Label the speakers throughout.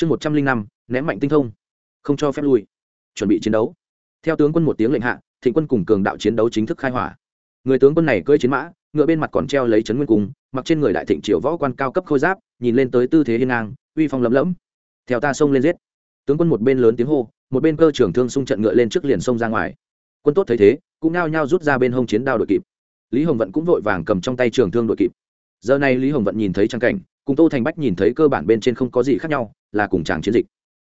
Speaker 1: chương một trăm linh năm, ném mạnh tinh thông. Không cho phép lui. Chuẩn bị chiến đấu. Theo tướng quân một tiếng lệnh hạ, thịnh quân cùng cường đạo chiến đấu chính thức khai hỏa. Người tướng quân này cưỡi chiến mã, ngựa bên mặt còn treo lấy trấn nguyên cung, mặc trên người đại thịnh triều võ quan cao cấp khôi giáp, nhìn lên tới tư thế hiên ngang, uy phong lấm lẫm. Theo ta xông lên giết. Tướng quân một bên lớn tiếng hô, một bên cơ trưởng thương xung trận ngựa lên trước liền xông ra ngoài. Quân tốt thấy thế, cũng nao nhao rút ra bên hông chiến đao đội kịp. Lý hồng vận cũng vội vàng cầm trong tay trường thương đội kịp. Giờ này lý hồng vận nhìn thấy trang cảnh cùng tô thành bách nhìn thấy cơ bản bên trên không có gì khác nhau, là cùng tràng chiến dịch.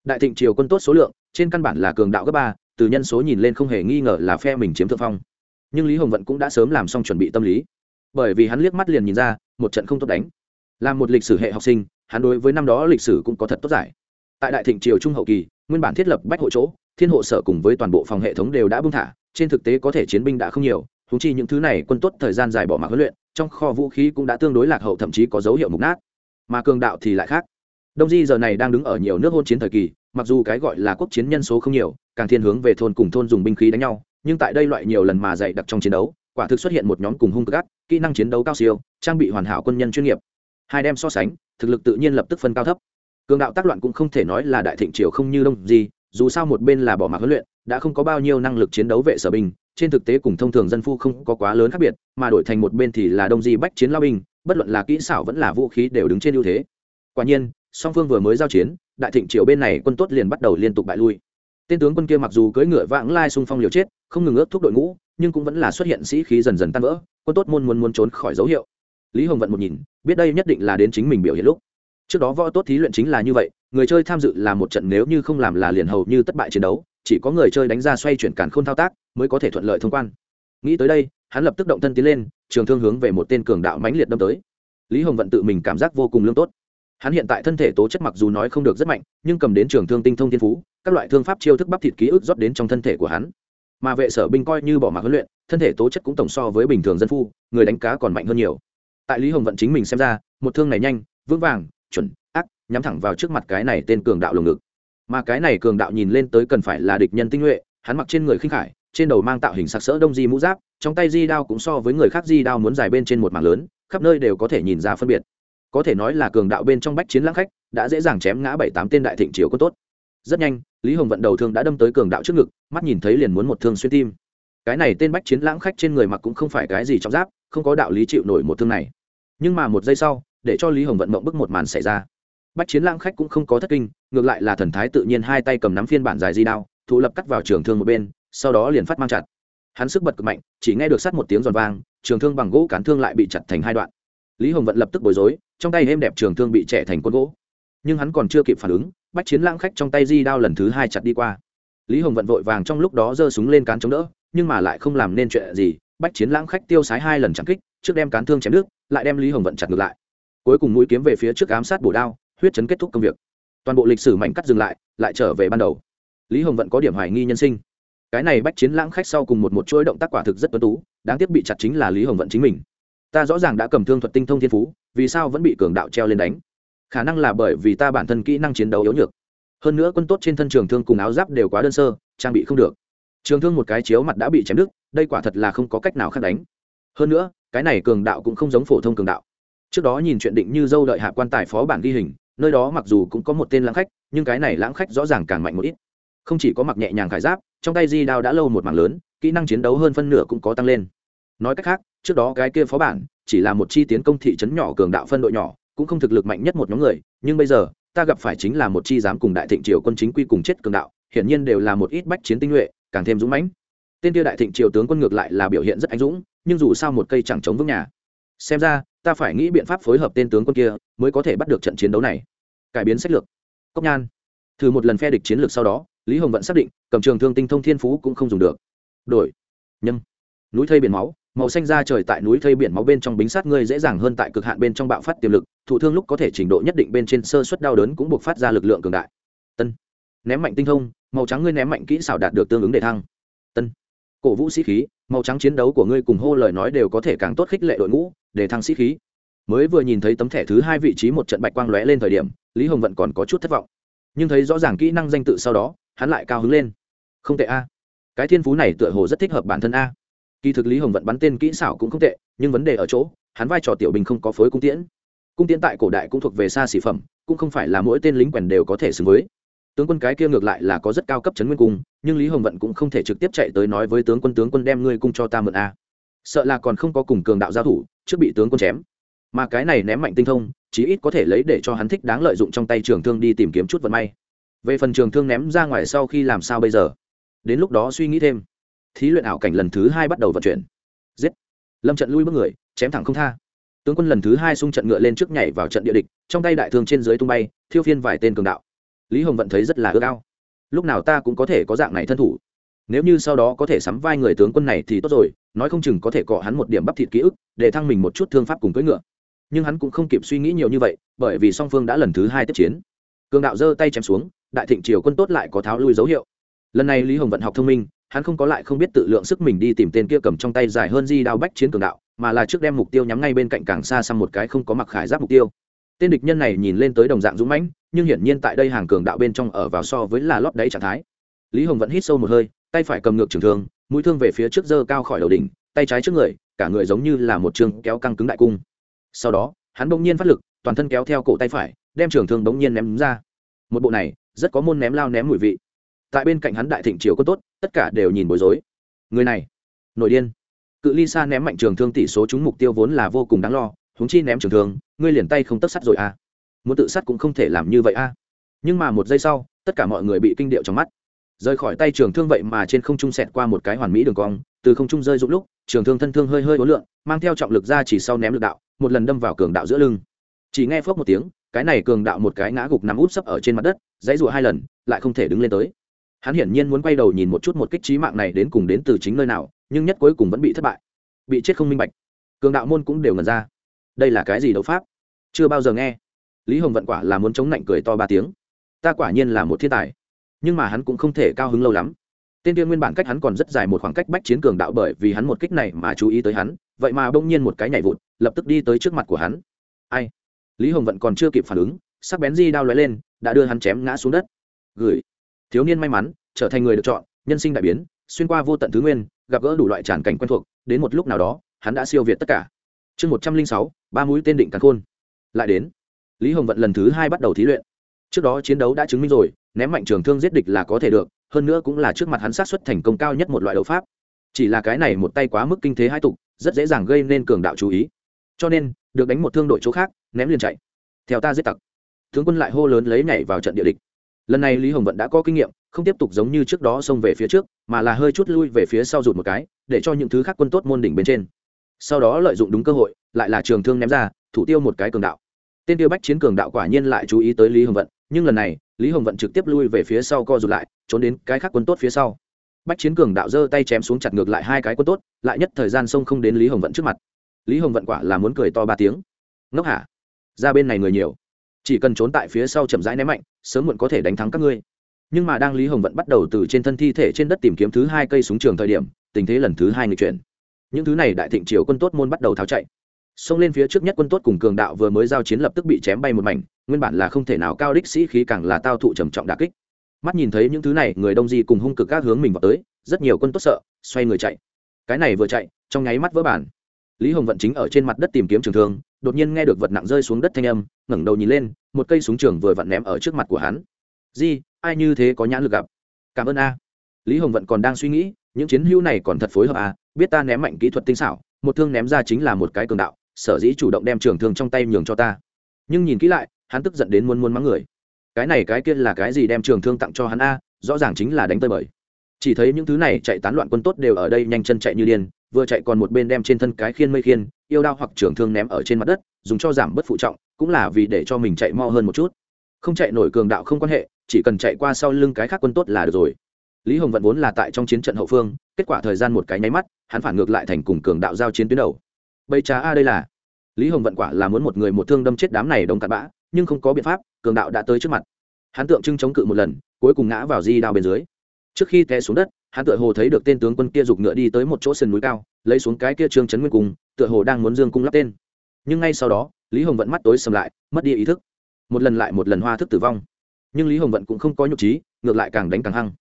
Speaker 1: Đại thịnh triều quân tốt số lượng, trên căn bản là cường đạo gấp ba, từ nhân số nhìn lên không hề nghi ngờ là phe mình chiếm thượng phong. Nhưng lý hồng vận cũng đã sớm làm xong chuẩn bị tâm lý. Bởi vì hắn liếc mắt liền nhìn ra, một trận không tốt đánh. Là một lịch sử hệ học sinh, hắn đối với năm đó lịch sử cũng có thật tốt giải. Tại đại thịnh triều trung hậu kỳ, nguyên bản thiết lập bách hộ chỗ, thiên hộ sở cùng với toàn bộ phòng hệ thống đều đã bung thả, trên thực tế có thể chiến binh đã không nhiều thú chi những thứ này quân tốt thời gian dài bỏ mặc huấn luyện, trong kho vũ khí cũng đã tương đối lạc hậu, thậm chí có dấu hiệu mục nát mà cường đạo thì lại khác. Đông di giờ này đang đứng ở nhiều nước hôn chiến thời kỳ mặc dù cái gọi là quốc chiến nhân số không nhiều càng thiên hướng về thôn cùng thôn dùng binh khí đánh nhau nhưng tại đây loại nhiều lần mà dạy đặc trong chiến đấu quả thực xuất hiện một nhóm cùng hung gắt kỹ năng chiến đấu cao siêu trang bị hoàn hảo quân nhân chuyên nghiệp. Hai đem so sánh thực lực tự nhiên lập tức phân cao thấp. Cường đạo tác loạn cũng không thể nói là đại thịnh triều không như đông Di, dù sao một bên là bỏ mặc huấn luyện đã không có bao nhiêu năng lực chiến đấu vệ sở binh trên thực tế cùng thông thường dân phu không có quá lớn khác biệt mà đổi thành một bên thì là đông di bách chiến lao binh bất luận là kỹ xảo vẫn là vũ khí đều đứng trên ưu thế. Quả nhiên, song phương vừa mới giao chiến, đại thịnh triều bên này quân tốt liền bắt đầu liên tục bại lui. Tên tướng quân kia mặc dù cưỡi ngựa vãng lai xung phong liều chết, không ngừng ước thúc đội ngũ, nhưng cũng vẫn là xuất hiện sĩ khí dần dần tan vỡ, quân tốt môn muốn muốn trốn khỏi dấu hiệu. Lý hồng vận một nhìn, biết đây nhất định là đến chính mình biểu hiện lúc. Trước đó võ tốt thí luyện chính là như vậy, người chơi tham dự là một trận nếu như không làm là liền hầu như thất bại chiến đấu, chỉ có người chơi đánh ra xoay chuyển cản khôn thao tác mới có thể thuận lợi thông quan. Nghĩ tới đây hắn lập tức động thân tiến lên, trường thương hướng về một tên cường đạo mãnh liệt đâm tới. Lý hồng vận tự mình cảm giác vô cùng lương tốt. Hắn hiện tại thân thể tố chất mặc dù nói không được rất mạnh, nhưng cầm đến trường thương tinh thông thiên phú, các loại thương pháp chiêu thức bắp thịt ký ức rót đến trong thân thể của hắn. Mà vệ sở binh coi như bỏ mặc huấn luyện, thân thể tố chất cũng tổng so với bình thường dân phu, người đánh cá còn mạnh hơn nhiều. Tại lý hồng vận chính mình xem ra, một thương này nhanh, vững vàng, chuẩn, ác, nhắm thẳng vào trước mặt cái này tên cường đạo lồng ngực. Mà cái này cường đạo nhìn lên tới cần phải là địch nhân tinh nhuệ, hắn mặc trên người khinh khải, trên đầu mang tạo hình sặc sỡ đông di mũ giáp trong tay di đao cũng so với người khác di đao muốn dài bên trên một mảng lớn, khắp nơi đều có thể nhìn ra phân biệt. Có thể nói là cường đạo bên trong bách chiến lãng khách, đã dễ dàng chém ngã bảy tám tên đại thịnh triều có tốt. Rất nhanh, lý hồng vận đầu thương đã đâm tới cường đạo trước ngực, mắt nhìn thấy liền muốn một thương xuyên tim. Cái này tên bách chiến lãng khách trên người mặc cũng không phải cái gì trọng giáp, không có đạo lý chịu nổi một thương này. Nhưng mà một giây sau, để cho lý hồng vận mộng bức một màn xảy ra. Bách chiến lãng khách cũng không có thất kinh, ngược lại là thần thái tự nhiên hai tay cầm nắm phiên bản dài di đao, thụ lập cắt vào trường thương một bên, sau đó liền phát mang chặt hắn sức bật cực mạnh, chỉ nghe được sát một tiếng giòn vang, trường thương bằng gỗ cán thương lại bị chặt thành hai đoạn. Lý hồng vận lập tức bối rối, trong tay êm đẹp trường thương bị trẻ thành quân gỗ. Nhưng hắn còn chưa kịp phản ứng, bách chiến lãng khách trong tay di đao lần thứ hai chặt đi qua. Lý hồng vận vội vàng trong lúc đó giơ súng lên cán chống đỡ, nhưng mà lại không làm nên chuyện gì, bách chiến lãng khách tiêu sái hai lần chạm kích, trước đem cán thương chém nước, lại đem lý hồng vận chặt ngược lại. Cuối cùng mũi kiếm về phía trước ám sát bổ đao, huyết chấn kết thúc công việc. Toàn bộ lịch sử mạnh cắt dừng lại lại trở về ban đầu. Lý hồng vận có điểm hoài nghi nhân sinh cái này bách chiến lãng khách sau cùng một một chuỗi động tác quả thực rất tuấn tú, đáng tiếc bị chặt chính là lý hồng vận chính mình. Ta rõ ràng đã cầm thương thuật tinh thông thiên phú, vì sao vẫn bị cường đạo treo lên đánh? Khả năng là bởi vì ta bản thân kỹ năng chiến đấu yếu nhược. Hơn nữa quân tốt trên thân trường thương cùng áo giáp đều quá đơn sơ, trang bị không được. Trường thương một cái chiếu mặt đã bị chém đứt, đây quả thật là không có cách nào khác đánh. Hơn nữa, cái này cường đạo cũng không giống phổ thông cường đạo. Trước đó nhìn chuyện định như dâu đợi hạ quan tài phó bản ghi hình, nơi đó mặc dù cũng có một tên lãng khách, nhưng cái này lãng khách rõ ràng càng mạnh một ít. Không chỉ có mặc nhẹ nhàng khải giáp trong tay di đao đã lâu một mảng lớn, kỹ năng chiến đấu hơn phân nửa cũng có tăng lên. Nói cách khác, trước đó cái kia phó bản chỉ là một chi tiến công thị trấn nhỏ cường đạo phân đội nhỏ, cũng không thực lực mạnh nhất một nhóm người, nhưng bây giờ, ta gặp phải chính là một chi dám cùng đại thịnh triều quân chính quy cùng chết cường đạo, hiển nhiên đều là một ít bách chiến tinh nhuệ, càng thêm dũng mãnh. Tên tiêu đại thịnh triều tướng quân ngược lại là biểu hiện rất anh dũng, nhưng dù sao một cây chẳng chống vững nhà. Xem ra, ta phải nghĩ biện pháp phối hợp tên tướng quân kia mới có thể bắt được trận chiến đấu này. Cải biến sách lược. Cốc nhan thử một lần phe địch chiến lược sau đó, lý hồng vẫn xác định, cầm trường thương tinh thông thiên phú cũng không dùng được. Đổi. Nhâm. Núi thây biển máu, màu xanh ra trời tại núi thây biển máu bên trong bính sát ngươi dễ dàng hơn tại cực hạn bên trong bạo phát tiềm lực, thụ thương lúc có thể trình độ nhất định bên trên sơ suất đau đớn cũng buộc phát ra lực lượng cường đại. Tân. Ném mạnh tinh thông, màu trắng ngươi ném mạnh kỹ xảo đạt được tương ứng để thăng. Tân. Cổ vũ sĩ khí, màu trắng chiến đấu của ngươi cùng hô lời nói đều có thể càng tốt khích lệ đội ngũ, để thăng sĩ khí. Mới vừa nhìn thấy tấm thẻ thứ hai vị trí một trận bạch quang lóe lên thời điểm, lý hồng vận còn có chút thất vọng nhưng thấy rõ ràng kỹ năng danh tự sau đó, hắn lại cao hứng lên. Không tệ a. Cái thiên phú này tựa hồ rất thích hợp bản thân a. Kỳ thực lý hồng vận bắn tên kỹ xảo cũng không tệ, nhưng vấn đề ở chỗ, hắn vai trò tiểu bình không có phối cung tiễn. Cung tiễn tại cổ đại cũng thuộc về xa xỉ phẩm, cũng không phải là mỗi tên lính quèn đều có thể xứng với. Tướng quân cái kia ngược lại là có rất cao cấp chấn nguyên cung, nhưng lý hồng vận cũng không thể trực tiếp chạy tới nói với tướng quân tướng quân đem ngươi cung cho ta mượn a. Sợ là còn không có cùng cường đạo giao thủ, trước bị tướng quân chém. Mà cái này ném mạnh tinh thông chí ít có thể lấy để cho hắn thích đáng lợi dụng trong tay trường thương đi tìm kiếm chút vận may. Về phần trường thương ném ra ngoài sau khi làm sao bây giờ? Đến lúc đó suy nghĩ thêm. Thí luyện ảo cảnh lần thứ hai bắt đầu vận chuyển. Giết. Lâm trận lui bước người, chém thẳng không tha. Tướng quân lần thứ hai xung trận ngựa lên trước nhảy vào trận địa địch, trong tay đại thương trên dưới tung bay, thiêu phiên vài tên cường đạo. Lý hồng vận thấy rất là ước ao. Lúc nào ta cũng có thể có dạng này thân thủ. Nếu như sau đó có thể sắm vai người tướng quân này thì tốt rồi, nói không chừng có thể cọ hắn một điểm bắp thịt ký ức, để thăng mình một chút thương pháp cùng cưỡi ngựa nhưng hắn cũng không kịp suy nghĩ nhiều như vậy, bởi vì song phương đã lần thứ hai tiếp chiến. Cường đạo giơ tay chém xuống, đại thịnh triều quân tốt lại có tháo lui dấu hiệu. Lần này lý hồng vận học thông minh, hắn không có lại không biết tự lượng sức mình đi tìm tên kia cầm trong tay dài hơn di đao bách chiến cường đạo, mà là trước đem mục tiêu nhắm ngay bên cạnh càng xa sang một cái không có mặc khải giáp mục tiêu. Tên địch nhân này nhìn lên tới đồng dạng dũng mãnh, nhưng hiển nhiên tại đây hàng cường đạo bên trong ở vào so với là lót đáy trạng thái. Lý hồng vẫn hít sâu một hơi, tay phải cầm ngược trường thương, mũi thương về phía trước giơ cao khỏi đầu đỉnh, tay trái trước người, cả người giống như là một trường kéo căng cứng đại cung sau đó, hắn bỗng nhiên phát lực, toàn thân kéo theo cổ tay phải, đem trường thương bỗng nhiên ném ra. Một bộ này, rất có môn ném lao ném mùi vị. Tại bên cạnh hắn đại thịnh triều có tốt, tất cả đều nhìn bối rối. Người này, nổi điên. Cự ly xa ném mạnh trường thương tỷ số chúng mục tiêu vốn là vô cùng đáng lo húng chi ném trường thương, ngươi liền tay không tất sắt rồi à? Muốn tự sát cũng không thể làm như vậy à? Nhưng mà một giây sau, tất cả mọi người bị kinh điệu trong mắt. Rời khỏi tay trường thương vậy mà trên không trung xẹt qua một cái hoàn mỹ đường cong, từ không trung rơi rụng lúc, trường thương thân thương hơi hơi ối lượng mang theo trọng lực ra chỉ sau ném lực đạo một lần đâm vào cường đạo giữa lưng. Chỉ nghe phớp một tiếng, cái này cường đạo một cái ngã gục nằm út sấp ở trên mặt đất, dãy rụa hai lần, lại không thể đứng lên tới. Hắn hiển nhiên muốn quay đầu nhìn một chút một kích trí mạng này đến cùng đến từ chính nơi nào, nhưng nhất cuối cùng vẫn bị thất bại. Bị chết không minh bạch. Cường đạo môn cũng đều ngần ra. Đây là cái gì đấu pháp? Chưa bao giờ nghe. Lý hồng vận quả là muốn chống lạnh cười to ba tiếng. Ta quả nhiên là một thiên tài. Nhưng mà hắn cũng không thể cao hứng lâu lắm. Tên tiên nguyên bản cách hắn còn rất dài một khoảng cách bách chiến cường đạo bởi vì hắn một kích này mà chú ý tới hắn, vậy mà bỗng nhiên một cái nhảy vụt lập tức đi tới trước mặt của hắn. Ai? Lý hồng vận còn chưa kịp phản ứng, sắc bén di đao lóe lên, đã đưa hắn chém ngã xuống đất. Gửi. Thiếu niên may mắn, trở thành người được chọn, nhân sinh đại biến, xuyên qua vô tận thứ nguyên, gặp gỡ đủ loại tràn cảnh quen thuộc, đến một lúc nào đó, hắn đã siêu việt tất cả. Chương một trăm linh sáu, ba mũi tên định cắn khôn. Lại đến. Lý hồng vận lần thứ hai bắt đầu thí luyện. Trước đó chiến đấu đã chứng minh rồi, ném mạnh trường thương giết địch là có thể được, hơn nữa cũng là trước mặt hắn sát xuất thành công cao nhất một loại đấu pháp. Chỉ là cái này một tay quá mức kinh thế hai tục, rất dễ dàng gây nên cường đạo chú ý cho nên, được đánh một thương đội chỗ khác, ném liền chạy. Theo ta giết tặc. Tướng quân lại hô lớn lấy nhảy vào trận địa địch. Lần này lý hồng vận đã có kinh nghiệm, không tiếp tục giống như trước đó xông về phía trước, mà là hơi chút lui về phía sau rụt một cái, để cho những thứ khác quân tốt môn đỉnh bên trên. Sau đó lợi dụng đúng cơ hội, lại là trường thương ném ra, thủ tiêu một cái cường đạo. Tên tiêu bách chiến cường đạo quả nhiên lại chú ý tới lý hồng vận, nhưng lần này, lý hồng vận trực tiếp lui về phía sau co rụt lại, trốn đến cái khác quân tốt phía sau. Bách chiến cường đạo giơ tay chém xuống chặt ngược lại hai cái quân tốt, lại nhất thời gian xông không đến lý hồng vận trước mặt lý hồng vận quả là muốn cười to ba tiếng. Ngốc hả? Ra bên này người nhiều. Chỉ cần trốn tại phía sau chậm rãi ném mạnh, sớm muộn có thể đánh thắng các ngươi. Nhưng mà đang lý hồng vận bắt đầu từ trên thân thi thể trên đất tìm kiếm thứ hai cây súng trường thời điểm, tình thế lần thứ hai người chuyển. Những thứ này đại thịnh triều quân tốt môn bắt đầu tháo chạy. Xông lên phía trước nhất quân tốt cùng cường đạo vừa mới giao chiến lập tức bị chém bay một mảnh, nguyên bản là không thể nào cao đích sĩ khí càng là tao thụ trầm trọng đà kích. Mắt nhìn thấy những thứ này, người đông di cùng hung cực các hướng mình vào tới, rất nhiều quân tốt sợ, xoay người chạy. Cái này vừa chạy, trong nháy mắt vỡ bản lý hồng vận chính ở trên mặt đất tìm kiếm trường thương, đột nhiên nghe được vật nặng rơi xuống đất thanh âm, ngẩng đầu nhìn lên, một cây súng trường vừa vặn ném ở trước mặt của hắn. Di, ai như thế có nhãn lực gặp? Cảm ơn a. Lý hồng vận còn đang suy nghĩ, những chiến hữu này còn thật phối hợp a, biết ta ném mạnh kỹ thuật tinh xảo, một thương ném ra chính là một cái cường đạo, sở dĩ chủ động đem trường thương trong tay nhường cho ta. Nhưng nhìn kỹ lại, hắn tức giận đến muốn muốn mắng người. Cái này cái kia là cái gì đem trường thương tặng cho hắn a, rõ ràng chính là đánh tơi bời. Chỉ thấy những thứ này chạy tán loạn quân tốt đều ở đây nhanh chân chạy như điên vừa chạy còn một bên đem trên thân cái khiên mây khiên, yêu đao hoặc trường thương ném ở trên mặt đất, dùng cho giảm bớt phụ trọng, cũng là vì để cho mình chạy mo hơn một chút. Không chạy nổi cường đạo không quan hệ, chỉ cần chạy qua sau lưng cái khác quân tốt là được rồi. Lý hồng vận vốn là tại trong chiến trận hậu phương, kết quả thời gian một cái nháy mắt, hắn phản ngược lại thành cùng cường đạo giao chiến tuyến đầu. Bây trá a đây là. Lý hồng vận quả là muốn một người một thương đâm chết đám này đông cặn bã, nhưng không có biện pháp, cường đạo đã tới trước mặt. Hắn tượng trưng chống cự một lần, cuối cùng ngã vào di đao bên dưới trước khi té xuống đất, hắn tựa hồ thấy được tên tướng quân kia giục ngựa đi tới một chỗ sườn núi cao, lấy xuống cái kia trương trấn nguyên cung, tựa hồ đang muốn dương cung lắp tên. Nhưng ngay sau đó, lý hồng vận mắt tối sầm lại, mất đi ý thức. Một lần lại một lần hoa thức tử vong. Nhưng lý hồng vận cũng không có nhục trí, ngược lại càng đánh càng hăng.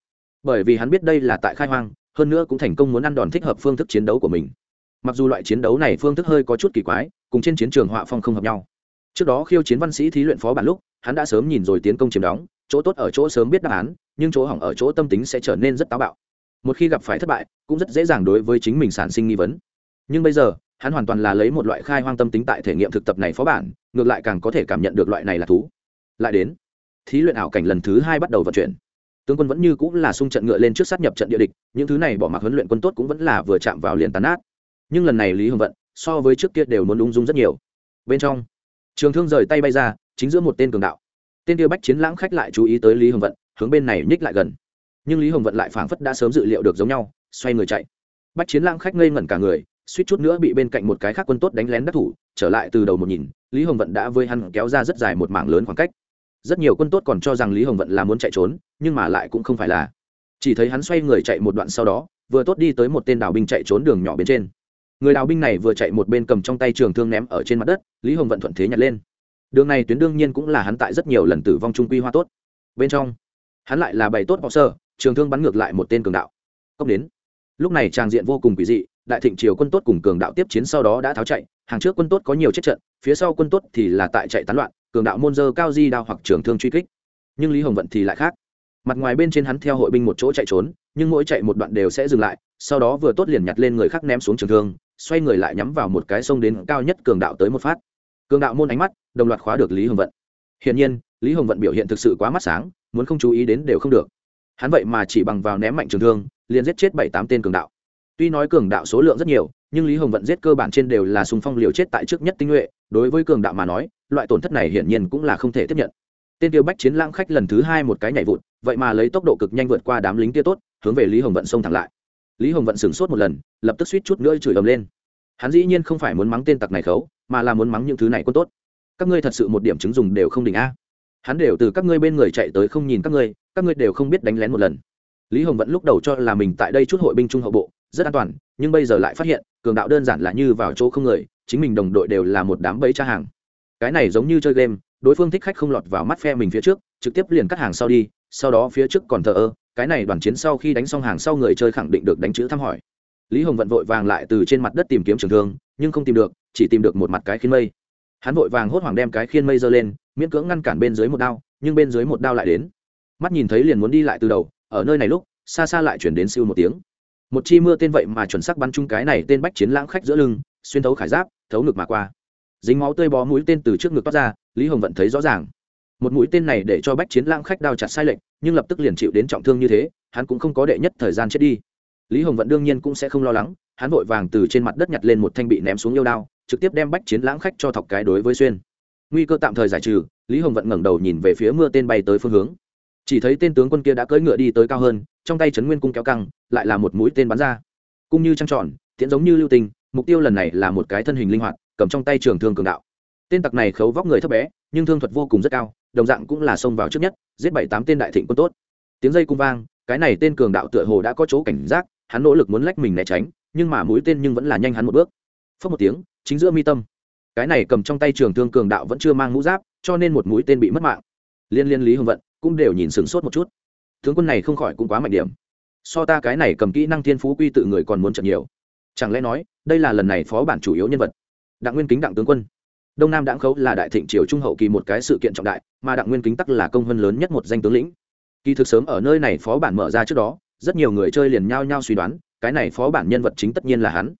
Speaker 1: Bởi vì hắn biết đây là tại khai hoang, hơn nữa cũng thành công muốn ăn đòn thích hợp phương thức chiến đấu của mình. Mặc dù loại chiến đấu này phương thức hơi có chút kỳ quái, cùng trên chiến trường họa phong không hợp nhau. Trước đó khiêu chiến văn sĩ thí luyện phó bản lúc hắn đã sớm nhìn rồi tiến công chiếm đóng, chỗ tốt ở chỗ sớm biết đáp án, nhưng chỗ hỏng ở chỗ tâm tính sẽ trở nên rất táo bạo. Một khi gặp phải thất bại, cũng rất dễ dàng đối với chính mình sản sinh nghi vấn. Nhưng bây giờ, hắn hoàn toàn là lấy một loại khai hoang tâm tính tại thể nghiệm thực tập này phó bản, ngược lại càng có thể cảm nhận được loại này là thú. Lại đến, thí luyện ảo cảnh lần thứ hai bắt đầu vận chuyển. Tướng quân vẫn như cũng là xung trận ngựa lên trước sát nhập trận địa địch, những thứ này bỏ mặc huấn luyện quân tốt cũng vẫn là vừa chạm vào liền tàn ác. nhưng lần này lý hồng vận so với trước kia đều muốn ung dung rất nhiều. Bên trong, trường thương rời tay bay ra chính giữa một tên cường đạo. Tên tiêu bách chiến lãng khách lại chú ý tới lý hồng vận, hướng bên này nhích lại gần. Nhưng lý hồng vận lại phảng phất đã sớm dự liệu được giống nhau, xoay người chạy. Bách chiến lãng khách ngây ngẩn cả người, suýt chút nữa bị bên cạnh một cái khác quân tốt đánh lén đắc thủ, trở lại từ đầu một nhìn, lý hồng vận đã vơi hắn kéo ra rất dài một mảng lớn khoảng cách. Rất nhiều quân tốt còn cho rằng lý hồng vận là muốn chạy trốn, nhưng mà lại cũng không phải là. Chỉ thấy hắn xoay người chạy một đoạn sau đó, vừa tốt đi tới một tên đào binh chạy trốn đường nhỏ bên trên. Người đào binh này vừa chạy một bên cầm trong tay trường thương ném ở trên mặt đất, lý hồng vận thuận thế nhặt lên đường này tuyến đương nhiên cũng là hắn tại rất nhiều lần tử vong trung quy hoa tốt. Bên trong, hắn lại là bày tốt họ sơ, trường thương bắn ngược lại một tên cường đạo. Cốc đến. Lúc này tràng diện vô cùng quỷ dị, đại thịnh triều quân tốt cùng cường đạo tiếp chiến sau đó đã tháo chạy, hàng trước quân tốt có nhiều chết trận, phía sau quân tốt thì là tại chạy tán loạn, cường đạo môn dơ cao di đao hoặc trường thương truy kích. Nhưng lý hồng vận thì lại khác. Mặt ngoài bên trên hắn theo hội binh một chỗ chạy trốn, nhưng mỗi chạy một đoạn đều sẽ dừng lại, sau đó vừa tốt liền nhặt lên người khác ném xuống trường thương, xoay người lại nhắm vào một cái sông đến cao nhất cường đạo tới một phát. Cường đạo môn ánh mắt đồng loạt khóa được lý hồng vận. Hiển nhiên, lý hồng vận biểu hiện thực sự quá mắt sáng, muốn không chú ý đến đều không được. Hắn vậy mà chỉ bằng vào ném mạnh trường thương, liền giết chết bảy tám tên cường đạo. Tuy nói cường đạo số lượng rất nhiều, nhưng lý hồng vận giết cơ bản trên đều là sùng phong liều chết tại trước nhất tinh nhuệ, đối với cường đạo mà nói, loại tổn thất này hiển nhiên cũng là không thể tiếp nhận. Tên tiêu bách chiến lãng khách lần thứ hai một cái nhảy vụt, vậy mà lấy tốc độ cực nhanh vượt qua đám lính kia tốt, hướng về lý hồng vận xông thẳng lại. Lý hồng vận sửng sốt một lần, lập tức suýt chút nữa chửi ầm lên. Hắn dĩ nhiên không phải muốn mắng tên tặc này khấu, mà là muốn mắng những thứ này quân tốt các ngươi thật sự một điểm chứng dùng đều không đỉnh a. Hắn đều từ các ngươi bên người chạy tới không nhìn các ngươi các ngươi đều không biết đánh lén một lần. Lý hồng vẫn lúc đầu cho là mình tại đây chút hội binh trung hậu bộ, rất an toàn, nhưng bây giờ lại phát hiện, cường đạo đơn giản là như vào chỗ không người, chính mình đồng đội đều là một đám bẫy tra hàng. Cái này giống như chơi game, đối phương thích khách không lọt vào mắt phe mình phía trước, trực tiếp liền cắt hàng sau đi, sau đó phía trước còn thờ ơ, cái này đoàn chiến sau khi đánh xong hàng sau người chơi khẳng định được đánh chữ thăm hỏi. Lý hồng vận vội vàng lại từ trên mặt đất tìm kiếm trường thương, nhưng không tìm được, chỉ tìm được một mặt cái khiến mây hắn vội vàng hốt hoảng đem cái khiên mây giơ lên, miễn cưỡng ngăn cản bên dưới một đao, nhưng bên dưới một đao lại đến. Mắt nhìn thấy liền muốn đi lại từ đầu, ở nơi này lúc, xa xa lại chuyển đến siêu một tiếng. Một chi mưa tên vậy mà chuẩn sắc bắn chung cái này tên bách chiến lãng khách giữa lưng, xuyên thấu khải giáp, thấu ngực mà qua. Dính máu tươi bó mũi tên từ trước ngực toát ra, lý hồng vận thấy rõ ràng. Một mũi tên này để cho bách chiến lãng khách đao chặt sai lệnh nhưng lập tức liền chịu đến trọng thương như thế, hắn cũng không có đệ nhất thời gian chết đi. Lý hồng vận đương nhiên cũng sẽ không lo lắng, hắn vội vàng từ trên mặt đất nhặt lên một thanh bị ném xuống yêu đao trực tiếp đem bách chiến lãng khách cho thọc cái đối với xuyên. Nguy cơ tạm thời giải trừ, lý hồng vận ngẩng đầu nhìn về phía mưa tên bay tới phương hướng. Chỉ thấy tên tướng quân kia đã cưỡi ngựa đi tới cao hơn, trong tay trấn nguyên cung kéo căng, lại là một mũi tên bắn ra. Cung như trăng tròn, tiễn giống như lưu tình, mục tiêu lần này là một cái thân hình linh hoạt, cầm trong tay trường thương cường đạo. Tên tặc này khấu vóc người thấp bé, nhưng thương thuật vô cùng rất cao, đồng dạng cũng là xông vào trước nhất, giết bảy tám tên đại thịnh quân tốt. Tiếng dây cung vang, cái này tên cường đạo tựa hồ đã có chỗ cảnh giác, hắn nỗ lực muốn lách mình né tránh, nhưng mà mũi tên nhưng vẫn là nhanh hắn một bước. Phớt một tiếng chính giữa mi tâm. Cái này cầm trong tay trường thương cường đạo vẫn chưa mang mũ giáp, cho nên một mũi tên bị mất mạng. Liên liên lý hồng vận cũng đều nhìn sửng sốt một chút. Tướng quân này không khỏi cũng quá mạnh điểm. So ta cái này cầm kỹ năng thiên phú quy tự người còn muốn chậm nhiều. Chẳng lẽ nói, đây là lần này phó bản chủ yếu nhân vật? Đặng nguyên kính đặng tướng quân. Đông nam đảng khấu là đại thịnh triều trung hậu kỳ một cái sự kiện trọng đại, mà đặng nguyên kính tắc là công hơn lớn nhất một danh tướng lĩnh. Kỳ thực sớm ở nơi này phó bản mở ra trước đó, rất nhiều người chơi liền nhao nhao suy đoán, cái này phó bản nhân vật chính tất nhiên là hắn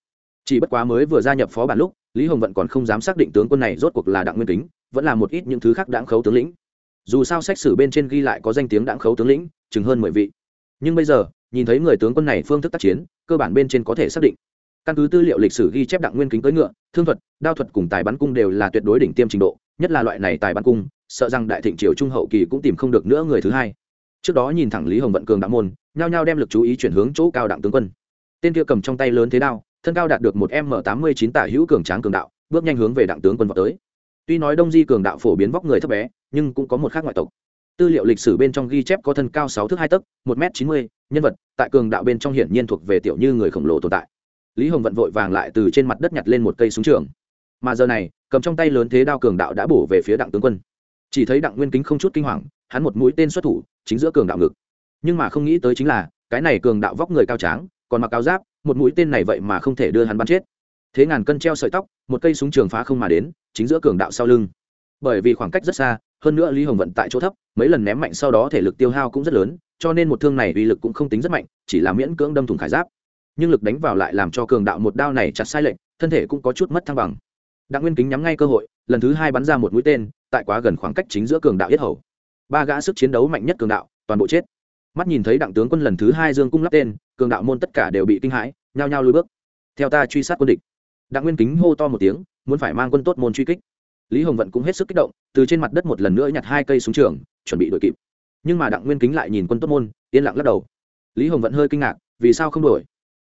Speaker 1: chỉ bất quá mới vừa gia nhập phó bản lúc, lý hồng vận còn không dám xác định tướng quân này rốt cuộc là đặng nguyên kính, vẫn là một ít những thứ khác đáng khấu tướng lĩnh. Dù sao sách sử bên trên ghi lại có danh tiếng đáng khấu tướng lĩnh, chừng hơn mười vị. Nhưng bây giờ, nhìn thấy người tướng quân này phương thức tác chiến, cơ bản bên trên có thể xác định. Căn cứ tư liệu lịch sử ghi chép đặng nguyên kính cưỡi ngựa, thương thuật, đao thuật cùng tài bắn cung đều là tuyệt đối đỉnh tiêm trình độ, nhất là loại này tài bắn cung, sợ rằng đại thịnh triều trung hậu kỳ cũng tìm không được nữa người thứ hai. Trước đó nhìn thẳng lý hồng vận cường đạo môn, nhao nhao đem lực chú ý chuyển hướng chỗ cao đặng tướng quân. Tên kia cầm trong tay lớn thế đao thân cao đạt được một m tám mươi chín tả hữu cường tráng cường đạo, bước nhanh hướng về đặng tướng quân vào tới. Tuy nói đông di cường đạo phổ biến vóc người thấp bé, nhưng cũng có một khác ngoại tộc. Tư liệu lịch sử bên trong ghi chép có thân cao sáu thước hai tấc, một m chín mươi, nhân vật, tại cường đạo bên trong hiển nhiên thuộc về tiểu như người khổng lồ tồn tại. Lý hồng vận vội vàng lại từ trên mặt đất nhặt lên một cây súng trường. Mà giờ này, cầm trong tay lớn thế đao cường đạo đã bổ về phía đặng tướng quân. Chỉ thấy đặng nguyên kính không chút kinh hoàng, hắn một mũi tên xuất thủ, chính giữa cường đạo ngực. Nhưng mà không nghĩ tới chính là, cái này cường đạo vóc người cao tráng, còn mặc áo giáp một mũi tên này vậy mà không thể đưa hắn bắn chết. Thế ngàn cân treo sợi tóc, một cây súng trường phá không mà đến, chính giữa cường đạo sau lưng. Bởi vì khoảng cách rất xa, hơn nữa lý hồng vận tại chỗ thấp, mấy lần ném mạnh sau đó thể lực tiêu hao cũng rất lớn, cho nên một thương này uy lực cũng không tính rất mạnh, chỉ là miễn cưỡng đâm thủng khải giáp. Nhưng lực đánh vào lại làm cho cường đạo một đao này chặt sai lệnh thân thể cũng có chút mất thăng bằng. Đặng nguyên kính nhắm ngay cơ hội, lần thứ hai bắn ra một mũi tên, tại quá gần khoảng cách chính giữa cường đạo yết hầu. Ba gã sức chiến đấu mạnh nhất cường đạo, toàn bộ chết. Mắt nhìn thấy đặng tướng quân lần thứ hai dương cung lắp tên cường đạo môn tất cả đều bị kinh hãi nhao nhao lùi bước. Theo ta truy sát quân địch. Đặng nguyên kính hô to một tiếng muốn phải mang quân tốt môn truy kích. Lý hồng vận cũng hết sức kích động từ trên mặt đất một lần nữa nhặt hai cây súng trường chuẩn bị đuổi kịp. Nhưng mà đặng nguyên kính lại nhìn quân tốt môn yên lặng lắc đầu. Lý hồng vận hơi kinh ngạc vì sao không đuổi?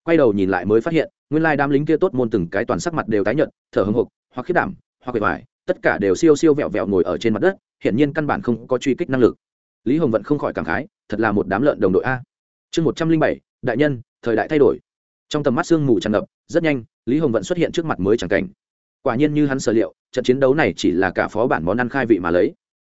Speaker 1: Quay đầu nhìn lại mới phát hiện nguyên lai đám lính kia tốt môn từng cái toàn sắc mặt đều tái nhợt thở hưng hục hoặc khiết đảm hoặc bề vải, tất cả đều siêu siêu vẹo vẹo ngồi ở trên mặt đất hiển nhiên căn bản không có truy kích năng lực. Lý hồng vận không khỏi cảm khái thật là một đám lợn đồng đội a. Chương một trăm linh bảy đại nhân, thời đại thay đổi. Trong tầm mắt sương mù tràn ngập, rất nhanh, lý hồng vận xuất hiện trước mặt mới chẳng cảnh. Quả nhiên như hắn sở liệu, trận chiến đấu này chỉ là cả phó bản món ăn khai vị mà lấy.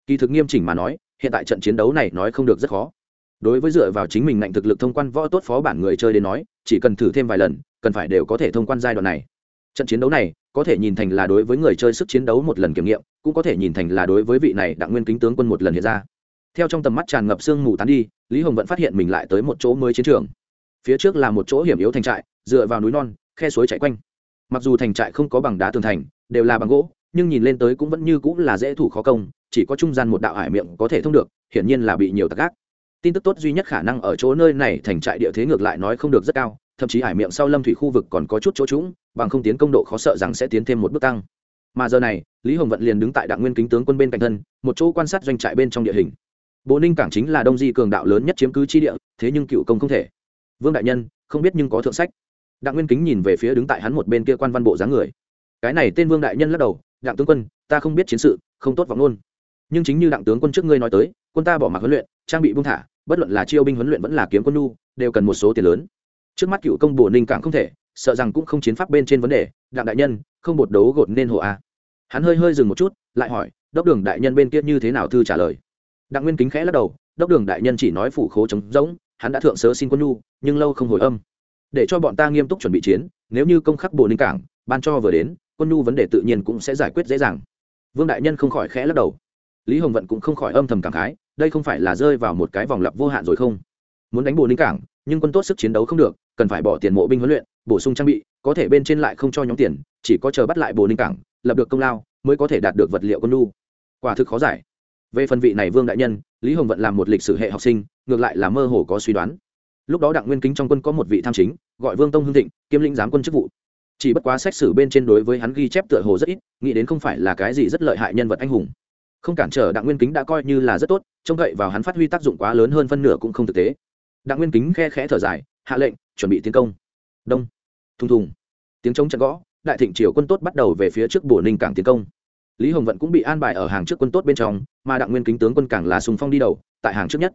Speaker 1: Kỳ thực nghiêm chỉnh mà nói, hiện tại trận chiến đấu này nói không được rất khó. Đối với dựa vào chính mình ngạnh thực lực thông quan võ tốt phó bản người chơi đến nói, chỉ cần thử thêm vài lần, cần phải đều có thể thông quan giai đoạn này. Trận chiến đấu này, có thể nhìn thành là đối với người chơi sức chiến đấu một lần kiểm nghiệm, cũng có thể nhìn thành là đối với vị này đặng nguyên kính tướng quân một lần hiện ra. Theo trong tầm mắt tràn ngập sương mù tán đi, lý hồng vẫn phát hiện mình lại tới một chỗ mới chiến trường phía trước là một chỗ hiểm yếu thành trại, dựa vào núi non, khe suối chạy quanh. Mặc dù thành trại không có bằng đá tường thành, đều là bằng gỗ, nhưng nhìn lên tới cũng vẫn như cũng là dễ thủ khó công, chỉ có trung gian một đạo hải miệng có thể thông được, hiển nhiên là bị nhiều tắc gác. Tin tức tốt duy nhất khả năng ở chỗ nơi này, thành trại địa thế ngược lại nói không được rất cao, thậm chí hải miệng sau lâm thủy khu vực còn có chút chỗ trũng, bằng không tiến công độ khó sợ rằng sẽ tiến thêm một bước tăng. Mà giờ này, lý hồng vận liền đứng tại đặng nguyên kính tướng quân bên cạnh thân, một chỗ quan sát doanh trại bên trong địa hình. Bộ ninh cảng chính là đông di cường đạo lớn nhất chiếm cứ chi địa, thế nhưng cựu công không thể vương đại nhân, không biết nhưng có thượng sách. Đặng nguyên kính nhìn về phía đứng tại hắn một bên kia quan văn bộ dáng người. Cái này tên vương đại nhân lắc đầu, đặng tướng quân, ta không biết chiến sự, không tốt vọng luôn nhưng chính như đặng tướng quân trước ngươi nói tới, quân ta bỏ mặc huấn luyện, trang bị buông thả, bất luận là chiêu binh huấn luyện vẫn là kiếm quân nu đều cần một số tiền lớn. Trước mắt cựu công bổ ninh càng không thể, sợ rằng cũng không chiến pháp bên trên vấn đề, đặng đại nhân, không bột đấu gột nên hộ a. Hắn hơi hơi dừng một chút, lại hỏi, đốc đường đại nhân bên kia như thế nào thư trả lời? Đặng nguyên kính khẽ lắc đầu, đốc đường đại nhân chỉ nói phủ khố trống rỗng hắn đã thượng sớ xin quân nu nhưng lâu không hồi âm. Để cho bọn ta nghiêm túc chuẩn bị chiến, nếu như công khắc bộ ninh cảng, ban cho vừa đến, quân nu vấn đề tự nhiên cũng sẽ giải quyết dễ dàng. Vương đại nhân không khỏi khẽ lắc đầu. Lý hồng vận cũng không khỏi âm thầm cảm khái, đây không phải là rơi vào một cái vòng lặp vô hạn rồi không? Muốn đánh bộ ninh cảng, nhưng quân tốt sức chiến đấu không được, cần phải bỏ tiền mộ binh huấn luyện, bổ sung trang bị, có thể bên trên lại không cho nhóm tiền, chỉ có chờ bắt lại bồ ninh cảng, lập được công lao, mới có thể đạt được vật liệu quân nu quả thực khó giải. Về phần vị này vương đại nhân lý hồng vận làm một lịch sử hệ học sinh, ngược lại là mơ hồ có suy đoán. Lúc đó đặng nguyên kính trong quân có một vị tham chính, gọi vương tông hương thịnh, kiêm lĩnh giám quân chức vụ. Chỉ bất quá xét xử bên trên đối với hắn ghi chép tựa hồ rất ít, nghĩ đến không phải là cái gì rất lợi hại nhân vật anh hùng. Không cản trở đặng nguyên kính đã coi như là rất tốt, trông cậy vào hắn phát huy tác dụng quá lớn hơn phân nửa cũng không thực tế. Đặng nguyên kính khe khẽ thở dài, hạ lệnh, chuẩn bị tiến công. Đông. Thùng thùng. Tiếng trống trận gõ, đại thịnh triều quân tốt bắt đầu về phía trước bổ ninh cảng tiến công lý hồng vận cũng bị an bài ở hàng trước quân tốt bên trong, mà đặng nguyên kính tướng quân cảng là sùng phong đi đầu, tại hàng trước nhất.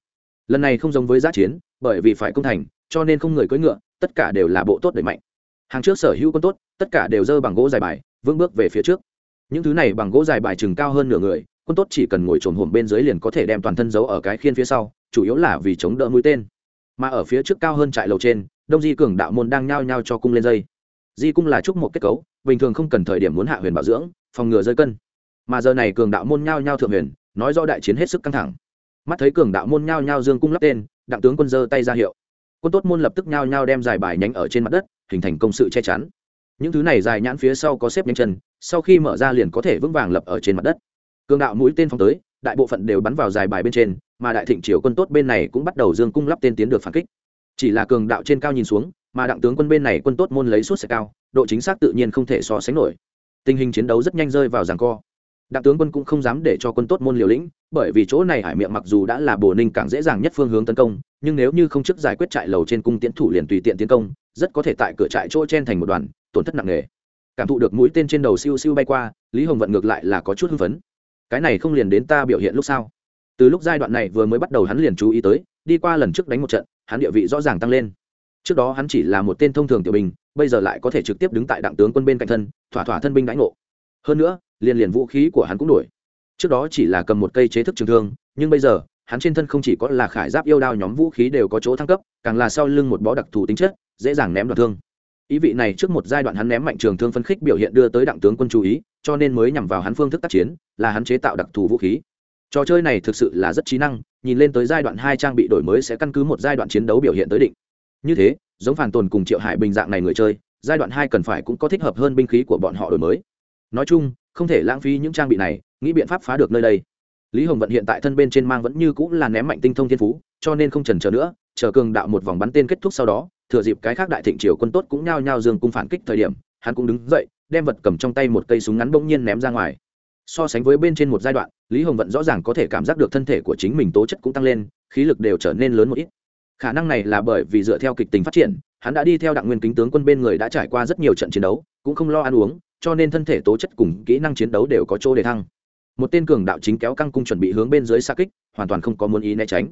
Speaker 1: Lần này không giống với giã chiến, bởi vì phải công thành, cho nên không người cưỡi ngựa, tất cả đều là bộ tốt đẩy mạnh. Hàng trước sở hữu quân tốt, tất cả đều dơ bằng gỗ dài bài, vững bước về phía trước. Những thứ này bằng gỗ dài bài chừng cao hơn nửa người, quân tốt chỉ cần ngồi trồn hổm bên dưới liền có thể đem toàn thân giấu ở cái khiên phía sau, chủ yếu là vì chống đỡ mũi tên. Mà ở phía trước cao hơn trại lầu trên, đông di cường đạo môn đang nhao nhao cho cung lên dây. Di cung là trúc một kết cấu, bình thường không cần thời điểm muốn hạ huyền bảo dưỡng, phòng ngừa rơi cân mà giờ này cường đạo môn nhao nhao thượng huyền, nói do đại chiến hết sức căng thẳng. Mắt thấy cường đạo môn nhao nhao dương cung lắp tên, đặng tướng quân giơ tay ra hiệu. Quân tốt môn lập tức nhao nhao đem dài bài nhánh ở trên mặt đất, hình thành công sự che chắn. Những thứ này dài nhãn phía sau có xếp nhanh chân, sau khi mở ra liền có thể vững vàng lập ở trên mặt đất. Cường đạo mũi tên phóng tới, đại bộ phận đều bắn vào dài bài bên trên, mà đại thịnh triều quân tốt bên này cũng bắt đầu dương cung lắp tên tiến được phản kích. Chỉ là cường đạo trên cao nhìn xuống, mà đặng tướng quân bên này quân tốt môn lấy suốt sẽ cao, độ chính xác tự nhiên không thể so sánh nổi. Tình hình chiến đấu rất nhanh rơi vào giằng co đặng tướng quân cũng không dám để cho quân tốt môn liều lĩnh bởi vì chỗ này hải miệng mặc dù đã là bồ ninh càng dễ dàng nhất phương hướng tấn công nhưng nếu như không trước giải quyết trại lầu trên cung tiến thủ liền tùy tiện tiến công rất có thể tại cửa trại chỗ chen thành một đoàn tổn thất nặng nề. Cảm thụ được mũi tên trên đầu siêu siêu bay qua lý hồng vận ngược lại là có chút hưng phấn. Cái này không liền đến ta biểu hiện lúc sau? Từ lúc giai đoạn này vừa mới bắt đầu hắn liền chú ý tới đi qua lần trước đánh một trận hắn địa vị rõ ràng tăng lên. Trước đó hắn chỉ là một tên thông thường tiểu bình, bây giờ lại có thể trực tiếp đứng tại đặng tướng quân bên cạnh thân thỏa thỏa thân binh đánh ngộ. Hơn nữa liền liền vũ khí của hắn cũng đổi. Trước đó chỉ là cầm một cây chế thức trường thương, nhưng bây giờ, hắn trên thân không chỉ có là khải giáp yêu đao nhóm vũ khí đều có chỗ thăng cấp, càng là sau lưng một bó đặc thù tính chất, dễ dàng ném đoạn thương. Ý vị này trước một giai đoạn hắn ném mạnh trường thương phân khích biểu hiện đưa tới đặng tướng quân chú ý, cho nên mới nhằm vào hắn phương thức tác chiến, là hắn chế tạo đặc thù vũ khí. Trò chơi này thực sự là rất trí năng, nhìn lên tới giai đoạn hai trang bị đổi mới sẽ căn cứ một giai đoạn chiến đấu biểu hiện tới định. Như thế, giống phản tồn cùng triệu hải bình dạng này người chơi, giai đoạn hai cần phải cũng có thích hợp hơn binh khí của bọn họ đổi mới. Nói chung không thể lãng phí những trang bị này, nghĩ biện pháp phá được nơi đây. Lý hồng vận hiện tại thân bên trên mang vẫn như cũng là ném mạnh tinh thông thiên phú, cho nên không trần chờ nữa, chờ cường đạo một vòng bắn tên kết thúc sau đó, thừa dịp cái khác đại thịnh triều quân tốt cũng nhao nhao dương cung phản kích thời điểm, hắn cũng đứng dậy, đem vật cầm trong tay một cây súng ngắn bỗng nhiên ném ra ngoài. So sánh với bên trên một giai đoạn, lý hồng vận rõ ràng có thể cảm giác được thân thể của chính mình tố chất cũng tăng lên, khí lực đều trở nên lớn một ít. Khả năng này là bởi vì dựa theo kịch tình phát triển, hắn đã đi theo đặng nguyên kính tướng quân bên người đã trải qua rất nhiều trận chiến đấu, cũng không lo ăn uống cho nên thân thể tố chất cùng kỹ năng chiến đấu đều có chỗ để thăng. Một tên cường đạo chính kéo căng cung chuẩn bị hướng bên dưới xa kích, hoàn toàn không có muốn ý né tránh.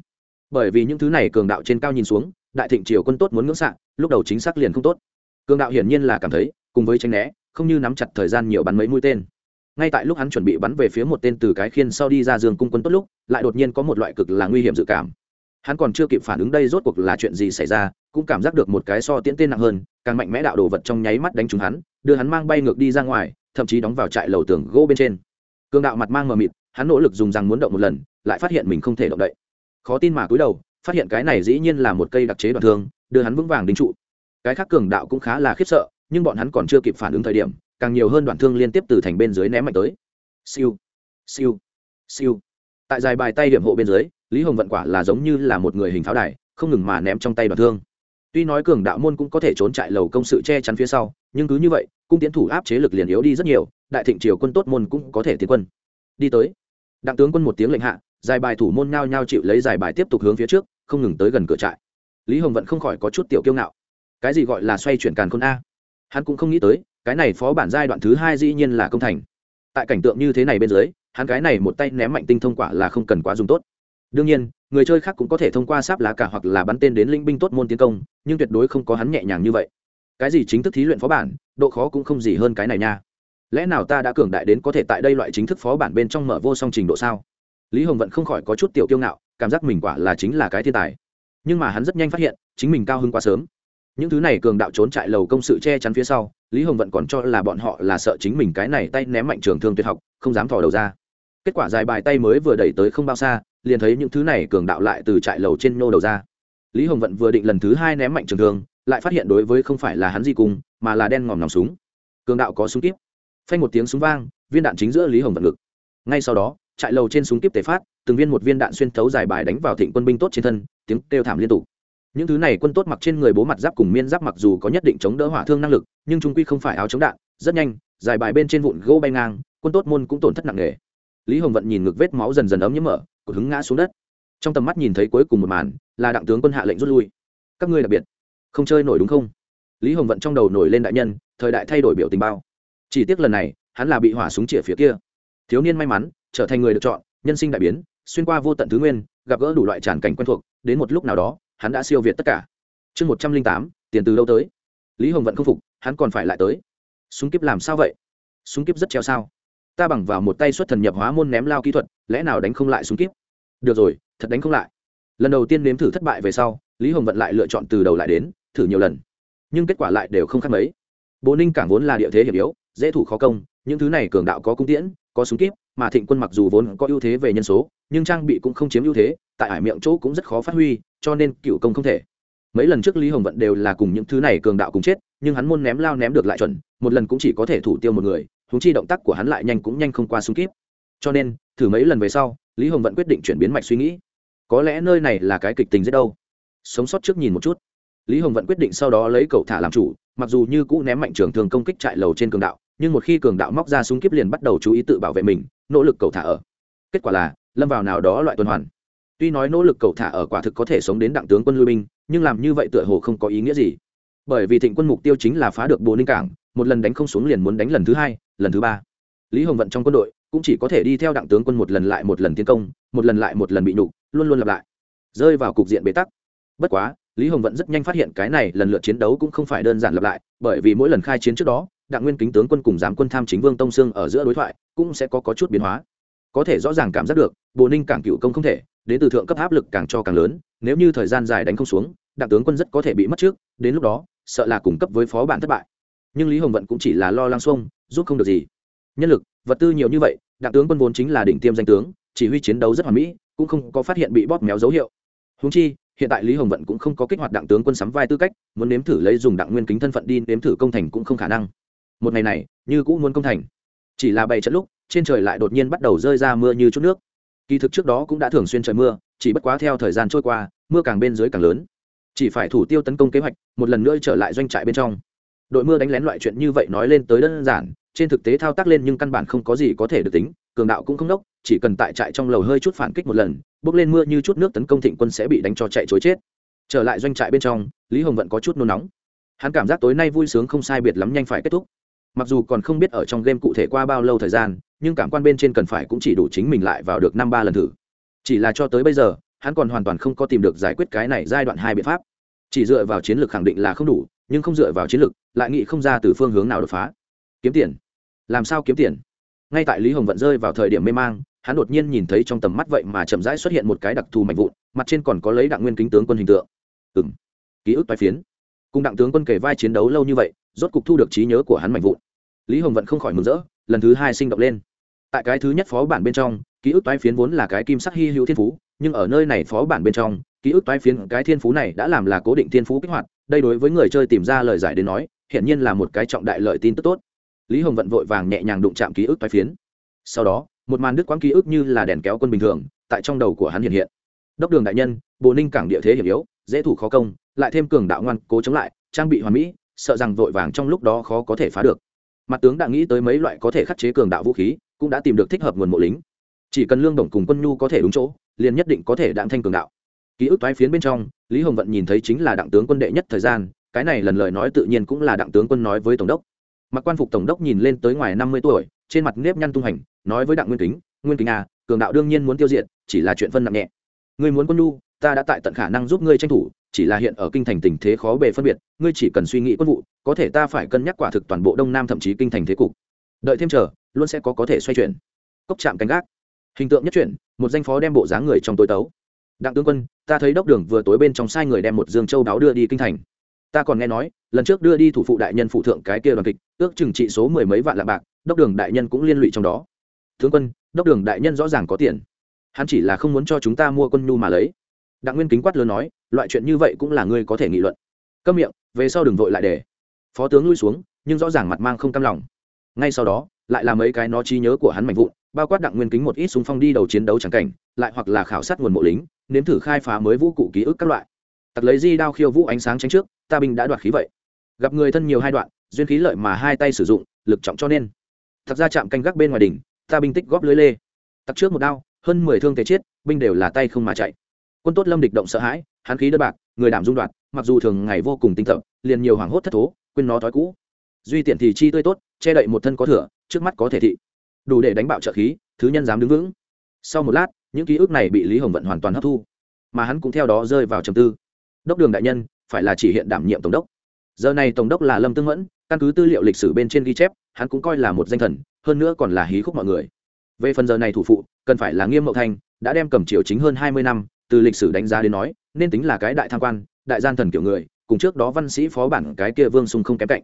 Speaker 1: Bởi vì những thứ này cường đạo trên cao nhìn xuống, đại thịnh triều quân tốt muốn ngưỡng xạ, lúc đầu chính xác liền không tốt. Cường đạo hiển nhiên là cảm thấy, cùng với tránh né, không như nắm chặt thời gian nhiều bắn mấy mũi tên. Ngay tại lúc hắn chuẩn bị bắn về phía một tên từ cái khiên sau đi ra giường cung quân tốt lúc, lại đột nhiên có một loại cực là nguy hiểm dự cảm. Hắn còn chưa kịp phản ứng đây rốt cuộc là chuyện gì xảy ra, cũng cảm giác được một cái so tiễn tên nặng hơn, càng mạnh mẽ đạo đồ vật trong nháy mắt đánh trúng hắn đưa hắn mang bay ngược đi ra ngoài, thậm chí đóng vào trại lầu tường gỗ bên trên. Cường đạo mặt mang mờ mịt, hắn nỗ lực dùng răng muốn động một lần, lại phát hiện mình không thể động đậy. Khó tin mà cúi đầu, phát hiện cái này dĩ nhiên là một cây đặc chế đoạn thương, đưa hắn vững vàng đính trụ. Cái khác cường đạo cũng khá là khiếp sợ, nhưng bọn hắn còn chưa kịp phản ứng thời điểm, càng nhiều hơn đoạn thương liên tiếp từ thành bên dưới ném mạnh tới. Siêu siêu siêu. Tại dài bài tay điểm hộ bên dưới, lý hồng vận quả là giống như là một người hình pháo đài, không ngừng mà ném trong tay đoạn thương tuy nói cường đạo môn cũng có thể trốn chạy lầu công sự che chắn phía sau, nhưng cứ như vậy, cung tiến thủ áp chế lực liền yếu đi rất nhiều, đại thịnh triều quân tốt môn cũng có thể tiến quân. Đi tới. Đặng tướng quân một tiếng lệnh hạ, giải bài thủ môn nhao nhao chịu lấy giải bài tiếp tục hướng phía trước, không ngừng tới gần cửa trại. Lý hồng vẫn không khỏi có chút tiểu kiêu ngạo. Cái gì gọi là xoay chuyển càn khôn a? Hắn cũng không nghĩ tới, cái này phó bản giai đoạn thứ hai dĩ nhiên là công thành. Tại cảnh tượng như thế này bên dưới, hắn cái này một tay ném mạnh tinh thông quả là không cần quá dùng tốt. Đương nhiên người chơi khác cũng có thể thông qua sáp lá cả hoặc là bắn tên đến linh binh tốt môn tiến công, nhưng tuyệt đối không có hắn nhẹ nhàng như vậy. Cái gì chính thức thí luyện phó bản, độ khó cũng không gì hơn cái này nha. Lẽ nào ta đã cường đại đến có thể tại đây loại chính thức phó bản bên trong mở vô song trình độ sao? Lý hồng vẫn không khỏi có chút tiểu kiêu ngạo, cảm giác mình quả là chính là cái thiên tài. Nhưng mà hắn rất nhanh phát hiện, chính mình cao hơn quá sớm. Những thứ này cường đạo trốn chạy lầu công sự che chắn phía sau, lý hồng vẫn còn cho là bọn họ là sợ chính mình cái này tay ném mạnh trường thương tuyệt học, không dám thò đầu ra. Kết quả dài bài tay mới vừa đẩy tới không bao xa liền thấy những thứ này cường đạo lại từ trại lầu trên nô đầu ra. Lý hồng vận vừa định lần thứ hai ném mạnh trường thương, lại phát hiện đối với không phải là hắn di cung, mà là đen ngòm nòng súng. Cường đạo có súng kíp. Phanh một tiếng súng vang, viên đạn chính giữa lý hồng vận ngực. Ngay sau đó, trại lầu trên súng kíp tề phát, từng viên một viên đạn xuyên thấu dài bài đánh vào thịnh quân binh tốt trên thân, tiếng kêu thảm liên tục. Những thứ này quân tốt mặc trên người bố mặt giáp cùng miên giáp mặc dù có nhất định chống đỡ hỏa thương năng lực, nhưng trung quy không phải áo chống đạn, rất nhanh, dài bài bên trên vụn gỗ bay ngang, quân tốt môn cũng tổn thất nặng nề. Lý hồng vận nhìn ngực vết máu dần dần ấm nhiễm mở của hứng ngã xuống đất. Trong tầm mắt nhìn thấy cuối cùng một màn, là đặng tướng quân hạ lệnh rút lui. Các ngươi đặc biệt, không chơi nổi đúng không? Lý hồng vận trong đầu nổi lên đại nhân, thời đại thay đổi biểu tình bao. Chỉ tiếc lần này, hắn là bị hỏa súng chĩa phía kia. Thiếu niên may mắn, trở thành người được chọn, nhân sinh đại biến, xuyên qua vô tận thứ nguyên, gặp gỡ đủ loại tràn cảnh quen thuộc, đến một lúc nào đó, hắn đã siêu việt tất cả. Chương một trăm linh tám, tiền từ đâu tới? Lý hồng vận không phục, hắn còn phải lại tới. Súng kíp làm sao vậy? Súng kíp rất treo sao? Ta bằng vào một tay xuất thần nhập hóa môn ném lao kỹ thuật, lẽ nào đánh không lại súng kíp? Được rồi, thật đánh không lại. Lần đầu tiên nếm thử thất bại về sau, lý hồng vận lại lựa chọn từ đầu lại đến, thử nhiều lần. Nhưng kết quả lại đều không khác mấy. Bố ninh cảng vốn là địa thế hiểm yếu, dễ thủ khó công, những thứ này cường đạo có cung tiễn, có súng kíp, mà thịnh quân mặc dù vốn có ưu thế về nhân số, nhưng trang bị cũng không chiếm ưu thế, tại ải miệng chỗ cũng rất khó phát huy, cho nên cựu công không thể. Mấy lần trước lý hồng vận đều là cùng những thứ này cường đạo cùng chết, nhưng hắn môn ném lao ném được lại chuẩn, một lần cũng chỉ có thể thủ tiêu một người húng chi động tác của hắn lại nhanh cũng nhanh không qua súng kíp. Cho nên, thử mấy lần về sau lý hồng vận quyết định chuyển biến mạch suy nghĩ. Có lẽ nơi này là cái kịch tình rất đâu. Sống sót trước nhìn một chút. Lý hồng vận quyết định sau đó lấy cậu thả làm chủ, mặc dù như cũ ném mạnh trường thường công kích trại lầu trên cường đạo, nhưng một khi cường đạo móc ra súng kiếp liền bắt đầu chú ý tự bảo vệ mình, nỗ lực cầu thả ở. Kết quả là, lâm vào nào đó loại tuần hoàn. Tuy nói nỗ lực cầu thả ở quả thực có thể sống đến đặng tướng quân lưu binh, nhưng làm như vậy tựa hồ không có ý nghĩa gì. Bởi vì thịnh quân mục tiêu chính là phá được bồ ninh cảng, một lần đánh không xuống liền muốn đánh lần thứ hai, lần thứ ba. Lý hồng vận trong quân đội cũng chỉ có thể đi theo đặng tướng quân một lần lại một lần tiến công một lần lại một lần bị nhục luôn luôn lặp lại rơi vào cục diện bế tắc. Bất quá lý hồng vận rất nhanh phát hiện cái này lần lượt chiến đấu cũng không phải đơn giản lặp lại bởi vì mỗi lần khai chiến trước đó đặng nguyên kính tướng quân cùng giám quân tham chính vương tông sương ở giữa đối thoại cũng sẽ có, có chút biến hóa. Có thể rõ ràng cảm giác được bồ ninh càng cựu công không thể đến từ thượng cấp áp lực càng cho càng lớn nếu như thời gian dài đánh không xuống đặng tướng quân rất có thể bị mất trước đến lúc đó sợ là cung cấp với phó bản thất bại. Nhưng lý hồng vận cũng chỉ là lo lăng xuông giúp không được gì. Nhân lực vật tư nhiều như vậy, đặng tướng quân vốn chính là đỉnh tiêm danh tướng, chỉ huy chiến đấu rất hoàn mỹ, cũng không có phát hiện bị bóp méo dấu hiệu. Húng chi, hiện tại lý hồng vận cũng không có kích hoạt đặng tướng quân sắm vai tư cách, muốn nếm thử lấy dùng đặng nguyên kính thân phận đi nếm thử công thành cũng không khả năng. Một ngày này, như cũ muốn công thành. Chỉ là bảy trận lúc, trên trời lại đột nhiên bắt đầu rơi ra mưa như chút nước. Kỳ thực trước đó cũng đã thường xuyên trời mưa, chỉ bất quá theo thời gian trôi qua, mưa càng bên dưới càng lớn. Chỉ phải thủ tiêu tấn công kế hoạch, một lần nữa trở lại doanh trại bên trong. Đội mưa đánh lén loại chuyện như vậy nói lên tới đơn giản trên thực tế thao tác lên nhưng căn bản không có gì có thể được tính, cường đạo cũng không đốc, chỉ cần tại trại trong lầu hơi chút phản kích một lần, bước lên mưa như chút nước tấn công thịnh quân sẽ bị đánh cho chạy chối chết. Trở lại doanh trại bên trong, lý hồng vẫn có chút nôn nóng. Hắn cảm giác tối nay vui sướng không sai biệt lắm nhanh phải kết thúc. Mặc dù còn không biết ở trong game cụ thể qua bao lâu thời gian, nhưng cảm quan bên trên cần phải cũng chỉ đủ chính mình lại vào được năm ba lần thử. Chỉ là cho tới bây giờ, hắn còn hoàn toàn không có tìm được giải quyết cái này giai đoạn hai biện pháp. Chỉ dựa vào chiến lược khẳng định là không đủ, nhưng không dựa vào chiến lược, lại nghĩ không ra từ phương hướng nào đột phá kiếm tiền. Làm sao kiếm tiền? Ngay tại lý hồng vận rơi vào thời điểm mê mang, hắn đột nhiên nhìn thấy trong tầm mắt vậy mà chậm rãi xuất hiện một cái đặc thù mạnh vụn, mặt trên còn có lấy đặng nguyên kính tướng quân hình tượng. Ừ m ký ức toái phiến. Cùng đặng tướng quân kể vai chiến đấu lâu như vậy, rốt cục thu được trí nhớ của hắn mạnh vụn. Lý hồng vận không khỏi mừng rỡ, lần thứ hai sinh động lên. Tại cái thứ nhất phó bản bên trong, ký ức toái phiến vốn là cái kim sắc hy hữu thiên phú, nhưng ở nơi này phó bản bên trong, ký ức toái phiến, cái thiên phú này đã làm là cố định thiên phú kích hoạt, đây đối với người chơi tìm ra lời giải đến nói, hiển nhiên là một cái trọng đại lợi tin tức tốt lý hồng vận vội vàng nhẹ nhàng đụng chạm ký ức toái phiến. Sau đó, một màn đứt quãng ký ức như là đèn kéo quân bình thường, tại trong đầu của hắn hiện hiện. Đốc đường đại nhân, bồ ninh cảng địa thế hiểm yếu, dễ thủ khó công, lại thêm cường đạo ngoan cố chống lại, trang bị hoàn mỹ, sợ rằng vội vàng trong lúc đó khó có thể phá được. Mặt tướng đã nghĩ tới mấy loại có thể khắc chế cường đạo vũ khí, cũng đã tìm được thích hợp nguồn mộ lính. Chỉ cần lương đồng cùng quân nhu có thể đúng chỗ, liền nhất định có thể đạn thanh cường đạo. Ký ức toái phiến bên trong, lý hồng vận nhìn thấy chính là đặng tướng quân đệ nhất thời gian, cái này lần lời nói tự nhiên cũng là đặng tướng quân nói với tổng đốc mặc quan phục tổng đốc nhìn lên tới ngoài năm mươi tuổi, trên mặt nếp nhăn tung hành, nói với đặng nguyên kính nguyên kính à cường đạo đương nhiên muốn tiêu diệt, chỉ là chuyện phân nặng nhẹ. Ngươi muốn quân nhu, ta đã tại tận khả năng giúp ngươi tranh thủ, chỉ là hiện ở kinh thành tình thế khó bề phân biệt, ngươi chỉ cần suy nghĩ quân vụ, có thể ta phải cân nhắc quả thực toàn bộ đông nam thậm chí kinh thành thế cục. Đợi thêm chờ, luôn sẽ có có thể xoay chuyển. Cốc chạm canh gác. Hình tượng nhất chuyển, một danh phó đem bộ dáng người trong tối tấu. Đặng tướng quân, ta thấy đốc đường vừa tối bên trong sai người đem một dương châu đáo đưa đi kinh thành ta còn nghe nói, lần trước đưa đi thủ phụ đại nhân phụ thượng cái kia đoàn kịch, ước chừng trị số mười mấy vạn lạng bạc, đốc đường đại nhân cũng liên lụy trong đó. Tướng quân, đốc đường đại nhân rõ ràng có tiền. Hắn chỉ là không muốn cho chúng ta mua quân nhu mà lấy. Đặng nguyên kính quát lớn nói, loại chuyện như vậy cũng là ngươi có thể nghị luận. Câm miệng, về sau đừng vội lại để. Phó tướng lui xuống, nhưng rõ ràng mặt mang không cam lòng. Ngay sau đó, lại là mấy cái nó trí nhớ của hắn mạnh vụn, bao quát đặng nguyên kính một ít súng phong đi đầu chiến đấu trắng cảnh, lại hoặc là khảo sát nguồn mộ lính, nếm thử khai phá mới vũ cụ ký ức các loại tặc lấy di đao khiêu vũ ánh sáng tránh trước, ta binh đã đoạt khí vậy. Gặp người thân nhiều hai đoạn, duyên khí lợi mà hai tay sử dụng, lực trọng cho nên. Thật ra chạm canh gác bên ngoài đỉnh, ta binh tích góp lưới lê. Tặc trước một đao, hơn mười thương thế chết, binh đều là tay không mà chạy. Quân tốt lâm địch động sợ hãi, hắn khí đơn bạc, người đảm dung đoạt, mặc dù thường ngày vô cùng tinh thập, liền nhiều hoảng hốt thất thố, quên nó thói cũ. Duy tiện thì chi tươi tốt, che đậy một thân có thừa, trước mắt có thể thị. Đủ để đánh bạo trợ khí, thứ nhân dám đứng vững. Sau một lát, những ký ức này bị lý hồng vận hoàn toàn hấp thu. Mà hắn cũng theo đó rơi vào trầm tư đốc đường đại nhân, phải là chỉ hiện đảm nhiệm tổng đốc. Giờ này tổng đốc là lâm tương mẫn, căn cứ tư liệu lịch sử bên trên ghi chép, hắn cũng coi là một danh thần, hơn nữa còn là hí khúc mọi người. Về phần giờ này thủ phụ, cần phải là nghiêm mậu thanh, đã đem cầm triều chính hơn hai mươi năm, từ lịch sử đánh giá đến nói, nên tính là cái đại tham quan, đại gian thần kiểu người, cùng trước đó văn sĩ phó bản cái kia vương sung không kém cạnh.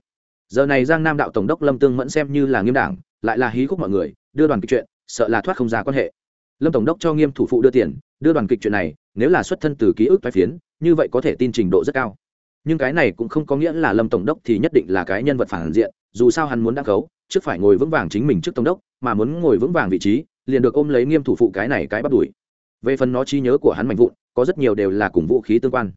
Speaker 1: Giờ này giang nam đạo tổng đốc lâm tương mẫn xem như là nghiêm đảng, lại là hí khúc mọi người, đưa đoàn kịch chuyện, sợ là thoát không ra quan hệ. Lâm tổng đốc cho nghiêm thủ phụ đưa tiền, đưa đoàn kịch chuyện này, nếu là xuất thân từ ký ức thoái phiến như vậy có thể tin trình độ rất cao. Nhưng cái này cũng không có nghĩa là lâm tổng đốc thì nhất định là cái nhân vật phản diện, dù sao hắn muốn đắc khấu, trước phải ngồi vững vàng chính mình trước tổng đốc, mà muốn ngồi vững vàng vị trí, liền được ôm lấy nghiêm thủ phụ cái này cái bắt đuổi. Về phần nó trí nhớ của hắn mạnh vụn, có rất nhiều đều là cùng vũ khí tương quan.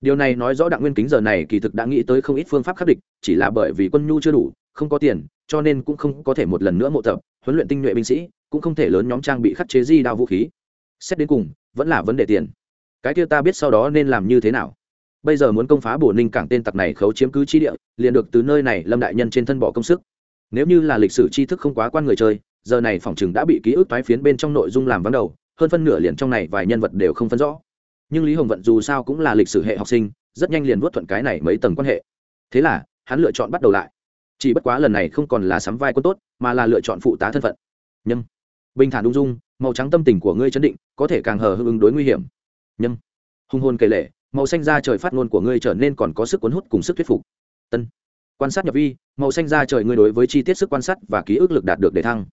Speaker 1: Điều này nói rõ đặng nguyên kính giờ này kỳ thực đã nghĩ tới không ít phương pháp khắc địch, chỉ là bởi vì quân nhu chưa đủ, không có tiền, cho nên cũng không có thể một lần nữa mộ tập, huấn luyện tinh nhuệ binh sĩ, cũng không thể lớn nhóm trang bị khắc chế di đao vũ khí. Xét đến cùng, vẫn là vấn đề tiền cái kia ta biết sau đó nên làm như thế nào. Bây giờ muốn công phá bổ ninh cảng tên tặc này khấu chiếm cứ chi địa, liền được từ nơi này lâm đại nhân trên thân bỏ công sức. Nếu như là lịch sử tri thức không quá quan người chơi, giờ này phòng chừng đã bị ký ức toái phiến bên trong nội dung làm vắng đầu, hơn phân nửa liền trong này vài nhân vật đều không phân rõ. Nhưng lý hồng vận dù sao cũng là lịch sử hệ học sinh, rất nhanh liền vuốt thuận cái này mấy tầng quan hệ. Thế là, hắn lựa chọn bắt đầu lại. Chỉ bất quá lần này không còn là sắm vai quân tốt, mà là lựa chọn phụ tá thân phận. Nhâm. Bình thản ung dung, màu trắng tâm tình của ngươi chấn định, có thể càng hờ hưng ứng đối nguy hiểm nhâm. Hung hồn kể lệ màu xanh da trời phát ngôn của ngươi trở nên còn có sức cuốn hút cùng sức thuyết phục. Tân. Quan sát nhập vi, màu xanh da trời ngươi đối với chi tiết sức quan sát và ký ức lực đạt được để thăng.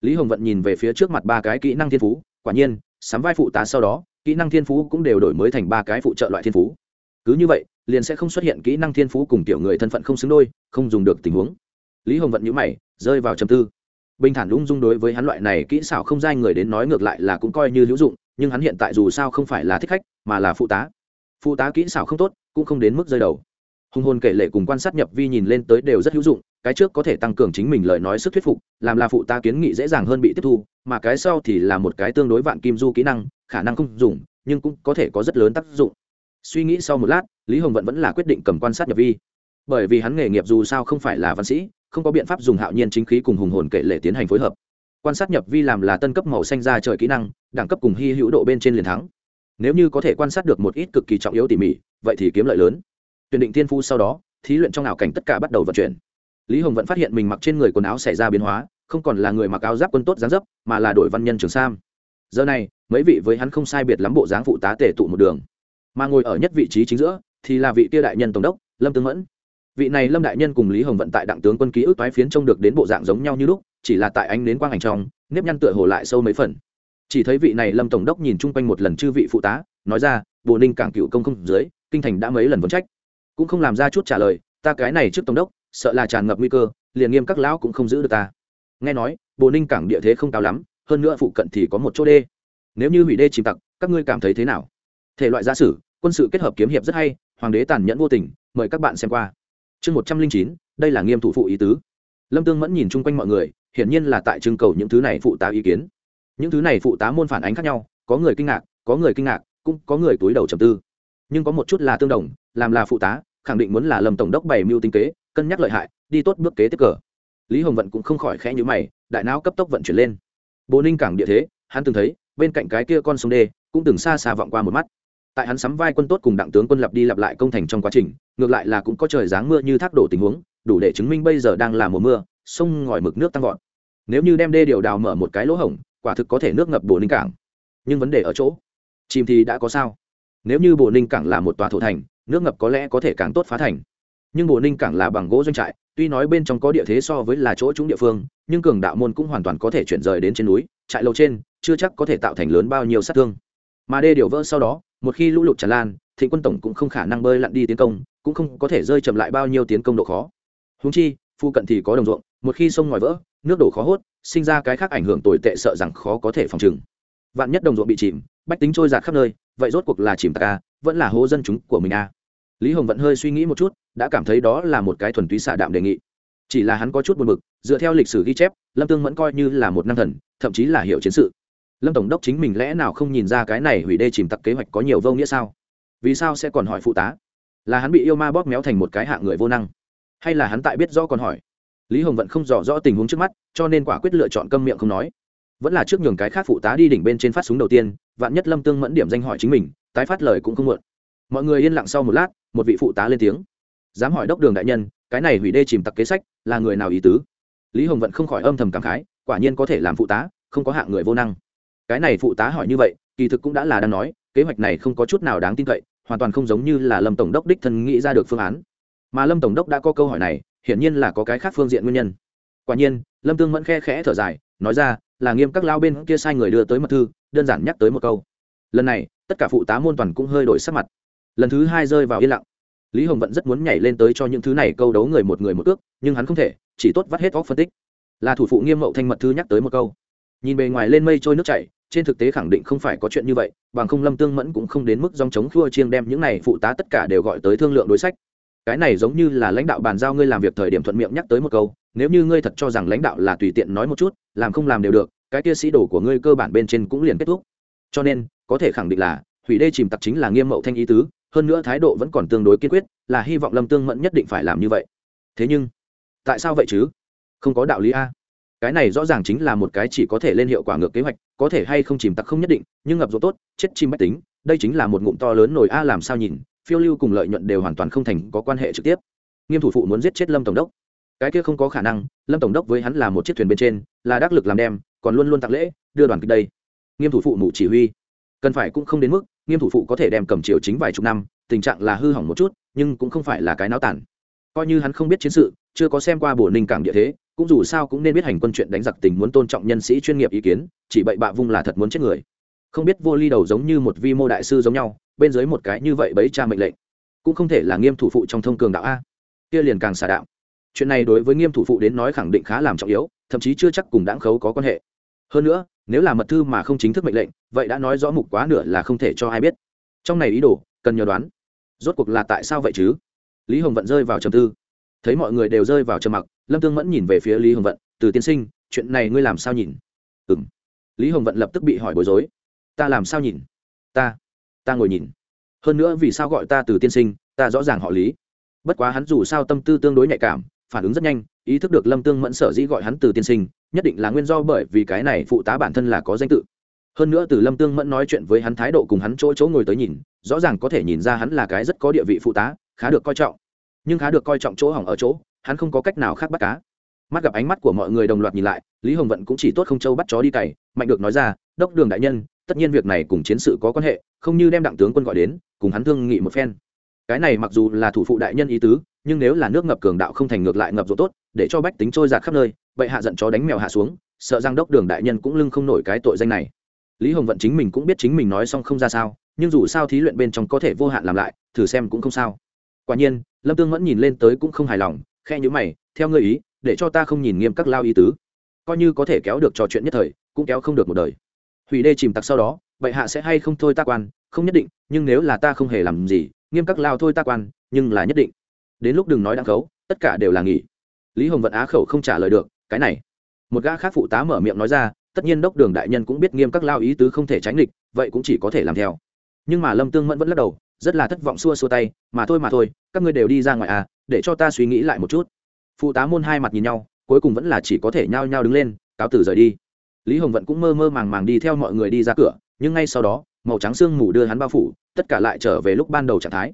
Speaker 1: Lý hồng vận nhìn về phía trước mặt ba cái kỹ năng thiên phú, quả nhiên, sắm vai phụ tá sau đó, kỹ năng thiên phú cũng đều đổi mới thành ba cái phụ trợ loại thiên phú. Cứ như vậy, liền sẽ không xuất hiện kỹ năng thiên phú cùng tiểu người thân phận không xứng đôi, không dùng được tình huống. Lý hồng vận nhữ mày, rơi vào trầm tư. Bình thản ung dung đối với hắn loại này kỹ xảo không dai người đến nói ngược lại là cũng coi như hữu dụng nhưng hắn hiện tại dù sao không phải là thích khách, mà là phụ tá. Phụ tá kỹ xảo không tốt, cũng không đến mức rơi đầu. Hùng hồn kể lệ cùng quan sát nhập vi nhìn lên tới đều rất hữu dụng, cái trước có thể tăng cường chính mình lời nói sức thuyết phục, làm là phụ tá kiến nghị dễ dàng hơn bị tiếp thu, mà cái sau thì là một cái tương đối vạn kim du kỹ năng, khả năng không dùng, nhưng cũng có thể có rất lớn tác dụng. Suy nghĩ sau một lát, lý hồng vận vẫn là quyết định cầm quan sát nhập vi. Bởi vì hắn nghề nghiệp dù sao không phải là văn sĩ, không có biện pháp dùng hạo nhiên chính khí cùng hùng hồn kể lệ tiến hành phối hợp quan sát nhập vi làm là tân cấp màu xanh ra trời kỹ năng, đẳng cấp cùng hy hữu độ bên trên liền thắng. Nếu như có thể quan sát được một ít cực kỳ trọng yếu tỉ mỉ, vậy thì kiếm lợi lớn. Tuyển định tiên phu sau đó, thí luyện trong ảo cảnh tất cả bắt đầu vận chuyển. Lý hồng vẫn phát hiện mình mặc trên người quần áo xảy ra biến hóa, không còn là người mặc áo giáp quân tốt dáng dấp, mà là đội văn nhân trường sam. Giờ này, mấy vị với hắn không sai biệt lắm bộ dáng phụ tá tể tụ một đường. Mà ngồi ở nhất vị trí chính giữa, thì là vị tia đại nhân tổng đốc, lâm tương mẫn vị này lâm đại nhân cùng lý hồng vận tại đặng tướng quân ký ức toái phiến trông được đến bộ dạng giống nhau như lúc, chỉ là tại ánh đến quang ảnh trong, nếp nhăn tựa hồ lại sâu mấy phần. Chỉ thấy vị này lâm tổng đốc nhìn chung quanh một lần chư vị phụ tá, nói ra, bồ ninh cảng cựu công không dưới, kinh thành đã mấy lần vấn trách. Cũng không làm ra chút trả lời, ta cái này trước tổng đốc, sợ là tràn ngập nguy cơ, liền nghiêm các lão cũng không giữ được ta. Nghe nói, bồ ninh cảng địa thế không cao lắm, hơn nữa phụ cận thì có một chỗ đê. Nếu như hủy đê chìm tặc, các ngươi cảm thấy thế nào? Thể loại giả sử, quân sự kết hợp kiếm hiệp rất hay, hoàng đế tàn nhẫn vô tình, mời các bạn xem qua chương một trăm linh chín, đây là nghiêm thủ phụ ý tứ. Lâm tương mẫn nhìn chung quanh mọi người, hiển nhiên là tại trưng cầu những thứ này phụ tá ý kiến. Những thứ này phụ tá môn phản ánh khác nhau, có người kinh ngạc, có người kinh ngạc, cũng có người túi đầu trầm tư. Nhưng có một chút là tương đồng, làm là phụ tá, khẳng định muốn là lâm tổng đốc bày mưu tinh kế, cân nhắc lợi hại, đi tốt bước kế tiếp cờ. Lý hồng vận cũng không khỏi khẽ nhữ mày, đại não cấp tốc vận chuyển lên. Bồ ninh cảng địa thế, hắn từng thấy, bên cạnh cái kia con sông đê, cũng từng xa xa vọng qua một mắt. Tại hắn sắm vai quân tốt cùng đặng tướng quân lập đi lặp lại công thành trong quá trình ngược lại là cũng có trời dáng mưa như thác đổ tình huống, đủ để chứng minh bây giờ đang là mùa mưa, sông ngòi mực nước tăng vọt. Nếu như đem đê điều đào mở một cái lỗ hổng, quả thực có thể nước ngập bồ ninh cảng. Nhưng vấn đề ở chỗ chìm thì đã có sao? Nếu như bồ ninh cảng là một tòa thổ thành, nước ngập có lẽ có thể càng tốt phá thành. Nhưng bồ ninh cảng là bằng gỗ doanh trại, tuy nói bên trong có địa thế so với là chỗ trúng địa phương, nhưng cường đạo môn cũng hoàn toàn có thể chuyển rời đến trên núi, trại lầu trên, chưa chắc có thể tạo thành lớn bao nhiêu sát thương. Mà đê điều vỡ sau đó, một khi lũ lụt tràn lan thịnh quân tổng cũng không khả năng bơi lặn đi tiến công, cũng không có thể rơi chậm lại bao nhiêu tiến công độ khó. Húng chi, phu cận thì có đồng ruộng, một khi sông ngoài vỡ, nước đổ khó hốt, sinh ra cái khác ảnh hưởng tồi tệ sợ rằng khó có thể phòng trừng. Vạn nhất đồng ruộng bị chìm, bách tính trôi giạt khắp nơi, vậy rốt cuộc là chìm tạc a, vẫn là hố dân chúng của mình a. Lý hồng vẫn hơi suy nghĩ một chút, đã cảm thấy đó là một cái thuần túy xả đạm đề nghị. Chỉ là hắn có chút buồn bực, dựa theo lịch sử ghi chép, lâm tương vẫn coi như là một năng thần, thậm chí là hiệu chiến sự. Lâm tổng đốc chính mình lẽ nào không nhìn ra cái này hủy đê chìm tặc kế hoạch có nhiều vô nghĩa sao? Vì sao sẽ còn hỏi phụ tá? Là hắn bị yêu ma bóp méo thành một cái hạng người vô năng? Hay là hắn tại biết rõ còn hỏi? Lý hồng vẫn không rõ rõ tình huống trước mắt, cho nên quả quyết lựa chọn câm miệng không nói. Vẫn là trước nhường cái khác phụ tá đi đỉnh bên trên phát súng đầu tiên, vạn nhất lâm tương mẫn điểm danh hỏi chính mình, tái phát lời cũng không muộn. Mọi người yên lặng sau một lát, một vị phụ tá lên tiếng. Dám hỏi đốc đường đại nhân, cái này hủy đê chìm tặc kế sách, là người nào ý tứ? Lý hồng vẫn không khỏi âm thầm cảm khái, quả nhiên có thể làm phụ tá, không có hạng người vô năng. Cái này phụ tá hỏi như vậy kỳ thực cũng đã là đang nói, kế hoạch này không có chút nào đáng tin cậy, hoàn toàn không giống như là lâm tổng đốc đích thân nghĩ ra được phương án. Mà lâm tổng đốc đã có câu hỏi này, hiển nhiên là có cái khác phương diện nguyên nhân. Quả nhiên, lâm tương mẫn khe khẽ thở dài, nói ra, là nghiêm các lao bên kia sai người đưa tới mật thư, đơn giản nhắc tới một câu. Lần này, tất cả phụ tá môn toàn cũng hơi đổi sắc mặt. Lần thứ hai rơi vào yên lặng. Lý hồng vẫn rất muốn nhảy lên tới cho những thứ này câu đấu người một người một ước, nhưng hắn không thể, chỉ tốt vắt hết óc phân tích. Là thủ phụ nghiêm mậu thanh mật thư nhắc tới một câu. Nhìn bề ngoài lên mây trôi nước chảy trên thực tế khẳng định không phải có chuyện như vậy, bằng không lâm tương mẫn cũng không đến mức dòng chống khua chiêng đem những này phụ tá tất cả đều gọi tới thương lượng đối sách. Cái này giống như là lãnh đạo bàn giao ngươi làm việc thời điểm thuận miệng nhắc tới một câu, nếu như ngươi thật cho rằng lãnh đạo là tùy tiện nói một chút, làm không làm đều được, cái kia sĩ đồ của ngươi cơ bản bên trên cũng liền kết thúc. Cho nên, có thể khẳng định là, hủy đê chìm tặc chính là nghiêm mậu thanh ý tứ, hơn nữa thái độ vẫn còn tương đối kiên quyết, là hy vọng lâm tương mẫn nhất định phải làm như vậy. Thế nhưng, tại sao vậy chứ? Không có đạo lý a cái này rõ ràng chính là một cái chỉ có thể lên hiệu quả ngược kế hoạch, có thể hay không chìm tặc không nhất định, nhưng ngập rỗ tốt, chết chim bách tính, đây chính là một ngụm to lớn nổi a, làm sao nhìn, phiêu lưu cùng lợi nhuận đều hoàn toàn không thành có quan hệ trực tiếp. Nghiêm thủ phụ muốn giết chết lâm tổng đốc. Cái kia không có khả năng, lâm tổng đốc với hắn là một chiếc thuyền bên trên, là đắc lực làm đem, còn luôn luôn tặng lễ, đưa đoàn kịch đây. Nghiêm thủ phụ mụ chỉ huy. Cần phải cũng không đến mức, nghiêm thủ phụ có thể đem cầm chiều chính vài chục năm, tình trạng là hư hỏng một chút, nhưng cũng không phải là cái náo tản. Coi như hắn không biết chiến sự, chưa có xem qua bổ ninh cảng địa thế cũng dù sao cũng nên biết hành quân chuyện đánh giặc tình muốn tôn trọng nhân sĩ chuyên nghiệp ý kiến, chỉ bậy bạ vung là thật muốn chết người. Không biết vô ly đầu giống như một vi mô đại sư giống nhau, bên dưới một cái như vậy bấy cha mệnh lệnh. Cũng không thể là nghiêm thủ phụ trong thông cường đạo a. Kia liền càng xả đạo. Chuyện này đối với nghiêm thủ phụ đến nói khẳng định khá làm trọng yếu, thậm chí chưa chắc cùng đáng khấu có quan hệ. Hơn nữa, nếu là mật thư mà không chính thức mệnh lệnh, vậy đã nói rõ mục quá nửa là không thể cho ai biết. Trong này ý đồ, cần nhờ đoán. Rốt cuộc là tại sao vậy chứ? Lý hồng vận rơi vào trầm tư. Thấy mọi người đều rơi vào trầm mặc lâm tương mẫn nhìn về phía lý hồng vận, từ tiên sinh, chuyện này ngươi làm sao nhìn? Ừ m lý hồng vận lập tức bị hỏi bối rối. Ta làm sao nhìn? Ta ta ngồi nhìn. Hơn nữa vì sao gọi ta từ tiên sinh, ta rõ ràng họ lý. Bất quá hắn dù sao tâm tư tương đối nhạy cảm, phản ứng rất nhanh, ý thức được lâm tương mẫn sở dĩ gọi hắn từ tiên sinh, nhất định là nguyên do bởi vì cái này phụ tá bản thân là có danh tự. Hơn nữa từ lâm tương mẫn nói chuyện với hắn thái độ cùng hắn chỗ chỗ ngồi tới nhìn, rõ ràng có thể nhìn ra hắn là cái rất có địa vị phụ tá, khá được coi trọng. Nhưng khá được coi trọng chỗ hỏng ở chỗ hắn không có cách nào khác bắt cá. Mắt gặp ánh mắt của mọi người đồng loạt nhìn lại, lý hồng vận cũng chỉ tốt không châu bắt chó đi cày, mạnh được nói ra, đốc đường đại nhân, tất nhiên việc này cùng chiến sự có quan hệ, không như đem đặng tướng quân gọi đến, cùng hắn thương nghị một phen. Cái này mặc dù là thủ phụ đại nhân ý tứ, nhưng nếu là nước ngập cường đạo không thành ngược lại ngập rộ tốt, để cho bách tính trôi giạt khắp nơi, vậy hạ giận chó đánh mèo hạ xuống, sợ rằng đốc đường đại nhân cũng lưng không nổi cái tội danh này. Lý hồng vận chính mình cũng biết chính mình nói xong không ra sao, nhưng dù sao thí luyện bên trong có thể vô hạn làm lại, thử xem cũng không sao. Quả nhiên, lâm tương vẫn nhìn lên tới cũng không hài lòng khe nhữ mày, theo ngươi ý, để cho ta không nhìn nghiêm các lao ý tứ. Coi như có thể kéo được trò chuyện nhất thời, cũng kéo không được một đời. Hủy đê chìm tặc sau đó, bệ hạ sẽ hay không thôi ta quan, không nhất định, nhưng nếu là ta không hề làm gì, nghiêm các lao thôi ta quan, nhưng là nhất định. Đến lúc đừng nói đáng khấu, tất cả đều là nghỉ. Lý hồng vận á khẩu không trả lời được, cái này. Một gã khác phụ tá mở miệng nói ra, tất nhiên đốc đường đại nhân cũng biết nghiêm các lao ý tứ không thể tránh địch vậy cũng chỉ có thể làm theo. Nhưng mà lâm tương mẫn vẫn lắc đầu rất là thất vọng xua xua tay, mà thôi mà thôi, các ngươi đều đi ra ngoài à để cho ta suy nghĩ lại một chút. Phụ tá môn hai mặt nhìn nhau, cuối cùng vẫn là chỉ có thể nhao nhao đứng lên, cáo tử rời đi. Lý hồng vận cũng mơ mơ màng màng đi theo mọi người đi ra cửa, nhưng ngay sau đó, màu trắng sương mù đưa hắn bao phủ, tất cả lại trở về lúc ban đầu trạng thái.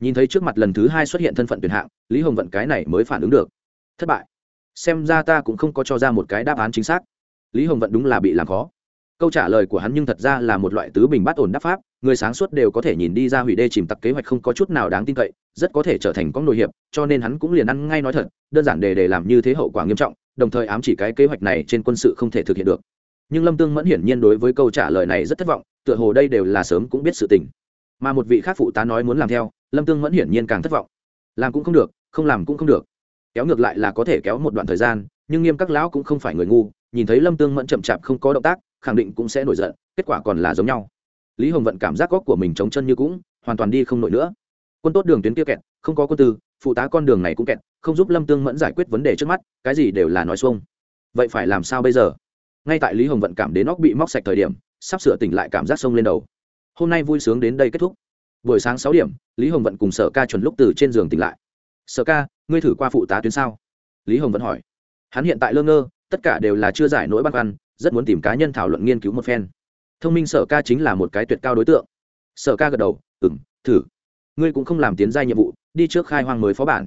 Speaker 1: Nhìn thấy trước mặt lần thứ hai xuất hiện thân phận tuyển hạng, lý hồng vận cái này mới phản ứng được. Thất bại. Xem ra ta cũng không có cho ra một cái đáp án chính xác. Lý hồng vận đúng là bị làm khó. Câu trả lời của hắn nhưng thật ra là một loại tứ bình bát ổn đáp pháp người sáng suốt đều có thể nhìn đi ra hủy đê chìm tặc kế hoạch không có chút nào đáng tin cậy, rất có thể trở thành con nội hiệp, cho nên hắn cũng liền ăn ngay nói thật, đơn giản để để làm như thế hậu quả nghiêm trọng, đồng thời ám chỉ cái kế hoạch này trên quân sự không thể thực hiện được. Nhưng lâm tương mẫn hiển nhiên đối với câu trả lời này rất thất vọng, tựa hồ đây đều là sớm cũng biết sự tình. Mà một vị khác phụ tá nói muốn làm theo, lâm tương mẫn hiển nhiên càng thất vọng. Làm cũng không được, không làm cũng không được. Kéo ngược lại là có thể kéo một đoạn thời gian, nhưng nghiêm các lão cũng không phải người ngu, nhìn thấy lâm tương mẫn chậm chạp không có động tác, khẳng định cũng sẽ nổi giận, kết quả còn là giống nhau lý hồng vận cảm giác góc của mình chống chân như cũng, hoàn toàn đi không nổi nữa. Quân tốt đường tuyến kia kẹt, không có quân tư, phụ tá con đường này cũng kẹt, không giúp lâm tương mẫn giải quyết vấn đề trước mắt, cái gì đều là nói xuông. Vậy phải làm sao bây giờ? Ngay tại lý hồng vận cảm đến óc bị móc sạch thời điểm, sắp sửa tỉnh lại cảm giác sông lên đầu. Hôm nay vui sướng đến đây kết thúc. Buổi sáng sáu điểm, lý hồng vận cùng sở ca chuẩn lúc từ trên giường tỉnh lại. Sở ca, ngươi thử qua phụ tá tuyến sao? Lý hồng vận hỏi. Hắn hiện tại lơ ngơ, tất cả đều là chưa giải nỗi băn khoăn, rất muốn tìm cá nhân thảo luận nghiên cứu một phen thông minh sở ca chính là một cái tuyệt cao đối tượng. Sở ca gật đầu ừng thử. Ngươi cũng không làm tiến gia nhiệm vụ, đi trước khai hoang mới phó bản.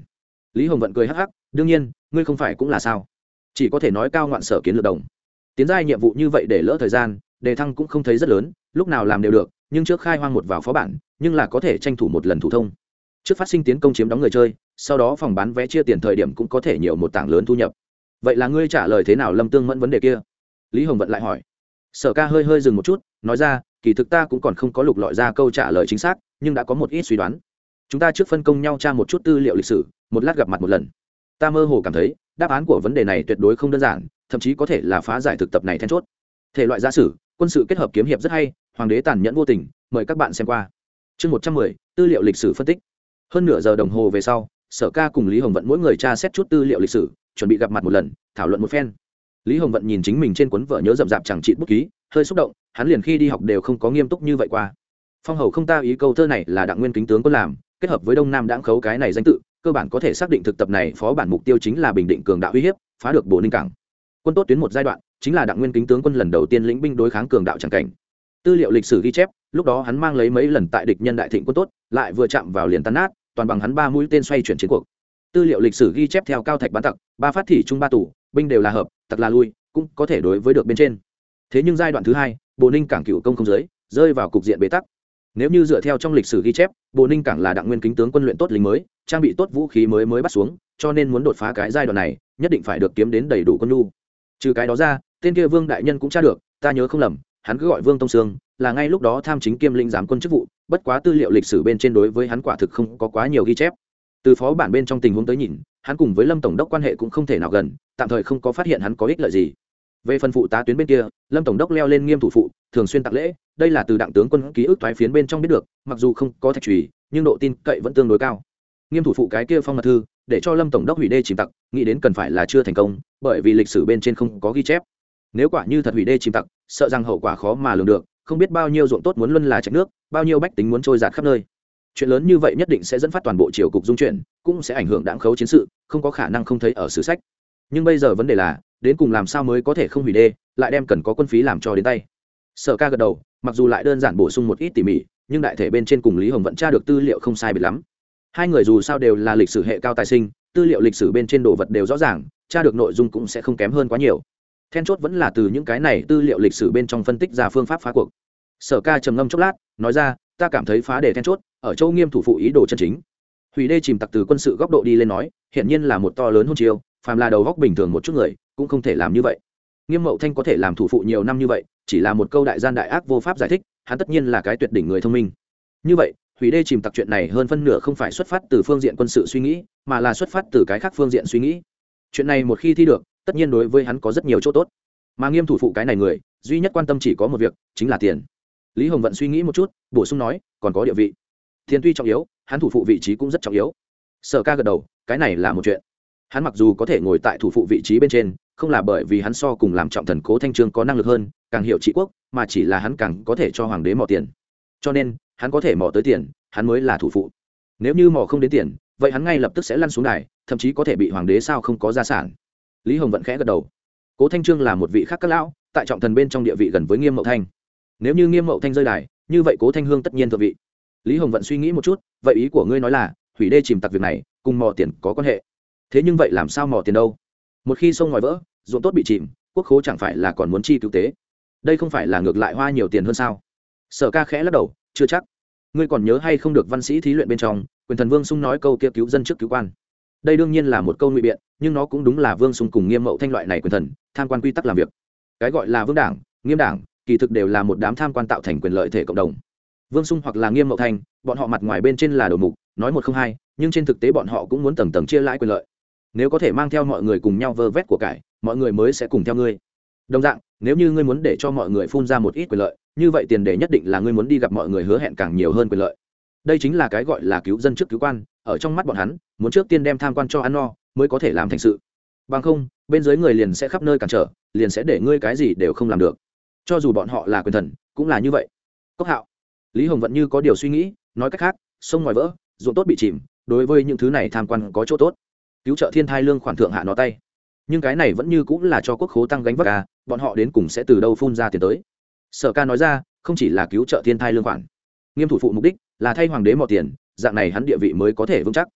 Speaker 1: Lý hồng vận cười hắc hắc, đương nhiên, ngươi không phải cũng là sao? Chỉ có thể nói cao ngoạn sở kiến lược đồng. Tiến gia nhiệm vụ như vậy để lỡ thời gian, đề thăng cũng không thấy rất lớn, lúc nào làm đều được, nhưng trước khai hoang một vào phó bản, nhưng là có thể tranh thủ một lần thủ thông. Trước phát sinh tiến công chiếm đóng người chơi, sau đó phòng bán vé chia tiền thời điểm cũng có thể nhiều một tảng lớn thu nhập. Vậy là ngươi trả lời thế nào lâm tương mẫn vấn đề kia? Lý hồng vận lại hỏi sở ca hơi hơi dừng một chút, nói ra, kỳ thực ta cũng còn không có lục lọi ra câu trả lời chính xác, nhưng đã có một ít suy đoán. Chúng ta trước phân công nhau tra một chút tư liệu lịch sử, một lát gặp mặt một lần. Ta mơ hồ cảm thấy, đáp án của vấn đề này tuyệt đối không đơn giản, thậm chí có thể là phá giải thực tập này then chốt. Thể loại giả sử, quân sự kết hợp kiếm hiệp rất hay, hoàng đế tàn nhẫn vô tình, mời các bạn xem qua. Chương một trăm mười, tư liệu lịch sử phân tích. Hơn nửa giờ đồng hồ về sau, sở ca cùng lý hồng vận mỗi người tra xét chút tư liệu lịch sử, chuẩn bị gặp mặt một lần, thảo luận một phen lý hồng vận nhìn chính mình trên cuốn vợ nhớ rậm rạp chẳng trị bút ký, hơi xúc động, hắn liền khi đi học đều không có nghiêm túc như vậy qua. Phong hầu không ta ý câu thơ này là đặng nguyên kính tướng có làm, kết hợp với đông nam đãng khấu cái này danh tự, cơ bản có thể xác định thực tập này phó bản mục tiêu chính là bình định cường đạo uy hiếp, phá được bồ ninh cảng. Quân tốt tuyến một giai đoạn, chính là đặng nguyên kính tướng quân lần đầu tiên lĩnh binh đối kháng cường đạo tràng cảnh. Tư liệu lịch sử ghi chép, lúc đó hắn mang lấy mấy lần tại địch nhân đại thịnh quân tốt, lại vừa chạm vào liền tan nát, toàn bằng hắn ba mũi tên xoay chuyển chiến cuộc tư liệu lịch sử ghi chép theo cao thạch bán tặc, ba phát thị trung ba tủ binh đều là hợp, tặc là lui, cũng có thể đối với được bên trên. Thế nhưng giai đoạn thứ hai bộ ninh cảng cựu công không giới rơi vào cục diện bế tắc. Nếu như dựa theo trong lịch sử ghi chép bộ ninh cảng là đặng nguyên kính tướng quân luyện tốt lính mới, trang bị tốt vũ khí mới mới bắt xuống, cho nên muốn đột phá cái giai đoạn này, nhất định phải được kiếm đến đầy đủ quân nhu. Trừ cái đó ra, tên kia vương đại nhân cũng tra được, ta nhớ không lầm, hắn cứ gọi vương tông sương, là ngay lúc đó tham chính kiêm linh giám quân chức vụ, bất quá tư liệu lịch sử bên trên đối với hắn quả thực không có quá nhiều ghi chép từ phó bản bên trong tình huống tới nhìn, hắn cùng với lâm tổng đốc quan hệ cũng không thể nào gần, tạm thời không có phát hiện hắn có ích lợi gì. Về phần phụ tá tuyến bên kia, lâm tổng đốc leo lên nghiêm thủ phụ, thường xuyên tạc lễ, đây là từ đặng tướng quân ký ức thoái phiến bên trong biết được, mặc dù không có thạch trùy nhưng độ tin cậy vẫn tương đối cao. Nghiêm thủ phụ cái kia phong mật thư, để cho lâm tổng đốc hủy đê chìm tặc, nghĩ đến cần phải là chưa thành công, bởi vì lịch sử bên trên không có ghi chép. Nếu quả như thật hủy đê chìm tặc, sợ rằng hậu quả khó mà lường được, không biết bao nhiêu ruộng tốt muốn luân là trạch nước, bao nhiêu bách tính muốn trôi giạt khắp nơi chuyện lớn như vậy nhất định sẽ dẫn phát toàn bộ triều cục dung chuyển, cũng sẽ ảnh hưởng đáng khấu chiến sự, không có khả năng không thấy ở sử sách. Nhưng bây giờ vấn đề là, đến cùng làm sao mới có thể không hủy đê, lại đem cần có quân phí làm cho đến tay. Sở ca gật đầu, mặc dù lại đơn giản bổ sung một ít tỉ mỉ, nhưng đại thể bên trên cùng lý hồng vẫn tra được tư liệu không sai biệt lắm. Hai người dù sao đều là lịch sử hệ cao tài sinh, tư liệu lịch sử bên trên đồ vật đều rõ ràng, tra được nội dung cũng sẽ không kém hơn quá nhiều. Then chốt vẫn là từ những cái này tư liệu lịch sử bên trong phân tích ra phương pháp phá cuộc. Sở ca trầm ngâm chốc lát, nói ra ta cảm thấy phá đề then chốt, ở châu nghiêm thủ phụ ý đồ chân chính. Hủy đê chìm tặc từ quân sự góc độ đi lên nói hiện nhiên là một to lớn hôn chiêu, phàm là đầu góc bình thường một chút người, cũng không thể làm như vậy. Nghiêm mậu thanh có thể làm thủ phụ nhiều năm như vậy, chỉ là một câu đại gian đại ác vô pháp giải thích, hắn tất nhiên là cái tuyệt đỉnh người thông minh. Như vậy, hủy đê chìm tặc chuyện này hơn phân nửa không phải xuất phát từ phương diện quân sự suy nghĩ, mà là xuất phát từ cái khác phương diện suy nghĩ. Chuyện này một khi thi được, tất nhiên đối với hắn có rất nhiều chỗ tốt. Mà nghiêm thủ phụ cái này người, duy nhất quan tâm chỉ có một việc, chính là tiền lý hồng vận suy nghĩ một chút, bổ sung nói, còn có địa vị. Thiên tuy trọng yếu, hắn thủ phụ vị trí cũng rất trọng yếu. Sở ca gật đầu, cái này là một chuyện. Hắn mặc dù có thể ngồi tại thủ phụ vị trí bên trên, không là bởi vì hắn so cùng làm trọng thần cố thanh trương có năng lực hơn, càng hiểu trị quốc, mà chỉ là hắn càng có thể cho hoàng đế mỏ tiền. Cho nên, hắn có thể mỏ tới tiền, hắn mới là thủ phụ. Nếu như mỏ không đến tiền, vậy hắn ngay lập tức sẽ lăn xuống đài, thậm chí có thể bị hoàng đế sao không có gia sản. Lý hồng vẫn khẽ gật đầu. Cố thanh trương là một vị khác các lão, tại trọng thần bên trong địa vị gần với nghiêm mậu thanh nếu như nghiêm mậu thanh rơi đài, như vậy cố thanh hương tất nhiên thượng vị. Lý hồng vẫn suy nghĩ một chút, vậy ý của ngươi nói là, hủy đê chìm tặc việc này, cùng mò tiền có quan hệ. Thế nhưng vậy làm sao mò tiền đâu? Một khi sông ngoài vỡ, ruộng tốt bị chìm, quốc khố chẳng phải là còn muốn chi cứu tế. Đây không phải là ngược lại hoa nhiều tiền hơn sao? Sở ca khẽ lắc đầu, chưa chắc. Ngươi còn nhớ hay không được văn sĩ thí luyện bên trong, quyền thần vương sung nói câu kia cứu dân trước cứu quan. Đây đương nhiên là một câu ngụy biện, nhưng nó cũng đúng là vương sung cùng nghiêm mậu thanh loại này quyền thần, tham quan quy tắc làm việc. Cái gọi là vương đảng, nghiêm đảng kỳ thực đều là một đám tham quan tạo thành quyền lợi thể cộng đồng. Vương sung hoặc là nghiêm mậu thanh bọn họ mặt ngoài bên trên là đầu mục, nói một không hai, nhưng trên thực tế bọn họ cũng muốn tầng tầng chia lãi quyền lợi. Nếu có thể mang theo mọi người cùng nhau vơ vét của cải, mọi người mới sẽ cùng theo ngươi. Đồng dạng, nếu như ngươi muốn để cho mọi người phun ra một ít quyền lợi, như vậy tiền đề nhất định là ngươi muốn đi gặp mọi người hứa hẹn càng nhiều hơn quyền lợi. Đây chính là cái gọi là cứu dân trước cứu quan, ở trong mắt bọn hắn, muốn trước tiên đem tham quan cho ăn no, mới có thể làm thành sự. Bằng không, bên dưới người liền sẽ khắp nơi cản trở, liền sẽ để ngươi cái gì đều không làm được cho dù bọn họ là quyền thần, cũng là như vậy. Cốc hạo, lý hồng vẫn như có điều suy nghĩ, nói cách khác, sông ngoài vỡ, ruộng tốt bị chìm, đối với những thứ này tham quan có chỗ tốt. Cứu trợ thiên thai lương khoản thượng hạ nó tay. Nhưng cái này vẫn như cũng là cho quốc khố tăng gánh vác ca bọn họ đến cùng sẽ từ đâu phun ra tiền tới. Sở ca nói ra, không chỉ là cứu trợ thiên thai lương khoản. Nghiêm thủ phụ mục đích là thay hoàng đế mò tiền, dạng này hắn địa vị mới có thể vững chắc.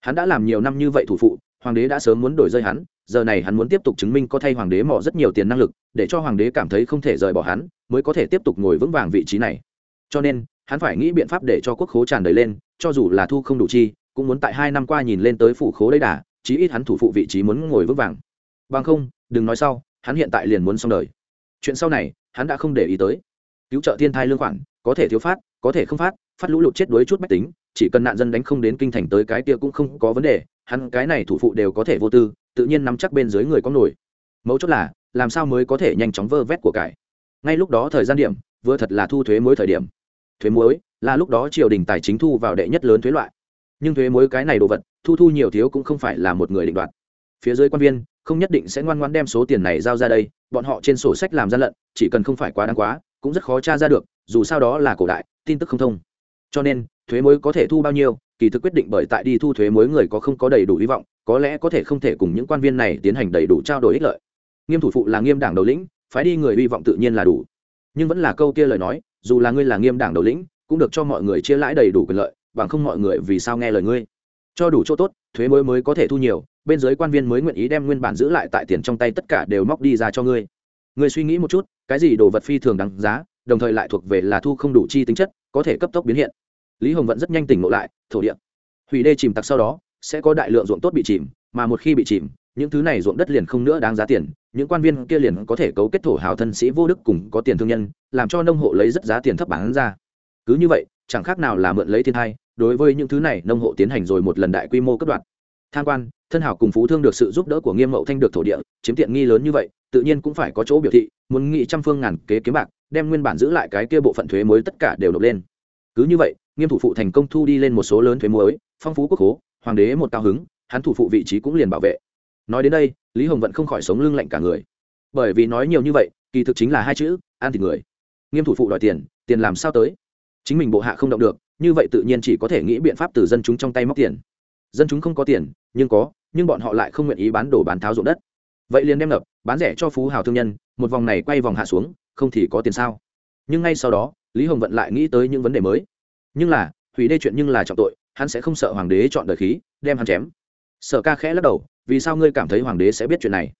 Speaker 1: Hắn đã làm nhiều năm như vậy thủ phụ, hoàng đế đã sớm muốn đổi rơi hắn giờ này hắn muốn tiếp tục chứng minh có thay hoàng đế mò rất nhiều tiền năng lực, để cho hoàng đế cảm thấy không thể rời bỏ hắn, mới có thể tiếp tục ngồi vững vàng vị trí này. Cho nên, hắn phải nghĩ biện pháp để cho quốc khố tràn đầy lên, cho dù là thu không đủ chi, cũng muốn tại hai năm qua nhìn lên tới phủ khố đấy đà, chí ít hắn thủ phụ vị trí muốn ngồi vững vàng. Bằng không, đừng nói sau, hắn hiện tại liền muốn xong đời. Chuyện sau này, hắn đã không để ý tới. Cứu trợ thiên thai lương khoản, có thể thiếu phát, có thể không phát phát lũ lụt chết đuối chút bách tính, chỉ cần nạn dân đánh không đến kinh thành tới cái kia cũng không có vấn đề, hắn cái này thủ phụ đều có thể vô tư tự nhiên nắm chắc bên dưới người có nổi. Mấu chốt là, làm sao mới có thể nhanh chóng vơ vét của cải? Ngay lúc đó thời gian điểm, vừa thật là thu thuế mới thời điểm. Thuế muối là lúc đó triều đình tài chính thu vào đệ nhất lớn thuế loại. Nhưng thuế muối cái này đồ vật, thu thu nhiều thiếu cũng không phải là một người định đoạt. Phía dưới quan viên, không nhất định sẽ ngoan ngoan đem số tiền này giao ra đây, bọn họ trên sổ sách làm gian lận, chỉ cần không phải quá đáng quá, cũng rất khó tra ra được, dù sao đó là cổ đại, tin tức không thông cho nên, thuế mới có thể thu bao nhiêu, kỳ thực quyết định bởi tại đi thu thuế mới người có không có đầy đủ hy vọng, có lẽ có thể không thể cùng những quan viên này tiến hành đầy đủ trao đổi ích lợi. Nghiêm thủ phụ là nghiêm đảng đầu lĩnh, phái đi người hy vọng tự nhiên là đủ. Nhưng vẫn là câu kia lời nói, dù là ngươi là nghiêm đảng đầu lĩnh, cũng được cho mọi người chia lãi đầy đủ quyền lợi, bằng không mọi người vì sao nghe lời ngươi. Cho đủ chỗ tốt, thuế mới mới có thể thu nhiều, bên dưới quan viên mới nguyện ý đem nguyên bản giữ lại tại tiền trong tay tất cả đều móc đi ra cho ngươi. Ngươi suy nghĩ một chút, cái gì đồ vật phi thường đáng giá, đồng thời lại thuộc về là thu không đủ chi tính chất có thể cấp tốc biến hiện. Lý hồng vận rất nhanh tỉnh ngộ lại, thổ địa. Hủy đê chìm tặc sau đó, sẽ có đại lượng ruộng tốt bị chìm, mà một khi bị chìm, những thứ này ruộng đất liền không nữa đáng giá tiền. Những quan viên kia liền có thể cấu kết thổ hào thân sĩ vô đức cùng có tiền thương nhân, làm cho nông hộ lấy rất giá tiền thấp bán ra. Cứ như vậy, chẳng khác nào là mượn lấy thiên thai, đối với những thứ này nông hộ tiến hành rồi một lần đại quy mô cấp đoạt tham quan, thân hảo cùng phú thương được sự giúp đỡ của nghiêm mậu thanh được thổ địa, chiếm tiện nghi lớn như vậy, tự nhiên cũng phải có chỗ biểu thị, muốn nghị trăm phương ngàn kế kiếm bạc đem nguyên bản giữ lại cái kia bộ phận thuế mới tất cả đều nộp lên. Cứ như vậy nghiêm thủ phụ thành công thu đi lên một số lớn thuế mới, phong phú quốc hố hoàng đế một cao hứng hắn thủ phụ vị trí cũng liền bảo vệ. Nói đến đây lý hồng vẫn không khỏi sống lưng lạnh cả người. Bởi vì nói nhiều như vậy kỳ thực chính là hai chữ an thịt người. Nghiêm thủ phụ đòi tiền tiền làm sao tới? Chính mình bộ hạ không động được như vậy tự nhiên chỉ có thể nghĩ biện pháp từ dân chúng trong tay móc tiền. Dân chúng không có tiền nhưng có nhưng bọn họ lại không nguyện ý bán đổ bán tháo ruộng đất. Vậy liền đem ngập bán rẻ cho phú hào thương nhân một vòng này quay vòng hạ xuống không thì có tiền sao? Nhưng ngay sau đó, lý hồng vận lại nghĩ tới những vấn đề mới. Nhưng là, hủy đê chuyện nhưng là trọng tội, hắn sẽ không sợ hoàng đế chọn đời khí, đem hắn chém. Sở ca khẽ lắc đầu, vì sao ngươi cảm thấy hoàng đế sẽ biết chuyện này?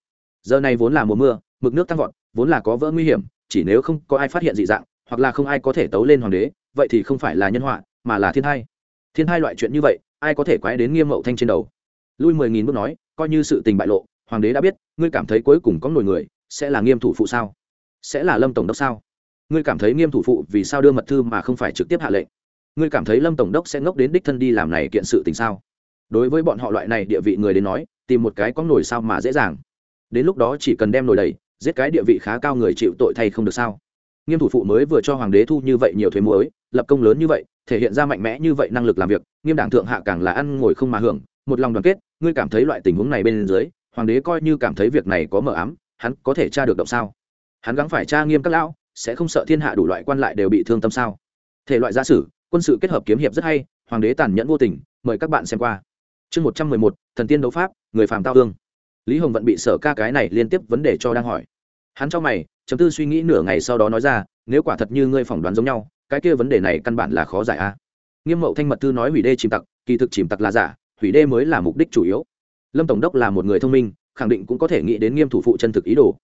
Speaker 1: Giờ này vốn là mùa mưa, mực nước tăng vọt, vốn là có vỡ nguy hiểm, chỉ nếu không có ai phát hiện dị dạng, hoặc là không ai có thể tấu lên hoàng đế, vậy thì không phải là nhân họa, mà là thiên hai thiên hai loại chuyện như vậy, ai có thể quái đến nghiêm mậu thanh trên đầu? Lui mười nghìn bước nói, coi như sự tình bại lộ, hoàng đế đã biết, ngươi cảm thấy cuối cùng có nổi người, sẽ là nghiêm thủ phụ sao? Sẽ là lâm tổng đốc sao? Ngươi cảm thấy nghiêm thủ phụ vì sao đưa mật thư mà không phải trực tiếp hạ lệnh? Ngươi cảm thấy lâm tổng đốc sẽ ngốc đến đích thân đi làm này kiện sự tình sao? Đối với bọn họ loại này địa vị người đến nói, tìm một cái có nổi sao mà dễ dàng. Đến lúc đó chỉ cần đem nổi đầy, giết cái địa vị khá cao người chịu tội thay không được sao? Nghiêm thủ phụ mới vừa cho hoàng đế thu như vậy nhiều thuế muối, lập công lớn như vậy, thể hiện ra mạnh mẽ như vậy năng lực làm việc, nghiêm đảng thượng hạ càng là ăn ngồi không mà hưởng, một lòng đoàn kết, ngươi cảm thấy loại tình huống này bên dưới, hoàng đế coi như cảm thấy việc này có mờ ám, hắn có thể tra được động sao? Hắn gắng phải tra nghiêm các lão, sẽ không sợ thiên hạ đủ loại quan lại đều bị thương tâm sao? Thể loại gia sử, quân sự kết hợp kiếm hiệp rất hay, hoàng đế tàn nhẫn vô tình, mời các bạn xem qua. Chương một trăm mười một, thần tiên đấu pháp, người phàm tao thương lý hồng vẫn bị sở ca cái này liên tiếp vấn đề cho đang hỏi. Hắn cho mày chấm tư suy nghĩ nửa ngày sau đó nói ra, nếu quả thật như ngươi phỏng đoán giống nhau, cái kia vấn đề này căn bản là khó giải a. Nghiêm mậu thanh mật thư nói hủy đê chìm tặc, kỳ thực chìm tặc là giả, hủy đê mới là mục đích chủ yếu. Lâm tổng đốc là một người thông minh, khẳng định cũng có thể nghĩ đến nghiêm thủ phụ chân thực ý đồ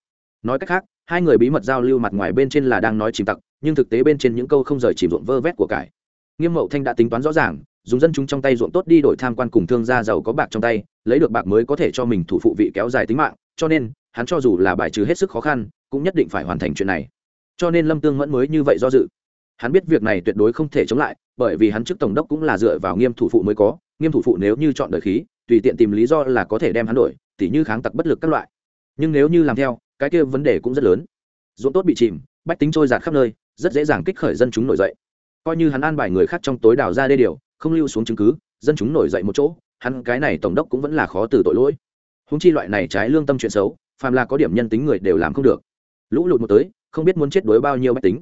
Speaker 1: nói cách khác, hai người bí mật giao lưu mặt ngoài bên trên là đang nói chìm tặc, nhưng thực tế bên trên những câu không rời chìm ruộng vơ vét của cải. Nghiêm mậu thanh đã tính toán rõ ràng, dùng dân chúng trong tay ruộng tốt đi đổi tham quan cùng thương gia giàu có bạc trong tay, lấy được bạc mới có thể cho mình thủ phụ vị kéo dài tính mạng, cho nên, hắn cho dù là bài trừ hết sức khó khăn, cũng nhất định phải hoàn thành chuyện này. Cho nên lâm tương mẫn mới như vậy do dự. Hắn biết việc này tuyệt đối không thể chống lại, bởi vì hắn trước tổng đốc cũng là dựa vào nghiêm thủ phụ mới có, nghiêm thủ phụ nếu như chọn đời khí, tùy tiện tìm lý do là có thể đem hắn đổi, tỉ như kháng tặc bất lực các loại. Nhưng nếu như làm theo cái kia vấn đề cũng rất lớn. Ruộng tốt bị chìm, bách tính trôi giạt khắp nơi, rất dễ dàng kích khởi dân chúng nổi dậy. Coi như hắn an bài người khác trong tối đào ra đê điều, không lưu xuống chứng cứ, dân chúng nổi dậy một chỗ, hắn cái này tổng đốc cũng vẫn là khó từ tội lỗi. Húng chi loại này trái lương tâm chuyện xấu, phàm là có điểm nhân tính người đều làm không được. Lũ lụt một tới, không biết muốn chết đối bao nhiêu bách tính.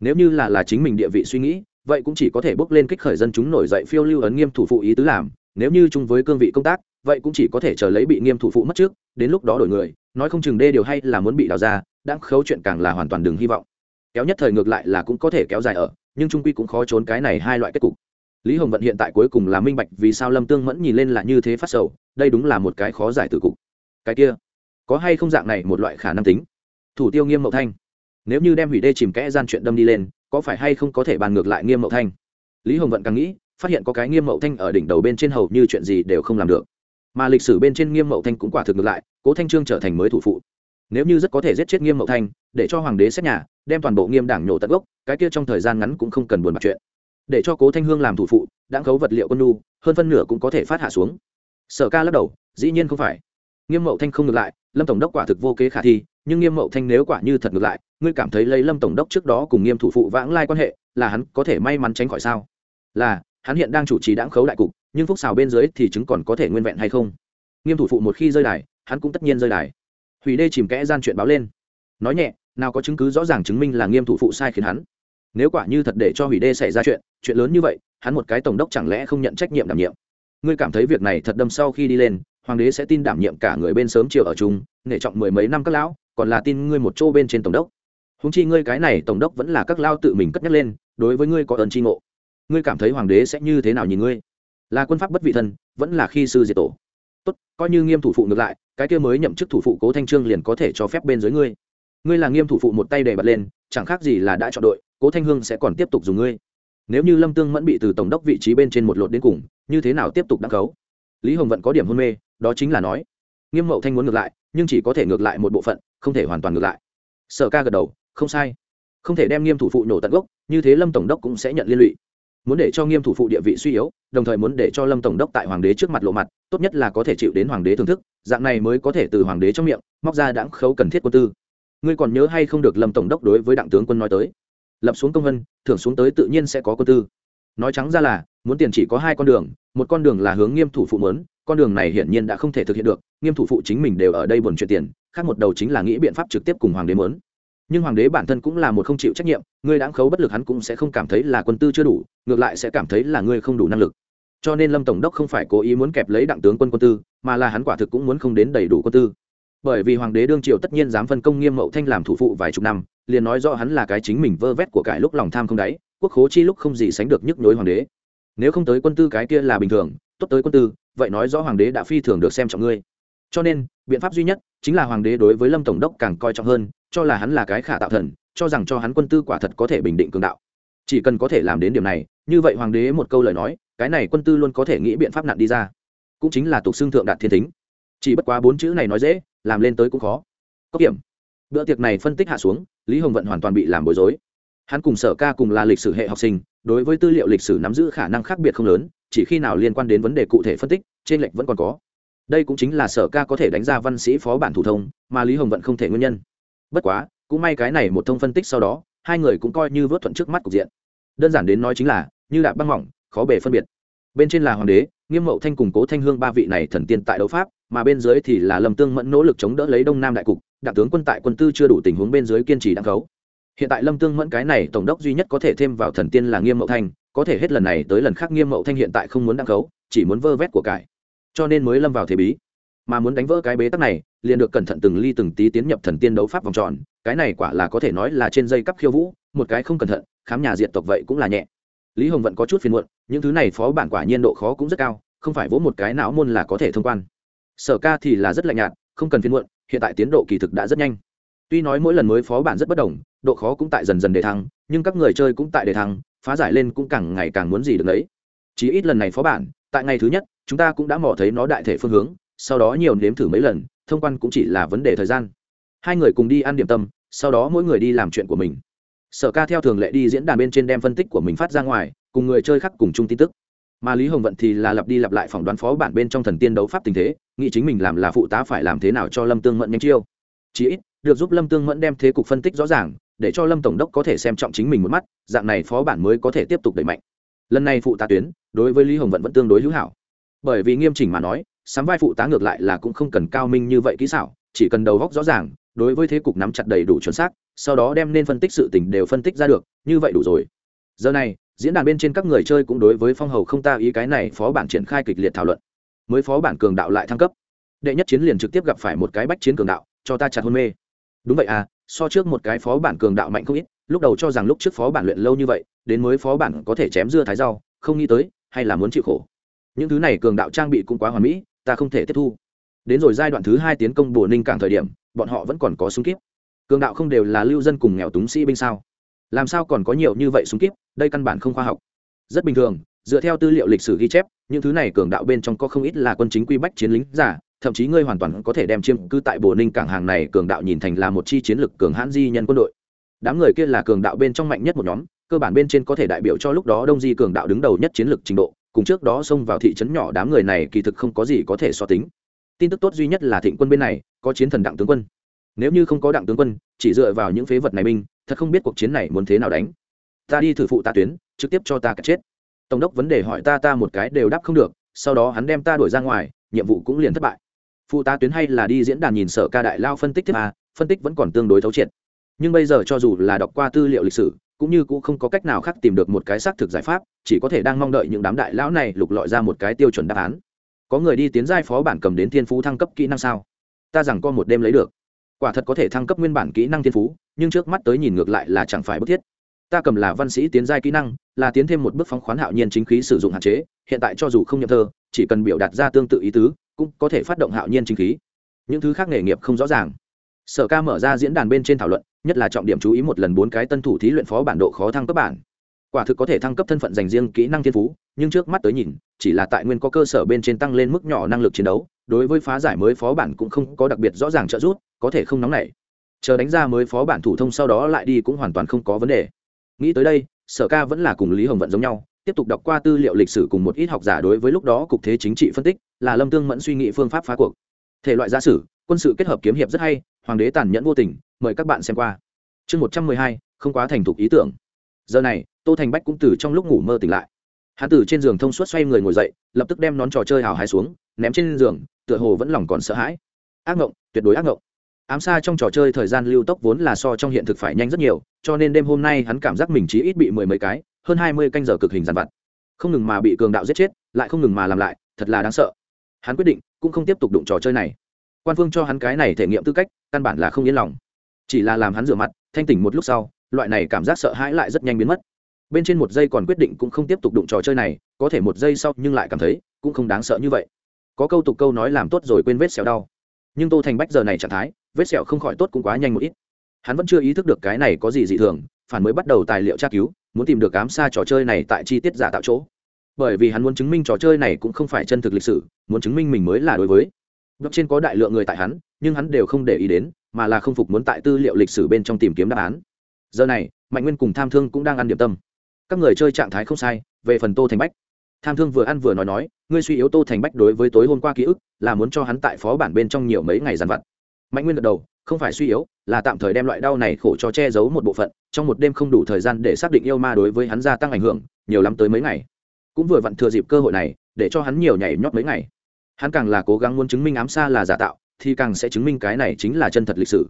Speaker 1: Nếu như là là chính mình địa vị suy nghĩ, vậy cũng chỉ có thể bước lên kích khởi dân chúng nổi dậy phiêu lưu ấn nghiêm thủ phụ ý tứ làm. Nếu như chung với cương vị công tác, vậy cũng chỉ có thể chờ lấy bị nghiêm thủ phụ mất trước, đến lúc đó đổi người nói không chừng đê điều hay là muốn bị đào ra đang khấu chuyện càng là hoàn toàn đừng hy vọng. Kéo nhất thời ngược lại là cũng có thể kéo dài ở, nhưng trung quy cũng khó trốn cái này hai loại kết cục. Lý hồng vận hiện tại cuối cùng là minh bạch vì sao lâm tương mẫn nhìn lên là như thế phát sầu, đây đúng là một cái khó giải từ cục. Cái kia, có hay không dạng này một loại khả năng tính? Thủ tiêu nghiêm mậu thanh. Nếu như đem hủy đê chìm kẽ gian chuyện đâm đi lên, có phải hay không có thể bàn ngược lại nghiêm mậu thanh? Lý hồng vận càng nghĩ, phát hiện có cái nghiêm mậu thanh ở đỉnh đầu bên trên hầu như chuyện gì đều không làm được mà lịch sử bên trên nghiêm mậu thanh cũng quả thực ngược lại, cố thanh trương trở thành mới thủ phụ. Nếu như rất có thể giết chết nghiêm mậu thanh, để cho hoàng đế xét nhà, đem toàn bộ nghiêm đảng nhổ tận gốc, cái kia trong thời gian ngắn cũng không cần buồn bạc chuyện. Để cho cố thanh hương làm thủ phụ đáng khấu vật liệu quân nu hơn phân nửa cũng có thể phát hạ xuống. Sở ca lắc đầu, dĩ nhiên không phải. Nghiêm mậu thanh không ngược lại, lâm tổng đốc quả thực vô kế khả thi, nhưng nghiêm mậu thanh nếu quả như thật ngược lại, ngươi cảm thấy lấy lâm tổng đốc trước đó cùng nghiêm thủ phụ vãng lai quan hệ, là hắn có thể may mắn tránh khỏi sao? Là, hắn hiện đang chủ trì đáng khấu đại cục nhưng phúc xào bên dưới thì chứng còn có thể nguyên vẹn hay không? Nghiêm thủ phụ một khi rơi đài, hắn cũng tất nhiên rơi đài. Hủy đê chìm kẽ gian chuyện báo lên. Nói nhẹ, nào có chứng cứ rõ ràng chứng minh là nghiêm thủ phụ sai khiến hắn. Nếu quả như thật để cho hủy đê xảy ra chuyện chuyện lớn như vậy, hắn một cái tổng đốc chẳng lẽ không nhận trách nhiệm đảm nhiệm? Ngươi cảm thấy việc này thật đâm sau khi đi lên, hoàng đế sẽ tin đảm nhiệm cả người bên sớm chiều ở chung nể trọng mười mấy năm các lão, còn là tin ngươi một chỗ bên trên tổng đốc. Húng chi ngươi cái này tổng đốc vẫn là các lao tự mình cất nhắc lên, đối với ngươi có ơn tri ngộ. Ngươi cảm thấy hoàng đế sẽ như thế nào nhìn ngươi? Là quân pháp bất vị thân, vẫn là khi sư diệt tổ. Tốt, coi như nghiêm thủ phụ ngược lại, cái kia mới nhậm chức thủ phụ cố thanh trương liền có thể cho phép bên dưới ngươi. Ngươi là nghiêm thủ phụ một tay để bật lên, chẳng khác gì là đã chọn đội, cố thanh hương sẽ còn tiếp tục dùng ngươi. Nếu như lâm tương mẫn bị từ tổng đốc vị trí bên trên một lột đến cùng, như thế nào tiếp tục đăng khấu lý hồng vận có điểm hôn mê, đó chính là nói, nghiêm mậu thanh muốn ngược lại, nhưng chỉ có thể ngược lại một bộ phận, không thể hoàn toàn ngược lại. Sở ca gật đầu, không sai. Không thể đem nghiêm thủ phụ nổ tận gốc, như thế lâm tổng đốc cũng sẽ nhận liên lụy muốn để cho nghiêm thủ phụ địa vị suy yếu, đồng thời muốn để cho lâm tổng đốc tại hoàng đế trước mặt lộ mặt, tốt nhất là có thể chịu đến hoàng đế thưởng thức, dạng này mới có thể từ hoàng đế trong miệng, móc ra đáng khấu cần thiết quân tư. Ngươi còn nhớ hay không được lâm tổng đốc đối với đặng tướng quân nói tới? Lập xuống công vân, thưởng xuống tới tự nhiên sẽ có quân tư. Nói trắng ra là, muốn tiền chỉ có hai con đường, một con đường là hướng nghiêm thủ phụ mớn con đường này hiển nhiên đã không thể thực hiện được, nghiêm thủ phụ chính mình đều ở đây buồn chuyện tiền, khác một đầu chính là nghĩ biện pháp trực tiếp cùng hoàng đế mớn nhưng hoàng đế bản thân cũng là một không chịu trách nhiệm, ngươi đáng khấu bất lực hắn cũng sẽ không cảm thấy là quân tư chưa đủ ngược lại sẽ cảm thấy là ngươi không đủ năng lực. Cho nên lâm tổng đốc không phải cố ý muốn kẹp lấy đặng tướng quân quân tư, mà là hắn quả thực cũng muốn không đến đầy đủ quân tư. Bởi vì hoàng đế đương triều tất nhiên dám phân công nghiêm mậu thanh làm thủ phụ vài chục năm, liền nói rõ hắn là cái chính mình vơ vét của cải lúc lòng tham không đáy, quốc khố chi lúc không gì sánh được nhức nhối hoàng đế. Nếu không tới quân tư cái kia là bình thường, tốt tới quân tư, vậy nói rõ hoàng đế đã phi thường được xem trọng ngươi. Cho nên, biện pháp duy nhất chính là hoàng đế đối với lâm tổng đốc càng coi trọng hơn, cho là hắn là cái khả tạo thần, cho rằng cho hắn quân tư quả thật có thể bình định cường đạo. Chỉ cần có thể làm đến điểm này như vậy hoàng đế một câu lời nói, cái này quân tư luôn có thể nghĩ biện pháp nặng đi ra. Cũng chính là tục xưng thượng đạt thiên thính. Chỉ bất quá bốn chữ này nói dễ, làm lên tới cũng khó. Có kiểm bữa tiệc này phân tích hạ xuống, lý hồng vận hoàn toàn bị làm bối rối. Hắn cùng sở ca cùng là lịch sử hệ học sinh, đối với tư liệu lịch sử nắm giữ khả năng khác biệt không lớn, chỉ khi nào liên quan đến vấn đề cụ thể phân tích, trên lệnh vẫn còn có. Đây cũng chính là sở ca có thể đánh ra văn sĩ phó bản thủ thông, mà lý hồng vận không thể nguyên nhân. Bất quá, cũng may cái này một thông phân tích sau đó, hai người cũng coi như vớt thuận trước mắt cục diện. Đơn giản đến nói chính là như đạp băng mỏng, khó bề phân biệt. Bên trên là hoàng đế, nghiêm mậu thanh củng cố thanh hương ba vị này thần tiên tại đấu pháp, mà bên dưới thì là lâm tương mẫn nỗ lực chống đỡ lấy đông nam đại cục đại tướng quân tại quân tư chưa đủ tình huống bên dưới kiên trì đăng khấu. Hiện tại lâm tương mẫn cái này tổng đốc duy nhất có thể thêm vào thần tiên là nghiêm mậu thanh, có thể hết lần này tới lần khác nghiêm mậu thanh hiện tại không muốn đăng khấu, chỉ muốn vơ vét của cải. Cho nên mới lâm vào thế bí. Mà muốn đánh vỡ cái bế tắc này, liền được cẩn thận từng ly từng tí tiến nhập thần tiên đấu pháp vòng tròn, cái này quả là có thể nói là trên dây cắp khiêu vũ, một cái không cẩn thận, khám nhà diệt tộc vậy cũng là nhẹ lý hồng vẫn có chút phiền muộn, những thứ này phó bản quả nhiên độ khó cũng rất cao, không phải vỗ một cái não môn là có thể thông quan. Sở ca thì là rất lạnh nhạt, không cần phiền muộn, hiện tại tiến độ kỳ thực đã rất nhanh. Tuy nói mỗi lần mới phó bản rất bất đồng, độ khó cũng tại dần dần đề thăng, nhưng các người chơi cũng tại đề thăng, phá giải lên cũng càng ngày càng muốn gì được đấy. Chỉ ít lần này phó bản, tại ngày thứ nhất, chúng ta cũng đã mò thấy nó đại thể phương hướng, sau đó nhiều nếm thử mấy lần, thông quan cũng chỉ là vấn đề thời gian. Hai người cùng đi ăn điểm tâm, sau đó mỗi người đi làm chuyện của mình sở ca theo thường lệ đi diễn đàn bên trên đem phân tích của mình phát ra ngoài, cùng người chơi khác cùng chung tin tức. Mà lý hồng vận thì là lặp đi lặp lại phỏng đoán phó bản bên trong thần tiên đấu pháp tình thế, nghĩ chính mình làm là phụ tá phải làm thế nào cho lâm tương mẫn nhanh chiêu. Chí ít, được giúp lâm tương mẫn đem thế cục phân tích rõ ràng, để cho lâm tổng đốc có thể xem trọng chính mình một mắt, dạng này phó bản mới có thể tiếp tục đẩy mạnh. Lần này phụ tá tuyến, đối với lý hồng vận vẫn tương đối hữu hảo. Bởi vì nghiêm chỉnh mà nói, sắm vai phụ tá ngược lại là cũng không cần cao minh như vậy kỹ xảo, chỉ cần đầu góc rõ ràng, đối với thế cục nắm chặt đầy đủ chuẩn xác sau đó đem nên phân tích sự tình đều phân tích ra được, như vậy đủ rồi. Giờ này, diễn đàn bên trên các người chơi cũng đối với phong hầu không ta ý cái này phó bản triển khai kịch liệt thảo luận. Mới phó bản cường đạo lại thăng cấp. Đệ nhất chiến liền trực tiếp gặp phải một cái bách chiến cường đạo, cho ta chặt hôn mê. Đúng vậy à so trước một cái phó bản cường đạo mạnh không ít, lúc đầu cho rằng lúc trước phó bản luyện lâu như vậy, đến mới phó bản có thể chém dưa thái rau, không nghĩ tới, hay là muốn chịu khổ. Những thứ này cường đạo trang bị cũng quá hoàn mỹ, ta không thể tiếp thu. Đến rồi giai đoạn thứ hai tiến công bồ ninh cảng thời điểm, bọn họ vẫn còn có súng kíp cường đạo không đều là lưu dân cùng nghèo túng sĩ binh sao? Làm sao còn có nhiều như vậy súng kíp? Đây căn bản không khoa học. Rất bình thường, dựa theo tư liệu lịch sử ghi chép, những thứ này cường đạo bên trong có không ít là quân chính quy bách chiến lính giả, thậm chí ngươi hoàn toàn có thể đem chiêm cư tại bồ ninh cảng hàng này cường đạo nhìn thành là một chi chiến lực cường hãn di nhân quân đội. Đám người kia là cường đạo bên trong mạnh nhất một nhóm, cơ bản bên trên có thể đại biểu cho lúc đó đông di cường đạo đứng đầu nhất chiến lược trình độ, cùng trước đó xông vào thị trấn nhỏ đám người này kỳ thực không có gì có thể so tính. Tin tức tốt duy nhất là thịnh quân bên này, có chiến thần đặng tướng quân nếu như không có đặng tướng quân, chỉ dựa vào những phế vật này binh, thật không biết cuộc chiến này muốn thế nào đánh. Ta đi thử phụ ta tuyến, trực tiếp cho ta cả chết. Tổng đốc vấn đề hỏi ta ta một cái đều đáp không được, sau đó hắn đem ta đuổi ra ngoài, nhiệm vụ cũng liền thất bại. Phụ tá tuyến hay là đi diễn đàn nhìn sở ca đại lao phân tích tiếp à phân tích vẫn còn tương đối thấu triệt. Nhưng bây giờ cho dù là đọc qua tư liệu lịch sử, cũng như cũng không có cách nào khác tìm được một cái xác thực giải pháp, chỉ có thể đang mong đợi những đám đại lão này lục lọi ra một cái tiêu chuẩn đáp án. Có người đi tiến giai phó bản cầm đến thiên phú thăng cấp kỹ năng sao? Ta rằng có một đêm lấy được quả thật có thể thăng cấp nguyên bản kỹ năng thiên phú, nhưng trước mắt tới nhìn ngược lại là chẳng phải bức thiết. Ta cầm là văn sĩ tiến giai kỹ năng, là tiến thêm một bước phóng khoán hạo nhiên chính khí sử dụng hạn chế, hiện tại cho dù không nhậm thơ, chỉ cần biểu đạt ra tương tự ý tứ, cũng có thể phát động hạo nhiên chính khí. Những thứ khác nghề nghiệp không rõ ràng. Sở ca mở ra diễn đàn bên trên thảo luận, nhất là trọng điểm chú ý một lần bốn cái tân thủ thí luyện phó bản độ khó thăng cấp bản. Quả thực có thể thăng cấp thân phận dành riêng kỹ năng thiên phú, nhưng trước mắt tới nhìn, chỉ là tại nguyên có cơ sở bên trên tăng lên mức nhỏ năng lực chiến đấu, đối với phá giải mới phó bản cũng không có đặc biệt rõ ràng trợ giúp có thể không nóng nảy. Chờ đánh ra mới phó bản thủ thông sau đó lại đi cũng hoàn toàn không có vấn đề. Nghĩ tới đây, sở ca vẫn là cùng lý hồng vận giống nhau, tiếp tục đọc qua tư liệu lịch sử cùng một ít học giả đối với lúc đó cục thế chính trị phân tích, là lâm tương mẫn suy nghĩ phương pháp phá cuộc. Thể loại giả sử, quân sự kết hợp kiếm hiệp rất hay, hoàng đế tàn nhẫn vô tình, mời các bạn xem qua. Chương một trăm mười hai, không quá thành thục ý tưởng. Giờ này, tô thành bách cũng từ trong lúc ngủ mơ tỉnh lại. Hắn từ trên giường thông suốt xoay người ngồi dậy, lập tức đem nón trò chơi hào hái xuống, ném trên giường, tựa hồ vẫn lòng còn sợ hãi. Ác ngộng, tuyệt đối ác ngộng ám xa trong trò chơi thời gian lưu tốc vốn là so trong hiện thực phải nhanh rất nhiều, cho nên đêm hôm nay hắn cảm giác mình chỉ ít bị mười mấy cái, hơn hai mươi canh giờ cực hình dàn vặt. Không ngừng mà bị cường đạo giết chết, lại không ngừng mà làm lại, thật là đáng sợ. Hắn quyết định cũng không tiếp tục đụng trò chơi này. Quan phương cho hắn cái này thể nghiệm tư cách, căn bản là không yên lòng. Chỉ là làm hắn rửa mặt, thanh tỉnh một lúc sau, loại này cảm giác sợ hãi lại rất nhanh biến mất. Bên trên một giây còn quyết định cũng không tiếp tục đụng trò chơi này, có thể một giây sau nhưng lại cảm thấy cũng không đáng sợ như vậy. Có câu tục câu nói làm tốt rồi quên vết xéo đau. Nhưng tô thành bách giờ này trạng thái vết sẹo không khỏi tốt cũng quá nhanh một ít hắn vẫn chưa ý thức được cái này có gì dị thường phản mới bắt đầu tài liệu tra cứu muốn tìm được ám xa trò chơi này tại chi tiết giả tạo chỗ bởi vì hắn muốn chứng minh trò chơi này cũng không phải chân thực lịch sử muốn chứng minh mình mới là đối với Blog trên có đại lượng người tại hắn, nhưng hắn đều không để ý đến, mà là không phục muốn tại tư liệu lịch sử bên trong tìm kiếm đáp án. Giờ này, Mạnh Nguyên cùng Tham Thương cũng đang ăn điểm tâm. Các người chơi trạng thái không sai, về phần Tô Thành Bách, Tham Thương vừa ăn vừa nói nói, ngươi suy yếu Tô Thành Bách đối với tối hôm qua ký ức, là muốn cho hắn tại phó bản bên trong nhiều mấy ngày dằn vặt. Mạnh Nguyên gật đầu, không phải suy yếu, là tạm thời đem loại đau này khổ cho che giấu một bộ phận, trong một đêm không đủ thời gian để xác định yêu ma đối với hắn gia tăng ảnh hưởng, nhiều lắm tới mấy ngày. Cũng vừa vặn thừa dịp cơ hội này, để cho hắn nhiều nhảy nhót mấy ngày. Hắn càng là cố gắng muốn chứng minh ám xa là giả tạo thì càng sẽ chứng minh cái này chính là chân thật lịch sử.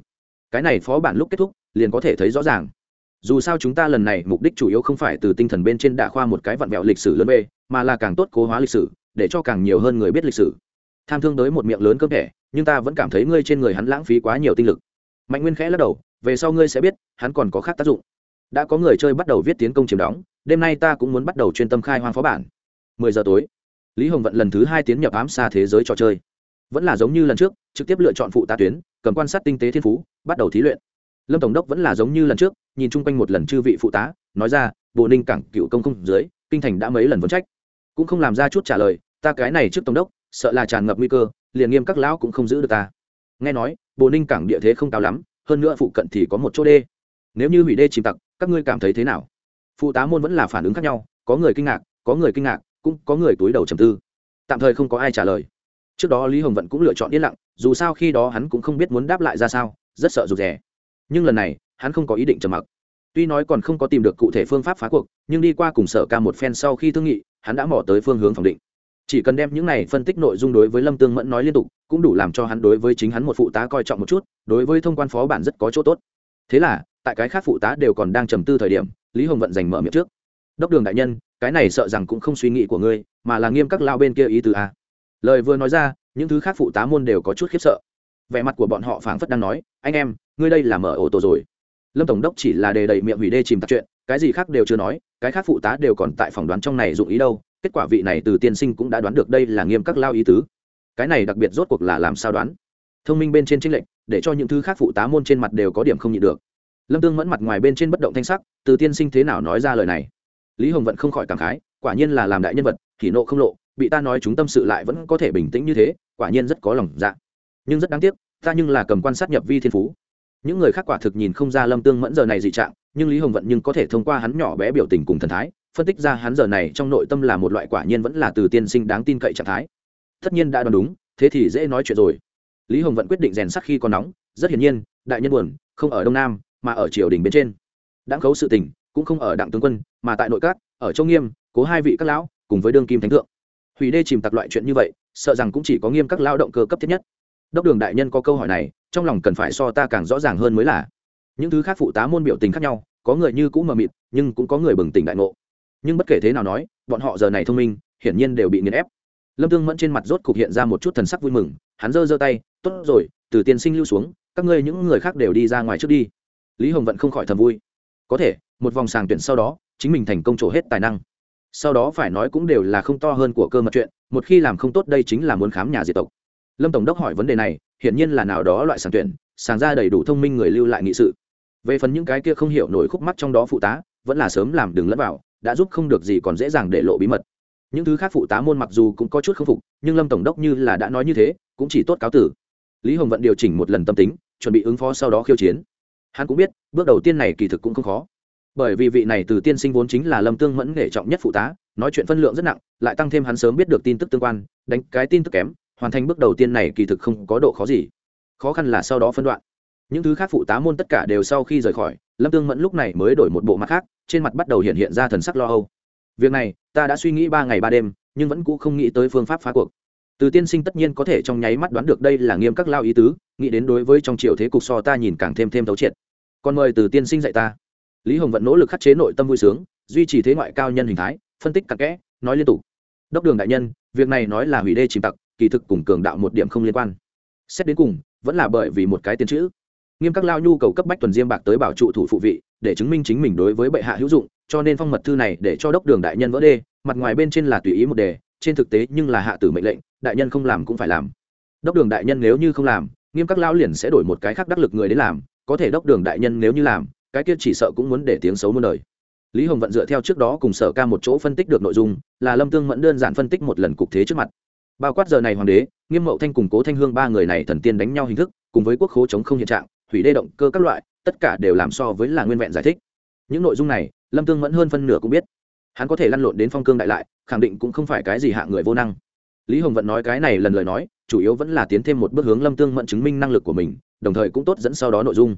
Speaker 1: Cái này phó bản lúc kết thúc liền có thể thấy rõ ràng. Dù sao chúng ta lần này mục đích chủ yếu không phải từ tinh thần bên trên đạ khoa một cái vặn vẹo lịch sử lớn bê mà là càng tốt cố hóa lịch sử để cho càng nhiều hơn người biết lịch sử. Tham thương tới một miệng lớn cơ thể nhưng ta vẫn cảm thấy ngươi trên người hắn lãng phí quá nhiều tinh lực. Mạnh nguyên khẽ lắc đầu, về sau ngươi sẽ biết, hắn còn có khác tác dụng. Đã có người chơi bắt đầu viết tiến công chiếm đóng, đêm nay ta cũng muốn bắt đầu chuyên tâm khai hoang phó bản. Mười giờ tối, lý hồng vận lần thứ hai tiến nhập ám xa thế giới trò chơi. Vẫn là giống như lần trước, trực tiếp lựa chọn phụ tá tuyến, cầm quan sát tinh tế thiên phú, bắt đầu thí luyện. Lâm tổng đốc vẫn là giống như lần trước, nhìn chung quanh một lần chư vị phụ tá, nói ra, bộ ninh cảng cựu công không dưới, kinh thành đã mấy lần vấn trách. Cũng không làm ra chút trả lời, ta cái này trước tổng đốc, sợ là tràn ngập nguy cơ liền nghiêm các lão cũng không giữ được ta. Nghe nói, bồ ninh cảng địa thế không cao lắm, hơn nữa phụ cận thì có một chỗ đê. Nếu như hủy đê chìm tặc, các ngươi cảm thấy thế nào? Phụ tá môn vẫn là phản ứng khác nhau, có người kinh ngạc, có người kinh ngạc, cũng có người túi đầu trầm tư. Tạm thời không có ai trả lời. Trước đó lý hồng vận cũng lựa chọn yên lặng, dù sao khi đó hắn cũng không biết muốn đáp lại ra sao, rất sợ rụt rè. Nhưng lần này, hắn không có ý định trầm mặc. Tuy nói còn không có tìm được cụ thể phương pháp phá cuộc, nhưng đi qua cùng sở ca một phen sau khi thương nghị, hắn đã mỏ tới phương hướng phòng định chỉ cần đem những này phân tích nội dung đối với lâm tương mẫn nói liên tục, cũng đủ làm cho hắn đối với chính hắn một phụ tá coi trọng một chút, đối với thông quan phó bản rất có chỗ tốt. Thế là, tại cái khác phụ tá đều còn đang trầm tư thời điểm, lý hồng vận giành mở miệng trước. Đốc đường đại nhân, cái này sợ rằng cũng không suy nghĩ của ngươi, mà là nghiêm các lao bên kia ý từ a à? lời vừa nói ra, những thứ khác phụ tá môn đều có chút khiếp sợ. Vẻ mặt của bọn họ phảng phất đang nói, anh em, ngươi đây là mở ổ tổ rồi. Lâm tổng đốc chỉ là đề đầy miệng hủy đê chìm tạc chuyện, cái gì khác đều chưa nói, cái khác phụ tá đều còn tại phỏng đoán trong này dụng ý đâu kết quả vị này từ tiên sinh cũng đã đoán được đây là nghiêm các lao ý tứ. Cái này đặc biệt rốt cuộc là làm sao đoán? Thông minh bên trên tranh lệnh để cho những thứ khác phụ tá môn trên mặt đều có điểm không nhịn được. Lâm tương mẫn mặt ngoài bên trên bất động thanh sắc, từ tiên sinh thế nào nói ra lời này? Lý hồng vận không khỏi cảm khái, quả nhiên là làm đại nhân vật, thì nộ không lộ, bị ta nói chúng tâm sự lại vẫn có thể bình tĩnh như thế, quả nhiên rất có lòng dạ. Nhưng rất đáng tiếc, ta nhưng là cầm quan sát nhập vi thiên phú. Những người khác quả thực nhìn không ra lâm tương mẫn giờ này dị trạng, nhưng lý hồng vận nhưng có thể thông qua hắn nhỏ bé biểu tình cùng thần thái phân tích ra hắn giờ này trong nội tâm là một loại quả nhiên vẫn là từ tiên sinh đáng tin cậy trạng thái. Tất nhiên đã đoán đúng, thế thì dễ nói chuyện rồi. Lý hồng vẫn quyết định rèn sắc khi còn nóng, rất hiển nhiên, đại nhân buồn, không ở đông nam, mà ở triều đình bên trên. Đáng khấu sự tình, cũng không ở đặng tướng quân, mà tại nội các, ở châu nghiêm, cố hai vị các lão, cùng với đương kim thánh thượng. Hủy đê chìm tặc loại chuyện như vậy, sợ rằng cũng chỉ có nghiêm các lao động cơ cấp thiết nhất. Đốc đường đại nhân có câu hỏi này, trong lòng cần phải so ta càng rõ ràng hơn mới là. Những thứ khác phụ tá môn biểu tình khác nhau, có người như cũ mờ mịt, nhưng cũng có người bừng tỉnh đại ngộ nhưng bất kể thế nào nói, bọn họ giờ này thông minh, hiển nhiên đều bị nghiền ép. Lâm thương mẫn trên mặt rốt cục hiện ra một chút thần sắc vui mừng, hắn giơ giơ tay, tốt rồi, từ tiên sinh lưu xuống, các ngươi những người khác đều đi ra ngoài trước đi. Lý hồng vận không khỏi thầm vui. Có thể, một vòng sàng tuyển sau đó, chính mình thành công trổ hết tài năng. Sau đó phải nói cũng đều là không to hơn của cơ mật chuyện, một khi làm không tốt đây chính là muốn khám nhà diệt tộc. Lâm tổng đốc hỏi vấn đề này, hiển nhiên là nào đó loại sàng tuyển, sàng ra đầy đủ thông minh người lưu lại nghị sự. Về phần những cái kia không hiểu nổi khúc mắt trong đó phụ tá, vẫn là sớm làm đường lẫn vào đã giúp không được gì còn dễ dàng để lộ bí mật. Những thứ khác phụ tá môn mặc dù cũng có chút không phục, nhưng lâm tổng đốc như là đã nói như thế, cũng chỉ tốt cáo tử. Lý hồng vận điều chỉnh một lần tâm tính, chuẩn bị ứng phó sau đó khiêu chiến. Hắn cũng biết, bước đầu tiên này kỳ thực cũng không khó. Bởi vì vị này từ tiên sinh vốn chính là lâm tương mẫn nghệ trọng nhất phụ tá, nói chuyện phân lượng rất nặng, lại tăng thêm hắn sớm biết được tin tức tương quan, đánh cái tin tức kém, hoàn thành bước đầu tiên này kỳ thực không có độ khó gì. Khó khăn là sau đó phân đoạn những thứ khác phụ tá môn tất cả đều sau khi rời khỏi, lâm tương mẫn lúc này mới đổi một bộ mặt khác, trên mặt bắt đầu hiện hiện ra thần sắc lo âu. Việc này, ta đã suy nghĩ ba ngày ba đêm, nhưng vẫn cũ không nghĩ tới phương pháp phá cuộc. Từ tiên sinh tất nhiên có thể trong nháy mắt đoán được đây là nghiêm các lao ý tứ, nghĩ đến đối với trong triều thế cục so ta nhìn càng thêm thêm thấu triệt. Còn mời từ tiên sinh dạy ta. Lý hồng vận nỗ lực khắc chế nội tâm vui sướng, duy trì thế ngoại cao nhân hình thái, phân tích cặn kẽ, nói liên tục. Đốc đường đại nhân, việc này nói là hủy đê chìm tặc, kỳ thực cùng cường đạo một điểm không liên quan. Xét đến cùng, vẫn là bởi vì một cái tiền chữ nghiêm các lao nhu cầu cấp bách tuần diêm bạc tới bảo trụ thủ phụ vị, để chứng minh chính mình đối với bệ hạ hữu dụng, cho nên phong mật thư này để cho đốc đường đại nhân vỡ đê, mặt ngoài bên trên là tùy ý một đề, trên thực tế nhưng là hạ tử mệnh lệnh, đại nhân không làm cũng phải làm. Đốc đường đại nhân nếu như không làm, nghiêm các lao liền sẽ đổi một cái khác đắc lực người đến làm, có thể đốc đường đại nhân nếu như làm, cái kia chỉ sợ cũng muốn để tiếng xấu muôn đời. Lý hồng vận dựa theo trước đó cùng sở ca một chỗ phân tích được nội dung, là lâm tương mẫn đơn giản phân tích một lần cục thế trước mặt. Bao quát giờ này hoàng đế, nghiêm mậu thanh cùng cố thanh hương ba người này thần tiên đánh nhau hình thức, cùng với quốc khố chống không hiện trạng thủy đê động cơ các loại, tất cả đều làm so với là nguyên vẹn giải thích. Những nội dung này, lâm tương mẫn hơn phân nửa cũng biết. Hắn có thể lăn lộn đến phong cương đại lại, khẳng định cũng không phải cái gì hạ người vô năng. Lý hồng vận nói cái này lần lời nói, chủ yếu vẫn là tiến thêm một bước hướng lâm tương mẫn chứng minh năng lực của mình, đồng thời cũng tốt dẫn sau đó nội dung.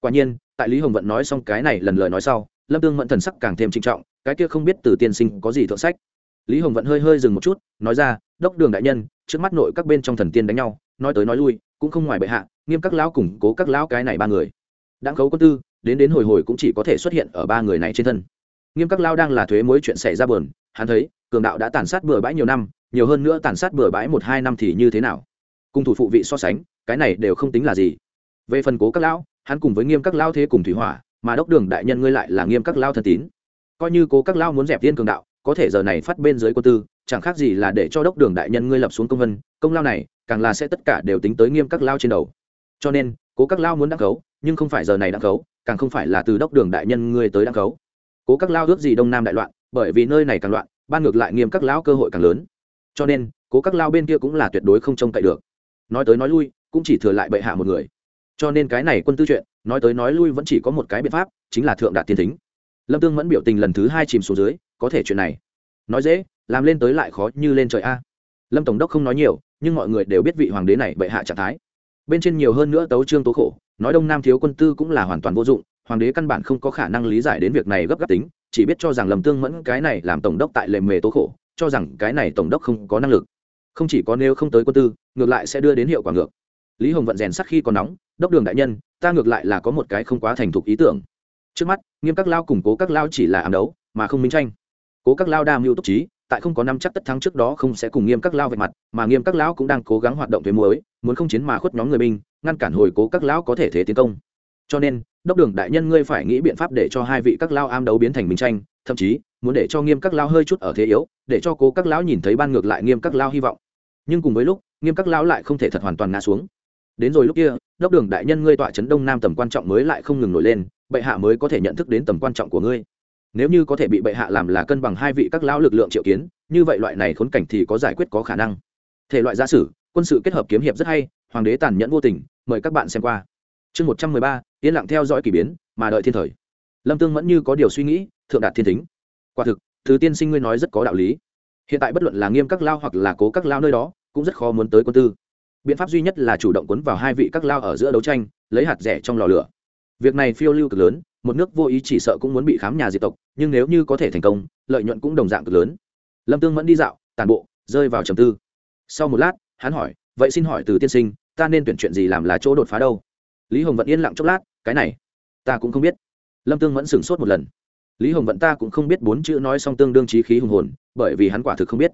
Speaker 1: Quả nhiên, tại lý hồng vận nói xong cái này lần lời nói sau, lâm tương mẫn thần sắc càng thêm trinh trọng, cái kia không biết từ tiên sinh có gì thượng sách. Lý hồng vận hơi hơi dừng một chút, nói ra, đốc đường đại nhân, trước mắt nội các bên trong thần tiên đánh nhau, nói tới nói lui cũng không ngoài bệ hạ, nghiêm các lão củng cố các lão cái này ba người. Đáng khấu quân tư, đến đến hồi hồi cũng chỉ có thể xuất hiện ở ba người này trên thân. Nghiêm các lao đang là thuế mối chuyện xảy ra bờn hắn thấy, cường đạo đã tàn sát bừa bãi nhiều năm, nhiều hơn nữa tàn sát bừa bãi một hai năm thì như thế nào? Cùng thủ phụ vị so sánh, cái này đều không tính là gì. Về phần cố các lão, hắn cùng với nghiêm các lao thế cùng thủy hỏa, mà đốc đường đại nhân ngươi lại là nghiêm các lao thân tín. Coi như cố các lao muốn dẹp tiên cường đạo, có thể giờ này phát bên dưới quân tư, chẳng khác gì là để cho đốc đường đại nhân ngươi lập xuống công vân, công lao này càng là sẽ tất cả đều tính tới nghiêm các lao trên đầu. Cho nên, cố các lao muốn đăng khấu, nhưng không phải giờ này đăng khấu, càng không phải là từ đốc đường đại nhân ngươi tới đăng khấu. Cố các lao ước gì đông nam đại loạn, bởi vì nơi này càng loạn, ban ngược lại nghiêm các lão cơ hội càng lớn. Cho nên, cố các lao bên kia cũng là tuyệt đối không trông cậy được. Nói tới nói lui, cũng chỉ thừa lại bệ hạ một người. Cho nên cái này quân tư chuyện, nói tới nói lui vẫn chỉ có một cái biện pháp, chính là thượng đạt tiên thính. Lâm tương mẫn biểu tình lần thứ hai chìm xuống dưới, có thể chuyện này. Nói dễ, làm lên tới lại khó như lên trời a lâm tổng đốc không nói nhiều, nhưng mọi người đều biết vị hoàng đế này bệ hạ trạng thái. Bên trên nhiều hơn nữa tấu trương tố khổ, nói đông nam thiếu quân tư cũng là hoàn toàn vô dụng, hoàng đế căn bản không có khả năng lý giải đến việc này gấp gáp tính, chỉ biết cho rằng lầm tương mẫn cái này làm tổng đốc tại lề mề tố khổ, cho rằng cái này tổng đốc không có năng lực. Không chỉ có nếu không tới quân tư, ngược lại sẽ đưa đến hiệu quả ngược. Lý hồng vận rèn sắc khi còn nóng, đốc đường đại nhân, ta ngược lại là có một cái không quá thành thục ý tưởng. Trước mắt, nghiêm các lao củng cố các lao chỉ là ám đấu, mà không minh tranh. Cố các lao đa mưu túc trí tại không có năm chắc tất thắng trước đó không sẽ cùng nghiêm các lao về mặt, mà nghiêm các lão cũng đang cố gắng hoạt động thuế muối, muốn không chiến mà khuất nhóm người binh, ngăn cản hồi cố các lão có thể thế tiến công. Cho nên, đốc đường đại nhân ngươi phải nghĩ biện pháp để cho hai vị các lao am đấu biến thành minh tranh, thậm chí, muốn để cho nghiêm các lao hơi chút ở thế yếu, để cho cố các lão nhìn thấy ban ngược lại nghiêm các lao hy vọng. Nhưng cùng với lúc, nghiêm các lão lại không thể thật hoàn toàn ngã xuống. Đến rồi lúc kia, đốc đường đại nhân ngươi tọa trấn đông nam tầm quan trọng mới lại không ngừng nổi lên, bệ hạ mới có thể nhận thức đến tầm quan trọng của ngươi nếu như có thể bị bệ hạ làm là cân bằng hai vị các lão lực lượng triệu kiến, như vậy loại này khốn cảnh thì có giải quyết có khả năng. Thể loại gia sử, quân sự kết hợp kiếm hiệp rất hay, hoàng đế tàn nhẫn vô tình, mời các bạn xem qua. Chương một trăm mười ba, yên lặng theo dõi k ỳ biến, mà đợi thiên thời. Lâm tương mẫn như có điều suy nghĩ, thượng đạt thiên thính. Quả thực, thứ tiên sinh ngươi nói rất có đạo lý. Hiện tại bất luận là nghiêm các lao hoặc là cố các lao nơi đó, cũng rất khó muốn tới quân tư. Biện pháp duy nhất là chủ động quấn vào hai vị các lao ở giữa đấu tranh, lấy hạt rẻ trong lò lửa. Việc này phiêu lưu cực lớn một nước vô ý chỉ sợ cũng muốn bị khám nhà diệt tộc, nhưng nếu như có thể thành công, lợi nhuận cũng đồng dạng cực lớn. Lâm tương mẫn đi dạo, tàn bộ, rơi vào trầm tư. Sau một lát, hắn hỏi, vậy xin hỏi từ tiên sinh, ta nên tuyển chuyện gì làm là chỗ đột phá đâu? Lý hồng vận yên lặng chốc lát, cái này, ta cũng không biết. Lâm tương mẫn sửng sốt một lần. Lý hồng vận ta cũng không biết bốn chữ nói song tương đương trí khí hùng hồn, bởi vì hắn quả thực không biết.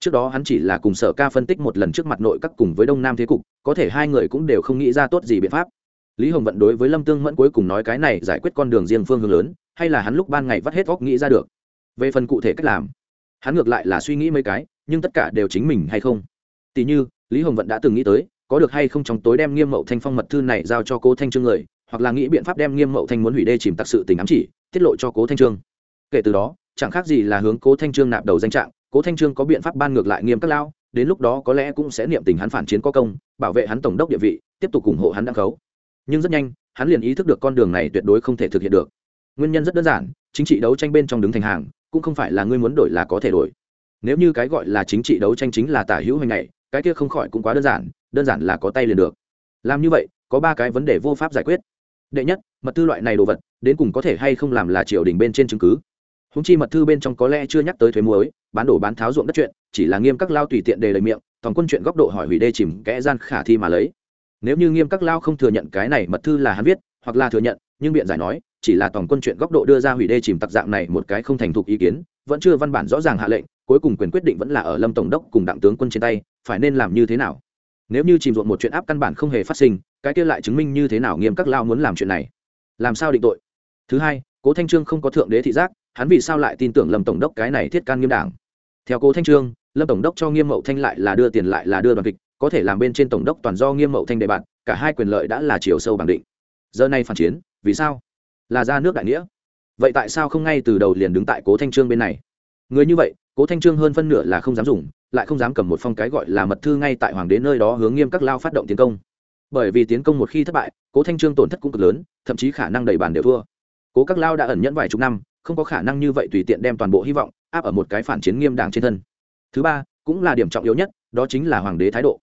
Speaker 1: Trước đó hắn chỉ là cùng sở ca phân tích một lần trước mặt nội các cùng với đông nam thế cục, có thể hai người cũng đều không nghĩ ra tốt gì biện pháp lý hồng vận đối với lâm tương mẫn cuối cùng nói cái này giải quyết con đường riêng phương hướng lớn, hay là hắn lúc ban ngày vắt hết óc nghĩ ra được? Về phần cụ thể cách làm, hắn ngược lại là suy nghĩ mấy cái, nhưng tất cả đều chính mình hay không? Tỷ như, lý hồng vận đã từng nghĩ tới, có được hay không trong tối đem nghiêm mậu thanh phong mật thư này giao cho cố thanh trương người, hoặc là nghĩ biện pháp đem nghiêm mậu thanh muốn hủy đê chìm tặc sự tình ám chỉ, tiết lộ cho cố thanh trương. Kể từ đó, chẳng khác gì là hướng cố thanh trương nạp đầu danh trạng, cố thanh trương có biện pháp ban ngược lại nghiêm các lao, đến lúc đó có lẽ cũng sẽ niệm tình hắn phản chiến có công, bảo vệ hắn tổng đốc địa vị, tiếp tục ủng hộ hắn đăng khấu nhưng rất nhanh, hắn liền ý thức được con đường này tuyệt đối không thể thực hiện được. Nguyên nhân rất đơn giản, chính trị đấu tranh bên trong đứng thành hàng, cũng không phải là ngươi muốn đổi là có thể đổi. Nếu như cái gọi là chính trị đấu tranh chính là tả hữu hình này cái kia không khỏi cũng quá đơn giản đơn giản là có tay liền được. Làm như vậy, có ba cái vấn đề vô pháp giải quyết. Đệ nhất, mật thư loại này đồ vật, đến cùng có thể hay không làm là triều đình bên trên chứng cứ. Húng chi mật thư bên trong có lẽ chưa nhắc tới thuế muối, bán đổ bán tháo ruộng đất chuyện, chỉ là nghiêm các lao tùy tiện đề lời miệng, toàn quân chuyện góc độ hỏi hủy đê chìm kẽ gian khả thi mà lấy nếu như nghiêm các lao không thừa nhận cái này mật thư là hắn viết, hoặc là thừa nhận, nhưng biện giải nói, chỉ là toàn quân chuyện góc độ đưa ra hủy đê chìm tặc dạng này một cái không thành thục ý kiến, vẫn chưa văn bản rõ ràng hạ lệnh, cuối cùng quyền quyết định vẫn là ở lâm tổng đốc cùng đặng tướng quân trên tay, phải nên làm như thế nào? Nếu như chìm ruộng một chuyện áp căn bản không hề phát sinh, cái kia lại chứng minh như thế nào nghiêm các lao muốn làm chuyện này? Làm sao định tội? Thứ hai, cố thanh trương không có thượng đế thị giác, hắn vì sao lại tin tưởng lâm tổng đốc cái này thiết can nghiêm đảng? Theo cố thanh trương, lâm tổng đốc cho nghiêm mậu thanh lại là đưa tiền lại là đưa đoàn kịch có thể làm bên trên tổng đốc toàn do nghiêm mậu thanh đề bạt, cả hai quyền lợi đã là chiều sâu bằng định. Giờ này phản chiến, vì sao? Là ra nước đại nghĩa. Vậy tại sao không ngay từ đầu liền đứng tại cố thanh trương bên này? Người như vậy, cố thanh trương hơn phân nửa là không dám dùng, lại không dám cầm một phong cái gọi là mật thư ngay tại hoàng đế nơi đó hướng nghiêm các lao phát động tiến công. Bởi vì tiến công một khi thất bại, cố thanh trương tổn thất cũng cực lớn, thậm chí khả năng đầy bàn đều thua. Cố các lao đã ẩn nhẫn vài chục năm, không có khả năng như vậy tùy tiện đem toàn bộ hy vọng áp ở một cái phản chiến nghiêm đảng trên thân. Thứ ba, cũng là điểm trọng yếu nhất, đó chính là hoàng đế thái độ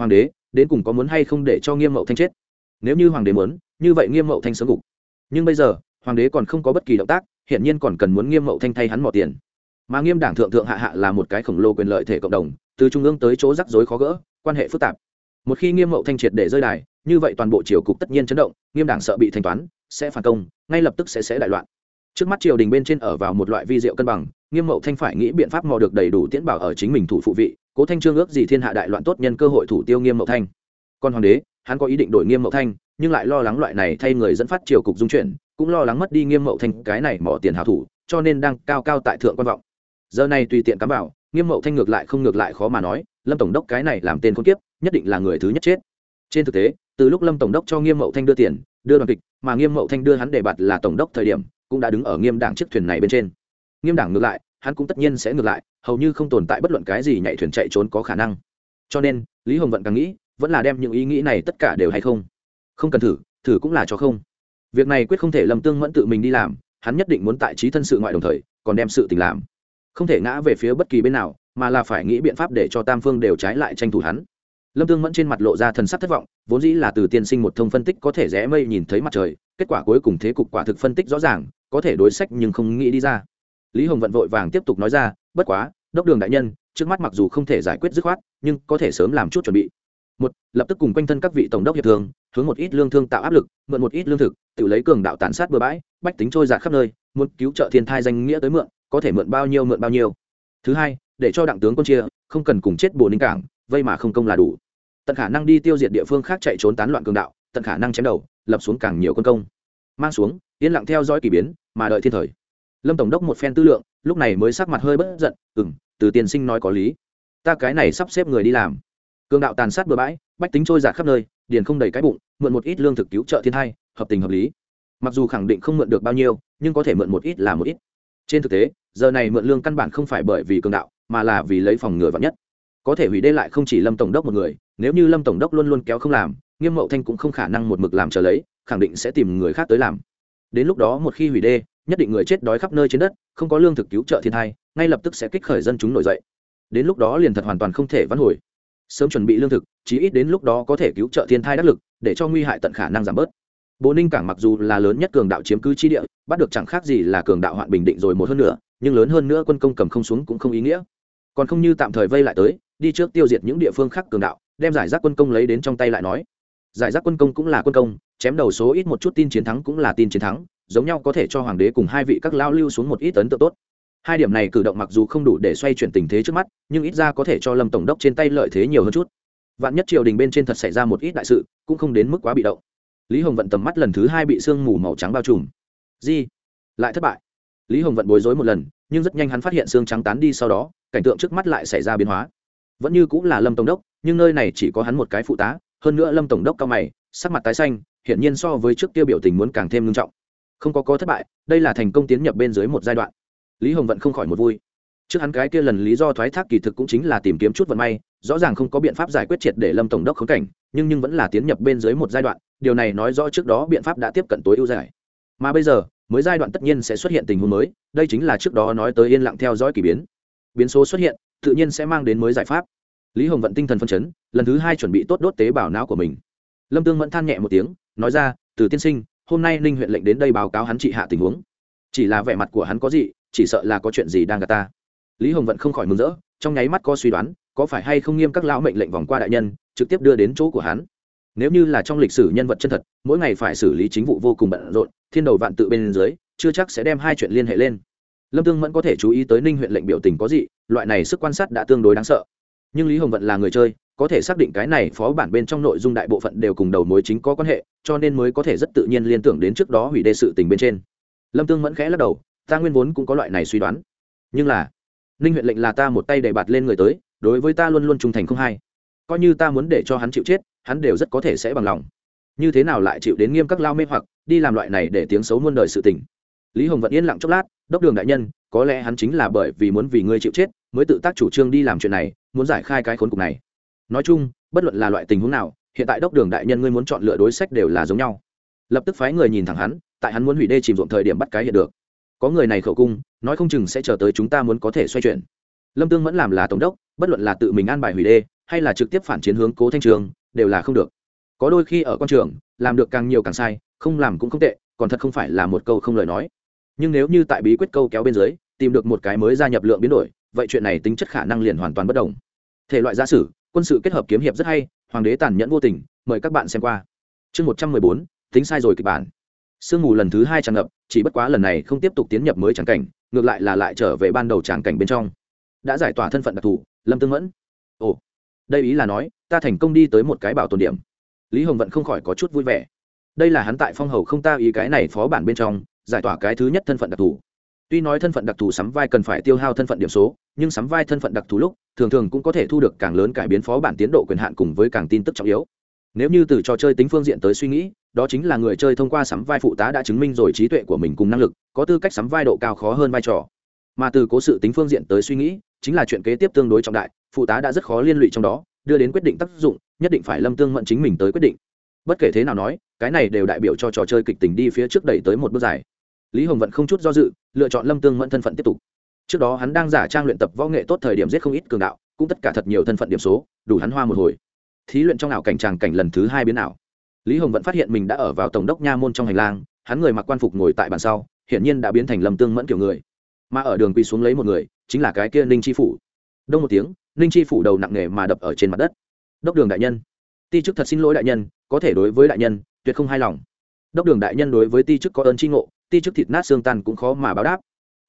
Speaker 1: hoàng đế, đến cùng có muốn hay không để cho nghiêm mậu thanh chết? Nếu như hoàng đế muốn, như vậy nghiêm mậu thanh sớm gục nhưng bây giờ, hoàng đế còn không có bất kỳ động tác hiện nhiên còn cần muốn nghiêm mậu thanh thay hắn mỏ tiền. Mà nghiêm đảng thượng thượng hạ hạ là một cái khổng lồ quyền lợi thể cộng đồng, từ trung ương tới chỗ rắc rối khó gỡ, quan hệ phức tạp. Một khi nghiêm mậu thanh triệt để rơi đài, như vậy toàn bộ triều cục tất nhiên chấn động, nghiêm đảng sợ bị thanh toán, sẽ phản công, ngay lập tức sẽ sẽ đại loạn. Trước mắt triều đình bên trên ở vào một loại vi diệu cân bằng nghiêm mậu thanh phải nghĩ biện pháp mò được đầy đủ tiễn bảo ở chính mình thủ phụ vị cố thanh trương ước gì thiên hạ đại loạn tốt nhân cơ hội thủ tiêu nghiêm mậu thanh. Còn hoàng đế hắn có ý định đổi nghiêm mậu thanh nhưng lại lo lắng loại này thay người dẫn phát triều cục dung chuyển cũng lo lắng mất đi nghiêm mậu thanh cái này mỏ tiền hào thủ cho nên đang cao cao tại thượng quan vọng. Giờ này tùy tiện cám bảo, nghiêm mậu thanh ngược lại không ngược lại khó mà nói lâm tổng đốc cái này làm tên con kiếp nhất định là người thứ nhất chết. Trên thực tế từ lúc lâm tổng đốc cho nghiêm mậu thanh đưa tiền đưa đoàn kịch mà nghiêm mậu thanh đưa hắn đề bạt là tổng đốc thời điểm cũng đã đứng ở nghiêm đảng chiếc thuyền này bên trên nghiêm đảng ngược lại, hắn cũng tất nhiên sẽ ngược lại, hầu như không tồn tại bất luận cái gì nhảy thuyền chạy trốn có khả năng. Cho nên, lý hồng vận càng nghĩ, vẫn là đem những ý nghĩ này tất cả đều hay không? Không cần thử thử cũng là cho không. Việc này quyết không thể lâm tương mẫn tự mình đi làm, hắn nhất định muốn tại trí thân sự ngoại đồng thời, còn đem sự tình làm. Không thể ngã về phía bất kỳ bên nào, mà là phải nghĩ biện pháp để cho tam phương đều trái lại tranh thủ hắn. Lâm tương mẫn trên mặt lộ ra thần sắc thất vọng, vốn dĩ là từ tiên sinh một thông phân tích có thể rẽ mây nhìn thấy mặt trời, kết quả cuối cùng thế cục quả thực phân tích rõ ràng, có thể đối sách nhưng không nghĩ đi ra lý hồng vận vội vàng tiếp tục nói ra, bất quá, đốc đường đại nhân, trước mắt mặc dù không thể giải quyết dứt khoát, nhưng có thể sớm làm chút chuẩn bị. Một, lập tức cùng quanh thân các vị tổng đốc hiệp thường hướng một ít lương thương tạo áp lực, mượn một ít lương thực, tự lấy cường đạo tàn sát bừa bãi, bách tính trôi giạt khắp nơi, muốn cứu trợ thiên thai danh nghĩa tới mượn, có thể mượn bao nhiêu mượn bao nhiêu. Thứ hai, để cho đặng tướng quân chia, không cần cùng chết bồ ninh cảng, vây mà không công là đủ. Tận khả năng đi tiêu diệt địa phương khác chạy trốn tán loạn cường đạo, tận khả năng chém đầu, lập xuống càng nhiều quân công. Mang xuống, yên lặng theo dõi k ỳ biến, mà đợi thiên thời lâm tổng đốc một phen tư lượng, lúc này mới sắc mặt hơi bất giận ừ m từ tiên sinh nói có lý. Ta cái này sắp xếp người đi làm. Cường đạo tàn sát bừa bãi, bách tính trôi giạt khắp nơi, điền không đầy cái bụng, mượn một ít lương thực cứu trợ thiên hai hợp tình hợp lý. Mặc dù khẳng định không mượn được bao nhiêu, nhưng có thể mượn một ít là một ít. Trên thực tế, giờ này mượn lương căn bản không phải bởi vì cường đạo, mà là vì lấy phòng ngừa vắng nhất. Có thể hủy đê lại không chỉ lâm tổng đốc một người, nếu như lâm tổng đốc luôn luôn kéo không làm, nghiêm mậu thanh cũng không khả năng một mực làm trở lấy, khẳng định sẽ tìm người khác tới làm. Đến lúc đó một khi hủy đê nhất định người chết đói khắp nơi trên đất, không có lương thực cứu trợ thiên thai, ngay lập tức sẽ kích khởi dân chúng nổi dậy. Đến lúc đó liền thật hoàn toàn không thể vãn hồi. Sớm chuẩn bị lương thực, chí ít đến lúc đó có thể cứu trợ thiên thai đắc lực, để cho nguy hại tận khả năng giảm bớt. Bố ninh cảng mặc dù là lớn nhất cường đạo chiếm cứ chi địa, bắt được chẳng khác gì là cường đạo hoạn bình định rồi một hơn nữa, nhưng lớn hơn nữa quân công cầm không xuống cũng không ý nghĩa. Còn không như tạm thời vây lại tới, đi trước tiêu diệt những địa phương khác cường đạo, đem giải rác quân công lấy đến trong tay lại nói. Giải rác quân công cũng là quân công, chém đầu số ít một chút tin chiến thắng cũng là tin chiến thắng giống nhau có thể cho hoàng đế cùng hai vị các lao lưu xuống một ít ấn tượng tốt. Hai điểm này cử động mặc dù không đủ để xoay chuyển tình thế trước mắt, nhưng ít ra có thể cho lâm tổng đốc trên tay lợi thế nhiều hơn chút. Vạn nhất triều đình bên trên thật xảy ra một ít đại sự, cũng không đến mức quá bị động. Lý hồng vận tầm mắt lần thứ hai bị sương mù màu trắng bao trùm. Di, lại thất bại. Lý hồng vận bối rối một lần, nhưng rất nhanh hắn phát hiện xương trắng tán đi sau đó, cảnh tượng trước mắt lại xảy ra biến hóa. Vẫn như cũng là lâm tổng đốc, nhưng nơi này chỉ có hắn một cái phụ tá, hơn nữa lâm tổng đốc cao mày, sắc mặt tái xanh, hiển nhiên so với trước tiêu biểu tình muốn càng thêm nghiêm trọng không có có thất bại, đây là thành công tiến nhập bên dưới một giai đoạn. Lý hồng vận không khỏi một vui. Trước hắn cái kia lần lý do thoái thác kỳ thực cũng chính là tìm kiếm chút vận may, rõ ràng không có biện pháp giải quyết triệt để lâm tổng đốc khống cảnh, nhưng nhưng vẫn là tiến nhập bên dưới một giai đoạn, điều này nói rõ trước đó biện pháp đã tiếp cận tối ưu giải. Mà bây giờ, mới giai đoạn tất nhiên sẽ xuất hiện tình huống mới, đây chính là trước đó nói tới yên lặng theo dõi k ỳ biến. Biến số xuất hiện, tự nhiên sẽ mang đến mới giải pháp. Lý hồng vận tinh thần phân chấn, lần thứ hai chuẩn bị tốt đốt tế bào não của mình. Lâm tương mẫn than nhẹ một tiếng, nói ra, từ tiên sinh hôm nay ninh huyện lệnh đến đây báo cáo hắn trị hạ tình huống. Chỉ là vẻ mặt của hắn có gì, chỉ sợ là có chuyện gì đang gặp ta. Lý hồng vận không khỏi mừng rỡ, trong nháy mắt có suy đoán, có phải hay không nghiêm các lão mệnh lệnh vòng qua đại nhân, trực tiếp đưa đến chỗ của hắn. Nếu như là trong lịch sử nhân vật chân thật, mỗi ngày phải xử lý chính vụ vô cùng bận rộn, thiên đầu vạn tự bên dưới, chưa chắc sẽ đem hai chuyện liên hệ lên. Lâm tương vẫn có thể chú ý tới ninh huyện lệnh biểu tình có gì, loại này sức quan sát đã tương đối đáng sợ. Nhưng lý hồng vận là người chơi có thể xác định cái này phó bản bên trong nội dung đại bộ phận đều cùng đầu mối chính có quan hệ, cho nên mới có thể rất tự nhiên liên tưởng đến trước đó hủy đê sự tình bên trên. Lâm tương mẫn khẽ lắc đầu, ta nguyên vốn cũng có loại này suy đoán. Nhưng là, ninh huyện lệnh là ta một tay đầy bạt lên người tới, đối với ta luôn luôn trung thành không hay coi như ta muốn để cho hắn chịu chết, hắn đều rất có thể sẽ bằng lòng. Như thế nào lại chịu đến nghiêm các lao mê hoặc, đi làm loại này để tiếng xấu muôn đời sự tình? Lý hồng vẫn yên lặng chốc lát, đốc đường đại nhân, có lẽ hắn chính là bởi vì muốn vì ngươi chịu chết, mới tự tác chủ trương đi làm chuyện này, muốn giải khai cái khốn cục này nói chung, bất luận là loại tình huống nào, hiện tại đốc đường đại nhân ngươi muốn chọn lựa đối sách đều là giống nhau. Lập tức phái người nhìn thẳng hắn, tại hắn muốn hủy đê chìm ruộng thời điểm bắt cái hiện được. Có người này khẩu cung, nói không chừng sẽ chờ tới chúng ta muốn có thể xoay chuyển. Lâm tương vẫn làm là tổng đốc, bất luận là tự mình an bài hủy đê, hay là trực tiếp phản chiến hướng cố thanh trường, đều là không được. Có đôi khi ở con trường, làm được càng nhiều càng sai, không làm cũng không tệ, còn thật không phải là một câu không lời nói. Nhưng nếu như tại bí quyết câu kéo bên dưới, tìm được một cái mới gia nhập lượng biến đổi, vậy chuyện này tính chất khả năng liền hoàn toàn bất đồng. Thể loại giả sử quân sự kết hợp kiếm hiệp rất hay, hoàng đế tàn nhẫn vô tình, mời các bạn xem qua. Chương một trăm mười bốn, tính sai rồi kịch bản. Sương mù lần thứ hai tràn ngập, chỉ bất quá lần này không tiếp tục tiến nhập mới tràng cảnh, ngược lại là lại trở về ban đầu tràng cảnh bên trong. Đã giải tỏa thân phận đặc thù, lâm tương mẫn. Ồ, đây ý là nói, ta thành công đi tới một cái bảo tồn điểm. Lý hồng vẫn không khỏi có chút vui vẻ. Đây là hắn tại phong hầu không ta ý cái này phó bản bên trong, giải tỏa cái thứ nhất thân phận đặc thù tuy nói thân phận đặc thù sắm vai cần phải tiêu hao thân phận điểm số, nhưng sắm vai thân phận đặc thù lúc, thường thường cũng có thể thu được càng lớn cải biến phó bản tiến độ quyền hạn cùng với càng tin tức trọng yếu. Nếu như từ trò chơi tính phương diện tới suy nghĩ, đó chính là người chơi thông qua sắm vai phụ tá đã chứng minh rồi trí tuệ của mình cùng năng lực, có tư cách sắm vai độ cao khó hơn vai trò. Mà từ cố sự tính phương diện tới suy nghĩ, chính là chuyện kế tiếp tương đối trọng đại, phụ tá đã rất khó liên lụy trong đó, đưa đến quyết định tác dụng, nhất định phải lâm tương mận chính mình tới quyết định. Bất kể thế nào nói, cái này đều đại biểu cho trò chơi kịch tình đi phía trước đẩy tới một bước dài lý hồng vẫn không chút do dự, lựa chọn lâm tương mẫn thân phận tiếp tục. Trước đó hắn đang giả trang luyện tập võ nghệ tốt thời điểm giết không ít cường đạo, cũng tất cả thật nhiều thân phận điểm số, đủ hắn hoa một hồi. Thí luyện trong ảo cảnh tràng cảnh lần thứ hai biến ảo. Lý hồng vẫn phát hiện mình đã ở vào tổng đốc nha môn trong hành lang, hắn người mặc quan phục ngồi tại bàn sau, hiển nhiên đã biến thành lâm tương mẫn kiểu người. Mà ở đường quy xuống lấy một người, chính là cái kia ninh chi phủ. Đông một tiếng, ninh chi phủ đầu nặng nề mà đập ở trên mặt đất. Đốc đường đại nhân. Ti chức thật xin lỗi đại nhân, có thể đối với đại nhân, tuyệt không hài lòng. Đốc đường đại nhân đối với ti chức có ơn tri ngộ ti chức thịt nát xương tan cũng khó mà báo đáp.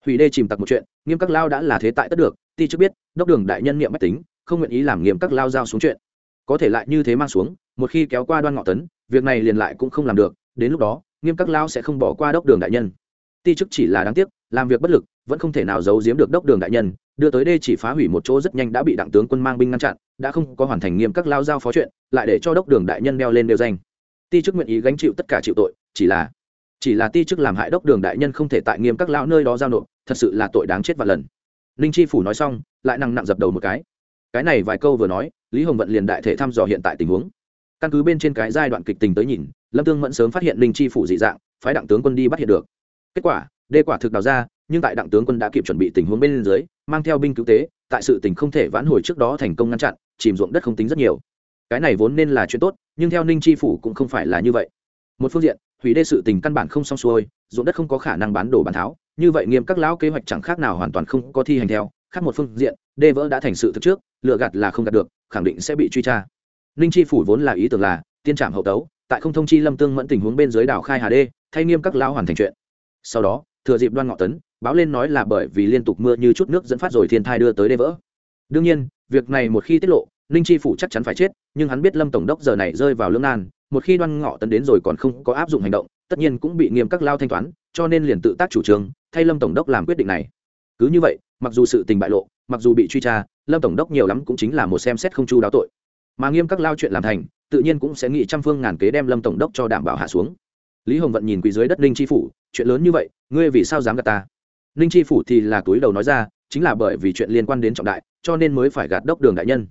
Speaker 1: Hủy đê chìm tặc một chuyện, nghiêm các lao đã là thế tại tất được, ti chức biết, đốc đường đại nhân niệm bách tính, không nguyện ý làm nghiêm các lao giao xuống chuyện. Có thể lại như thế mang xuống, một khi kéo qua đoan ngọ tấn, việc này liền lại cũng không làm được, đến lúc đó, nghiêm các lao sẽ không bỏ qua đốc đường đại nhân. Ti chức chỉ là đáng tiếc, làm việc bất lực, vẫn không thể nào giấu giếm được đốc đường đại nhân, đưa tới đây chỉ phá hủy một chỗ rất nhanh đã bị đặng tướng quân mang binh ngăn chặn, đã không có hoàn thành nghiêm các lao giao phó chuyện, lại để cho đốc đường đại nhân đeo lên đều danh. Ti chức nguyện ý gánh chịu tất cả chịu tội, chỉ là chỉ là ti chức làm hại đốc đường đại nhân không thể tại nghiêm các lão nơi đó giao nộp, thật sự là tội đáng chết vạn lần. Ninh chi phủ nói xong, lại nặng nặng dập đầu một cái. Cái này vài câu vừa nói, lý hồng vận liền đại thể thăm dò hiện tại tình huống. Căn cứ bên trên cái giai đoạn kịch tình tới nhìn, lâm tương mẫn sớm phát hiện ninh chi phủ dị dạng, phái đặng tướng quân đi bắt hiện được. Kết quả, đê quả thực đào ra, nhưng tại đặng tướng quân đã kịp chuẩn bị tình huống bên dưới, mang theo binh cứu tế, tại sự tình không thể vãn hồi trước đó thành công ngăn chặn, chìm ruộng đất không tính rất nhiều. Cái này vốn nên là chuyện tốt, nhưng theo ninh chi phủ cũng không phải là như vậy một phương diện, hủy đê sự tình căn bản không xong xuôi, ruộng đất không có khả năng bán đổ bán tháo, như vậy nghiêm các lão kế hoạch chẳng khác nào hoàn toàn không có thi hành theo, khác một phương diện, đê vỡ đã thành sự thực trước lựa gạt là không gạt được, khẳng định sẽ bị truy tra. Ninh chi phủ vốn là ý tưởng là, tiên trạm hậu tấu, tại không thông chi lâm tương mẫn tình huống bên dưới đảo khai hà đê, thay nghiêm các lão hoàn thành chuyện. Sau đó, thừa dịp đoan ngọ tấn, báo lên nói là bởi vì liên tục mưa như chút nước dẫn phát rồi thiên thai đưa tới đê vỡ. Đương nhiên, việc này một khi tiết lộ, ninh chi phủ chắc chắn phải chết, nhưng hắn biết lâm tổng đốc giờ này rơi vào lương nan một khi đoan ngọ tấn đến rồi còn không có áp dụng hành động, tất nhiên cũng bị nghiêm các lao thanh toán, cho nên liền tự tác chủ trương, thay lâm tổng đốc làm quyết định này. Cứ như vậy, mặc dù sự tình bại lộ, mặc dù bị truy tra, lâm tổng đốc nhiều lắm cũng chính là một xem xét không chu đáo tội. Mà nghiêm các lao chuyện làm thành, tự nhiên cũng sẽ nghĩ trăm phương ngàn kế đem lâm tổng đốc cho đảm bảo hạ xuống. Lý hồng vận nhìn quỳ dưới đất ninh tri phủ, chuyện lớn như vậy, ngươi vì sao dám gạt ta? Ninh tri phủ thì là túi đầu nói ra, chính là bởi vì chuyện liên quan đến trọng đại, cho nên mới phải gạt đốc đường đại nhân.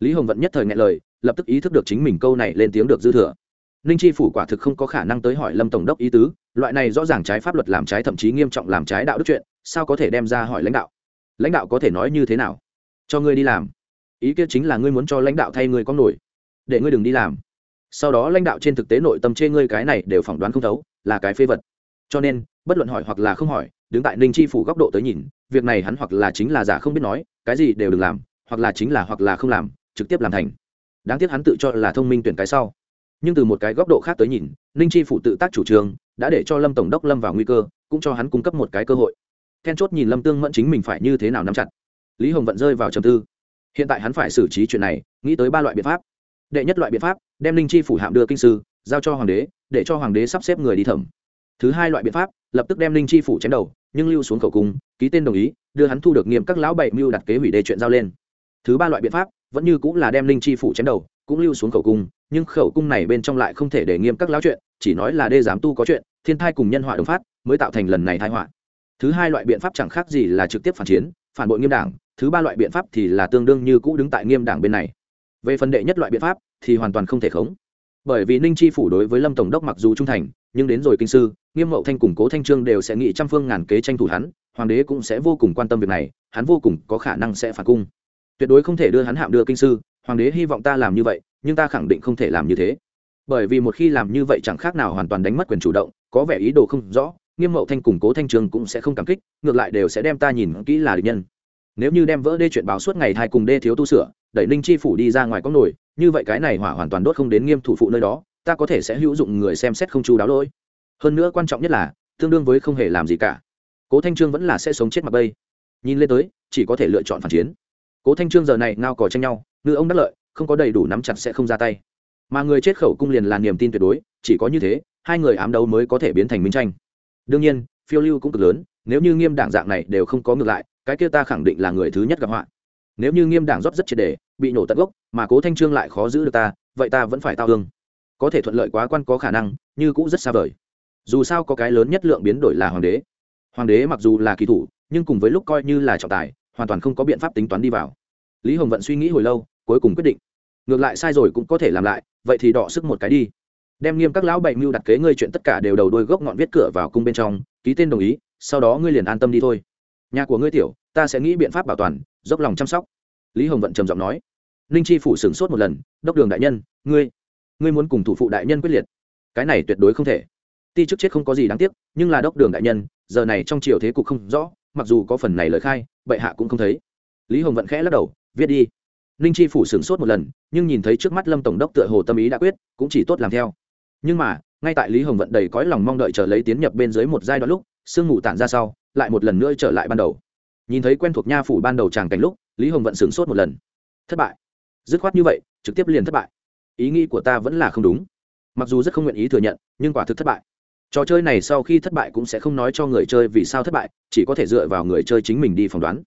Speaker 1: Lý hồng vận nhất thời nghe lời, lập tức ý thức được chính mình câu này lên tiếng được dư thừa ninh chi phủ quả thực không có khả năng tới hỏi lâm tổng đốc ý tứ, loại này rõ ràng trái pháp luật làm trái thậm chí nghiêm trọng làm trái đạo đức chuyện, sao có thể đem ra hỏi lãnh đạo? Lãnh đạo có thể nói như thế nào? Cho ngươi đi làm. Ý kia chính là ngươi muốn cho lãnh đạo thay ngươi có nổi. Để ngươi đừng đi làm. Sau đó lãnh đạo trên thực tế nội tâm chê ngươi cái này đều phỏng đoán không thấu, là cái phê vật. Cho nên, bất luận hỏi hoặc là không hỏi, đứng tại ninh chi phủ góc độ tới nhìn, việc này hắn hoặc là chính là giả không biết nói, cái gì đều đừng làm, hoặc là chính là hoặc là không làm, trực tiếp làm thành. Đáng tiếc hắn tự cho là thông minh tuyển cái sau nhưng từ một cái góc độ khác tới nhìn, ninh chi phủ tự tác chủ trương, đã để cho lâm tổng đốc lâm vào nguy cơ, cũng cho hắn cung cấp một cái cơ hội. Then chốt nhìn lâm tương mẫn chính mình phải như thế nào nắm chặt. Lý hồng vận rơi vào trầm tư. Hiện tại hắn phải xử trí chuyện này, nghĩ tới ba loại biện pháp. Đệ nhất loại biện pháp, đem ninh chi phủ hạm đưa kinh sư, giao cho hoàng đế, để cho hoàng đế sắp xếp người đi thẩm. Thứ hai loại biện pháp, lập tức đem ninh chi phủ chém đầu, nhưng lưu xuống khẩu cung, ký tên đồng ý, đưa hắn thu được nghiêm các lão bảy mưu đặt kế hủy đề chuyện giao lên. Thứ ba loại biện pháp, vẫn như cũng là đem ninh chi phủ chém đầu cũng lưu xuống khẩu cung, nhưng khẩu cung này bên trong lại không thể để nghiêm các lão chuyện, chỉ nói là đê giám tu có chuyện, thiên thai cùng nhân họa đồng phát, mới tạo thành lần này thái họa. Thứ hai loại biện pháp chẳng khác gì là trực tiếp phản chiến, phản bội nghiêm đảng, thứ ba loại biện pháp thì là tương đương như cũ đứng tại nghiêm đảng bên này. Về phần đệ nhất loại biện pháp thì hoàn toàn không thể khống. Bởi vì ninh chi phủ đối với lâm tổng đốc mặc dù trung thành, nhưng đến rồi kinh sư, nghiêm mậu thanh củng cố thanh trương đều sẽ nghĩ trăm phương ngàn kế tranh thủ hắn, hoàng đế cũng sẽ vô cùng quan tâm việc này, hắn vô cùng có khả năng sẽ phản cung. Tuyệt đối không thể đưa hắn hạm đưa kinh sư hoàng đế hy vọng ta làm như vậy, nhưng ta khẳng định không thể làm như thế. Bởi vì một khi làm như vậy chẳng khác nào hoàn toàn đánh mất quyền chủ động, có vẻ ý đồ không rõ, nghiêm mậu thanh củng cố thanh trường cũng sẽ không cảm kích, ngược lại đều sẽ đem ta nhìn kỹ là địch nhân. Nếu như đem vỡ đê chuyện báo suốt ngày hai cùng đê thiếu tu sửa, đẩy ninh chi phủ đi ra ngoài có nổi, như vậy cái này hỏa hoàn toàn đốt không đến nghiêm thủ phụ nơi đó, ta có thể sẽ hữu dụng người xem xét không chú đáo lỗi. Hơn nữa quan trọng nhất là, tương đương với không hề làm gì cả. Cố thanh trương vẫn là sẽ sống chết mặc bây nhìn lên tới, chỉ có thể lựa chọn phản chiến. Cố thanh trương giờ này ngao cò tranh nhau ngư ông đắc lợi, không có đầy đủ nắm chặt sẽ không ra tay. Mà người chết khẩu cung liền là niềm tin tuyệt đối, chỉ có như thế, hai người ám đấu mới có thể biến thành minh tranh. Đương nhiên, phiêu lưu cũng cực lớn, nếu như nghiêm đảng dạng này đều không có ngược lại, cái kia ta khẳng định là người thứ nhất gặp họa. Nếu như nghiêm đảng rót rất triệt đề bị nổ tận gốc, mà cố thanh trương lại khó giữ được ta, vậy ta vẫn phải tao hương. Có thể thuận lợi quá quan có khả năng, như cũng rất xa vời. Dù sao có cái lớn nhất lượng biến đổi là hoàng đế. Hoàng đế mặc dù là kỳ thủ, nhưng cùng với lúc coi như là trọng tài, hoàn toàn không có biện pháp tính toán đi vào. Lý hồng vận suy nghĩ hồi lâu cuối cùng quyết định. Ngược lại sai rồi cũng có thể làm lại, vậy thì đọ sức một cái đi. Đem nghiêm các lão bảy mưu đặt kế ngươi chuyện tất cả đều đầu đôi gốc ngọn viết cửa vào cung bên trong, ký tên đồng ý, sau đó ngươi liền an tâm đi thôi. Nhà của ngươi tiểu, ta sẽ nghĩ biện pháp bảo toàn, dốc lòng chăm sóc. Lý hồng vận trầm giọng nói. Ninh chi phủ sửng sốt một lần, đốc đường đại nhân, ngươi ngươi muốn cùng thủ phụ đại nhân quyết liệt. Cái này tuyệt đối không thể. Ti chức chết không có gì đáng tiếc, nhưng là đốc đường đại nhân, giờ này trong triều thế cục không rõ, mặc dù có phần này lời khai, bệ hạ cũng không thấy. Lý hồng vận khẽ lắc đầu, viết đi ninh chi phủ sửng sốt một lần, nhưng nhìn thấy trước mắt lâm tổng đốc tựa hồ tâm ý đã quyết, cũng chỉ tốt làm theo. Nhưng mà, ngay tại lý hồng vận đầy cõi lòng mong đợi chờ lấy tiến nhập bên dưới một giai đoạn lúc, sương mù tản ra sau, lại một lần nữa trở lại ban đầu. Nhìn thấy quen thuộc nha phủ ban đầu tràng cảnh lúc, lý hồng vận sửng sốt một lần. Thất bại. Dứt khoát như vậy, trực tiếp liền thất bại. Ý nghĩ của ta vẫn là không đúng. Mặc dù rất không nguyện ý thừa nhận, nhưng quả thực thất bại. Trò chơi này sau khi thất bại cũng sẽ không nói cho người chơi vì sao thất bại, chỉ có thể dựa vào người chơi chính mình đi phỏng đoán.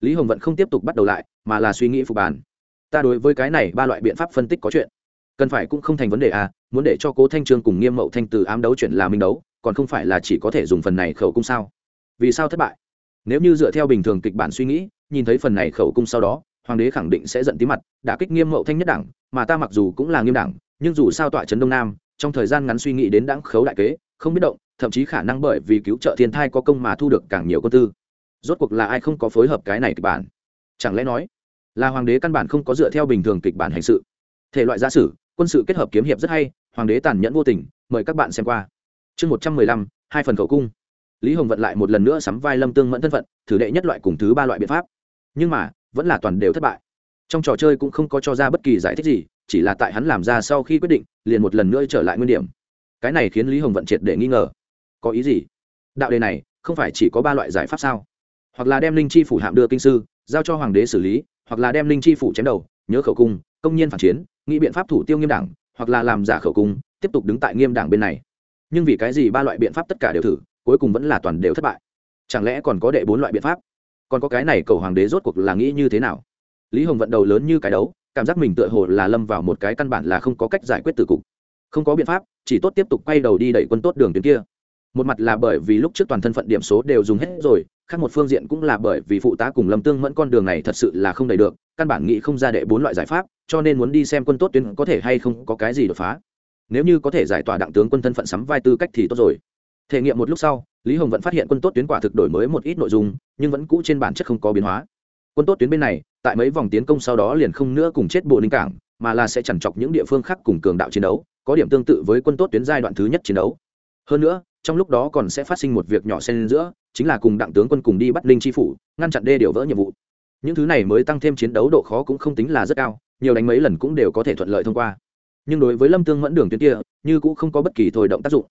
Speaker 1: Lý hồng vận không tiếp tục bắt đầu lại, mà là suy nghĩ phục bàn ta đối với cái này ba loại biện pháp phân tích có chuyện. Cần phải cũng không thành vấn đề à muốn để cho cố thanh trương cùng nghiêm mậu thanh từ ám đấu chuyện là minh đấu, còn không phải là chỉ có thể dùng phần này khẩu cung sao? Vì sao thất bại? Nếu như dựa theo bình thường kịch bản suy nghĩ, nhìn thấy phần này khẩu cung sau đó, hoàng đế khẳng định sẽ giận tí mặt đã kích nghiêm mậu thanh nhất đảng, mà ta mặc dù cũng là nghiêm đảng, nhưng dù sao tọa trấn đông nam, trong thời gian ngắn suy nghĩ đến đáng khấu đại kế, không biết động, thậm chí khả năng bởi vì cứu trợ thiên thai có công mà thu được càng nhiều quân tư. Rốt cuộc là ai không có phối hợp cái này kịch bản? Chẳng lẽ nói là hoàng đế căn bản không có dựa theo bình thường kịch bản hành sự. Thể loại giả sử, quân sự kết hợp kiếm hiệp rất hay, hoàng đế tàn nhẫn vô tình, mời các bạn xem qua. Chương một trăm mười lăm, hai phần khẩu cung. Lý hồng vận lại một lần nữa sắm vai lâm tương mẫn thân phận, thử đệ nhất loại cùng thứ ba loại biện pháp. Nhưng mà, vẫn là toàn đều thất bại. Trong trò chơi cũng không có cho ra bất kỳ giải thích gì, chỉ là tại hắn làm ra sau khi quyết định, liền một lần nữa trở lại nguyên điểm. Cái này khiến lý hồng vận triệt để nghi ngờ. Có ý gì? Đạo đề này, không phải chỉ có ba loại giải pháp sao? Hoặc là đem linh chi phủ hạm đưa kinh sư, giao cho hoàng đế xử lý hoặc là đem linh chi phủ chém đầu, nhớ khẩu cung, công nhân phản chiến, nghĩ biện pháp thủ tiêu nghiêm đảng, hoặc là làm giả khẩu cung, tiếp tục đứng tại nghiêm đảng bên này. Nhưng vì cái gì ba loại biện pháp tất cả đều thử, cuối cùng vẫn là toàn đều thất bại. Chẳng lẽ còn có đệ bốn loại biện pháp? Còn có cái này cầu hoàng đế rốt cuộc là nghĩ như thế nào? Lý hồng vận đầu lớn như cái đấu, cảm giác mình tựa hồ là lâm vào một cái căn bản là không có cách giải quyết từ cục. Không có biện pháp, chỉ tốt tiếp tục quay đầu đi đẩy quân tốt đường tuyến kia một mặt là bởi vì lúc trước toàn thân phận điểm số đều dùng hết rồi, khác một phương diện cũng là bởi vì phụ tá cùng lâm tương mẫn con đường này thật sự là không đầy được, căn bản nghĩ không ra đệ bốn loại giải pháp, cho nên muốn đi xem quân tốt tuyến có thể hay không có cái gì đột phá. Nếu như có thể giải tỏa đặng tướng quân thân phận sắm vai tư cách thì tốt rồi. Thể nghiệm một lúc sau, lý hồng vẫn phát hiện quân tốt tuyến quả thực đổi mới một ít nội dung, nhưng vẫn cũ trên bản chất không có biến hóa. Quân tốt tuyến bên này, tại mấy vòng tiến công sau đó liền không nữa cùng chết bộ ninh cảng, mà là sẽ chằn chọc những địa phương khác cùng cường đạo chiến đấu, có điểm tương tự với quân tốt tuyến giai đoạn thứ nhất chiến đấu. Hơn nữa trong lúc đó còn sẽ phát sinh một việc nhỏ xen giữa, chính là cùng đặng tướng quân cùng đi bắt ninh tri phủ, ngăn chặn đê điều vỡ nhiệm vụ. Những thứ này mới tăng thêm chiến đấu độ khó cũng không tính là rất cao, nhiều đánh mấy lần cũng đều có thể thuận lợi thông qua. Nhưng đối với lâm tương mẫn đường tuyến kia, như cũng không có bất kỳ thôi động tác dụng.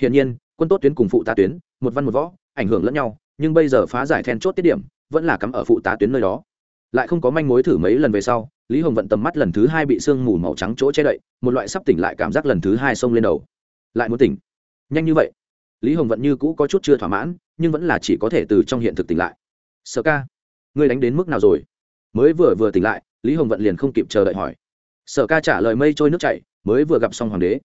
Speaker 1: Hiển nhiên, quân tốt tuyến cùng phụ tá tuyến, một văn một võ, ảnh hưởng lẫn nhau, nhưng bây giờ phá giải then chốt tiết điểm, vẫn là cắm ở phụ tá tuyến nơi đó. Lại không có manh mối thử mấy lần về sau, lý hồng vận tầm mắt lần thứ hai bị sương mù màu trắng chỗ che đậy, một loại sắp tỉnh lại cảm giác lần thứ hai xông lên đầu. Lại muốn tỉnh. Nhanh như vậy lý hồng vận như cũ có chút chưa thỏa mãn, nhưng vẫn là chỉ có thể từ trong hiện thực tỉnh lại. Sợ ca, ngươi đánh đến mức nào rồi? Mới vừa vừa tỉnh lại, lý hồng vận liền không kịp chờ đợi hỏi. Sở ca trả lời mây trôi nước chảy, mới vừa gặp xong hoàng đế.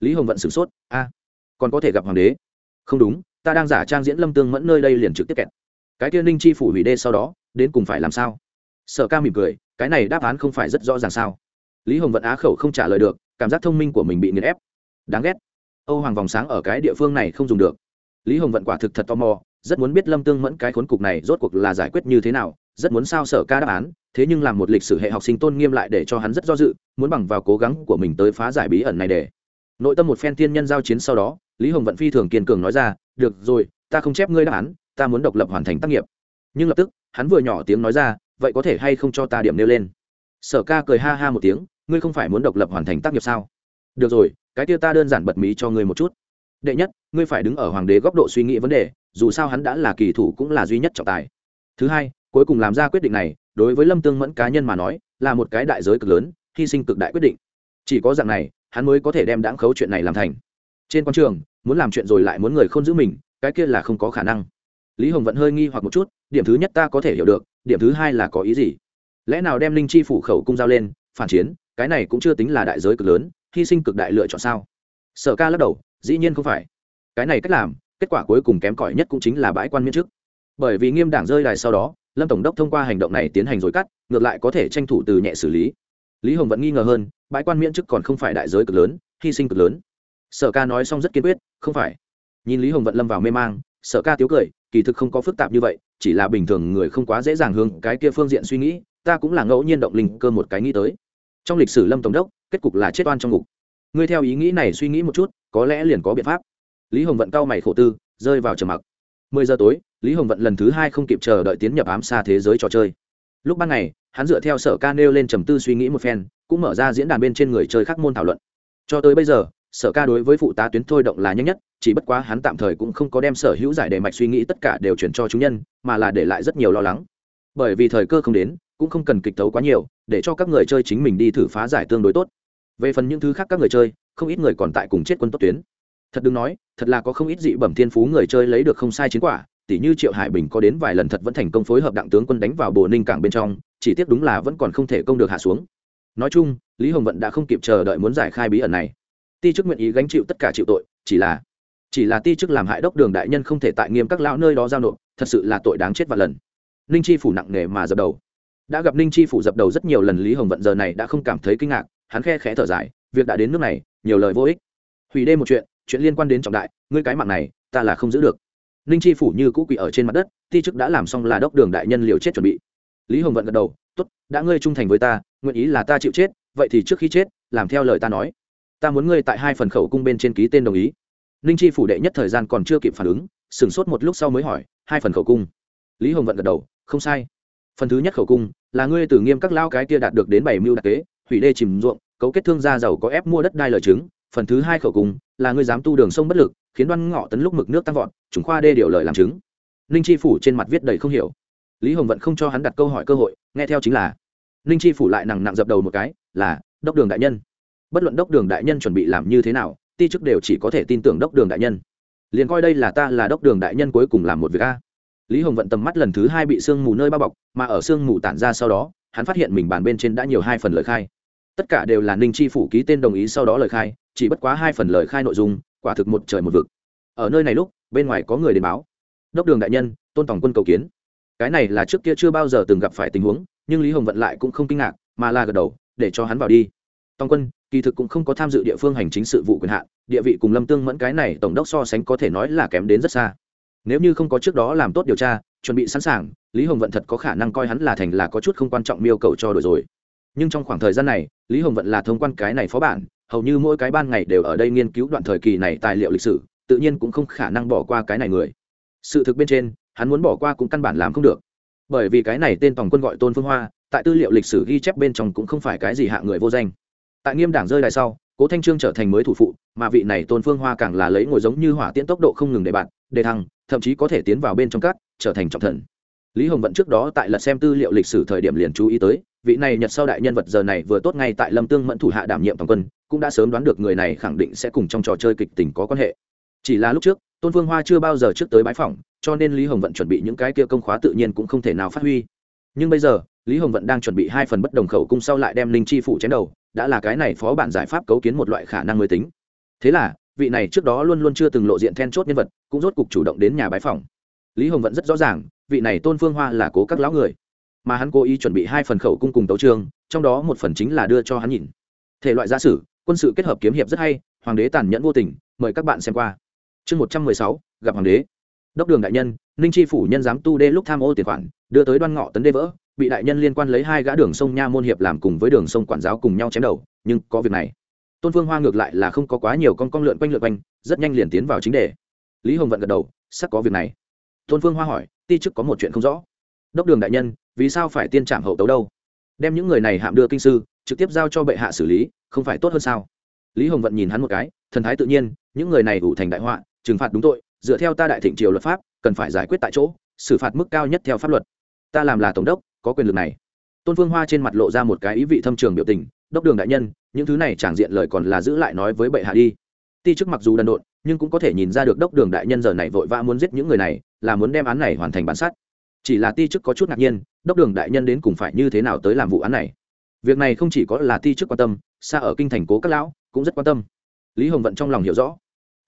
Speaker 1: Lý hồng vận sửng sốt, a, còn có thể gặp hoàng đế? Không đúng, ta đang giả trang diễn lâm tương mẫn nơi đây liền trực tiếp kẹt. Cái tiên ninh chi phủ hủy đê sau đó, đến cùng phải làm sao? Sở ca mỉm cười, cái này đáp án không phải rất rõ ràng sao? Lý hồng vận á khẩu không trả lời được, cảm giác thông minh của mình bị nghiền ép. Đáng ghét âu hoàng vòng sáng ở cái địa phương này không dùng được. Lý hồng vận quả thực thật tò mò, rất muốn biết lâm tương mẫn cái khốn cục này rốt cuộc là giải quyết như thế nào, rất muốn sao sở ca đáp án, thế nhưng làm một lịch sử hệ học sinh tôn nghiêm lại để cho hắn rất do dự, muốn bằng vào cố gắng của mình tới phá giải bí ẩn này để. Nội tâm một phen tiên nhân giao chiến sau đó, lý hồng vận phi thường kiên cường nói ra, được rồi, ta không chép ngươi đáp án, ta muốn độc lập hoàn thành tác nghiệp. Nhưng lập tức, hắn vừa nhỏ tiếng nói ra, vậy có thể hay không cho ta điểm nêu lên? Sở ca cười ha ha một tiếng, ngươi không phải muốn độc lập hoàn thành tác nghiệp sao? Được rồi cái kia ta đơn giản bật mí cho ngươi một chút. Đệ nhất, ngươi phải đứng ở hoàng đế góc độ suy nghĩ vấn đề, dù sao hắn đã là kỳ thủ cũng là duy nhất trọng tài. Thứ hai, cuối cùng làm ra quyết định này, đối với lâm tương mẫn cá nhân mà nói, là một cái đại giới cực lớn, hy sinh cực đại quyết định. Chỉ có dạng này, hắn mới có thể đem đáng khấu chuyện này làm thành. Trên quan trường, muốn làm chuyện rồi lại muốn người không giữ mình, cái kia là không có khả năng. Lý hồng vẫn hơi nghi hoặc một chút, điểm thứ nhất ta có thể hiểu được, điểm thứ hai là có ý gì? Lẽ nào đem linh chi phủ khẩu cung giao lên, phản chiến, cái này cũng chưa tính là đại giới cực lớn hy sinh cực đại lựa chọn sao? Sở ca lắc đầu, dĩ nhiên không phải. Cái này cách làm, kết quả cuối cùng kém cỏi nhất cũng chính là bãi quan miễn chức bởi vì nghiêm đảng rơi đài sau đó, lâm tổng đốc thông qua hành động này tiến hành rồi cắt, ngược lại có thể tranh thủ từ nhẹ xử lý. Lý hồng vẫn nghi ngờ hơn, bãi quan miễn chức còn không phải đại giới cực lớn, hy sinh cực lớn. Sở ca nói xong rất kiên quyết, không phải. Nhìn lý hồng vận lâm vào mê mang, sở ca tiếu cười, kỳ thực không có phức tạp như vậy, chỉ là bình thường người không quá dễ dàng hướng cái kia phương diện suy nghĩ, ta cũng là ngẫu nhiên động linh cơ một cái nghĩ tới. Trong lịch sử lâm tổng đốc kết cục là chết oan trong ngục. Ngươi theo ý nghĩ này suy nghĩ một chút, có lẽ liền có biện pháp. Lý hồng vận cau mày khổ tư, rơi vào trầm mặc. Mười giờ tối, lý hồng vận lần thứ hai không kịp chờ đợi tiến nhập ám xa thế giới trò chơi. Lúc ban ngày, hắn dựa theo sở ca nêu lên trầm tư suy nghĩ một phen, cũng mở ra diễn đàn bên trên người chơi khác môn thảo luận. Cho tới bây giờ, sở ca đối với phụ tá tuyến thôi động là nhanh nhất, chỉ bất quá hắn tạm thời cũng không có đem sở hữu giải đề mạch suy nghĩ tất cả đều chuyển cho chúng nhân, mà là để lại rất nhiều lo lắng. Bởi vì thời cơ không đến, cũng không cần kịch tấu quá nhiều, để cho các người chơi chính mình đi thử phá giải tương đối tốt về phần những thứ khác các người chơi, không ít người còn tại cùng chết quân tốt tuyến. Thật đừng nói, thật là có không ít dị bẩm thiên phú người chơi lấy được không sai chiến quả, tỉ như triệu hải bình có đến vài lần thật vẫn thành công phối hợp đặng tướng quân đánh vào bồ ninh cảng bên trong, chỉ tiếc đúng là vẫn còn không thể công được hạ xuống. Nói chung, lý hồng vận đã không kịp chờ đợi muốn giải khai bí ẩn này. Ti chức nguyện ý gánh chịu tất cả chịu tội, chỉ là chỉ là ti chức làm hại đốc đường đại nhân không thể tại nghiêm các lão nơi đó giao nộp, thật sự là tội đáng chết và lần. Ninh chi phủ nặng nề mà dập đầu. Đã gặp ninh chi phủ dập đầu rất nhiều lần, lý hồng vận giờ này đã không cảm thấy kinh ngạc hắn khe khẽ thở dài, việc đã đến nước này, nhiều lời vô ích. Hủy đê một chuyện chuyện liên quan đến trọng đại, ngươi cái mạng này, ta là không giữ được. Ninh chi phủ như cũ quỷ ở trên mặt đất, ti chức đã làm xong là đốc đường đại nhân liều chết chuẩn bị. Lý hồng vận gật đầu, tốt, đã ngươi trung thành với ta, nguyện ý là ta chịu chết, vậy thì trước khi chết, làm theo lời ta nói. Ta muốn ngươi tại hai phần khẩu cung bên trên ký tên đồng ý. Ninh chi phủ đệ nhất thời gian còn chưa kịp phản ứng, sửng sốt một lúc sau mới hỏi, hai phần khẩu cung? Lý hồng vận gật đầu, không sai. Phần thứ nhất khẩu cung là ngươi từ nghiêm các lao cái kia đạt được đến bảy mưu đặc kế hủy đê chìm ruộng, cấu kết thương gia giàu có ép mua đất đai lời chứng, phần thứ hai khẩu cung là người dám tu đường sông bất lực, khiến đoan ngọ tấn lúc mực nước tăng vọt chúng khoa đê điều lời làm chứng. Ninh chi phủ trên mặt viết đầy không hiểu. Lý hồng vận không cho hắn đặt câu hỏi cơ hội, nghe theo chính là. Ninh chi phủ lại nặng nặng dập đầu một cái, là, đốc đường đại nhân. Bất luận đốc đường đại nhân chuẩn bị làm như thế nào, ti chức đều chỉ có thể tin tưởng đốc đường đại nhân. Liền coi đây là ta là đốc đường đại nhân cuối cùng làm một việc a. Lý hồng vận tầm mắt lần thứ hai bị sương mù nơi bao bọc, mà ở sương mù tản ra sau đó, hắn phát hiện mình bàn bên trên đã nhiều hai phần lời khai tất cả đều là ninh chi phủ ký tên đồng ý sau đó lời khai, chỉ bất quá hai phần lời khai nội dung, quả thực một trời một vực. Ở nơi này lúc, bên ngoài có người đến báo. Đốc đường đại nhân, tôn tổng quân cầu kiến. Cái này là trước kia chưa bao giờ từng gặp phải tình huống, nhưng lý hồng vận lại cũng không kinh ngạc, mà là gật đầu, để cho hắn vào đi. Tòng quân, kỳ thực cũng không có tham dự địa phương hành chính sự vụ quyền hạn, địa vị cùng lâm tương mẫn cái này tổng đốc so sánh có thể nói là kém đến rất xa. Nếu như không có trước đó làm tốt điều tra, chuẩn bị sẵn sàng, lý hồng vận thật có khả năng coi hắn là thành là có chút không quan trọng miêu cầu cho đổi rồi nhưng trong khoảng thời gian này, lý hồng vận là thông quan cái này phó bản, hầu như mỗi cái ban ngày đều ở đây nghiên cứu đoạn thời kỳ này tài liệu lịch sử, tự nhiên cũng không khả năng bỏ qua cái này người. Sự thực bên trên, hắn muốn bỏ qua cũng căn bản làm không được. Bởi vì cái này tên tổng quân gọi tôn phương hoa, tại tư liệu lịch sử ghi chép bên trong cũng không phải cái gì hạ người vô danh. Tại nghiêm đảng rơi đài sau, cố thanh trương trở thành mới thủ phụ, mà vị này tôn phương hoa càng là lấy ngồi giống như hỏa tiễn tốc độ không ngừng để bạn, để thăng, thậm chí có thể tiến vào bên trong cát trở thành trọng thần. Lý hồng vận trước đó tại lật xem tư liệu lịch sử thời điểm liền chú ý tới vị này nhật sau đại nhân vật giờ này vừa tốt ngay tại lâm tương mẫn thủ hạ đảm nhiệm toàn quân, cũng đã sớm đoán được người này khẳng định sẽ cùng trong trò chơi kịch tình có quan hệ. Chỉ là lúc trước, tôn Vương hoa chưa bao giờ trước tới bãi phòng cho nên lý hồng vận chuẩn bị những cái kia công khóa tự nhiên cũng không thể nào phát huy. Nhưng bây giờ, lý hồng vận đang chuẩn bị hai phần bất đồng khẩu cung sau lại đem linh chi phủ chém đầu, đã là cái này phó bản giải pháp cấu kiến một loại khả năng mới tính. Thế là, vị này trước đó luôn luôn chưa từng lộ diện then chốt nhân vật, cũng rốt cục chủ động đến nhà bãi phòng lý hồng vận rất rõ ràng, vị này tôn phương hoa là cố các lão người mà hắn cố ý chuẩn bị hai phần khẩu cung cùng tấu trương trong đó một phần chính là đưa cho hắn nhìn. Thể loại gia sử, quân sự kết hợp kiếm hiệp rất hay, hoàng đế tàn nhẫn vô tình, mời các bạn xem qua. Chương một trăm mười sáu, gặp hoàng đế. Đốc đường đại nhân, ninh tri phủ nhân giám tu đê lúc tham ô tiền khoản, đưa tới đoan ngọ tấn đê vỡ, bị đại nhân liên quan lấy hai gã đường sông nha môn hiệp làm cùng với đường sông quản giáo cùng nhau chém đầu, nhưng có việc này. Tôn phương hoa ngược lại là không có quá nhiều con con lượn quanh lượn quanh, rất nhanh liền tiến vào chính đề. Lý hồng vận gật đầu sắc có việc này. Tôn phương hoa hỏi, ti chức có một chuyện không rõ đốc đường đại nhân, vì sao phải tiên trảm hậu tấu đâu? Đem những người này hạm đưa kinh sư, trực tiếp giao cho bệ hạ xử lý, không phải tốt hơn sao? Lý hồng vận nhìn hắn một cái, thần thái tự nhiên, những người này ủ thành đại họa, trừng phạt đúng tội, dựa theo ta đại thịnh triều luật pháp, cần phải giải quyết tại chỗ, xử phạt mức cao nhất theo pháp luật. Ta làm là tổng đốc, có quyền lực này. Tôn phương hoa trên mặt lộ ra một cái ý vị thâm trường biểu tình, đốc đường đại nhân, những thứ này chẳng diện lời còn là giữ lại nói với bệ hạ đi. Ti chức mặc dù đần độn, nhưng cũng có thể nhìn ra được đốc đường đại nhân giờ này vội vã muốn giết những người này, là muốn đem án này hoàn thành bản sát chỉ là ti chức có chút ngạc nhiên, đốc đường đại nhân đến cùng phải như thế nào tới làm vụ án này. Việc này không chỉ có là ti chức quan tâm, xa ở kinh thành cố các lão cũng rất quan tâm. Lý hồng vận trong lòng hiểu rõ.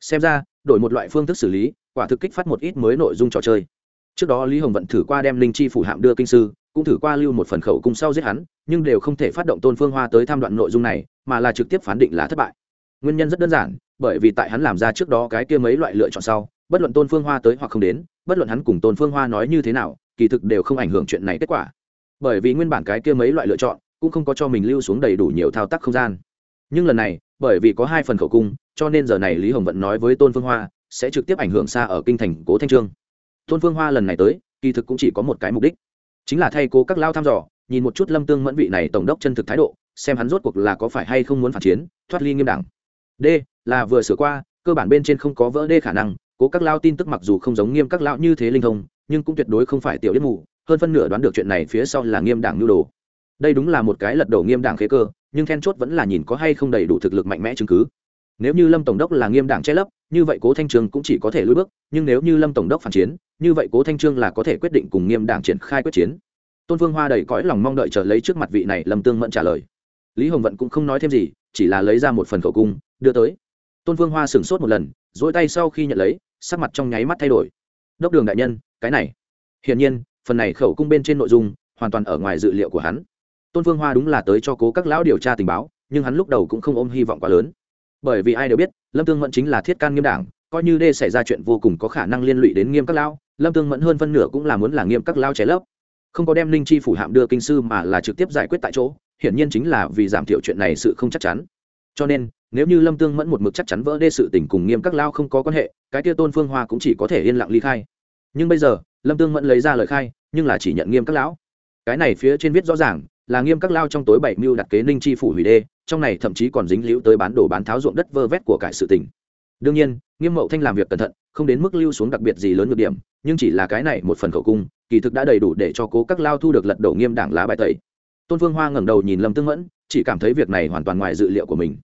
Speaker 1: Xem ra, đổi một loại phương thức xử lý, quả thực kích phát một ít mới nội dung trò chơi. Trước đó lý hồng vận thử qua đem linh chi phủ hạm đưa kinh sư, cũng thử qua lưu một phần khẩu cung sau giết hắn, nhưng đều không thể phát động tôn phương hoa tới tham đoạn nội dung này, mà là trực tiếp phán định là thất bại. Nguyên nhân rất đơn giản, bởi vì tại hắn làm ra trước đó cái kia mấy loại lựa chọn sau, bất luận tôn phương hoa tới hoặc không đến, bất luận hắn cùng tôn phương hoa nói như thế nào kỳ thực đều không ảnh hưởng chuyện này kết quả. Bởi vì nguyên bản cái kia mấy loại lựa chọn cũng không có cho mình lưu xuống đầy đủ nhiều thao tác không gian. Nhưng lần này, bởi vì có hai phần khẩu cung, cho nên giờ này lý hồng vận nói với tôn phương hoa, sẽ trực tiếp ảnh hưởng xa ở kinh thành cố thanh trương. Tôn phương hoa lần này tới, kỳ thực cũng chỉ có một cái mục đích. Chính là thay cố các lao thăm dò, nhìn một chút lâm tương mẫn vị này tổng đốc chân thực thái độ, xem hắn rốt cuộc là có phải hay không muốn phản chiến, thoát ly nghiêm đảng. D, là vừa sửa qua, cơ bản bên trên không có vỡ đê khả năng, cố các lao tin tức mặc dù không giống nghiêm các lão như thế linh thông nhưng cũng tuyệt đối không phải tiểu điếc mù, hơn phân nửa đoán được chuyện này phía sau là nghiêm đảng nhu đồ. Đây đúng là một cái lật đổ nghiêm đảng khế cơ, nhưng then chốt vẫn là nhìn có hay không đầy đủ thực lực mạnh mẽ chứng cứ. Nếu như lâm tổng đốc là nghiêm đảng che lấp, như vậy cố thanh trương cũng chỉ có thể lùi bước, nhưng nếu như lâm tổng đốc phản chiến, như vậy cố thanh trương là có thể quyết định cùng nghiêm đảng triển khai quyết chiến. Tôn vương hoa đầy cõi lòng mong đợi chờ lấy trước mặt vị này lâm tương mẫn trả lời. Lý hồng vận cũng không nói thêm gì, chỉ là lấy ra một phần khẩu cung, đưa tới. Tôn vương hoa sửng sốt một lần dỗi tay sau khi nhận lấy, sắc mặt trong nháy mắt thay đổi. Đốc đường đại nhân cái này. Hiển nhiên, phần này khẩu cung bên trên nội dung hoàn toàn ở ngoài dự liệu của hắn. Tôn phương hoa đúng là tới cho cố các lão điều tra tình báo, nhưng hắn lúc đầu cũng không ôm hy vọng quá lớn. Bởi vì ai đều biết, lâm tương mẫn chính là thiết can nghiêm đảng, coi như đê xảy ra chuyện vô cùng có khả năng liên lụy đến nghiêm các lão, lâm tương mẫn hơn phân nửa cũng là muốn là nghiêm các lao trái lớp không có đem linh chi phủ hạm đưa kinh sư mà là trực tiếp giải quyết tại chỗ, hiển nhiên chính là vì giảm thiểu chuyện này sự không chắc chắn. Cho nên, nếu như lâm tương mẫn một mực chắc chắn vỡ đê sự tình cùng nghiêm các lao không có quan hệ, cái tia tôn phương hoa cũng chỉ có thể yên lặng ly khai nhưng bây giờ, lâm tương mẫn lấy ra lời khai, nhưng là chỉ nhận nghiêm các lão. Cái này phía trên viết rõ ràng, là nghiêm các lao trong tối bảy mưu đặt kế ninh chi phủ hủy đê, trong này thậm chí còn dính liễu tới bán đổ bán tháo ruộng đất vơ vét của cải sự tình. Đương nhiên, nghiêm mậu thanh làm việc cẩn thận, không đến mức lưu xuống đặc biệt gì lớn nhược điểm, nhưng chỉ là cái này một phần khẩu cung, kỳ thực đã đầy đủ để cho cố các lao thu được lật đổ nghiêm đảng lá bài tẩy. Tôn phương hoa ngẩng đầu nhìn lâm tương mẫn, chỉ cảm thấy việc này hoàn toàn ngoài dự liệu của mình.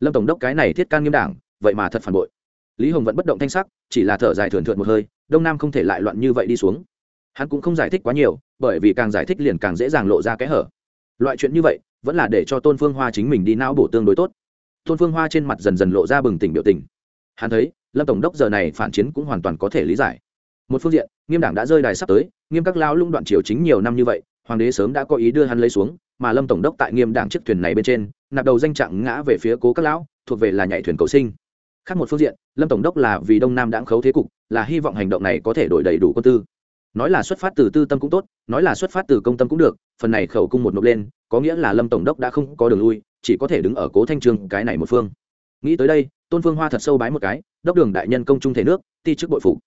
Speaker 1: Lâm tổng đốc cái này thiết can nghiêm đảng, vậy mà thật phản bội lý hồng vẫn bất động thanh sắc, chỉ là thở dài thườn thượt một hơi, đông nam không thể lại loạn như vậy đi xuống. Hắn cũng không giải thích quá nhiều, bởi vì càng giải thích liền càng dễ dàng lộ ra kẽ hở. Loại chuyện như vậy, vẫn là để cho tôn phương hoa chính mình đi não bổ tương đối tốt. Tôn phương hoa trên mặt dần dần lộ ra bừng tỉnh biểu tình. Hắn thấy, lâm tổng đốc giờ này phản chiến cũng hoàn toàn có thể lý giải. Một phương diện, nghiêm đảng đã rơi đài sắp tới, nghiêm các lao lũng đoạn triều chính nhiều năm như vậy, hoàng đế sớm đã có ý đưa hắn lấy xuống, mà lâm tổng đốc tại nghiêm đảng chiếc thuyền này bên trên, nạp đầu danh trạng ngã về phía cố các lão, thuộc về là nhảy thuyền cầu sinh khác một phương diện, lâm tổng đốc là vì đông nam đãng khấu thế cục, là hy vọng hành động này có thể đổi đầy đủ quân tư. Nói là xuất phát từ tư tâm cũng tốt, nói là xuất phát từ công tâm cũng được, phần này khẩu cung một nộp lên, có nghĩa là lâm tổng đốc đã không có đường lui, chỉ có thể đứng ở cố thanh trường cái này một phương. Nghĩ tới đây, tôn phương hoa thật sâu bái một cái, đốc đường đại nhân công trung thể nước, ti chức bội phụ.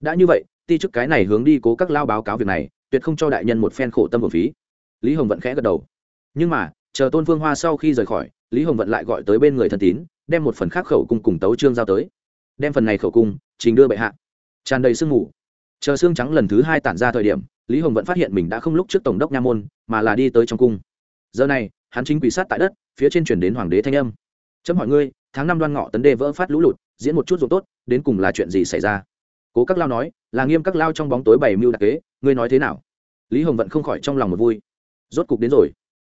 Speaker 1: Đã như vậy, ti chức cái này hướng đi cố các lao báo cáo việc này, tuyệt không cho đại nhân một phen khổ tâm một phí. Lý hồng vận khẽ gật đầu. Nhưng mà, chờ tôn phương hoa sau khi rời khỏi lý hồng vận lại gọi tới bên người thân tín, đem một phần khác khẩu cung cùng tấu trương giao tới. Đem phần này khẩu cung, trình đưa bệ hạ. Tràn đầy sương mù. Chờ xương trắng lần thứ hai tản ra thời điểm, lý hồng vẫn phát hiện mình đã không lúc trước tổng đốc nha môn, mà là đi tới trong cung. Giờ này, hắn chính quỷ sát tại đất, phía trên chuyển đến hoàng đế thanh âm. Chấm hỏi ngươi, tháng năm đoan ngọ tấn đê vỡ phát lũ lụt, diễn một chút ruộng tốt, đến cùng là chuyện gì xảy ra? Cố các lao nói, là nghiêm các lao trong bóng tối bảy mưu đặc kế, ngươi nói thế nào? Lý hồng vẫn không khỏi trong lòng một vui. Rốt cục đến rồi.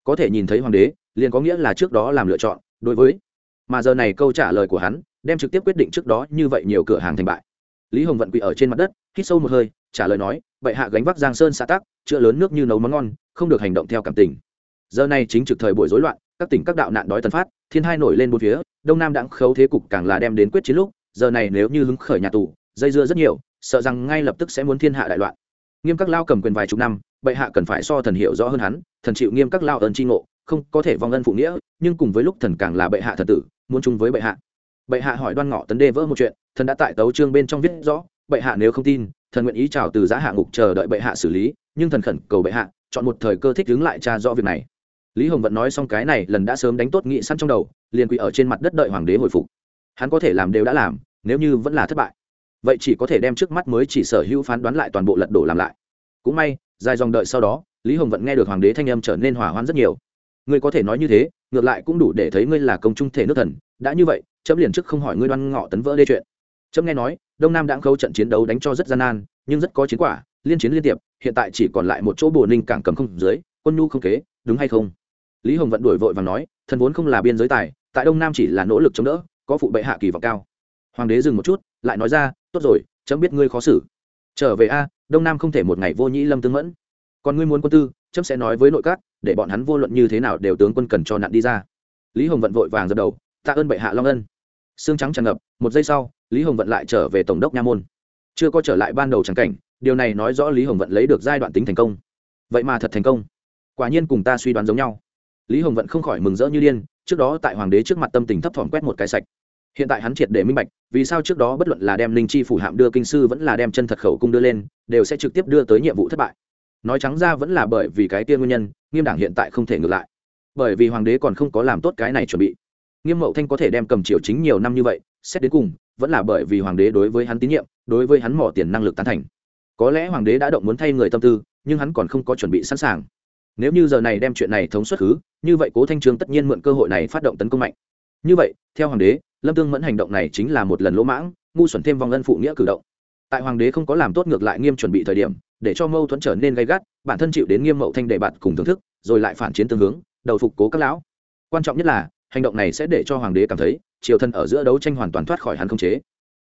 Speaker 1: Có thể nhìn thấy hoàng đế liền có nghĩa là trước đó làm lựa chọn, đối với. Mà giờ này câu trả lời của hắn, đem trực tiếp quyết định trước đó như vậy nhiều cửa hàng thành bại. Lý hồng vận quỵ ở trên mặt đất, hít sâu một hơi, trả lời nói vậy hạ gánh vác giang sơn xã tắc, chữa lớn nước như nấu món ngon, không được hành động theo cảm tình. Giờ này chính trực thời buổi rối loạn, các tỉnh các đạo nạn đói tần phát, thiên hai nổi lên bốn phía, đông nam đãng khấu thế cục càng là đem đến quyết chiến lúc, giờ này nếu như hứng khởi nhà tù, dây dưa rất nhiều, sợ rằng ngay lập tức sẽ muốn thiên hạ đại loạn. Nghiêm các lao cầm quyền vài chục năm, bệ hạ cần phải so thần hiểu rõ hơn hắn, thần chịu nghiêm các lao ơn tri ngộ không có thể vong ân phụ nghĩa, nhưng cùng với lúc thần càng là bệ hạ thần tử, muốn chung với bệ hạ. Bệ hạ hỏi đoan ngọ tấn đê vỡ một chuyện, thần đã tại tấu trương bên trong viết rõ, bệ hạ nếu không tin, thần nguyện ý chào từ giá hạ ngục chờ đợi bệ hạ xử lý, nhưng thần khẩn cầu bệ hạ, chọn một thời cơ thích đứng lại tra rõ việc này. Lý hồng vận nói xong cái này, lần đã sớm đánh tốt nghị săn trong đầu, liền quỳ ở trên mặt đất đợi hoàng đế hồi phục. Hắn có thể làm đều đã làm, nếu như vẫn là thất bại. Vậy chỉ có thể đem trước mắt mới chỉ sở hữu phán đoán lại toàn bộ lật đổ làm lại. Cũng may, dài dòng đợi sau đó, lý hồng vận nghe được hoàng đế thanh âm trở nên hỏa hoạn rất nhiều ngươi có thể nói như thế, ngược lại cũng đủ để thấy ngươi là công trung thể nước thần. Đã như vậy chấm liền trước không hỏi ngươi đoan ngọ tấn vỡ đê chuyện. Chấm nghe nói, đông nam đã khâu trận chiến đấu đánh cho rất gian nan, nhưng rất có chiến quả, liên chiến liên tiệp, hiện tại chỉ còn lại một chỗ bồ ninh cảng cầm không dưới, quân nhu không kế, đúng hay không? Lý hồng vận đuổi vội và nói, thần vốn không là biên giới tài, tại đông nam chỉ là nỗ lực chống đỡ, có phụ bệ hạ kỳ vọng cao. Hoàng đế dừng một chút, lại nói ra, tốt rồi chấm biết ngươi khó xử. Trở về a, đông nam không thể một ngày vô nhĩ lâm tương mẫn. Còn ngươi muốn quân tư chấm sẽ nói với nội các để bọn hắn vô luận như thế nào đều tướng quân cần cho nạn đi ra. Lý hồng vận vội vàng dập đầu, tạ ơn bệ hạ long ân. Xương trắng tràn ngập, một giây sau, lý hồng vận lại trở về tổng đốc nha môn. Chưa có trở lại ban đầu trắng cảnh, điều này nói rõ lý hồng vận lấy được giai đoạn tính thành công. Vậy mà thật thành công. Quả nhiên cùng ta suy đoán giống nhau. Lý hồng vận không khỏi mừng rỡ như điên, trước đó tại hoàng đế trước mặt tâm tình thấp thỏm quét một cái sạch. Hiện tại hắn triệt để minh bạch, vì sao trước đó bất luận là đem linh chi phủ hạm đưa kinh sư vẫn là đem chân thật khẩu cung đưa lên, đều sẽ trực tiếp đưa tới nhiệm vụ thất bại nói trắng ra vẫn là bởi vì cái tiên nguyên nhân, nghiêm đảng hiện tại không thể ngược lại. Bởi vì hoàng đế còn không có làm tốt cái này chuẩn bị. Nghiêm mậu thanh có thể đem cầm triều chính nhiều năm như vậy, xét đến cùng, vẫn là bởi vì hoàng đế đối với hắn tín nhiệm, đối với hắn mỏ tiền năng lực tán thành. Có lẽ hoàng đế đã động muốn thay người tâm tư, nhưng hắn còn không có chuẩn bị sẵn sàng. Nếu như giờ này đem chuyện này thống xuất khứ, như vậy cố thanh trương tất nhiên mượn cơ hội này phát động tấn công mạnh. Như vậy, theo hoàng đế, lâm tương mẫn hành động này chính là một lần lỗ mãng, ngu xuẩn thêm vòng ân phụ nghĩa cử động. Tại hoàng đế không có làm tốt ngược lại nghiêm chuẩn bị thời điểm để cho mâu thuẫn trở nên gay gắt, bản thân chịu đến nghiêm mậu thanh đề bạt cùng thưởng thức, rồi lại phản chiến tương hướng, đầu phục cố các lão. Quan trọng nhất là, hành động này sẽ để cho hoàng đế cảm thấy, triều thân ở giữa đấu tranh hoàn toàn thoát khỏi hắn không chế.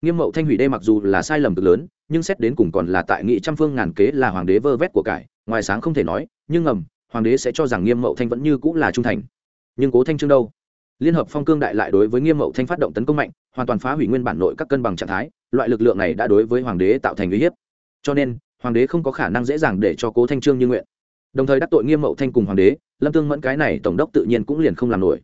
Speaker 1: Nghiêm mậu thanh hủy đê mặc dù là sai lầm cực lớn, nhưng xét đến cùng còn là tại nghị trăm phương ngàn kế là hoàng đế vơ vét của cải, ngoài sáng không thể nói, nhưng ngầm, hoàng đế sẽ cho rằng nghiêm mậu thanh vẫn như cũng là trung thành. Nhưng cố thanh trương đâu? Liên hợp phong cương đại lại đối với nghiêm mậu thanh phát động tấn công mạnh, hoàn toàn phá hủy nguyên bản nội các cân bằng trạng thái, loại lực lượng này đã đối với hoàng đế tạo thành uy hiếp. Cho nên hoàng đế không có khả năng dễ dàng để cho cố thanh trương như nguyện đồng thời đắc tội nghiêm mậu thanh cùng hoàng đế lâm tương mẫn cái này tổng đốc tự nhiên cũng liền không làm nổi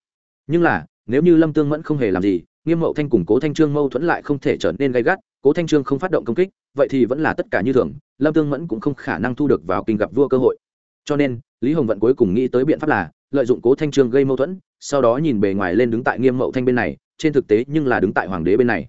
Speaker 1: nhưng là nếu như lâm tương mẫn không hề làm gì nghiêm mậu thanh cùng cố thanh trương mâu thuẫn lại không thể trở nên gay gắt cố thanh trương không phát động công kích vậy thì vẫn là tất cả như thường lâm tương mẫn cũng không khả năng thu được vào kinh gặp vua cơ hội cho nên lý hồng vận cuối cùng nghĩ tới biện pháp là lợi dụng cố thanh trương gây mâu thuẫn sau đó nhìn bề ngoài lên đứng tại nghiêm mậu thanh bên này trên thực tế nhưng là đứng tại hoàng đế bên này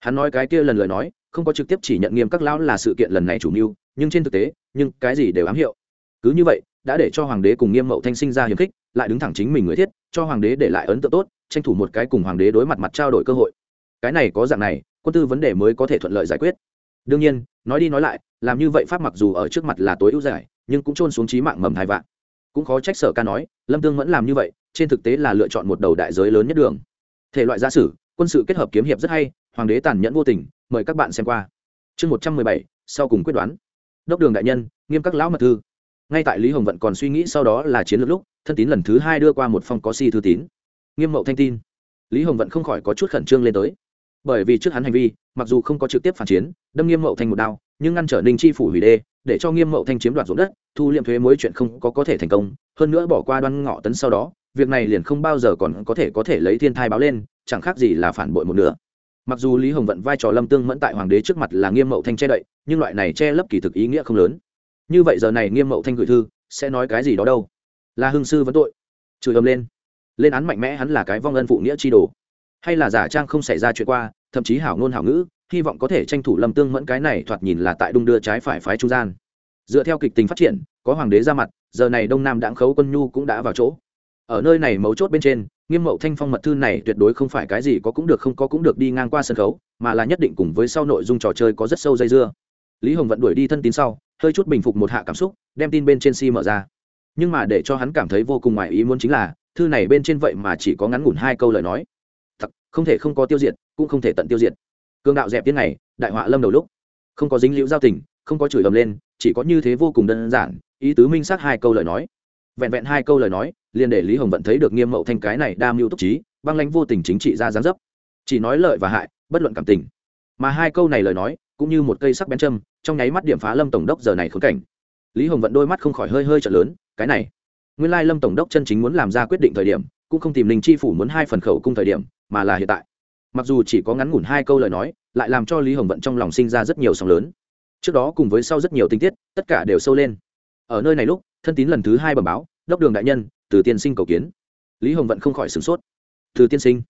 Speaker 1: hắn nói cái kia lần lời nói không có trực tiếp chỉ nhận nghiêm các lão là sự kiện lần này chủ mưu nhưng trên thực tế, nhưng cái gì đều ám hiệu. Cứ như vậy, đã để cho hoàng đế cùng nghiêm mậu thanh sinh ra hiềm khích, lại đứng thẳng chính mình người thiết, cho hoàng đế để lại ấn tượng tốt, tranh thủ một cái cùng hoàng đế đối mặt mặt trao đổi cơ hội. Cái này có dạng này, quân tư vấn đề mới có thể thuận lợi giải quyết. Đương nhiên, nói đi nói lại, làm như vậy pháp mặc dù ở trước mặt là tối ưu giải, nhưng cũng trôn xuống trí mạng mầm hai vạn. Cũng khó trách sở ca nói, lâm tương vẫn làm như vậy, trên thực tế là lựa chọn một đầu đại giới lớn nhất đường. Thể loại giả sử, quân sự kết hợp kiếm hiệp rất hay, hoàng đế tàn nhẫn vô tình, mời các bạn xem qua. Chương một trăm mười bảy, sau cùng quyết đoán đốc đường đại nhân, nghiêm các lão mật thư. Ngay tại lý hồng vận còn suy nghĩ sau đó là chiến lược lúc, thân tín lần thứ hai đưa qua một phong có si thư tín. Nghiêm mậu thanh tin. Lý hồng vận không khỏi có chút khẩn trương lên tới. Bởi vì trước hắn hành vi, mặc dù không có trực tiếp phản chiến, đâm nghiêm mậu thanh một đao, nhưng ngăn trở ninh chi phủ hủy đê, để cho nghiêm mậu thanh chiếm đoạt ruộng đất, thu liệm thuế mối chuyện không có có thể thành công. Hơn nữa bỏ qua đoan ngọ tấn sau đó, việc này liền không bao giờ còn có thể có thể lấy thiên thai báo lên, chẳng khác gì là phản bội một nửa mặc dù lý hồng vận vai trò lâm tương mẫn tại hoàng đế trước mặt là nghiêm mậu thanh che đậy, nhưng loại này che lấp kỳ thực ý nghĩa không lớn. Như vậy giờ này nghiêm mậu thanh gửi thư, sẽ nói cái gì đó đâu? Là hương sư vấn tội. Chửi ầm lên. Lên án mạnh mẽ hắn là cái vong ân phụ nghĩa chi đồ. Hay là giả trang không xảy ra chuyện qua, thậm chí hảo ngôn hảo ngữ, hy vọng có thể tranh thủ lâm tương mẫn cái này thoạt nhìn là tại đung đưa trái phải phái trung gian. Dựa theo kịch tình phát triển, có hoàng đế ra mặt, giờ này đông nam đãng khấu quân nhu cũng đã vào chỗ. Ở nơi này mấu chốt bên trên nghiêm mậu thanh phong mật thư này tuyệt đối không phải cái gì có cũng được không có cũng được đi ngang qua sân khấu, mà là nhất định cùng với sau nội dung trò chơi có rất sâu dây dưa. Lý hồng vận đuổi đi thân tín sau, hơi chút bình phục một hạ cảm xúc, đem tin bên trên si mở ra. Nhưng mà để cho hắn cảm thấy vô cùng ngoài ý muốn chính là, thư này bên trên vậy mà chỉ có ngắn ngủn hai câu lời nói. Thật, không thể không có tiêu diệt, cũng không thể tận tiêu diệt. Cương đạo dẹp tiếng này, đại họa lâm đầu lúc. Không có dính liễu giao tình, không có chửi ầm lên, chỉ có như thế vô cùng đơn giản, ý tứ minh xác hai câu lời nói vẹn vẹn hai câu lời nói, liền để lý hồng vận thấy được nghiêm mậu thanh cái này đa mưu túc trí, băng lãnh vô tình chính trị ra gián dấp. Chỉ nói lợi và hại, bất luận cảm tình. Mà hai câu này lời nói, cũng như một cây sắc bén châm, trong nháy mắt điểm phá lâm tổng đốc giờ này khốn cảnh. Lý hồng vận đôi mắt không khỏi hơi hơi trở lớn, cái này. Nguyên lai lâm tổng đốc chân chính muốn làm ra quyết định thời điểm, cũng không tìm linh chi phủ muốn hai phần khẩu cung thời điểm, mà là hiện tại. Mặc dù chỉ có ngắn ngủn hai câu lời nói, lại làm cho lý hồng vận trong lòng sinh ra rất nhiều sóng lớn. Trước đó cùng với sau rất nhiều tình tiết, tất cả đều sâu lên. Ở nơi này lúc thân tín lần thứ hai bẩm báo, đốc đường đại nhân, từ tiên sinh cầu kiến. Lý hồng vận không khỏi sửng sốt. Từ tiên sinh,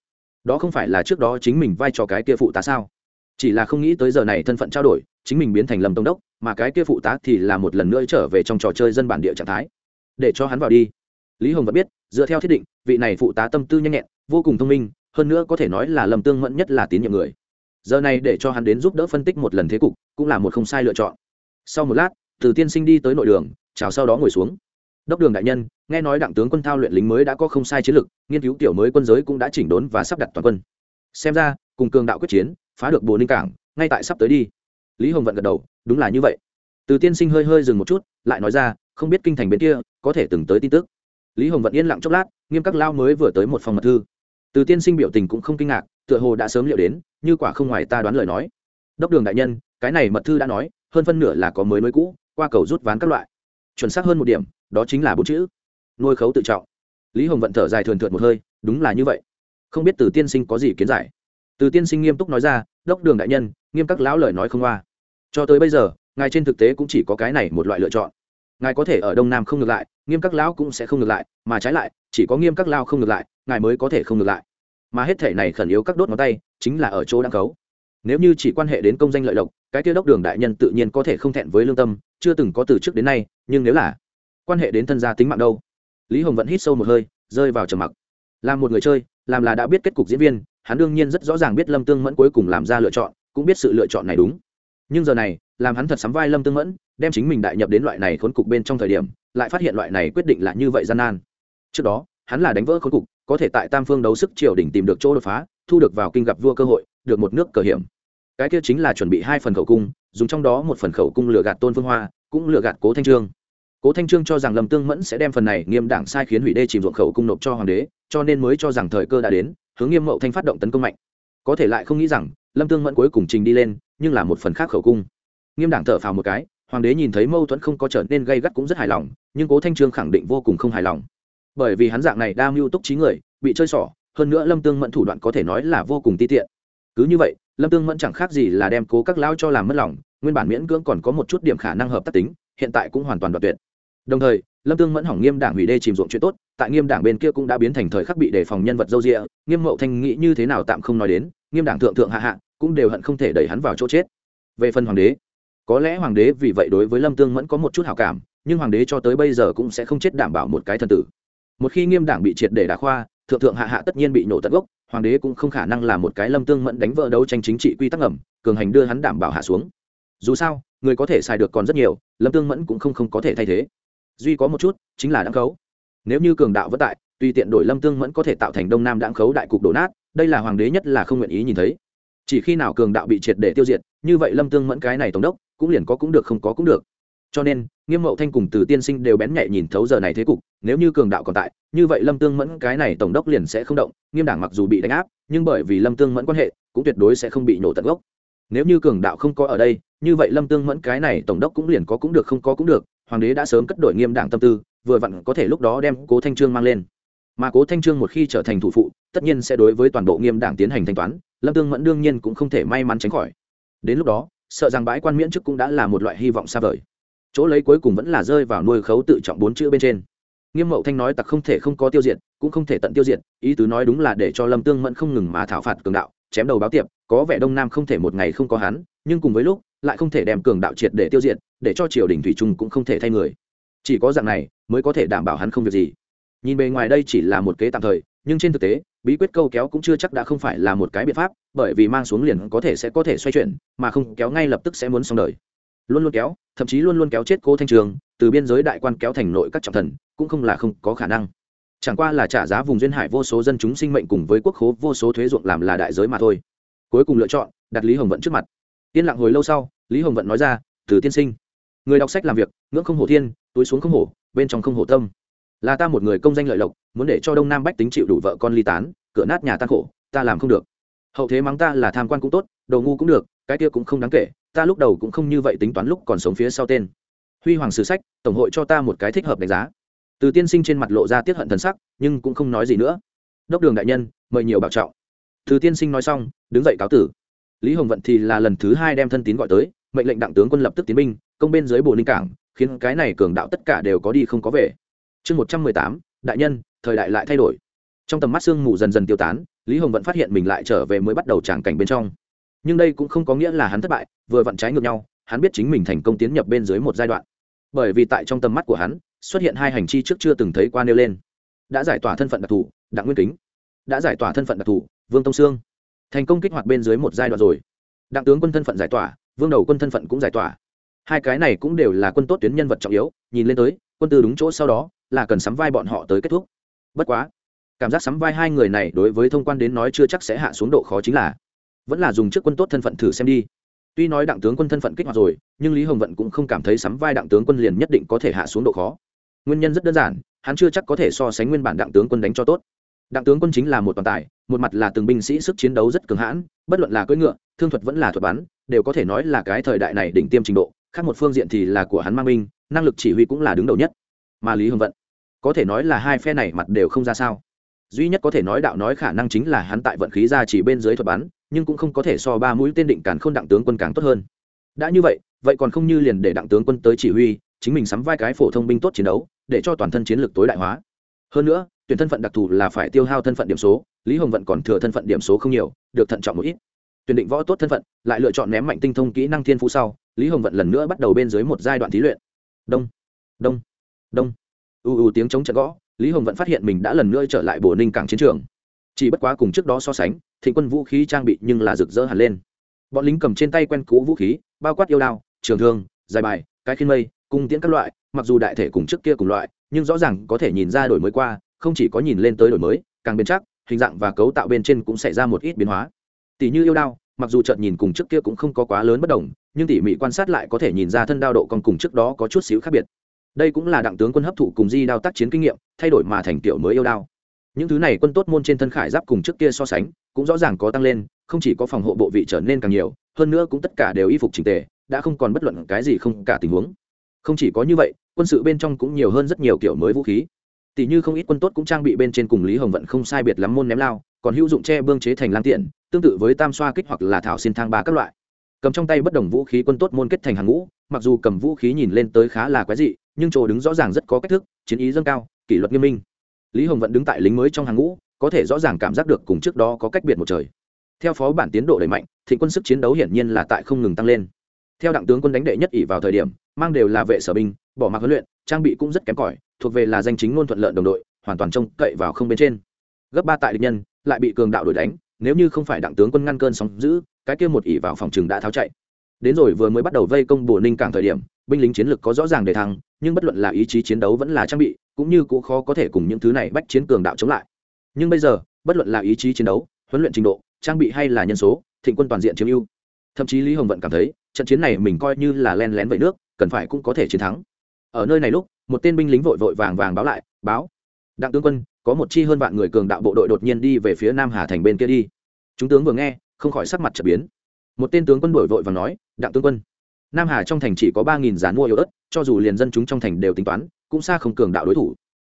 Speaker 1: đó không phải là trước đó chính mình vai trò cái kia phụ tá sao? Chỉ là không nghĩ tới giờ này thân phận trao đổi, chính mình biến thành lầm tổng đốc, mà cái kia phụ tá thì là một lần nữa trở về trong trò chơi dân bản địa trạng thái. Để cho hắn vào đi. Lý hồng vẫn biết, dựa theo thiết định, vị này phụ tá tâm tư nhanh nhẹn, vô cùng thông minh, hơn nữa có thể nói là lầm tương mẫn nhất là tín nhiệm người. Giờ này để cho hắn đến giúp đỡ phân tích một lần thế cục, cũng là một không sai lựa chọn. Sau một lát, từ tiên sinh đi tới nội đường chào sau đó ngồi xuống. Đốc đường đại nhân, nghe nói đặng tướng quân thao luyện lính mới đã có không sai chiến lược, nghiên cứu tiểu mới quân giới cũng đã chỉnh đốn và sắp đặt toàn quân. Xem ra, cùng cường đạo quyết chiến, phá được bồ ninh cảng, ngay tại sắp tới đi. Lý hồng vận gật đầu, đúng là như vậy. Từ tiên sinh hơi hơi dừng một chút, lại nói ra, không biết kinh thành bên kia, có thể từng tới tin tức. Lý hồng vận yên lặng chốc lát, nghiêm các lao mới vừa tới một phòng mật thư. Từ tiên sinh biểu tình cũng không kinh ngạc, tựa hồ đã sớm liệu đến, như quả không ngoài ta đoán lời nói. Đốc đường đại nhân, cái này mật thư đã nói, hơn phân nửa là có mới mới cũ, qua cầu rút ván các loại chuẩn xác hơn một điểm, đó chính là bốn chữ, nuôi khấu tự trọng. Lý hồng vận thở dài thường thượt một hơi, đúng là như vậy. Không biết từ tiên sinh có gì kiến giải? Từ tiên sinh nghiêm túc nói ra, đốc đường đại nhân, nghiêm các lão lời nói không qua. Cho tới bây giờ, ngài trên thực tế cũng chỉ có cái này một loại lựa chọn. Ngài có thể ở đông nam không ngược lại, nghiêm các lão cũng sẽ không ngược lại, mà trái lại, chỉ có nghiêm các lao không ngược lại, ngài mới có thể không ngược lại. Mà hết thể này khẩn yếu các đốt ngón tay, chính là ở chỗ đang cấu. Nếu như chỉ quan hệ đến công danh lợi lộc, cái tiêu đốc đường đại nhân tự nhiên có thể không thẹn với lương tâm chưa từng có từ trước đến nay, nhưng nếu là quan hệ đến thân gia tính mạng đâu? Lý hồng vẫn hít sâu một hơi, rơi vào trầm mặc. Làm một người chơi, làm là đã biết kết cục diễn viên, hắn đương nhiên rất rõ ràng biết lâm tương mẫn cuối cùng làm ra lựa chọn, cũng biết sự lựa chọn này đúng. Nhưng giờ này, làm hắn thật sắm vai lâm tương mẫn, đem chính mình đại nhập đến loại này khốn cục bên trong thời điểm, lại phát hiện loại này quyết định là như vậy gian nan. Trước đó, hắn là đánh vỡ khốn cục, có thể tại tam phương đấu sức triều đình tìm được chỗ đột phá, thu được vào kinh gặp vua cơ hội, được một nước cờ hiểm cái kia chính là chuẩn bị hai phần khẩu cung, dùng trong đó một phần khẩu cung lừa gạt tôn phương hoa, cũng lừa gạt cố thanh trương. Cố thanh trương cho rằng lâm tương mẫn sẽ đem phần này nghiêm đảng sai khiến hủy đê chìm ruộng khẩu cung nộp cho hoàng đế, cho nên mới cho rằng thời cơ đã đến, hướng nghiêm mậu thanh phát động tấn công mạnh. Có thể lại không nghĩ rằng, lâm tương mẫn cuối cùng trình đi lên, nhưng là một phần khác khẩu cung. Nghiêm đảng thở phào một cái, hoàng đế nhìn thấy mâu thuẫn không có trở nên gây gắt cũng rất hài lòng, nhưng cố thanh trương khẳng định vô cùng không hài lòng. Bởi vì hắn dạng này đa mưu túc trí người, bị chơi xỏ, hơn nữa lâm tương mẫn thủ đoạn có thể nói là vô cùng ti tiện. Cứ như vậy lâm tương mẫn chẳng khác gì là đem cố các lão cho làm mất lòng, nguyên bản miễn cưỡng còn có một chút điểm khả năng hợp tác tính, hiện tại cũng hoàn toàn đoạt tuyệt. Đồng thời, lâm tương mẫn hỏng nghiêm đảng hủy đê chìm ruộng chuyện tốt, tại nghiêm đảng bên kia cũng đã biến thành thời khắc bị đề phòng nhân vật dâu rịa nghiêm mậu thanh nghĩ như thế nào tạm không nói đến, nghiêm đảng thượng thượng hạ hạ, cũng đều hận không thể đẩy hắn vào chỗ chết. Về phần hoàng đế, có lẽ hoàng đế vì vậy đối với lâm tương mẫn có một chút hảo cảm, nhưng hoàng đế cho tới bây giờ cũng sẽ không chết đảm bảo một cái thần tử. Một khi nghiêm đảng bị triệt để đả khoa, thượng thượng hạ hạ tất nhiên bị nổ tận gốc hoàng đế cũng không khả năng là một cái lâm tương mẫn đánh vỡ đấu tranh chính trị quy tắc ẩm cường hành đưa hắn đảm bảo hạ xuống. Dù sao, người có thể xài được còn rất nhiều, lâm tương mẫn cũng không không có thể thay thế. Duy có một chút, chính là đáng khấu. Nếu như cường đạo vất tại tuy tiện đổi lâm tương mẫn có thể tạo thành đông nam đãng khấu đại cục đổ nát, đây là hoàng đế nhất là không nguyện ý nhìn thấy. Chỉ khi nào cường đạo bị triệt để tiêu diệt, như vậy lâm tương mẫn cái này tổng đốc, cũng liền có cũng được không có cũng được cho nên, nghiêm mậu thanh cùng từ tiên sinh đều bén nhạy nhìn thấu giờ này thế cục, nếu như cường đạo còn tại, như vậy lâm tương mẫn cái này tổng đốc liền sẽ không động, nghiêm đảng mặc dù bị đánh áp, nhưng bởi vì lâm tương mẫn quan hệ, cũng tuyệt đối sẽ không bị nổ tận gốc. Nếu như cường đạo không có ở đây, như vậy lâm tương mẫn cái này tổng đốc cũng liền có cũng được không có cũng được, hoàng đế đã sớm cất đổi nghiêm đảng tâm tư, vừa vặn có thể lúc đó đem cố thanh trương mang lên. Mà cố thanh trương một khi trở thành thủ phụ, tất nhiên sẽ đối với toàn bộ nghiêm đảng tiến hành thanh toán, lâm tương mẫn đương nhiên cũng không thể may mắn tránh khỏi. Đến lúc đó, sợ rằng bãi quan miễn chức cũng đã là một loại hy vọng xa vời chỗ lấy cuối cùng vẫn là rơi vào nuôi khấu tự trọng bốn chữ bên trên. Nghiêm mậu thanh nói tặc không thể không có tiêu diệt, cũng không thể tận tiêu diệt, ý tứ nói đúng là để cho lâm tương mẫn không ngừng mà thảo phạt cường đạo, chém đầu báo tiệp, có vẻ đông nam không thể một ngày không có hắn, nhưng cùng với lúc, lại không thể đem cường đạo triệt để tiêu diệt, để cho triều đình thủy trung cũng không thể thay người. Chỉ có dạng này, mới có thể đảm bảo hắn không việc gì. Nhìn bề ngoài đây chỉ là một kế tạm thời, nhưng trên thực tế, bí quyết câu kéo cũng chưa chắc đã không phải là một cái biện pháp, bởi vì mang xuống liền có thể sẽ có thể xoay chuyển, mà không kéo ngay lập tức sẽ muốn xong đời luôn luôn kéo, thậm chí luôn luôn kéo chết cố thanh trường, từ biên giới đại quan kéo thành nội các trọng thần, cũng không là không có khả năng. Chẳng qua là trả giá vùng duyên hải vô số dân chúng sinh mệnh cùng với quốc khố vô số thuế ruộng làm là đại giới mà thôi. Cuối cùng lựa chọn, đặt lý hồng vận trước mặt. Yên lặng hồi lâu sau, lý hồng vận nói ra, từ tiên sinh, người đọc sách làm việc, ngưỡng không hổ thiên, túi xuống không hổ, bên trong không hổ tâm. Là ta một người công danh lợi lộc, muốn để cho đông nam bách tính chịu đủ vợ con ly tán, cửa nát nhà tan khổ, ta làm không được. Hậu thế mắng ta là tham quan cũng tốt đầu ngu cũng được, cái kia cũng không đáng kể ta lúc đầu cũng không như vậy tính toán lúc còn sống phía sau tên. Huy hoàng sử sách, tổng hội cho ta một cái thích hợp đánh giá. Từ tiên sinh trên mặt lộ ra tiết hận thần sắc, nhưng cũng không nói gì nữa. Đốc đường đại nhân, mời nhiều bảo trọng. Từ tiên sinh nói xong, đứng dậy cáo tử. Lý hồng vận thì là lần thứ hai đem thân tín gọi tới, mệnh lệnh đặng tướng quân lập tức tiến binh, công bên dưới bồ ninh cảng, khiến cái này cường đạo tất cả đều có đi không có về. Chương một trăm mười tám, đại nhân, thời đại lại thay đổi. Trong tầm mắt sương mù dần dần tiêu tán, lý hồng vận phát hiện mình lại trở về mới bắt đầu tràng cảnh bên trong nhưng đây cũng không có nghĩa là hắn thất bại, vừa vặn trái ngược nhau, hắn biết chính mình thành công tiến nhập bên dưới một giai đoạn. Bởi vì tại trong tầm mắt của hắn, xuất hiện hai hành chi trước chưa từng thấy qua nêu lên. Đã giải tỏa thân phận đặc thù, đặng nguyên kính. Đã giải tỏa thân phận đặc thù, vương tông sương. Thành công kích hoạt bên dưới một giai đoạn rồi. Đặng tướng quân thân phận giải tỏa, vương đầu quân thân phận cũng giải tỏa. Hai cái này cũng đều là quân tốt tuyến nhân vật trọng yếu, nhìn lên tới, quân tư đúng chỗ sau đó, là cần sắm vai bọn họ tới kết thúc. Bất quá, cảm giác sắm vai hai người này đối với thông quan đến nói chưa chắc sẽ hạ xuống độ khó chính là vẫn là dùng trước quân tốt thân phận thử xem đi. Tuy nói đặng tướng quân thân phận kích hoạt rồi, nhưng lý hồng vận cũng không cảm thấy sắm vai đặng tướng quân liền nhất định có thể hạ xuống độ khó. Nguyên nhân rất đơn giản, hắn chưa chắc có thể so sánh nguyên bản đặng tướng quân đánh cho tốt. Đặng tướng quân chính là một toàn tài, một mặt là từng binh sĩ sức chiến đấu rất cường hãn, bất luận là cưỡi ngựa, thương thuật vẫn là thuật bắn, đều có thể nói là cái thời đại này đỉnh tiêm trình độ, khác một phương diện thì là của hắn mang binh, năng lực chỉ huy cũng là đứng đầu nhất. Mà lý hồng vận, có thể nói là hai phe này mặt đều không ra sao. Duy nhất có thể nói đạo nói khả năng chính là hắn tại vận khí ra chỉ bên dưới thuật bắn nhưng cũng không có thể so ba mũi tên định càn không đặng tướng quân càng tốt hơn. Đã như vậy vậy còn không như liền để đặng tướng quân tới chỉ huy, chính mình sắm vai cái phổ thông binh tốt chiến đấu, để cho toàn thân chiến lược tối đại hóa. Hơn nữa, tuyển thân phận đặc thù là phải tiêu hao thân phận điểm số, lý hồng vận còn thừa thân phận điểm số không nhiều, được thận trọng một ít. Tuyển định võ tốt thân phận, lại lựa chọn ném mạnh tinh thông kỹ năng thiên phú sau, lý hồng vận lần nữa bắt đầu bên dưới một giai đoạn thí luyện. Đông đông đông. U u tiếng chống trận gõ, lý hồng vận phát hiện mình đã lần nữa trở lại bồ ninh cảng chiến trường chỉ bất quá cùng trước đó so sánh, thịnh quân vũ khí trang bị nhưng là rực rỡ hẳn lên. Bọn lính cầm trên tay quen cũ vũ khí, bao quát yêu đao, trường thương, dài bài, cái khiên mây, cung tiễn các loại, mặc dù đại thể cùng trước kia cùng loại, nhưng rõ ràng có thể nhìn ra đổi mới qua, không chỉ có nhìn lên tới đổi mới, càng bền chắc, hình dạng và cấu tạo bên trên cũng xảy ra một ít biến hóa. Tỷ như yêu đao, mặc dù chợt nhìn cùng trước kia cũng không có quá lớn bất đồng, nhưng tỉ mỉ quan sát lại có thể nhìn ra thân đao độ còn cùng trước đó có chút xíu khác biệt. Đây cũng là đặng tướng quân hấp thụ cùng di đao tác chiến kinh nghiệm, thay đổi mà thành tiểu mới yêu đao những thứ này quân tốt môn trên thân khải giáp cùng trước kia so sánh, cũng rõ ràng có tăng lên, không chỉ có phòng hộ bộ vị trở nên càng nhiều, hơn nữa cũng tất cả đều y phục trình tề, đã không còn bất luận cái gì không cả tình huống. Không chỉ có như vậy, quân sự bên trong cũng nhiều hơn rất nhiều kiểu mới vũ khí. Tỷ như không ít quân tốt cũng trang bị bên trên cùng lý hồng vận không sai biệt lắm môn ném lao, còn hữu dụng tre bương chế thành lang tiện, tương tự với tam xoa kích hoặc là thảo xin thang ba các loại. Cầm trong tay bất đồng vũ khí quân tốt môn kết thành hàng ngũ, mặc dù cầm vũ khí nhìn lên tới khá là quái dị, nhưng chỗ đứng rõ ràng rất có cách thức, chiến ý dâng cao, kỷ luật nghiêm minh lý hồng vẫn đứng tại lính mới trong hàng ngũ, có thể rõ ràng cảm giác được cùng trước đó có cách biệt một trời. Theo phó bản tiến độ đẩy mạnh thì quân sức chiến đấu hiển nhiên là tại không ngừng tăng lên. Theo đặng tướng quân đánh đệ nhất ỷ vào thời điểm, mang đều là vệ sở binh, bỏ mặc huấn luyện, trang bị cũng rất kém cỏi, thuộc về là danh chính ngôn thuận lợi đồng đội, hoàn toàn trông cậy vào không bên trên. Gấp ba tại địch nhân, lại bị cường đạo đuổi đánh, nếu như không phải đặng tướng quân ngăn cơn sóng giữ cái kia một ỷ vào phòng trường đã tháo chạy. Đến rồi vừa mới bắt đầu vây công bùa ninh cảng thời điểm, binh lính chiến lược có rõ ràng để thăng, nhưng bất luận là ý chí chiến đấu vẫn là trang bị cũng như cũng khó có thể cùng những thứ này bách chiến cường đạo chống lại. Nhưng bây giờ, bất luận là ý chí chiến đấu, huấn luyện trình độ, trang bị hay là nhân số, thịnh quân toàn diện chiếm ưu. Thậm chí lý hồng vận cảm thấy, trận chiến này mình coi như là len lén vậy nước, cần phải cũng có thể chiến thắng. Ở nơi này lúc, một tên binh lính vội vội vàng vàng báo lại, báo. Đặng tướng quân, có một chi hơn vạn người cường đạo bộ đội đột nhiên đi về phía nam hà thành bên kia đi. Chúng tướng vừa nghe, không khỏi sắc mặt trở biến. Một tên tướng quân đổi vội và nói, đặng tướng quân, nam hà trong thành chỉ có ba nghìn gián mua yếu ớt, cho dù liền dân chúng trong thành đều tính toán cũng xa không cường đạo đối thủ.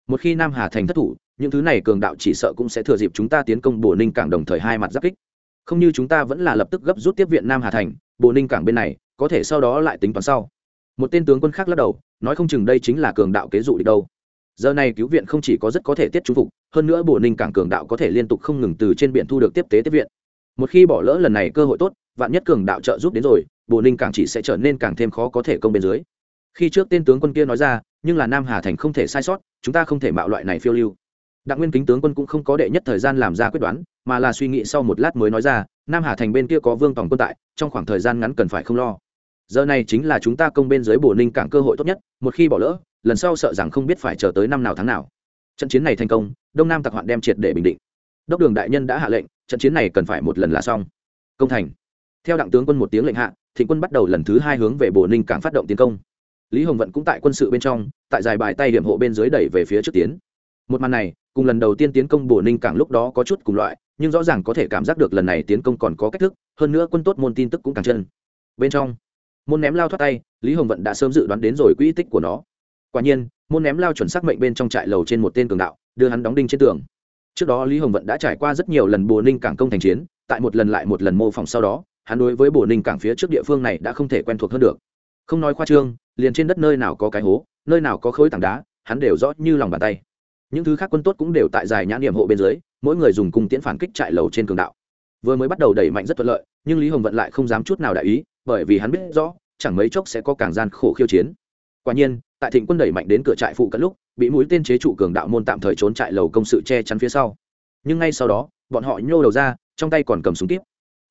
Speaker 1: Một khi nam hà thành thất thủ, những thứ này cường đạo chỉ sợ cũng sẽ thừa dịp chúng ta tiến công bồ ninh cảng đồng thời hai mặt giáp kích. Không như chúng ta vẫn là lập tức gấp rút tiếp viện nam hà thành, bồ ninh cảng bên này có thể sau đó lại tính toán sau. Một tên tướng quân khác lắc đầu, nói không chừng đây chính là cường đạo kế dụ địch đâu. Giờ này cứu viện không chỉ có rất có thể tiết chú phục, hơn nữa bồ ninh cảng cường đạo có thể liên tục không ngừng từ trên biển thu được tiếp tế tiếp viện. Một khi bỏ lỡ lần này cơ hội tốt, vạn nhất cường đạo trợ giúp đến rồi, bồ ninh cảng chỉ sẽ trở nên càng thêm khó có thể công bên dưới. Khi trước tên tướng quân kia nói ra nhưng là nam hà thành không thể sai sót, chúng ta không thể mạo loại này phiêu lưu. Đặng nguyên kính tướng quân cũng không có đệ nhất thời gian làm ra quyết đoán, mà là suy nghĩ sau một lát mới nói ra, nam hà thành bên kia có vương tòng quân tại, trong khoảng thời gian ngắn cần phải không lo. Giờ này chính là chúng ta công bên dưới bổ ninh cảng cơ hội tốt nhất, một khi bỏ lỡ, lần sau sợ rằng không biết phải chờ tới năm nào tháng nào. Trận chiến này thành công, đông nam tặc hoạn đem triệt để bình định. Đốc đường đại nhân đã hạ lệnh, trận chiến này cần phải một lần là xong. Công thành. Theo đặng tướng quân một tiếng lệnh hạ, thịnh quân bắt đầu lần thứ hai hướng về bổ ninh cảng phát động tiến công lý hồng vận cũng tại quân sự bên trong, tại dài bài tay điểm hộ bên dưới đẩy về phía trước tiến. Một màn này, cùng lần đầu tiên tiến công bổ ninh cảng lúc đó có chút cùng loại, nhưng rõ ràng có thể cảm giác được lần này tiến công còn có cách thức, hơn nữa quân tốt môn tin tức cũng càng chân. Bên trong, môn ném lao thoát tay, lý hồng vận đã sớm dự đoán đến rồi quỹ tích của nó. Quả nhiên, môn ném lao chuẩn xác mệnh bên trong trại lầu trên một tên cường đạo, đưa hắn đóng đinh trên tường. Trước đó lý hồng vận đã trải qua rất nhiều lần bồ ninh cảng công thành chiến, tại một lần lại một lần mô phỏng sau đó, hắn đối với bồ ninh cảng phía trước địa phương này đã không thể quen thuộc hơn được không nói khoa trương, liền trên đất nơi nào có cái hố, nơi nào có khối tảng đá, hắn đều rõ như lòng bàn tay. Những thứ khác quân tốt cũng đều tại dài nhãn điểm hộ bên dưới, mỗi người dùng cung tiễn phản kích trại lầu trên cường đạo. Vừa mới bắt đầu đẩy mạnh rất thuận lợi, nhưng lý hồng vận lại không dám chút nào đại ý, bởi vì hắn biết rõ, chẳng mấy chốc sẽ có càng gian khổ khiêu chiến. Quả nhiên, tại thịnh quân đẩy mạnh đến cửa trại phụ cận lúc, bị mũi tên chế trụ cường đạo môn tạm thời trốn trại lầu công sự che chắn phía sau. Nhưng ngay sau đó, bọn họ nhô đầu ra, trong tay còn cầm súng tiếp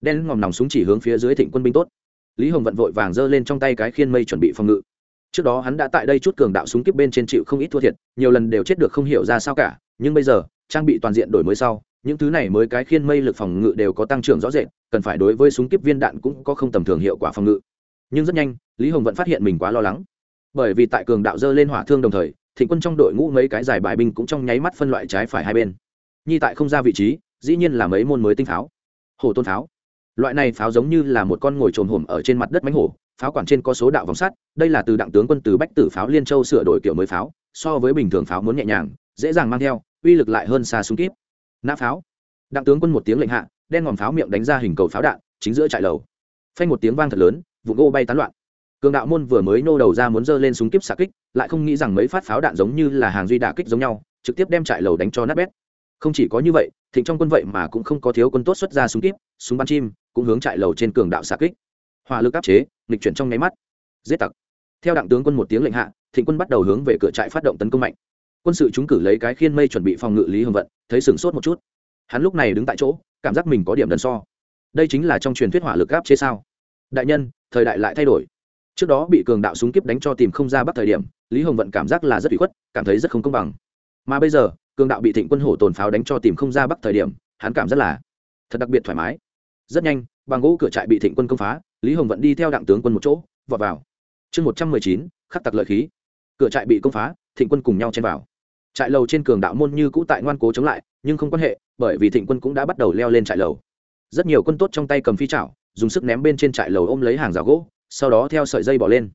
Speaker 1: đen ngòm nòng súng chỉ hướng phía dưới thịnh quân binh tốt lý hồng vận vội vàng giơ lên trong tay cái khiên mây chuẩn bị phòng ngự. Trước đó hắn đã tại đây chút cường đạo súng kíp bên trên chịu không ít thua thiệt, nhiều lần đều chết được không hiểu ra sao cả, nhưng bây giờ, trang bị toàn diện đổi mới sau, những thứ này mới cái khiên mây lực phòng ngự đều có tăng trưởng rõ rệt, cần phải đối với súng kíp viên đạn cũng có không tầm thường hiệu quả phòng ngự. Nhưng rất nhanh, lý hồng vẫn phát hiện mình quá lo lắng. Bởi vì tại cường đạo dơ lên hỏa thương đồng thời, thịnh quân trong đội ngũ mấy cái giải bài binh cũng trong nháy mắt phân loại trái phải hai bên. Nhi tại không ra vị trí, dĩ nhiên là mấy môn mới tinh pháo. Hồ tôn pháo loại này pháo giống như là một con ngồi trồn hổm ở trên mặt đất mánh hổ, pháo quản trên có số đạo vòng sắt, đây là từ đặng tướng quân từ bách tử pháo liên châu sửa đổi kiểu mới pháo, so với bình thường pháo muốn nhẹ nhàng, dễ dàng mang theo, uy lực lại hơn xa súng kíp. Nã pháo. Đặng tướng quân một tiếng lệnh hạ, đen ngòm pháo miệng đánh ra hình cầu pháo đạn, chính giữa trại lầu. Phanh một tiếng vang thật lớn, vụ gô bay tán loạn. Cường đạo môn vừa mới nô đầu ra muốn giơ lên súng kíp xạ kích, lại không nghĩ rằng mấy phát pháo đạn giống như là hàng duy đả kích giống nhau, trực tiếp đem trại lầu đánh cho nát bét không chỉ có như vậy, thịnh trong quân vậy mà cũng không có thiếu quân tốt xuất ra súng kíp, súng bắn chim, cũng hướng trại lầu trên cường đạo xạ kích. Hỏa lực áp chế, nghịch chuyển trong nháy mắt. Giết tặc. Theo đặng tướng quân một tiếng lệnh hạ, thịnh quân bắt đầu hướng về cửa trại phát động tấn công mạnh. Quân sự chúng cử lấy cái khiên mây chuẩn bị phòng ngự lý hồng vận, thấy sửng sốt một chút. Hắn lúc này đứng tại chỗ, cảm giác mình có điểm đần so. Đây chính là trong truyền thuyết hỏa lực áp chế sao? Đại nhân, thời đại lại thay đổi. Trước đó bị cường đạo súng kiếp đánh cho tìm không ra bắt thời điểm, lý hồng vận cảm giác là rất bị khuất, cảm thấy rất không công bằng. Mà bây giờ cường đạo bị thịnh quân hổ tồn pháo đánh cho tìm không ra bắc thời điểm, hắn cảm rất là, thật đặc biệt thoải mái. Rất nhanh, bằng gỗ cửa trại bị thịnh quân công phá, lý hồng vẫn đi theo đặng tướng quân một chỗ, vọt vào. Chương một trăm mười chín, khắc tặc lợi khí. Cửa trại bị công phá, thịnh quân cùng nhau chen vào. Trại lầu trên cường đạo môn như cũ tại ngoan cố chống lại, nhưng không quan hệ, bởi vì thịnh quân cũng đã bắt đầu leo lên trại lầu. Rất nhiều quân tốt trong tay cầm phi chảo, dùng sức ném bên trên trại lầu ôm lấy hàng rào gỗ, sau đó theo sợi dây bỏ lên.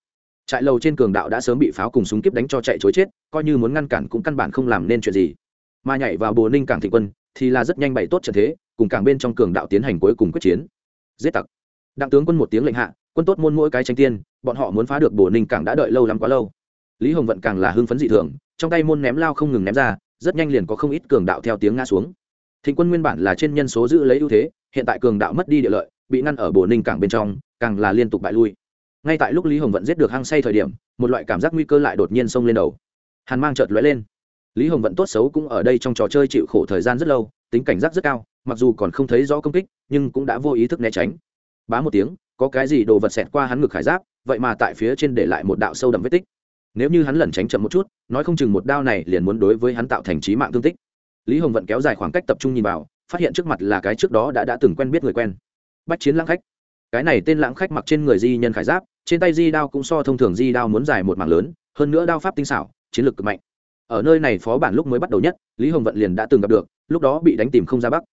Speaker 1: Trại lầu trên cường đạo đã sớm bị pháo cùng súng kiếp đánh cho chạy chối chết, coi như muốn ngăn cản cũng căn bản không làm nên chuyện gì mà nhảy vào bồ ninh cảng thị quân thì là rất nhanh bày tốt trận thế, cùng cảng bên trong cường đạo tiến hành cuối cùng quyết chiến. Giết tặc. Đặng tướng quân một tiếng lệnh hạ, quân tốt môn mỗi cái tranh tiên, bọn họ muốn phá được bồ ninh cảng đã đợi lâu lắm quá lâu. Lý hồng vận càng là hưng phấn dị thường, trong tay môn ném lao không ngừng ném ra, rất nhanh liền có không ít cường đạo theo tiếng ngã xuống. Thịnh quân nguyên bản là trên nhân số giữ lấy ưu thế, hiện tại cường đạo mất đi địa lợi, bị ngăn ở bồ ninh cảng bên trong, càng là liên tục bại lui. Ngay tại lúc lý hồng vận giết được hăng say thời điểm, một loại cảm giác nguy cơ lại đột nhiên xông lên đầu. Hàn mang chợt lóe lên lý hồng vận tốt xấu cũng ở đây trong trò chơi chịu khổ thời gian rất lâu, tính cảnh giác rất cao, mặc dù còn không thấy rõ công kích, nhưng cũng đã vô ý thức né tránh. Bá một tiếng, có cái gì đồ vật xẹt qua hắn ngực khải giáp, vậy mà tại phía trên để lại một đạo sâu đậm vết tích. Nếu như hắn lẩn tránh chậm một chút, nói không chừng một đao này liền muốn đối với hắn tạo thành trí mạng thương tích. Lý hồng vận kéo dài khoảng cách tập trung nhìn vào, phát hiện trước mặt là cái trước đó đã đã từng quen biết người quen. Bách chiến lãng khách. Cái này tên lãng khách mặc trên người di nhân khải giáp, trên tay di đao cũng so thông thường di đao muốn dài một mảng lớn, hơn nữa đao pháp tinh xảo, chiến lược cực mạnh ở nơi này phó bản lúc mới bắt đầu nhất, lý hồng vận liền đã từng gặp được, lúc đó bị đánh tìm không ra bắc.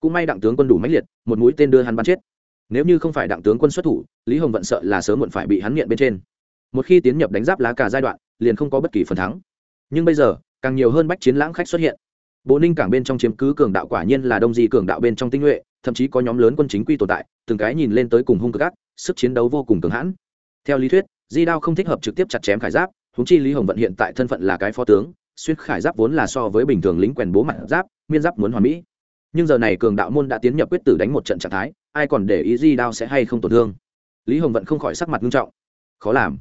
Speaker 1: Cũng may đặng tướng quân đủ mãnh liệt, một mũi tên đưa hắn bắn chết. Nếu như không phải đặng tướng quân xuất thủ, lý hồng vận sợ là sớm muộn phải bị hắn nghiện bên trên. Một khi tiến nhập đánh giáp lá cả giai đoạn, liền không có bất kỳ phần thắng. Nhưng bây giờ, càng nhiều hơn bách chiến lãng khách xuất hiện. Bộ ninh cảng bên trong chiếm cứ cường đạo quả nhiên là đông di cường đạo bên trong tinh nhuệ, thậm chí có nhóm lớn quân chính quy tồn tại, từng cái nhìn lên tới cùng hung cực ác, sức chiến đấu vô cùng cường hãn. Theo lý thuyết, di đao không thích hợp trực tiếp chặt chém khải giáp huống chi lý hồng vận hiện tại thân phận là cái phó tướng, xuyên khải giáp vốn là so với bình thường lính quèn bố mặt giáp, miên giáp muốn hoàn mỹ. Nhưng giờ này cường đạo môn đã tiến nhập quyết tử đánh một trận trạng thái, ai còn để ý di đao sẽ hay không tổn thương? Lý hồng vận không khỏi sắc mặt nghiêm trọng. Khó làm.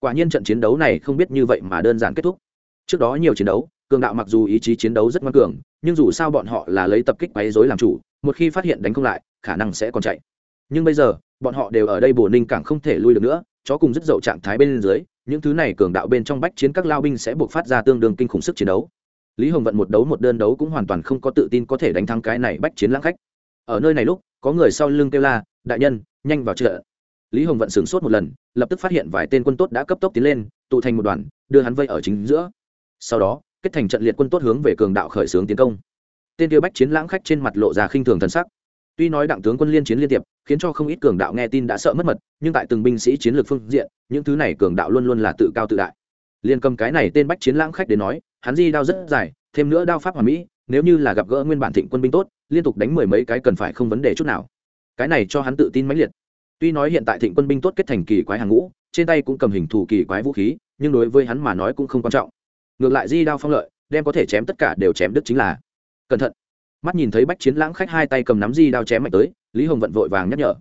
Speaker 1: Quả nhiên trận chiến đấu này không biết như vậy mà đơn giản kết thúc. Trước đó nhiều chiến đấu, cường đạo mặc dù ý chí chiến đấu rất ngoan cường, nhưng dù sao bọn họ là lấy tập kích quấy dối làm chủ, một khi phát hiện đánh không lại, khả năng sẽ còn chạy. Nhưng bây giờ, bọn họ đều ở đây bồ ninh càng không thể lui được nữa chó cùng rất dậu trạng thái bên dưới, những thứ này cường đạo bên trong bách chiến các lao binh sẽ buộc phát ra tương đương kinh khủng sức chiến đấu. Lý hồng vận một đấu một đơn đấu cũng hoàn toàn không có tự tin có thể đánh thắng cái này bách chiến lãng khách. Ở nơi này lúc, có người sau lưng kêu la, đại nhân, nhanh vào chợ. Lý hồng vận sửng sốt một lần, lập tức phát hiện vài tên quân tốt đã cấp tốc tiến lên, tụ thành một đoàn, đưa hắn vây ở chính giữa. Sau đó, kết thành trận liệt quân tốt hướng về cường đạo khởi xướng tiến công. Tên kia bách chiến lãng khách trên mặt lộ ra khinh thường thân sắc tuy nói đặng tướng quân liên chiến liên tiệp, khiến cho không ít cường đạo nghe tin đã sợ mất mật, nhưng tại từng binh sĩ chiến lược phương diện, những thứ này cường đạo luôn luôn là tự cao tự đại. Liên cầm cái này tên bách chiến lãng khách đến nói, hắn di đao rất dài, thêm nữa đao pháp hòa mỹ, nếu như là gặp gỡ nguyên bản thịnh quân binh tốt, liên tục đánh mười mấy cái cần phải không vấn đề chút nào. Cái này cho hắn tự tin mãnh liệt. Tuy nói hiện tại thịnh quân binh tốt kết thành kỳ quái hàng ngũ, trên tay cũng cầm hình thủ kỳ quái vũ khí, nhưng đối với hắn mà nói cũng không quan trọng. Ngược lại di đao phong lợi, đem có thể chém tất cả đều chém đứt chính là cẩn thận mắt nhìn thấy bách chiến lãng khách hai tay cầm nắm di đao chém mạnh tới, lý hồng vận vội vàng nhắc nhở.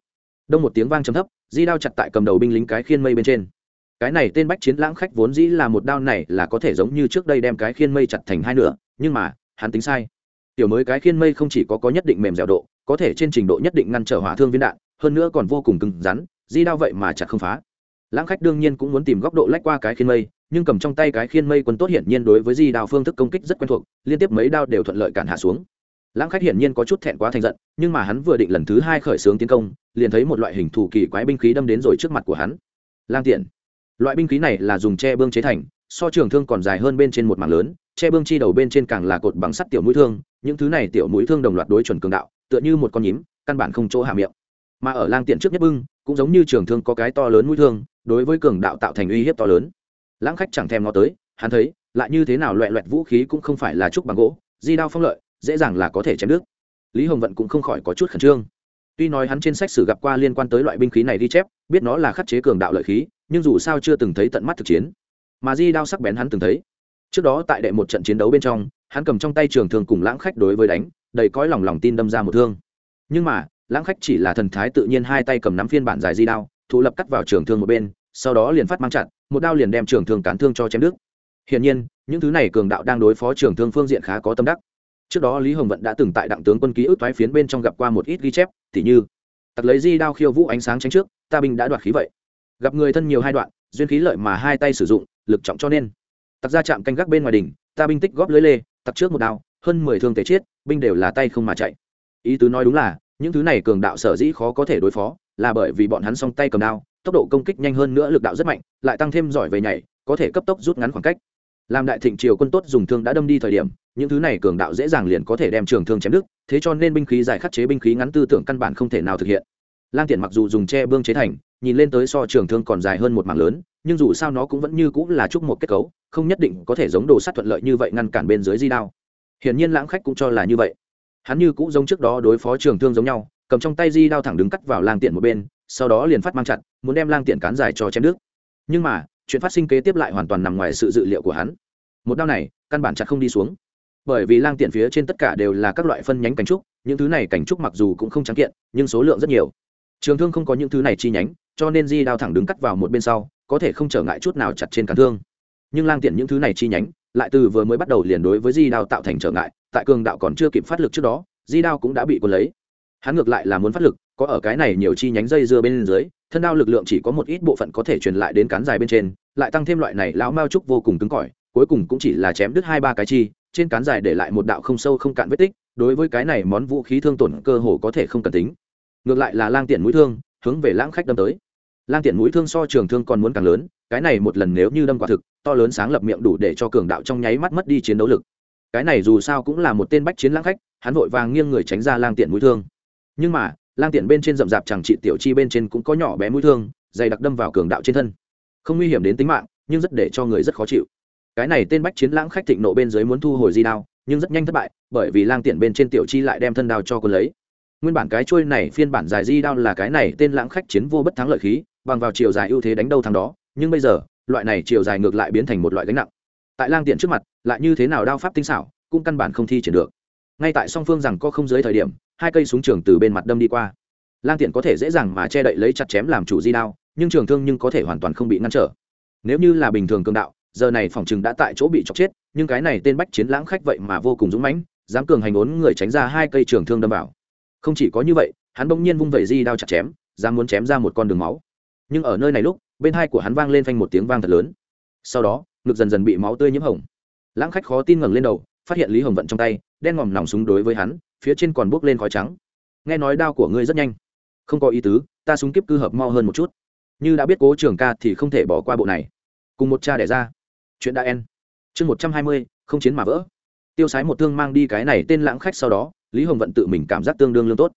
Speaker 1: Đông một tiếng vang trầm thấp, di đao chặt tại cầm đầu binh lính cái khiên mây bên trên. Cái này tên bách chiến lãng khách vốn dĩ là một đao này là có thể giống như trước đây đem cái khiên mây chặt thành hai nửa, nhưng mà, hắn tính sai. Tiểu mới cái khiên mây không chỉ có có nhất định mềm dẻo độ, có thể trên trình độ nhất định ngăn trở hỏa thương viên đạn, hơn nữa còn vô cùng cứng rắn, di đao vậy mà chặt không phá. Lãng khách đương nhiên cũng muốn tìm góc độ lách qua cái khiên mây, nhưng cầm trong tay cái khiên mây quân tốt hiển nhiên đối với di đao phương thức công kích rất quen thuộc, liên tiếp mấy đao đều thuận lợi cản hạ xuống lãng khách hiển nhiên có chút thẹn quá thành giận, nhưng mà hắn vừa định lần thứ hai khởi xướng tiến công, liền thấy một loại hình thù kỳ quái binh khí đâm đến rồi trước mặt của hắn. Lang tiện. Loại binh khí này là dùng tre bương chế thành, so trường thương còn dài hơn bên trên một mảng lớn, che bương chi đầu bên trên càng là cột bằng sắt tiểu mũi thương, những thứ này tiểu mũi thương đồng loạt đối chuẩn cường đạo, tựa như một con nhím, căn bản không chỗ hạ miệng. Mà ở lang tiện trước nhất bưng, cũng giống như trường thương có cái to lớn mũi thương, đối với cường đạo tạo thành uy hiếp to lớn. Lãng khách chẳng thèm ngó tới, hắn thấy, lại như thế nào loẹ loẹt vũ khí cũng không phải là trúc bằng gỗ, di đao phong lợi dễ dàng là có thể chém nước lý hồng vận cũng không khỏi có chút khẩn trương. Tuy nói hắn trên sách sử gặp qua liên quan tới loại binh khí này ghi chép, biết nó là khắc chế cường đạo lợi khí, nhưng dù sao chưa từng thấy tận mắt thực chiến. Mà di đao sắc bén hắn từng thấy. Trước đó tại đệ một trận chiến đấu bên trong, hắn cầm trong tay trường thương cùng lãng khách đối với đánh, đầy cõi lòng lòng tin đâm ra một thương. Nhưng mà, lãng khách chỉ là thần thái tự nhiên hai tay cầm nắm phiên bản dài di đao, thụ lập cắt vào trường thương một bên, sau đó liền phát mang chặt, một đao liền đem trường thương cán thương cho chém đức hiển nhiên, những thứ này cường đạo đang đối phó trường thương phương diện khá có tâm đắc trước đó lý hồng vận đã từng tại đặng tướng quân ký ức thoái phiến bên trong gặp qua một ít ghi chép, tỉ như, tặc lấy di đao khiêu vũ ánh sáng tránh trước, ta binh đã đoạt khí vậy. Gặp người thân nhiều hai đoạn, duyên khí lợi mà hai tay sử dụng, lực trọng cho nên. Tặc ra chạm canh gác bên ngoài đỉnh, ta binh tích góp lưới lê, tặc trước một đao, hơn mười thương tế chết binh đều là tay không mà chạy. Ý tứ nói đúng là, những thứ này cường đạo sở dĩ khó có thể đối phó, là bởi vì bọn hắn song tay cầm đao, tốc độ công kích nhanh hơn nữa lực đạo rất mạnh, lại tăng thêm giỏi về nhảy, có thể cấp tốc rút ngắn khoảng cách làm đại thịnh triều quân tốt dùng thương đã đâm đi thời điểm, những thứ này cường đạo dễ dàng liền có thể đem trường thương chém đứt, thế cho nên binh khí dài khắc chế binh khí ngắn tư tưởng căn bản không thể nào thực hiện. Lang tiện mặc dù dùng tre bương chế thành, nhìn lên tới so trường thương còn dài hơn một mảng lớn, nhưng dù sao nó cũng vẫn như cũng là trúc một kết cấu, không nhất định có thể giống đồ sắt thuận lợi như vậy ngăn cản bên dưới di đao. Hiển nhiên lãng khách cũng cho là như vậy. Hắn như cũng giống trước đó đối phó trường thương giống nhau, cầm trong tay di đao thẳng đứng cắt vào lang tiện một bên, sau đó liền phát mang chặt, muốn đem lang tiện cán dài cho chém nước nhưng mà chuyện phát sinh kế tiếp lại hoàn toàn nằm ngoài sự dự liệu của hắn. Một đao này, căn bản chặt không đi xuống. Bởi vì lang tiện phía trên tất cả đều là các loại phân nhánh cảnh trúc, những thứ này cảnh trúc mặc dù cũng không trắng kiện, nhưng số lượng rất nhiều. Trường thương không có những thứ này chi nhánh, cho nên di đao thẳng đứng cắt vào một bên sau, có thể không trở ngại chút nào chặt trên cán thương. Nhưng lang tiện những thứ này chi nhánh, lại từ vừa mới bắt đầu liền đối với di đao tạo thành trở ngại, tại cường đạo còn chưa kịp phát lực trước đó, di đao cũng đã bị quân lấy. Hắn ngược lại là muốn phát lực, có ở cái này nhiều chi nhánh dây dưa bên dưới thân đao lực lượng chỉ có một ít bộ phận có thể truyền lại đến cán dài bên trên, lại tăng thêm loại này lão mao trúc vô cùng cứng cỏi, cuối cùng cũng chỉ là chém đứt hai ba cái chi, trên cán dài để lại một đạo không sâu không cạn vết tích, đối với cái này món vũ khí thương tổn cơ hồ có thể không cần tính. Ngược lại là lang tiện mũi thương, hướng về lãng khách đâm tới. Lang tiện mũi thương so trường thương còn muốn càng lớn, cái này một lần nếu như đâm quả thực, to lớn sáng lập miệng đủ để cho cường đạo trong nháy mắt mất đi chiến đấu lực. Cái này dù sao cũng là một tên bách chiến lãng khách, hắn vội vàng nghiêng người tránh ra lang tiện mũi thương. Nhưng mà lang tiện bên trên rậm rạp chẳng trị tiểu chi bên trên cũng có nhỏ bé mũi thương, dày đặc đâm vào cường đạo trên thân. Không nguy hiểm đến tính mạng, nhưng rất để cho người rất khó chịu. Cái này tên bách chiến lãng khách thịnh nộ bên dưới muốn thu hồi di đao, nhưng rất nhanh thất bại, bởi vì lang tiện bên trên tiểu chi lại đem thân đao cho quân lấy. Nguyên bản cái trôi này phiên bản dài di đao là cái này tên lãng khách chiến vô bất thắng lợi khí, bằng vào chiều dài ưu thế đánh đâu thắng đó, nhưng bây giờ, loại này chiều dài ngược lại biến thành một loại gánh nặng. Tại lang tiện trước mặt, lại như thế nào đao pháp tinh xảo, cũng căn bản không thi triển được. Ngay tại song phương rằng có không dưới thời điểm hai cây súng trường từ bên mặt đâm đi qua. Lang tiện có thể dễ dàng mà che đậy lấy chặt chém làm chủ di đao, nhưng trường thương nhưng có thể hoàn toàn không bị ngăn trở. Nếu như là bình thường cường đạo, giờ này phòng chừng đã tại chỗ bị chọc chết, nhưng cái này tên bách chiến lãng khách vậy mà vô cùng dũng mãnh, dám cường hành ốn người tránh ra hai cây trường thương đâm vào. Không chỉ có như vậy, hắn bỗng nhiên vung vẩy di đao chặt chém, dám muốn chém ra một con đường máu. Nhưng ở nơi này lúc, bên hai của hắn vang lên phanh một tiếng vang thật lớn. Sau đó, ngực dần dần bị máu tươi nhiễm hồng. Lãng khách khó tin ngẩng lên đầu, phát hiện lý hồng vận trong tay đen ngòm nòng súng đối với hắn, phía trên còn bốc lên khói trắng. Nghe nói đao của ngươi rất nhanh. Không có ý tứ, ta súng kiếp cư hợp mau hơn một chút. Như đã biết cố trường ca thì không thể bỏ qua bộ này. Cùng một cha đẻ ra. Chuyện đã en chương một trăm hai mươi, không chiến mà vỡ. Tiêu sái một thương mang đi cái này tên lãng khách sau đó, lý hồng vận tự mình cảm giác tương đương lương tốt.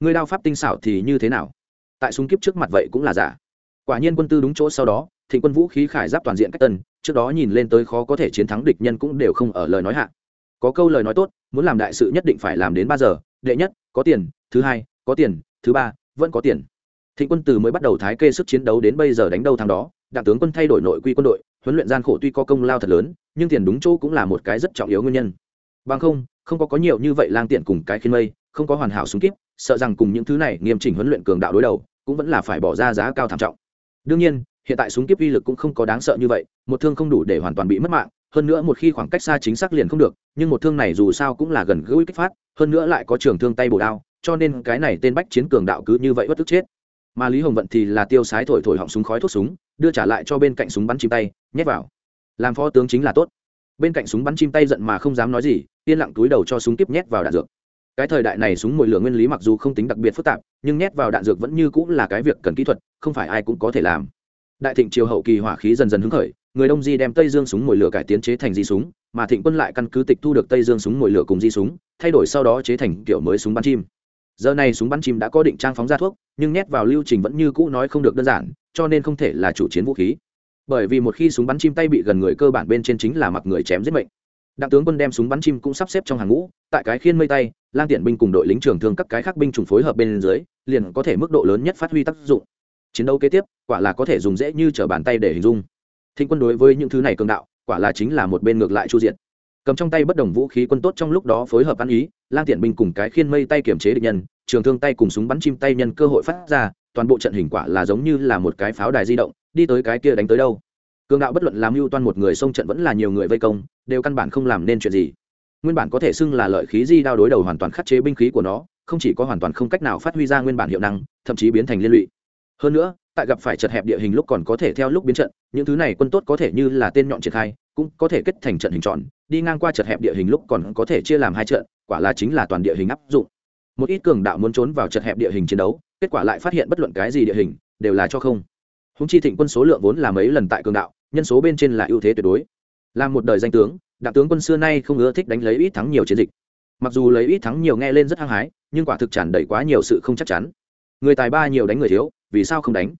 Speaker 1: Người đao pháp tinh xảo thì như thế nào? Tại súng kiếp trước mặt vậy cũng là giả. Quả nhiên quân tư đúng chỗ sau đó, thịnh quân vũ khí khải giáp toàn diện cách tân, trước đó nhìn lên tới khó có thể chiến thắng địch nhân cũng đều không ở lời nói hạ có câu lời nói tốt, muốn làm đại sự nhất định phải làm đến ba giờ, đệ nhất, có tiền, thứ hai, có tiền, thứ ba, vẫn có tiền. Thịnh quân từ mới bắt đầu thái kê sức chiến đấu đến bây giờ đánh đâu thằng đó, đảng tướng quân thay đổi nội quy quân đội, huấn luyện gian khổ tuy có công lao thật lớn, nhưng tiền đúng chỗ cũng là một cái rất trọng yếu nguyên nhân. Bằng không không có có nhiều như vậy lang tiện cùng cái khiến mây, không có hoàn hảo súng kíp, sợ rằng cùng những thứ này nghiêm chỉnh huấn luyện cường đạo đối đầu, cũng vẫn là phải bỏ ra giá cao thảm trọng. Đương nhiên hiện tại súng kiếp uy lực cũng không có đáng sợ như vậy, một thương không đủ để hoàn toàn bị mất mạng, hơn nữa một khi khoảng cách xa chính xác liền không được, nhưng một thương này dù sao cũng là gần gũi kích phát, hơn nữa lại có trường thương tay bổ đao, cho nên cái này tên bách chiến cường đạo cứ như vậy bất tức chết. Mà lý hồng vận thì là tiêu sái thổi thổi họng súng khói thuốc súng, đưa trả lại cho bên cạnh súng bắn chim tay, nhét vào. Làm phó tướng chính là tốt. Bên cạnh súng bắn chim tay giận mà không dám nói gì, yên lặng túi đầu cho súng tiếp nhét vào đạn dược. Cái thời đại này súng mồi lửa nguyên lý mặc dù không tính đặc biệt phức tạp, nhưng nhét vào đạn dược vẫn như cũng là cái việc cần kỹ thuật, không phải ai cũng có thể làm đại thịnh triều hậu kỳ hỏa khí dần dần hứng khởi, người đông di đem tây dương súng mồi lửa cải tiến chế thành di súng, mà thịnh quân lại căn cứ tịch thu được tây dương súng mồi lửa cùng di súng, thay đổi sau đó chế thành kiểu mới súng bắn chim. Giờ này súng bắn chim đã có định trang phóng ra thuốc, nhưng nhét vào lưu trình vẫn như cũ nói không được đơn giản, cho nên không thể là chủ chiến vũ khí. Bởi vì một khi súng bắn chim tay bị gần người cơ bản bên trên chính là mặc người chém giết mệnh. Đặng tướng quân đem súng bắn chim cũng sắp xếp trong hàng ngũ, tại cái khiên mây tay, lang tiện binh cùng đội lính trường thương các cái khác binh chủng phối hợp bên dưới, liền có thể mức độ lớn nhất phát huy tác dụng chiến đấu kế tiếp, quả là có thể dùng dễ như t r ở bàn tay để hình dung. Thịnh quân đối với những thứ này cường đạo, quả là chính là một bên ngược lại chu diện cầm trong tay bất đồng vũ khí quân tốt trong lúc đó phối hợp ăn ý lan tiện binh cùng cái khiên mây tay kiểm chế địch nhân, trường thương tay cùng súng bắn chim tay nhân cơ hội phát ra, toàn bộ trận hình quả là giống như là một cái pháo đài di động, đi tới cái kia đánh tới đâu. Cường đạo bất luận làm mưu toan một người xông trận vẫn là nhiều người vây công, đều căn bản không làm nên chuyện gì. Nguyên bản có thể xưng là lợi khí di đao đối đầu hoàn toàn khắc chế binh khí của nó, không chỉ có hoàn toàn không cách nào phát huy ra nguyên bản hiệu năng, thậm chí biến thành liên lụy hơn nữa, tại gặp phải chật hẹp địa hình lúc còn có thể theo lúc biến trận, những thứ này quân tốt có thể như là tên nhọn triển khai, cũng có thể kết thành trận hình tròn, đi ngang qua chật hẹp địa hình lúc còn có thể chia làm hai trận, quả là chính là toàn địa hình áp dụng. Một ít cường đạo muốn trốn vào chật hẹp địa hình chiến đấu, kết quả lại phát hiện bất luận cái gì địa hình, đều là cho không. Húng chi thịnh quân số lượng vốn là mấy lần tại cường đạo, nhân số bên trên là ưu thế tuyệt đối. Là một đời danh tướng đặng tướng quân xưa nay không ưa thích đánh lấy ít thắng nhiều chiến dịch. Mặc dù lấy ít thắng nhiều nghe lên rất hăng hái, nhưng quả thực tràn đầy quá nhiều sự không chắc chắn người tài ba nhiều đánh người thiếu, vì sao không đánh?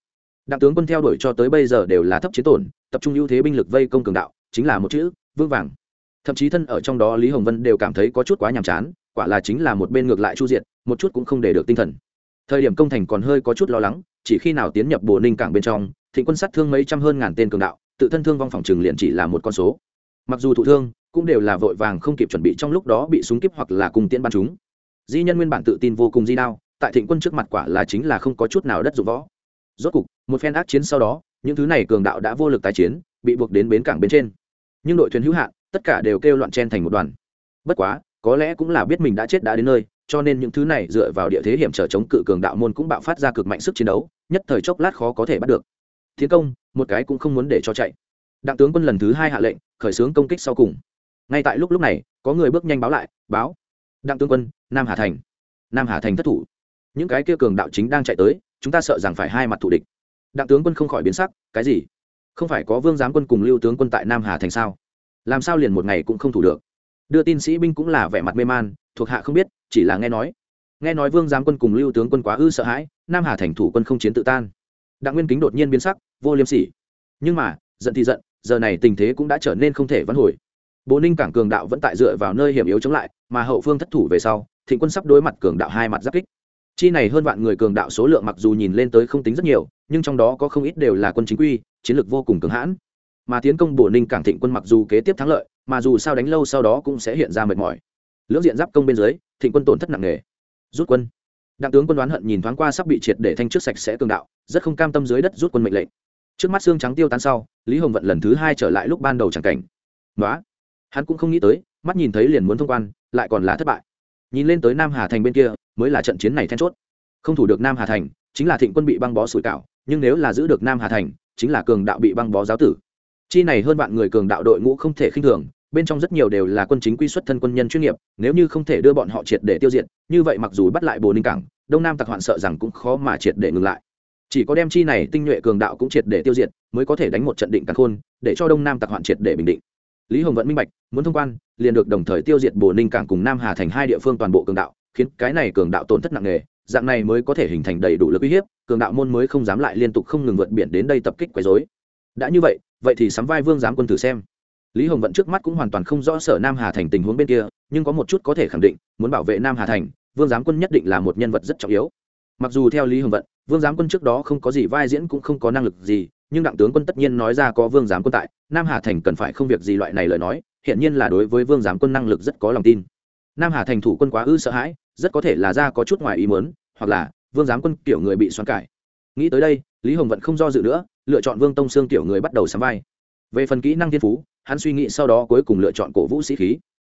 Speaker 1: Đặng tướng quân theo đuổi cho tới bây giờ đều là thấp chiến tổn, tập trung ưu thế binh lực vây công cường đạo, chính là một chữ vương vàng. Thậm chí thân ở trong đó lý hồng vân đều cảm thấy có chút quá nhàm chán, quả là chính là một bên ngược lại chu diện một chút cũng không để được tinh thần. Thời điểm công thành còn hơi có chút lo lắng, chỉ khi nào tiến nhập bồ ninh cảng bên trong, thịnh quân sát thương mấy trăm hơn ngàn tên cường đạo, tự thân thương vong phòng trừng liền chỉ là một con số. Mặc dù thụ thương, cũng đều là vội vàng không kịp chuẩn bị trong lúc đó bị súng kíp hoặc là cùng tiễn bắn chúng. Di nhân nguyên bản tự tin vô cùng di đao tại thịnh quân trước mặt quả là chính là không có chút nào đất dụng võ. Rốt cục, một phen ác chiến sau đó, những thứ này cường đạo đã vô lực tái chiến, bị buộc đến bến cảng bên trên. Nhưng đội thuyền hữu hạn, tất cả đều kêu loạn chen thành một đoàn. Bất quá, có lẽ cũng là biết mình đã chết đã đến nơi, cho nên những thứ này dựa vào địa thế hiểm trở chống cự cường đạo môn cũng bạo phát ra cực mạnh sức chiến đấu, nhất thời chốc lát khó có thể bắt được. Tiến công, một cái cũng không muốn để cho chạy. Đặng tướng quân lần thứ hai hạ lệnh, khởi xướng công kích sau cùng. Ngay tại lúc lúc này, có người bước nhanh báo lại, báo. Đặng tướng quân, nam hà thành. Nam hà thành thất thủ những cái kia cường đạo chính đang chạy tới, chúng ta sợ rằng phải hai mặt thủ địch. Đặng tướng quân không khỏi biến sắc, cái gì? Không phải có vương giám quân cùng lưu tướng quân tại nam hà thành sao? Làm sao liền một ngày cũng không thủ được? Đưa tin sĩ binh cũng là vẻ mặt mê man, thuộc hạ không biết, chỉ là nghe nói. Nghe nói vương giám quân cùng lưu tướng quân quá ư sợ hãi, nam hà thành thủ quân không chiến tự tan. Đặng nguyên kính đột nhiên biến sắc, vô liêm sỉ. Nhưng mà, giận thì giận, giờ này tình thế cũng đã trở nên không thể vãn hồi. Bố ninh cảng cường đạo vẫn tại dựa vào nơi hiểm yếu chống lại, mà hậu phương thất thủ về sau, thịnh quân sắp đối mặt cường đạo hai mặt giáp kích chi này hơn vạn người cường đạo số lượng mặc dù nhìn lên tới không tính rất nhiều, nhưng trong đó có không ít đều là quân chính quy, chiến lược vô cùng cường hãn. Mà tiến công bổ ninh cảng thịnh quân mặc dù kế tiếp thắng lợi, mà dù sao đánh lâu sau đó cũng sẽ hiện ra mệt mỏi. Lưỡng diện giáp công bên dưới, thịnh quân tổn thất nặng nề. Rút quân. Đặng tướng quân đoán hận nhìn thoáng qua sắp bị triệt để thanh trước sạch sẽ cường đạo, rất không cam tâm dưới đất rút quân mệnh lệnh. Trước mắt xương trắng tiêu tan sau, lý hồng vận lần thứ hai trở lại lúc ban đầu chẳng cảnh. Nói hắn cũng không nghĩ tới, mắt nhìn thấy liền muốn thông quan, lại còn là thất bại nhìn lên tới nam hà thành bên kia, mới là trận chiến này then chốt. Không thủ được nam hà thành, chính là thịnh quân bị băng bó sủi cảo, nhưng nếu là giữ được nam hà thành, chính là cường đạo bị băng bó giáo tử. Chi này hơn vạn người cường đạo đội ngũ không thể khinh thường, bên trong rất nhiều đều là quân chính quy xuất thân quân nhân chuyên nghiệp, nếu như không thể đưa bọn họ triệt để tiêu diệt, như vậy mặc dù bắt lại bồ ninh cảng, đông nam tặc hoạn sợ rằng cũng khó mà triệt để ngừng lại. Chỉ có đem chi này tinh nhuệ cường đạo cũng triệt để tiêu diệt, mới có thể đánh một trận định cắn khôn, để cho đông nam tặc hoạn triệt để bình định lý hồng vẫn minh bạch, muốn thông quan, liền được đồng thời tiêu diệt bồ ninh cảng cùng nam hà thành hai địa phương toàn bộ cường đạo, khiến cái này cường đạo tổn thất nặng nề, dạng này mới có thể hình thành đầy đủ lực uy hiếp, cường đạo môn mới không dám lại liên tục không ngừng vượt biển đến đây tập kích quấy dối đã như vậy vậy thì sắm vai vương giám quân thử xem. Lý hồng vận trước mắt cũng hoàn toàn không rõ sở nam hà thành tình huống bên kia, nhưng có một chút có thể khẳng định, muốn bảo vệ nam hà thành, vương giám quân nhất định là một nhân vật rất trọng yếu. Mặc dù theo lý hồng vận, vương giám quân trước đó không có gì vai diễn cũng không có năng lực gì nhưng đặng tướng quân tất nhiên nói ra có vương giám quân tại, nam hà thành cần phải không việc gì loại này lời nói hiện nhiên là đối với vương giám quân năng lực rất có lòng tin. Nam hà thành thủ quân quá ư sợ hãi, rất có thể là ra có chút ngoài ý muốn, hoặc là vương giám quân kiểu người bị xoắn cải. Nghĩ tới đây, lý hồng vận không do dự nữa, lựa chọn vương tông sương kiểu người bắt đầu sắm vai. Về phần kỹ năng thiên phú, hắn suy nghĩ sau đó cuối cùng lựa chọn cổ vũ sĩ khí.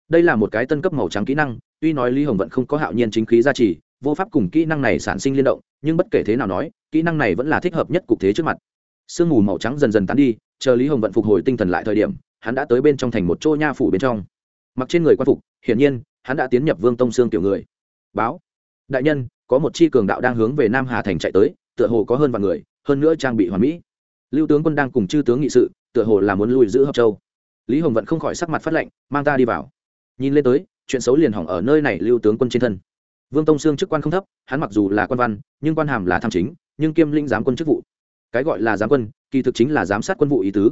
Speaker 1: Đây là một cái tân cấp màu trắng kỹ năng, tuy nói lý hồng vận không có hạo nhiên chính khí gia trì, vô pháp cùng kỹ năng này sản sinh liên động, nhưng bất kể thế nào nói, kỹ năng này vẫn là thích hợp nhất cục thế trước mặt sương mù màu trắng dần dần tán đi, chờ lý hồng vận phục hồi tinh thần lại thời điểm, hắn đã tới bên trong thành một chỗ nha phủ bên trong. Mặc trên người quan phục, hiển nhiên, hắn đã tiến nhập vương tông sương kiểu người. Báo, đại nhân, có một chi cường đạo đang hướng về nam hà thành chạy tới, tựa hồ có hơn vài người, hơn nữa trang bị hoàn mỹ. Lưu tướng quân đang cùng chư tướng nghị sự, tựa hồ là muốn lùi giữ hợp châu. Lý hồng vận không khỏi sắc mặt phát lệnh mang ta đi vào. Nhìn lên tới, chuyện xấu liền hỏng ở nơi này lưu tướng quân trên thân. Vương tông sương chức quan không thấp, hắn mặc dù là quan văn, nhưng quan hàm là tham chính, nhưng kiêm linh giám quân chức vụ cái gọi là giám quân, kỳ thực chính là giám sát quân vụ ý tứ.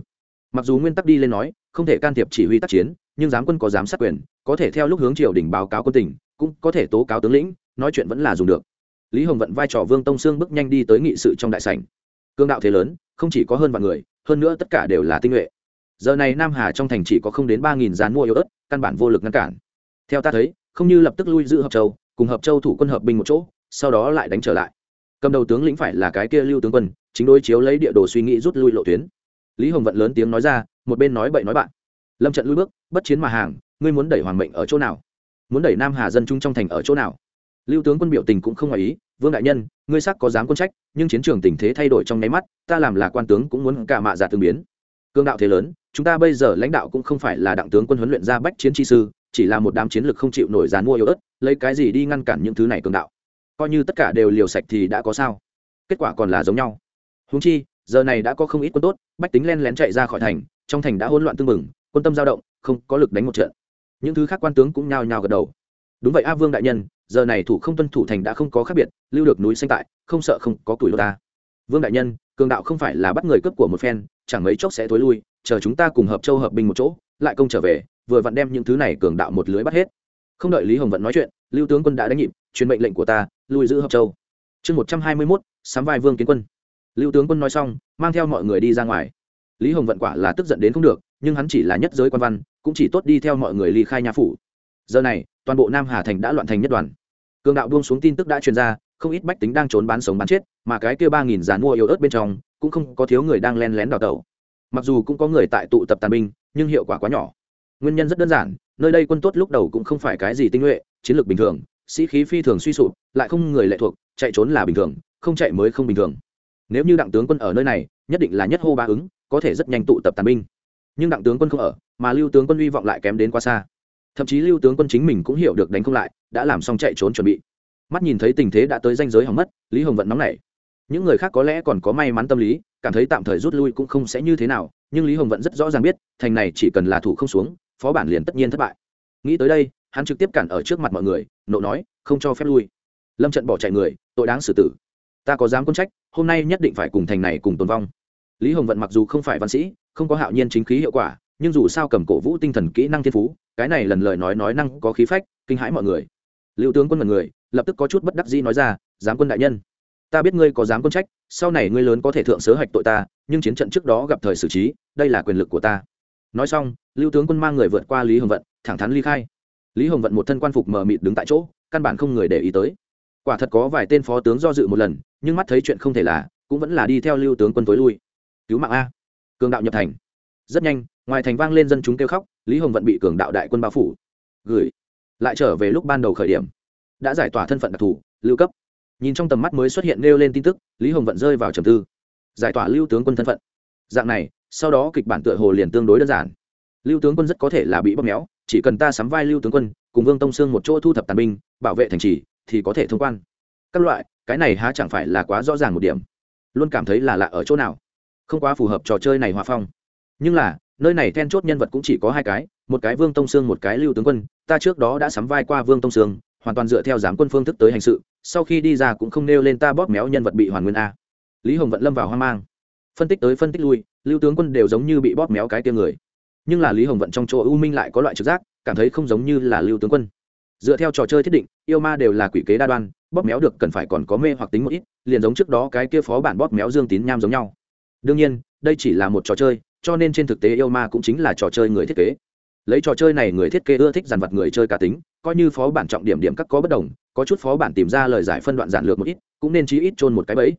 Speaker 1: Mặc dù nguyên tắc đi lên nói, không thể can thiệp chỉ huy tác chiến, nhưng giám quân có giám sát quyền, có thể theo lúc hướng triều đình báo cáo quân tỉnh cũng có thể tố cáo tướng lĩnh, nói chuyện vẫn là dùng được. Lý hồng vận vai trò vương tông sương bước nhanh đi tới nghị sự trong đại sảnh. Cương đạo thế lớn, không chỉ có hơn vạn người, hơn nữa tất cả đều là tinh nhuệ. Giờ này nam hà trong thành chỉ có không đến ba nghìn dàn mua yếu ớt, căn bản vô lực ngăn cản. Theo ta thấy, không như lập tức lui giữ hợp châu, cùng hợp châu thủ quân hợp binh một chỗ, sau đó lại đánh trở lại. Cầm đầu tướng lĩnh phải là cái kia lưu tướng quân chính đối chiếu lấy địa đồ suy nghĩ rút lui lộ tuyến. Lý hồng vận lớn tiếng nói ra, một bên nói bậy nói bạn. Lâm trận lui bước, bất chiến mà hàng, ngươi muốn đẩy hoàng mệnh ở chỗ nào? Muốn đẩy nam hà dân trung trong thành ở chỗ nào? Lưu tướng quân biểu tình cũng không ngoài ý, vương đại nhân, ngươi sắc có dám quân trách, nhưng chiến trường tình thế thay đổi trong nháy mắt, ta làm là quan tướng cũng muốn cả mạ giả tương biến. Cương đạo thế lớn, chúng ta bây giờ lãnh đạo cũng không phải là đặng tướng quân huấn luyện ra bách chiến chi sư, chỉ là một đám chiến lược không chịu nổi dàn mua yếu ớt, lấy cái gì đi ngăn cản những thứ này cường đạo? Coi như tất cả đều liều sạch thì đã có sao? Kết quả còn là giống nhau húng chi, giờ này đã có không ít quân tốt, bách tính len lén chạy ra khỏi thành, trong thành đã hỗn loạn tương mừng quân tâm dao động, không có lực đánh một trận. Những thứ khác quan tướng cũng nhao nhao gật đầu. Đúng vậy a vương đại nhân, giờ này thủ không tuân thủ thành đã không có khác biệt, lưu được núi xanh tại, không sợ không có tuổi lô ta. Vương đại nhân, cường đạo không phải là bắt người cướp của một phen, chẳng mấy chốc sẽ thối lui, chờ chúng ta cùng hợp châu hợp binh một chỗ, lại công trở về, vừa vặn đem những thứ này cường đạo một lưới bắt hết. Không đợi lý hồng vận nói chuyện, lưu tướng quân đã đánh nhịp, truyền mệnh lệnh của ta, lui giữ hợp châu. Chương một trăm hai mươi mốt, sám vai vương kiến quân lưu tướng quân nói xong, mang theo mọi người đi ra ngoài. Lý hồng vận quả là tức giận đến không được, nhưng hắn chỉ là nhất giới quan văn, cũng chỉ tốt đi theo mọi người ly khai nhà phủ. Giờ này, toàn bộ nam hà thành đã loạn thành nhất đoàn. Cường đạo buông xuống tin tức đã truyền ra, không ít bách tính đang trốn bán sống bán chết, mà cái kia ba nghìn giàn mua yếu ớt bên trong, cũng không có thiếu người đang len lén đào tẩu. Mặc dù cũng có người tại tụ tập tàn binh, nhưng hiệu quả quá nhỏ. Nguyên nhân rất đơn giản, nơi đây quân tốt lúc đầu cũng không phải cái gì tinh nhuệ, chiến lược bình thường, sĩ khí phi thường suy sụp, lại không người lệ thuộc, chạy trốn là bình thường, không chạy mới không bình thường nếu như đặng tướng quân ở nơi này, nhất định là nhất hô ba ứng, có thể rất nhanh tụ tập tàn binh. Nhưng đặng tướng quân không ở, mà lưu tướng quân hy vọng lại kém đến quá xa. Thậm chí lưu tướng quân chính mình cũng hiểu được đánh không lại, đã làm xong chạy trốn chuẩn bị. Mắt nhìn thấy tình thế đã tới danh giới hỏng mất, lý hồng vận nóng nảy. Những người khác có lẽ còn có may mắn tâm lý, cảm thấy tạm thời rút lui cũng không sẽ như thế nào, nhưng lý hồng vận rất rõ ràng biết, thành này chỉ cần là thủ không xuống, phó bản liền tất nhiên thất bại. Nghĩ tới đây, hắn trực tiếp cản ở trước mặt mọi người, nộ nói, không cho phép lui. Lâm trận bỏ chạy người, tội đáng xử tử ta có dám quân trách, hôm nay nhất định phải cùng thành này cùng tồn vong. Lý hồng vận mặc dù không phải văn sĩ, không có hạo nhiên chính khí hiệu quả, nhưng dù sao cầm cổ vũ tinh thần kỹ năng thiên phú, cái này lần lời nói nói năng có khí phách, kinh hãi mọi người. Liệu tướng quân mật người, lập tức có chút bất đắc dĩ nói ra, giám quân đại nhân, ta biết ngươi có dám quân trách, sau này ngươi lớn có thể thượng sớ hạch tội ta, nhưng chiến trận trước đó gặp thời xử trí, đây là quyền lực của ta. Nói xong, lưu tướng quân mang người vượt qua lý hồng vận, thẳng thắn ly khai. Lý hồng vận một thân quan phục mờ mịt đứng tại chỗ, căn bản không người để ý tới quả thật có vài tên phó tướng do dự một lần, nhưng mắt thấy chuyện không thể là, cũng vẫn là đi theo lưu tướng quân tối lui. Cứu mạng a. Cường đạo nhập thành. Rất nhanh, ngoài thành vang lên dân chúng kêu khóc, lý hồng vận bị cường đạo đại quân bao phủ. Gửi. Lại trở về lúc ban đầu khởi điểm. Đã giải tỏa thân phận đặc thù, lưu cấp. Nhìn trong tầm mắt mới xuất hiện nêu lên tin tức, lý hồng vận rơi vào trầm tư. Giải tỏa lưu tướng quân thân phận. Dạng này, sau đó kịch bản tựa hồ liền tương đối đơn giản. Lưu tướng quân rất có thể là bị bóp méo, chỉ cần ta sắm vai lưu tướng quân, cùng vương tông sương một chỗ thu thập tàn binh, bảo vệ thành trì thì có thể thông quan. Các loại, cái này há chẳng phải là quá rõ ràng một điểm. Luôn cảm thấy là lạ ở chỗ nào. Không quá phù hợp trò chơi này hòa phong. Nhưng là, nơi này then chốt nhân vật cũng chỉ có hai cái, một cái vương tông sương, một cái lưu tướng quân. Ta trước đó đã sắm vai qua vương tông sương, hoàn toàn dựa theo giám quân phương thức tới hành sự. Sau khi đi ra cũng không nêu lên ta bóp méo nhân vật bị hoàn nguyên a. Lý hồng vận lâm vào hoang mang. Phân tích tới phân tích lui, lưu tướng quân đều giống như bị bóp méo cái tia người. Nhưng là lý hồng vận trong chỗ u minh lại có loại trực giác, cảm thấy không giống như là lưu tướng quân dựa theo trò chơi thiết định, yêu ma đều là quỷ kế đa đoan, bóp méo được cần phải còn có mê hoặc tính một ít, liền giống trước đó cái kia phó bản bóp méo dương tín nham giống nhau. Đương nhiên, đây chỉ là một trò chơi, cho nên trên thực tế yêu ma cũng chính là trò chơi người thiết kế. Lấy trò chơi này người thiết kế ưa thích dàn vật người chơi cá tính, coi như phó bản trọng điểm điểm các có bất đồng, có chút phó bản tìm ra lời giải phân đoạn giản lược một ít, cũng nên chí ít chôn một cái bẫy.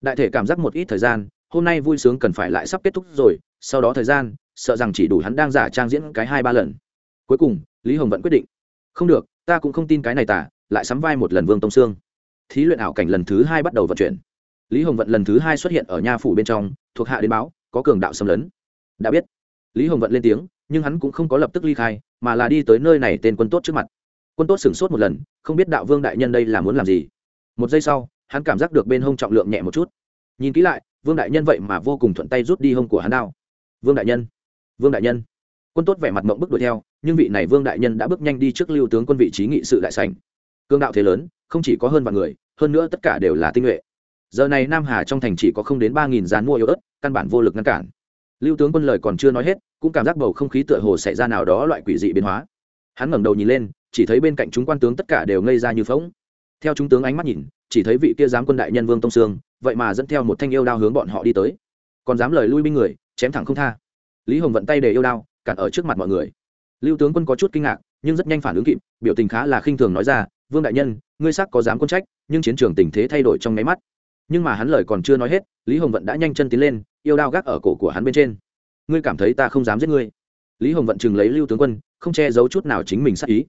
Speaker 1: Đại thể cảm giác một ít thời gian, hôm nay vui sướng cần phải lại sắp kết thúc rồi, sau đó thời gian, sợ rằng chỉ đủ hắn đang giả trang diễn cái hai ba lần. Cuối cùng, lý hồng vẫn quyết định. Không được ta cũng không tin cái này tả lại sắm vai một lần vương tông sương. Thí luyện ảo cảnh lần thứ hai bắt đầu vận chuyển. Lý hồng vận lần thứ hai xuất hiện ở nha phủ bên trong, thuộc hạ đến báo, có cường đạo xâm lấn. Đã biết. Lý hồng vận lên tiếng, nhưng hắn cũng không có lập tức ly khai, mà là đi tới nơi này tên quân tốt trước mặt. Quân tốt sửng sốt một lần, không biết đạo vương đại nhân đây là muốn làm gì. Một giây sau, hắn cảm giác được bên hông trọng lượng nhẹ một chút. Nhìn kỹ lại, vương đại nhân vậy mà vô cùng thuận tay rút đi hông của hắn đao. Vương đại nhân, vương đại nhân. Quân tốt vẻ mặt mộng bức đuổi theo nhưng vị này vương đại nhân đã bước nhanh đi trước lưu tướng quân vị trí nghị sự đại sảnh. Cương đạo thế lớn, không chỉ có hơn vạn người, hơn nữa tất cả đều là tinh nhuệ. Giờ này nam hà trong thành chỉ có không đến ba nghìn gian mua yếu ớt, căn bản vô lực ngăn cản. Lưu tướng quân lời còn chưa nói hết, cũng cảm giác bầu không khí tựa hồ xảy ra nào đó loại quỷ dị biến hóa. Hắn ngẩng đầu nhìn lên, chỉ thấy bên cạnh chúng quan tướng tất cả đều ngây ra như phóng theo chúng tướng ánh mắt nhìn, chỉ thấy vị kia giám quân đại nhân vương tông sương, vậy mà dẫn theo một thanh yêu đao hướng bọn họ đi tới. Còn dám lời lui binh người, chém thẳng không tha. Lý hồng vận tay để yêu đao, cản ở trước mặt mọi người lưu tướng quân có chút kinh ngạc, nhưng rất nhanh phản ứng kịp, biểu tình khá là khinh thường nói ra, vương đại nhân, ngươi sắc có dám quân trách, nhưng chiến trường tình thế thay đổi trong nháy mắt. Nhưng mà hắn lời còn chưa nói hết, lý hồng vận đã nhanh chân tiến lên, yêu đao gác ở cổ của hắn bên trên. Ngươi cảm thấy ta không dám giết ngươi? Lý hồng vận chừng lấy lưu tướng quân, không che giấu chút nào chính mình sắc ý.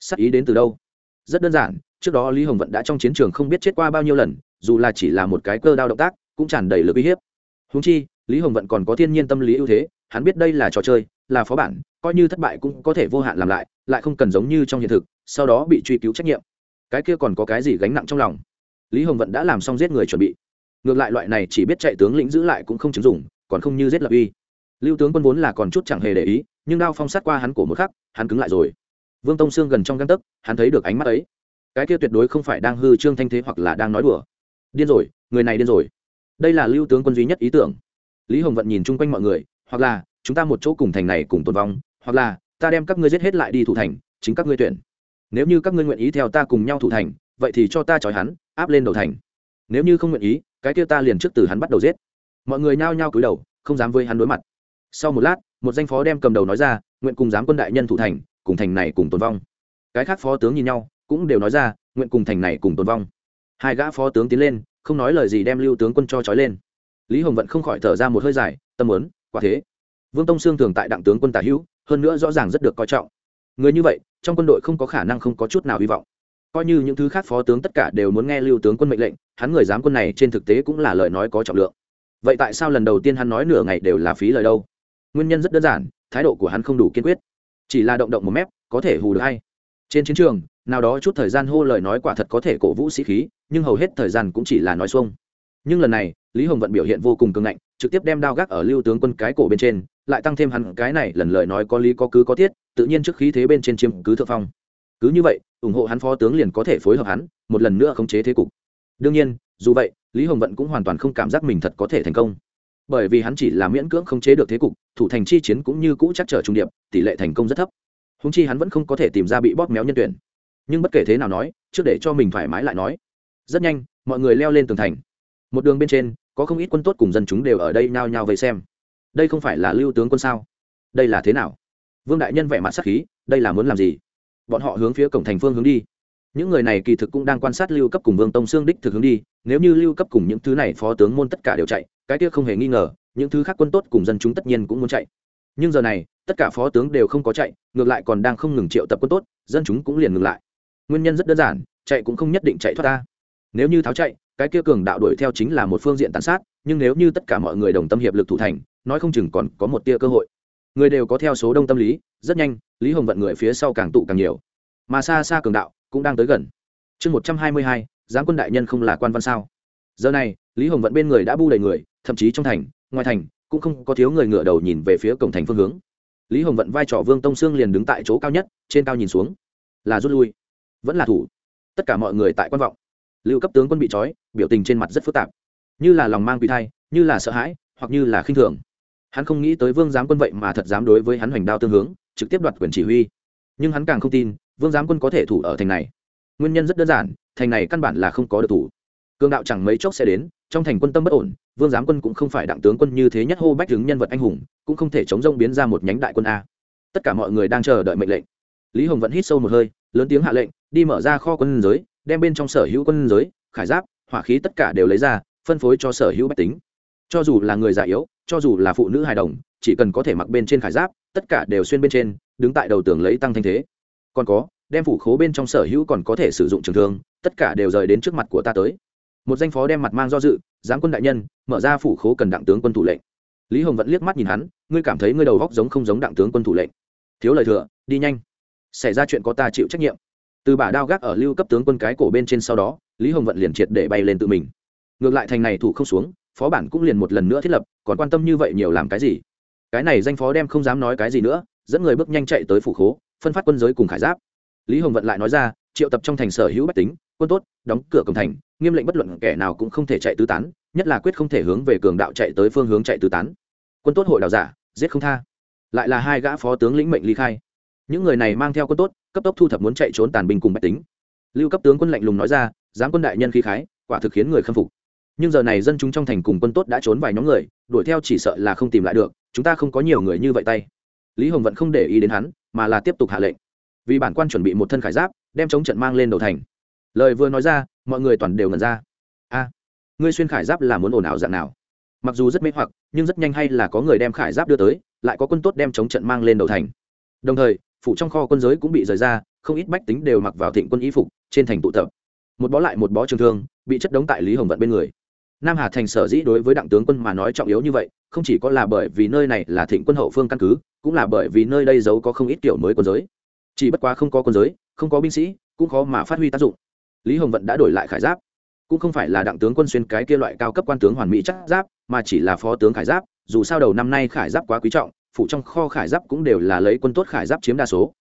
Speaker 1: Sắc ý đến từ đâu? Rất đơn giản, trước đó lý hồng vận đã trong chiến trường không biết chết qua bao nhiêu lần, dù là chỉ là một cái cơ đao động tác, cũng tràn đầy lực uy hiếp. Húng chi, lý hồng vận còn có thiên nhiên tâm lý ưu thế, hắn biết đây là trò chơi, là phó bản coi như thất bại cũng có thể vô hạn làm lại lại không cần giống như trong hiện thực, sau đó bị truy cứu trách nhiệm. Cái kia còn có cái gì gánh nặng trong lòng? Lý hồng vận đã làm xong giết người chuẩn bị. Ngược lại loại này chỉ biết chạy tướng lĩnh giữ lại cũng không chứng dụng, còn không như giết lập uy. Lưu tướng quân vốn là còn chút chẳng hề để ý, nhưng đao phong sát qua hắn cổ một khắc, hắn cứng lại rồi. Vương tông sương gần trong găng tấc, hắn thấy được ánh mắt ấy. Cái kia tuyệt đối không phải đang hư trương thanh thế hoặc là đang nói đùa. Điên rồi, người này điên rồi. Đây là lưu tướng quân duy nhất ý tưởng. Lý hồng vận nhìn chung quanh mọi người, hoặc là, chúng ta một chỗ cùng thành này cùng tồn vong hoặc là, ta đem các ngươi giết hết lại đi thủ thành, chính các ngươi tuyển. Nếu như các ngươi nguyện ý theo ta cùng nhau thủ thành, vậy thì cho ta trói hắn, áp lên đầu thành. Nếu như không nguyện ý, cái kia ta liền trước từ hắn bắt đầu giết. Mọi người nhao nhao cúi đầu, không dám với hắn đối mặt. Sau một lát, một danh phó đem cầm đầu nói ra, nguyện cùng giám quân đại nhân thủ thành, cùng thành này cùng tồn vong. Cái khác phó tướng nhìn nhau, cũng đều nói ra, nguyện cùng thành này cùng tồn vong. Hai gã phó tướng tiến lên, không nói lời gì đem lưu tướng quân cho trói lên. Lý hồng vận không khỏi thở ra một hơi dài, tâm lớn quả thế. Vương tông sương thường tại đặng tướng quân tả hữu hơn nữa rõ ràng rất được coi trọng. Người như vậy, trong quân đội không có khả năng không có chút nào hy vọng. Coi như những thứ khác phó tướng tất cả đều muốn nghe lưu tướng quân mệnh lệnh, hắn người giám quân này trên thực tế cũng là lời nói có trọng lượng. Vậy tại sao lần đầu tiên hắn nói nửa ngày đều là phí lời đâu? Nguyên nhân rất đơn giản, thái độ của hắn không đủ kiên quyết. Chỉ là động động một mép, có thể hù được hay. Trên chiến trường, nào đó chút thời gian hô lời nói quả thật có thể cổ vũ sĩ khí, nhưng hầu hết thời gian cũng chỉ là nói xuông. Nhưng lần này, lý hồng vận biểu hiện vô cùng cứng ngạnh, trực tiếp đem đao gác ở lưu tướng quân cái cổ bên trên lại tăng thêm hắn cái này lần lời nói có lý có cứ có tiết, tự nhiên trước khí thế bên trên chiếm cứ thượng phong. Cứ như vậy, ủng hộ hắn phó tướng liền có thể phối hợp hắn, một lần nữa khống chế thế cục. Đương nhiên, dù vậy, lý hồng vận cũng hoàn toàn không cảm giác mình thật có thể thành công. Bởi vì hắn chỉ là miễn cưỡng khống chế được thế cục, thủ thành chi chiến cũng như cũ chắc trở trung điệp, tỷ lệ thành công rất thấp. Húng chi hắn vẫn không có thể tìm ra bị bóp méo nhân tuyển. Nhưng bất kể thế nào nói, trước để cho mình thoải mái lại nói. Rất nhanh, mọi người leo lên tường thành. Một đường bên trên, có không ít quân tốt cùng dân chúng đều ở đây nhao nhao vây xem đây không phải là lưu tướng quân sao? Đây là thế nào? Vương đại nhân vẻ mặt sắc khí, đây là muốn làm gì? Bọn họ hướng phía cổng thành phương hướng đi. Những người này kỳ thực cũng đang quan sát lưu cấp cùng vương tông xương đích thực hướng đi, nếu như lưu cấp cùng những thứ này phó tướng môn tất cả đều chạy, cái kia không hề nghi ngờ, những thứ khác quân tốt cùng dân chúng tất nhiên cũng muốn chạy. Nhưng giờ này, tất cả phó tướng đều không có chạy, ngược lại còn đang không ngừng triệu tập quân tốt, dân chúng cũng liền ngừng lại. Nguyên nhân rất đơn giản, chạy cũng không nhất định chạy thoát ta. Nếu như tháo chạy, cái kia cường đạo đuổi theo chính là một phương diện tàn sát, nhưng nếu như tất cả mọi người đồng tâm hiệp lực thủ thành nói không chừng còn có một tia cơ hội. Người đều có theo số đông tâm lý, rất nhanh, lý hồng vận người phía sau càng tụ càng nhiều. Mà xa xa cường đạo cũng đang tới gần. Chương một trăm hai mươi hai, giáng quân đại nhân không là quan văn sao? Giờ này, lý hồng vận bên người đã bu đầy người, thậm chí trong thành, ngoài thành, cũng không có thiếu người ngựa đầu nhìn về phía cổng thành phương hướng. Lý hồng vận vai trò vương tông sương liền đứng tại chỗ cao nhất, trên cao nhìn xuống. Là rút lui. Vẫn là thủ. Tất cả mọi người tại quan vọng. Lưu cấp tướng quân bị trói, biểu tình trên mặt rất phức tạp. Như là lòng mang quỷ thai, như là sợ hãi, hoặc như là khinh thường hắn không nghĩ tới vương giám quân vậy mà thật dám đối với hắn hoành đao tương hướng, trực tiếp đoạt quyền chỉ huy. Nhưng hắn càng không tin, vương giám quân có thể thủ ở thành này. Nguyên nhân rất đơn giản, thành này căn bản là không có được thủ. Cương đạo chẳng mấy chốc sẽ đến, trong thành quân tâm bất ổn, vương giám quân cũng không phải đặng tướng quân như thế nhất hô bách đứng nhân vật anh hùng, cũng không thể chống rông biến ra một nhánh đại quân a. Tất cả mọi người đang chờ đợi mệnh lệnh. Lý hồng vẫn hít sâu một hơi, lớn tiếng hạ lệnh, đi mở ra kho quân giới, đem bên trong sở hữu quân giới, khải giáp, hỏa khí tất cả đều lấy ra, phân phối cho sở hữu bách tính. Cho dù là người già yếu cho dù là phụ nữ hài đồng, chỉ cần có thể mặc bên trên khải giáp, tất cả đều xuyên bên trên, đứng tại đầu tường lấy tăng thanh thế. Còn có, đem phủ khố bên trong sở hữu còn có thể sử dụng trường thương, tất cả đều rời đến trước mặt của ta tới. Một danh phó đem mặt mang do dự giáng quân đại nhân, mở ra phủ khố cần đặng tướng quân thủ lệnh. Lý hồng vẫn liếc mắt nhìn hắn, ngươi cảm thấy ngươi đầu góc giống không giống đặng tướng quân thủ lệnh? Thiếu lời thừa, đi nhanh. Xảy ra chuyện có ta chịu trách nhiệm. Từ bả đao gác ở lưu cấp tướng quân cái cổ bên trên sau đó, lý hồng vận liền triệt để bay lên tự mình. Ngược lại thành này thủ không xuống phó bản cũng liền một lần nữa thiết lập, còn quan tâm như vậy nhiều làm cái gì? Cái này danh phó đem không dám nói cái gì nữa, dẫn người bước nhanh chạy tới phủ khố, phân phát quân giới cùng khải giáp. Lý hồng vận lại nói ra, triệu tập trong thành sở hữu bách tính, quân tốt, đóng cửa cổng thành, nghiêm lệnh bất luận kẻ nào cũng không thể chạy tứ tán, nhất là quyết không thể hướng về cường đạo chạy tới phương hướng chạy tứ tán. Quân tốt hội đào giả, giết không tha. Lại là hai gã phó tướng lĩnh mệnh ly khai. Những người này mang theo quân tốt, cấp tốc thu thập muốn chạy trốn tàn binh cùng bách tính. Lưu cấp tướng quân lạnh lùng nói ra giáng quân đại nhân khí khái, quả thực khiến người khâm phục nhưng giờ này dân chúng trong thành cùng quân tốt đã trốn vài nhóm người, đuổi theo chỉ sợ là không tìm lại được, chúng ta không có nhiều người như vậy tay. Lý hồng vẫn không để ý đến hắn, mà là tiếp tục hạ lệnh. Vì bản quan chuẩn bị một thân khải giáp, đem chống trận mang lên đầu thành. Lời vừa nói ra, mọi người toàn đều ngẩn ra. A, ngươi xuyên khải giáp là muốn ồn ào dạng nào? Mặc dù rất mê hoặc, nhưng rất nhanh hay là có người đem khải giáp đưa tới, lại có quân tốt đem chống trận mang lên đầu thành. Đồng thời phụ trong kho quân giới cũng bị rời ra, không ít bách tính đều mặc vào thịnh quân y phục, trên thành tụ tập. Một bó lại một bó trường thương, bị chất đống tại lý hồng vận bên người nam hà thành sở dĩ đối với đặng tướng quân mà nói trọng yếu như vậy, không chỉ có là bởi vì nơi này là thịnh quân hậu phương căn cứ, cũng là bởi vì nơi đây giấu có không ít kiểu mới quân giới. Chỉ bất quá không có quân giới, không có binh sĩ, cũng khó mà phát huy tác dụng. Lý hồng vận đã đổi lại khải giáp. Cũng không phải là đặng tướng quân xuyên cái kia loại cao cấp quan tướng hoàn mỹ chắc giáp, mà chỉ là phó tướng khải giáp, dù sao đầu năm nay khải giáp quá quý trọng phụ trong kho khải giáp cũng đều là lấy quân tốt khải giáp chiếm đa số.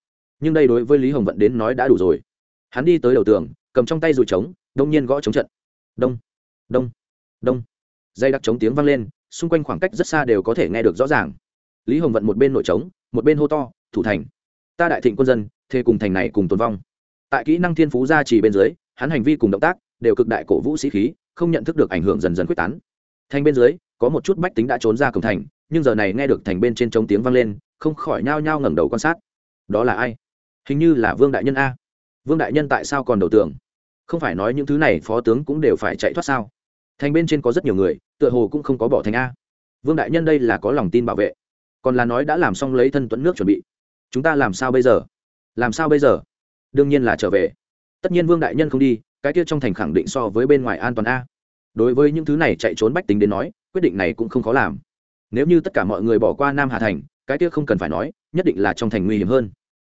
Speaker 1: Nhưng đây đối với lý hồng vận đến nói đã đủ rồi. Hắn đi tới đầu tường, cầm trong tay dùi trống, đông nhiên gõ trống trận. Đông đông đông. Dây đặc trống tiếng vang lên, xung quanh khoảng cách rất xa đều có thể nghe được rõ ràng. Lý hồng vận một bên nội trống, một bên hô to, thủ thành, ta đại thịnh quân dân thê cùng thành này cùng tồn vong. Tại kỹ năng thiên phú gia trì bên dưới, hắn hành vi cùng động tác đều cực đại cổ vũ sĩ khí, không nhận thức được ảnh hưởng dần dần quyết tán. Thành bên dưới, có một chút bách tính đã trốn ra cổng thành, nhưng giờ này nghe được thành bên trên trống tiếng vang lên, không khỏi nhao nhao ngẩng đầu quan sát. Đó là ai? Hình như là vương đại nhân a. Vương đại nhân tại sao còn đầu tường? Không phải nói những thứ này phó tướng cũng đều phải chạy thoát sao? Thành bên trên có rất nhiều người, tựa hồ cũng không có bỏ thành a. Vương đại nhân đây là có lòng tin bảo vệ. Còn là nói đã làm xong lấy thân tuẫn nước chuẩn bị. Chúng ta làm sao bây giờ? Làm sao bây giờ? Đương nhiên là trở về. Tất nhiên vương đại nhân không đi, cái kia trong thành khẳng định so với bên ngoài an toàn a. Đối với những thứ này chạy trốn bách tính đến nói, quyết định này cũng không khó làm. Nếu như tất cả mọi người bỏ qua nam hà thành, cái kia không cần phải nói, nhất định là trong thành nguy hiểm hơn.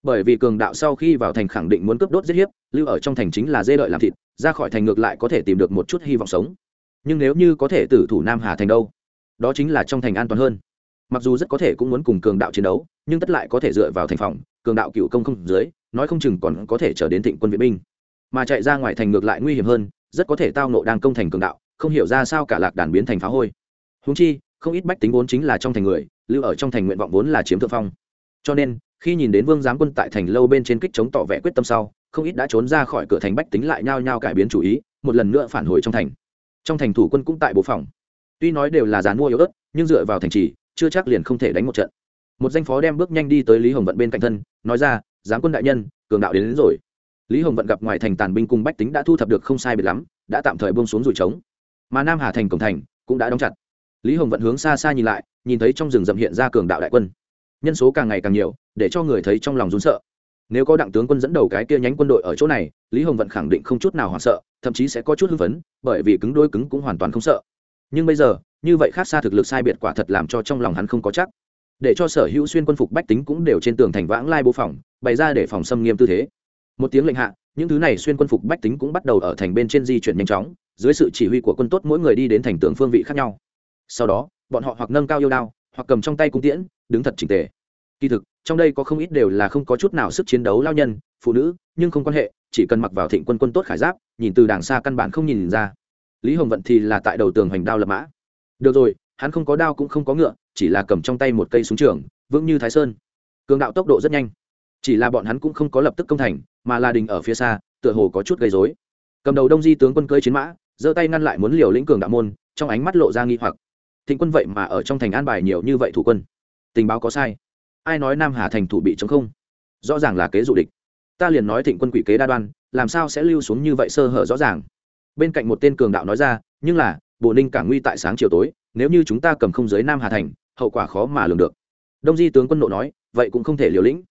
Speaker 1: Bởi vì cường đạo sau khi vào thành khẳng định muốn cướp đốt giết hiếp, lưu ở trong thành chính là dê đợi làm thịt, ra khỏi thành ngược lại có thể tìm được một chút hy vọng sống nhưng nếu như có thể tử thủ nam hà thành đâu, đó chính là trong thành an toàn hơn. Mặc dù rất có thể cũng muốn cùng cường đạo chiến đấu, nhưng tất lại có thể dựa vào thành phòng, cường đạo cựu công không dưới, nói không chừng còn có thể trở đến thịnh quân viện binh. Mà chạy ra ngoài thành ngược lại nguy hiểm hơn, rất có thể tao nộ đang công thành cường đạo, không hiểu ra sao cả lạc đàn biến thành phá hôi. Húng chi, không ít bách tính vốn chính là trong thành người, lưu ở trong thành nguyện vọng vốn là chiếm thượng phong. Cho nên, khi nhìn đến vương giám quân tại thành lâu bên trên kích chống tỏ vẻ quyết tâm sau, không ít đã trốn ra khỏi cửa thành bách tính lại nhao nhao cải biến chủ ý, một lần nữa phản hồi trong thành trong thành thủ quân cũng tại bộ phòng. Tuy nói đều là dàn mua yếu ớt nhưng dựa vào thành trì chưa chắc liền không thể đánh một trận. Một danh phó đem bước nhanh đi tới lý hồng vận bên cạnh thân nói ra giáng quân đại nhân cường đạo đến, đến rồi. Lý hồng vận gặp ngoài thành tàn binh cùng bách tính đã thu thập được không sai biệt lắm đã tạm thời buông xuống rủi trống. Mà nam hà thành cổng thành cũng đã đóng chặt. Lý hồng vận hướng xa xa nhìn lại nhìn thấy trong rừng rậm hiện ra cường đạo đại quân. Nhân số càng ngày càng nhiều để cho người thấy trong lòng rún sợ. Nếu có đặng tướng quân dẫn đầu cái kia nhánh quân đội ở chỗ này lý hồng vận khẳng định không chút nào hoảng sợ, thậm chí sẽ có chút hưng phấn, bởi vì cứng đôi cứng cũng hoàn toàn không sợ. Nhưng bây giờ, như vậy khác xa thực lực sai biệt quả thật làm cho trong lòng hắn không có chắc. Để cho sở hữu xuyên quân phục bách tính cũng đều trên tường thành vãng lai bố phòng, bày ra để phòng xâm nghiêm tư thế. Một tiếng lệnh hạ, những thứ này xuyên quân phục bách tính cũng bắt đầu ở thành bên trên di chuyển nhanh chóng, dưới sự chỉ huy của quân tốt mỗi người đi đến thành tường phương vị khác nhau. Sau đó, bọn họ hoặc nâng cao yêu đao, hoặc cầm trong tay cung tiễn, đứng thật chỉnh tề. Kỳ thực, trong đây có không ít đều là không có chút nào sức chiến đấu lao nhân, phụ nữ, nhưng không quan hệ chỉ cần mặc vào thịnh quân quân tốt khải giáp, nhìn từ đàng xa căn bản không nhìn ra. Lý hồng vận thì là tại đầu tường hoành đao lập mã. Được rồi, hắn không có đao cũng không có ngựa, chỉ là cầm trong tay một cây súng trường, vững như thái sơn. Cường đạo tốc độ rất nhanh. Chỉ là bọn hắn cũng không có lập tức công thành, mà là đình ở phía xa, tựa hồ có chút gây dối cầm đầu đông di tướng quân cơi chiến mã, giơ tay ngăn lại muốn liều lĩnh cường đạo môn, trong ánh mắt lộ ra nghi hoặc. Thịnh quân vậy mà ở trong thành an bài nhiều như vậy thủ quân. Tình báo có sai. Ai nói nam hà thành thủ bị chống không? Rõ ràng là kế dụ địch ta liền nói thịnh quân quỷ kế đa đoan, làm sao sẽ lưu xuống như vậy sơ hở rõ ràng? Bên cạnh một tên cường đạo nói ra, nhưng là bộ ninh cả nguy tại sáng chiều tối, nếu như chúng ta cầm không giới nam hà thành, hậu quả khó mà lường được. Đông di tướng quân nộ nói, vậy cũng không thể liều lĩnh.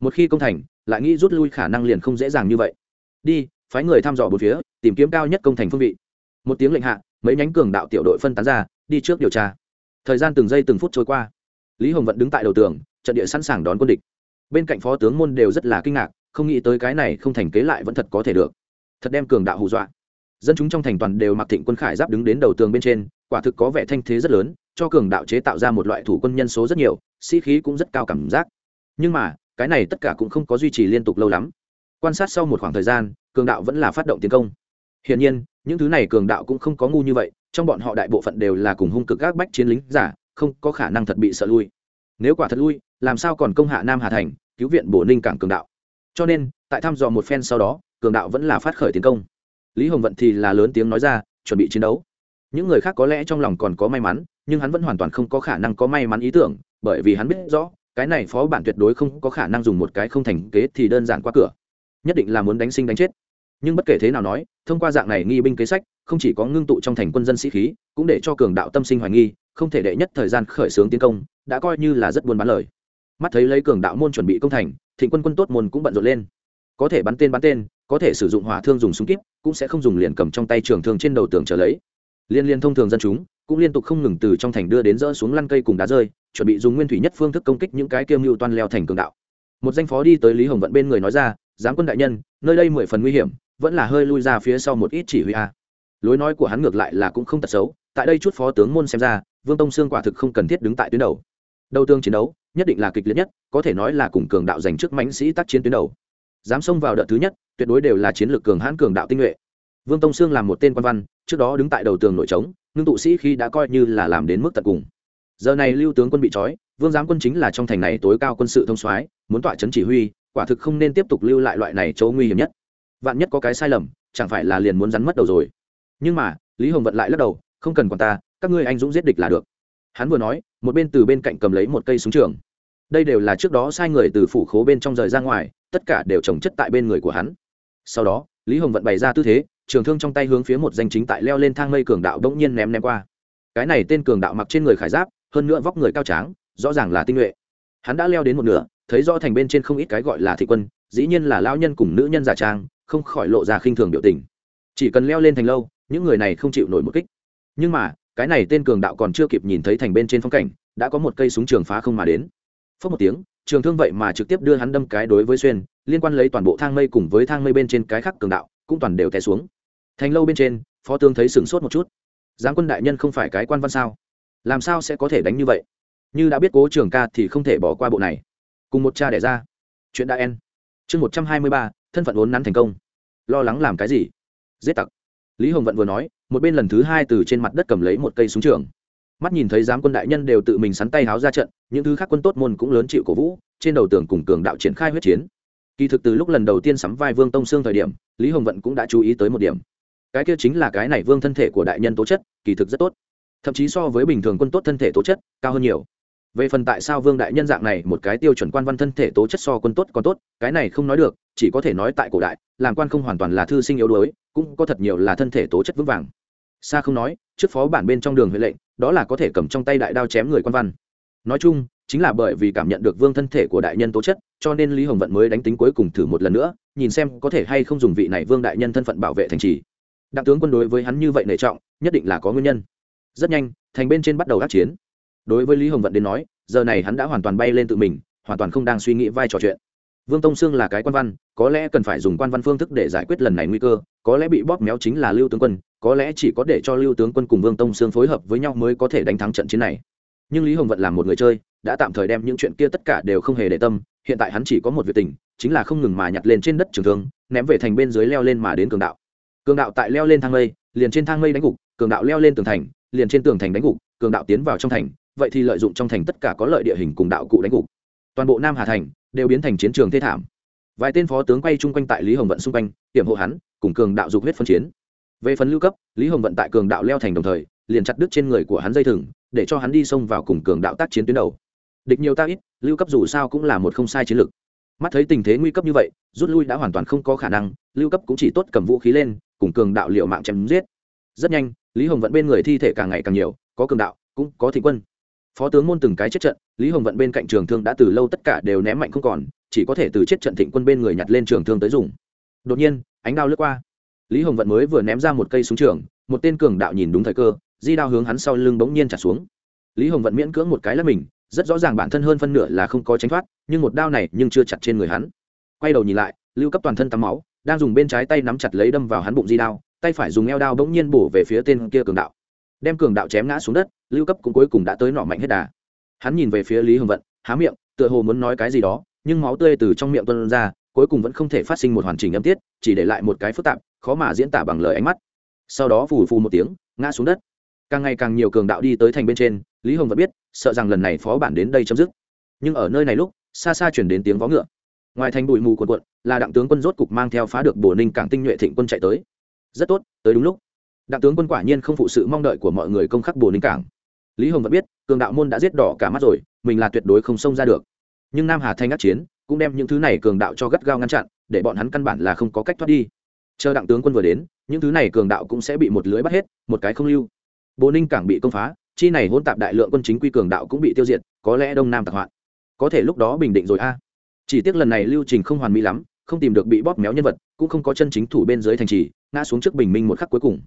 Speaker 1: Một khi công thành, lại nghĩ rút lui khả năng liền không dễ dàng như vậy. Đi, phái người thăm dò bốn phía, tìm kiếm cao nhất công thành phương vị. Một tiếng lệnh hạ, mấy nhánh cường đạo tiểu đội phân tán ra, đi trước điều tra. Thời gian từng giây từng phút trôi qua. Lý hồng vẫn đứng tại đầu tường, trận địa sẵn sàng đón quân địch. Bên cạnh phó tướng môn đều rất là kinh ngạc không nghĩ tới cái này không thành kế lại vẫn thật có thể được. Thật đem cường đạo hù dọa. Dân chúng trong thành toàn đều mặc thịnh quân khải giáp đứng đến đầu tường bên trên, quả thực có vẻ thanh thế rất lớn, cho cường đạo chế tạo ra một loại thủ quân nhân số rất nhiều, sĩ khí cũng rất cao cảm giác. Nhưng mà, cái này tất cả cũng không có duy trì liên tục lâu lắm. Quan sát sau một khoảng thời gian, cường đạo vẫn là phát động tiến công. Hiển nhiên, những thứ này cường đạo cũng không có ngu như vậy, trong bọn họ đại bộ phận đều là cùng hung cực gác bách chiến lính giả, không có khả năng thật bị sợ lui. Nếu quả thật lui, làm sao còn công hạ nam hà thành, cứu viện bổ ninh cảng cường đạo? Cho nên, tại thăm dò một phen sau đó, cường đạo vẫn là phát khởi tiến công. Lý hồng vận thì là lớn tiếng nói ra, chuẩn bị chiến đấu. Những người khác có lẽ trong lòng còn có may mắn, nhưng hắn vẫn hoàn toàn không có khả năng có may mắn ý tưởng, bởi vì hắn biết rõ, cái này phó bản tuyệt đối không có khả năng dùng một cái không thành kế thì đơn giản qua cửa. Nhất định là muốn đánh sinh đánh chết. Nhưng bất kể thế nào nói, thông qua dạng này nghi binh kế sách, không chỉ có ngưng tụ trong thành quân dân sĩ khí, cũng để cho cường đạo tâm sinh hoài nghi, không thể đệ nhất thời gian khởi xướng tiến công, đã coi như là rất buôn bán lời mắt thấy lấy cường đạo môn chuẩn bị công thành, thịnh quân quân tốt môn cũng bận rộn lên. Có thể bắn tên bắn tên, có thể sử dụng hỏa thương dùng súng kíp, cũng sẽ không dùng liền cầm trong tay trường thương trên đầu tường trở lấy. Liên liên thông thường dân chúng cũng liên tục không ngừng từ trong thành đưa đến rỡ xuống lăn cây cùng đá rơi, chuẩn bị dùng nguyên thủy nhất phương thức công kích những cái kiêm mưu toan leo thành cường đạo. Một danh phó đi tới lý hồng vận bên người nói ra, giám quân đại nhân, nơi đây mười phần nguy hiểm, vẫn là hơi lui ra phía sau một ít chỉ huy a. Lối nói của hắn ngược lại là cũng không tật xấu, tại đây chút phó tướng môn xem ra, vương tông sương quả thực không cần thiết đứng tại tuyến đầu. Đầu tương chiến đấu nhất định là kịch liệt nhất, có thể nói là cùng cường đạo giành trước mãnh sĩ tác chiến tuyến đầu. Dám xông vào đợt thứ nhất, tuyệt đối đều là chiến lược cường hãn cường đạo tinh nhuệ. Vương tông sương làm một tên quan văn, trước đó đứng tại đầu tường nội trống, ngưng tụ sĩ khi đã coi như là làm đến mức tận cùng. Giờ này lưu tướng quân bị trói, vương giám quân chính là trong thành này tối cao quân sự thông soái, muốn tọa chấn chỉ huy, quả thực không nên tiếp tục lưu lại loại này chỗ nguy hiểm nhất. Vạn nhất có cái sai lầm, chẳng phải là liền muốn rắn mất đầu rồi. Nhưng mà, lý hồng vận lại lắc đầu, không cần còn ta, các ngươi anh dũng giết địch là được hắn vừa nói, một bên từ bên cạnh cầm lấy một cây súng trường. Đây đều là trước đó sai người từ phủ khố bên trong rời ra ngoài, tất cả đều trồng chất tại bên người của hắn. Sau đó, lý hồng vận bày ra tư thế, trường thương trong tay hướng phía một danh chính tại leo lên thang mây cường đạo đống nhiên ném ném qua. Cái này tên cường đạo mặc trên người khải giáp, hơn nữa vóc người cao tráng, rõ ràng là tinh nhuệ. Hắn đã leo đến một nửa, thấy rõ thành bên trên không ít cái gọi là thị quân, dĩ nhiên là lao nhân cùng nữ nhân giả trang, không khỏi lộ ra khinh thường biểu tình. Chỉ cần leo lên thành lâu, những người này không chịu nổi một kích. Nhưng mà cái này tên cường đạo còn chưa kịp nhìn thấy thành bên trên phong cảnh, đã có một cây súng trường phá không mà đến. Phớt một tiếng, trường thương vậy mà trực tiếp đưa hắn đâm cái đối với xuyên, liên quan lấy toàn bộ thang mây cùng với thang mây bên trên cái khác cường đạo, cũng toàn đều té xuống. Thành lâu bên trên, phó tướng thấy sửng sốt một chút. Giáng quân đại nhân không phải cái quan văn sao? Làm sao sẽ có thể đánh như vậy? Như đã biết cố trường ca thì không thể bỏ qua bộ này. Cùng một cha đẻ ra. Chuyện đã en chương một trăm hai mươi ba, thân phận vốn nắn thành công. Lo lắng làm cái gì? Giết tặc. Lý hồng vận vừa nói một bên lần thứ hai từ trên mặt đất cầm lấy một cây súng trường. Mắt nhìn thấy giám quân đại nhân đều tự mình sắn tay háo ra trận, những thứ khác quân tốt môn cũng lớn chịu cổ vũ, trên đầu tường cùng cường đạo triển khai huyết chiến. Kỳ thực từ lúc lần đầu tiên sắm vai vương tông sương thời điểm, lý hồng vận cũng đã chú ý tới một điểm. Cái kia chính là cái này vương thân thể của đại nhân tố chất, kỳ thực rất tốt. Thậm chí so với bình thường quân tốt thân thể tố chất, cao hơn nhiều. Về phần tại sao vương đại nhân dạng này một cái tiêu chuẩn quan văn thân thể tố chất so quân tốt còn tốt, cái này không nói được, chỉ có thể nói tại cổ đại, làm quan không hoàn toàn là thư sinh yếu đuối, cũng có thật nhiều là thân thể tố chất vững vàng xa không nói, trước phó bản bên trong đường huệ lệnh, đó là có thể cầm trong tay đại đao chém người quan văn. Nói chung, chính là bởi vì cảm nhận được vương thân thể của đại nhân tố chất, cho nên lý hồng vận mới đánh tính cuối cùng thử một lần nữa, nhìn xem có thể hay không dùng vị này vương đại nhân thân phận bảo vệ thành trì. Đặng tướng quân đối với hắn như vậy nể trọng, nhất định là có nguyên nhân. Rất nhanh, thành bên trên bắt đầu ác chiến. Đối với lý hồng vận đến nói, giờ này hắn đã hoàn toàn bay lên tự mình, hoàn toàn không đang suy nghĩ vai trò chuyện. Vương tông sương là cái quan văn, có lẽ cần phải dùng quan văn phương thức để giải quyết lần này nguy cơ, có lẽ bị bóp méo chính là lưu tướng quân có lẽ chỉ có để cho lưu tướng quân cùng vương tông sương phối hợp với nhau mới có thể đánh thắng trận chiến này. Nhưng lý hồng vận làm một người chơi, đã tạm thời đem những chuyện kia tất cả đều không hề để tâm, hiện tại hắn chỉ có một việc tình, chính là không ngừng mà nhặt lên trên đất trường thương, ném về thành bên dưới leo lên mà đến cường đạo. Cường đạo tại leo lên thang lây liền trên thang lây đánh gục, cường đạo leo lên tường thành, liền trên tường thành đánh gục, cường đạo tiến vào trong thành, vậy thì lợi dụng trong thành tất cả có lợi địa hình cùng đạo cụ đánh gục. Toàn bộ nam hà thành đều biến thành chiến trường thê thảm. Vài tên phó tướng quay chung quanh tại lý hồng vận xung quanh, hiểm hộ hắn, cùng cường đạo dục huyết phân chiến về phần lưu cấp, lý hồng vận tại cường đạo leo thành đồng thời, liền chặt đứt trên người của hắn dây thừng, để cho hắn đi xông vào cùng cường đạo tác chiến tuyến đầu. Địch nhiều ta ít, lưu cấp dù sao cũng là một không sai chiến lược. Mắt thấy tình thế nguy cấp như vậy, rút lui đã hoàn toàn không có khả năng, lưu cấp cũng chỉ tốt cầm vũ khí lên, cùng cường đạo liệu mạng chém giết. Rất nhanh, lý hồng vận bên người thi thể càng ngày càng nhiều, có cường đạo, cũng có thị quân. Phó tướng môn từng cái chết trận, lý hồng vận bên cạnh trường thương đã từ lâu tất cả đều ném mạnh không còn, chỉ có thể từ chết trận thịnh quân bên người nhặt lên trường thương tới dùng. Đột nhiên, ánh đao lướt qua lý hồng vận mới vừa ném ra một cây súng trường, một tên cường đạo nhìn đúng thời cơ, di đao hướng hắn sau lưng bỗng nhiên trả xuống. Lý hồng vận miễn cưỡng một cái là mình, rất rõ ràng bản thân hơn phân nửa là không có tránh thoát, nhưng một đao này nhưng chưa chặt trên người hắn. Quay đầu nhìn lại, lưu cấp toàn thân tắm máu, đang dùng bên trái tay nắm chặt lấy đâm vào hắn bụng di đao, tay phải dùng eo đao bỗng nhiên bổ về phía tên kia cường đạo. Đem cường đạo chém ngã xuống đất, lưu cấp cũng cuối cùng đã tới nọ mạnh hết đà. Hắn nhìn về phía lý hồng vận, há miệng, tựa hồ muốn nói cái gì đó, nhưng máu tươi từ trong miệng tuân ra cuối cùng vẫn không thể phát sinh một hoàn chỉnh âm tiết, chỉ để lại một cái phức tạp, khó mà diễn tả bằng lời ánh mắt. Sau đó phù phù một tiếng, ngã xuống đất. Càng ngày càng nhiều cường đạo đi tới thành bên trên, lý hồng vẫn biết, sợ rằng lần này phó bản đến đây chấm dứt. Nhưng ở nơi này lúc, xa xa chuyển đến tiếng vó ngựa. Ngoài thành bụi mù cuồn cuộn, là đặng tướng quân rốt cục mang theo phá được bổ ninh cảng tinh nhuệ thịnh quân chạy tới. Rất tốt, tới đúng lúc. Đặng tướng quân quả nhiên không phụ sự mong đợi của mọi người công khắc bổ ninh cảng. Lý hồng vẫn biết, cường đạo môn đã giết đỏ cả mắt rồi, mình là tuyệt đối không xông ra được. Nhưng nam hà thanh ác chiến cũng đem những thứ này cường đạo cho gắt gao ngăn chặn, để bọn hắn căn bản là không có cách thoát đi. Chờ đặng tướng quân vừa đến, những thứ này cường đạo cũng sẽ bị một lưới bắt hết, một cái không lưu. Bồ ninh cảng bị công phá, chi này hỗn tạp đại lượng quân chính quy cường đạo cũng bị tiêu diệt, có lẽ đông nam tạc hoạn. Có thể lúc đó bình định rồi a. Chỉ tiếc lần này lưu trình không hoàn mỹ lắm, không tìm được bị bóp méo nhân vật, cũng không có chân chính thủ bên dưới thành trì, ngã xuống trước bình minh một khắc cuối cùng.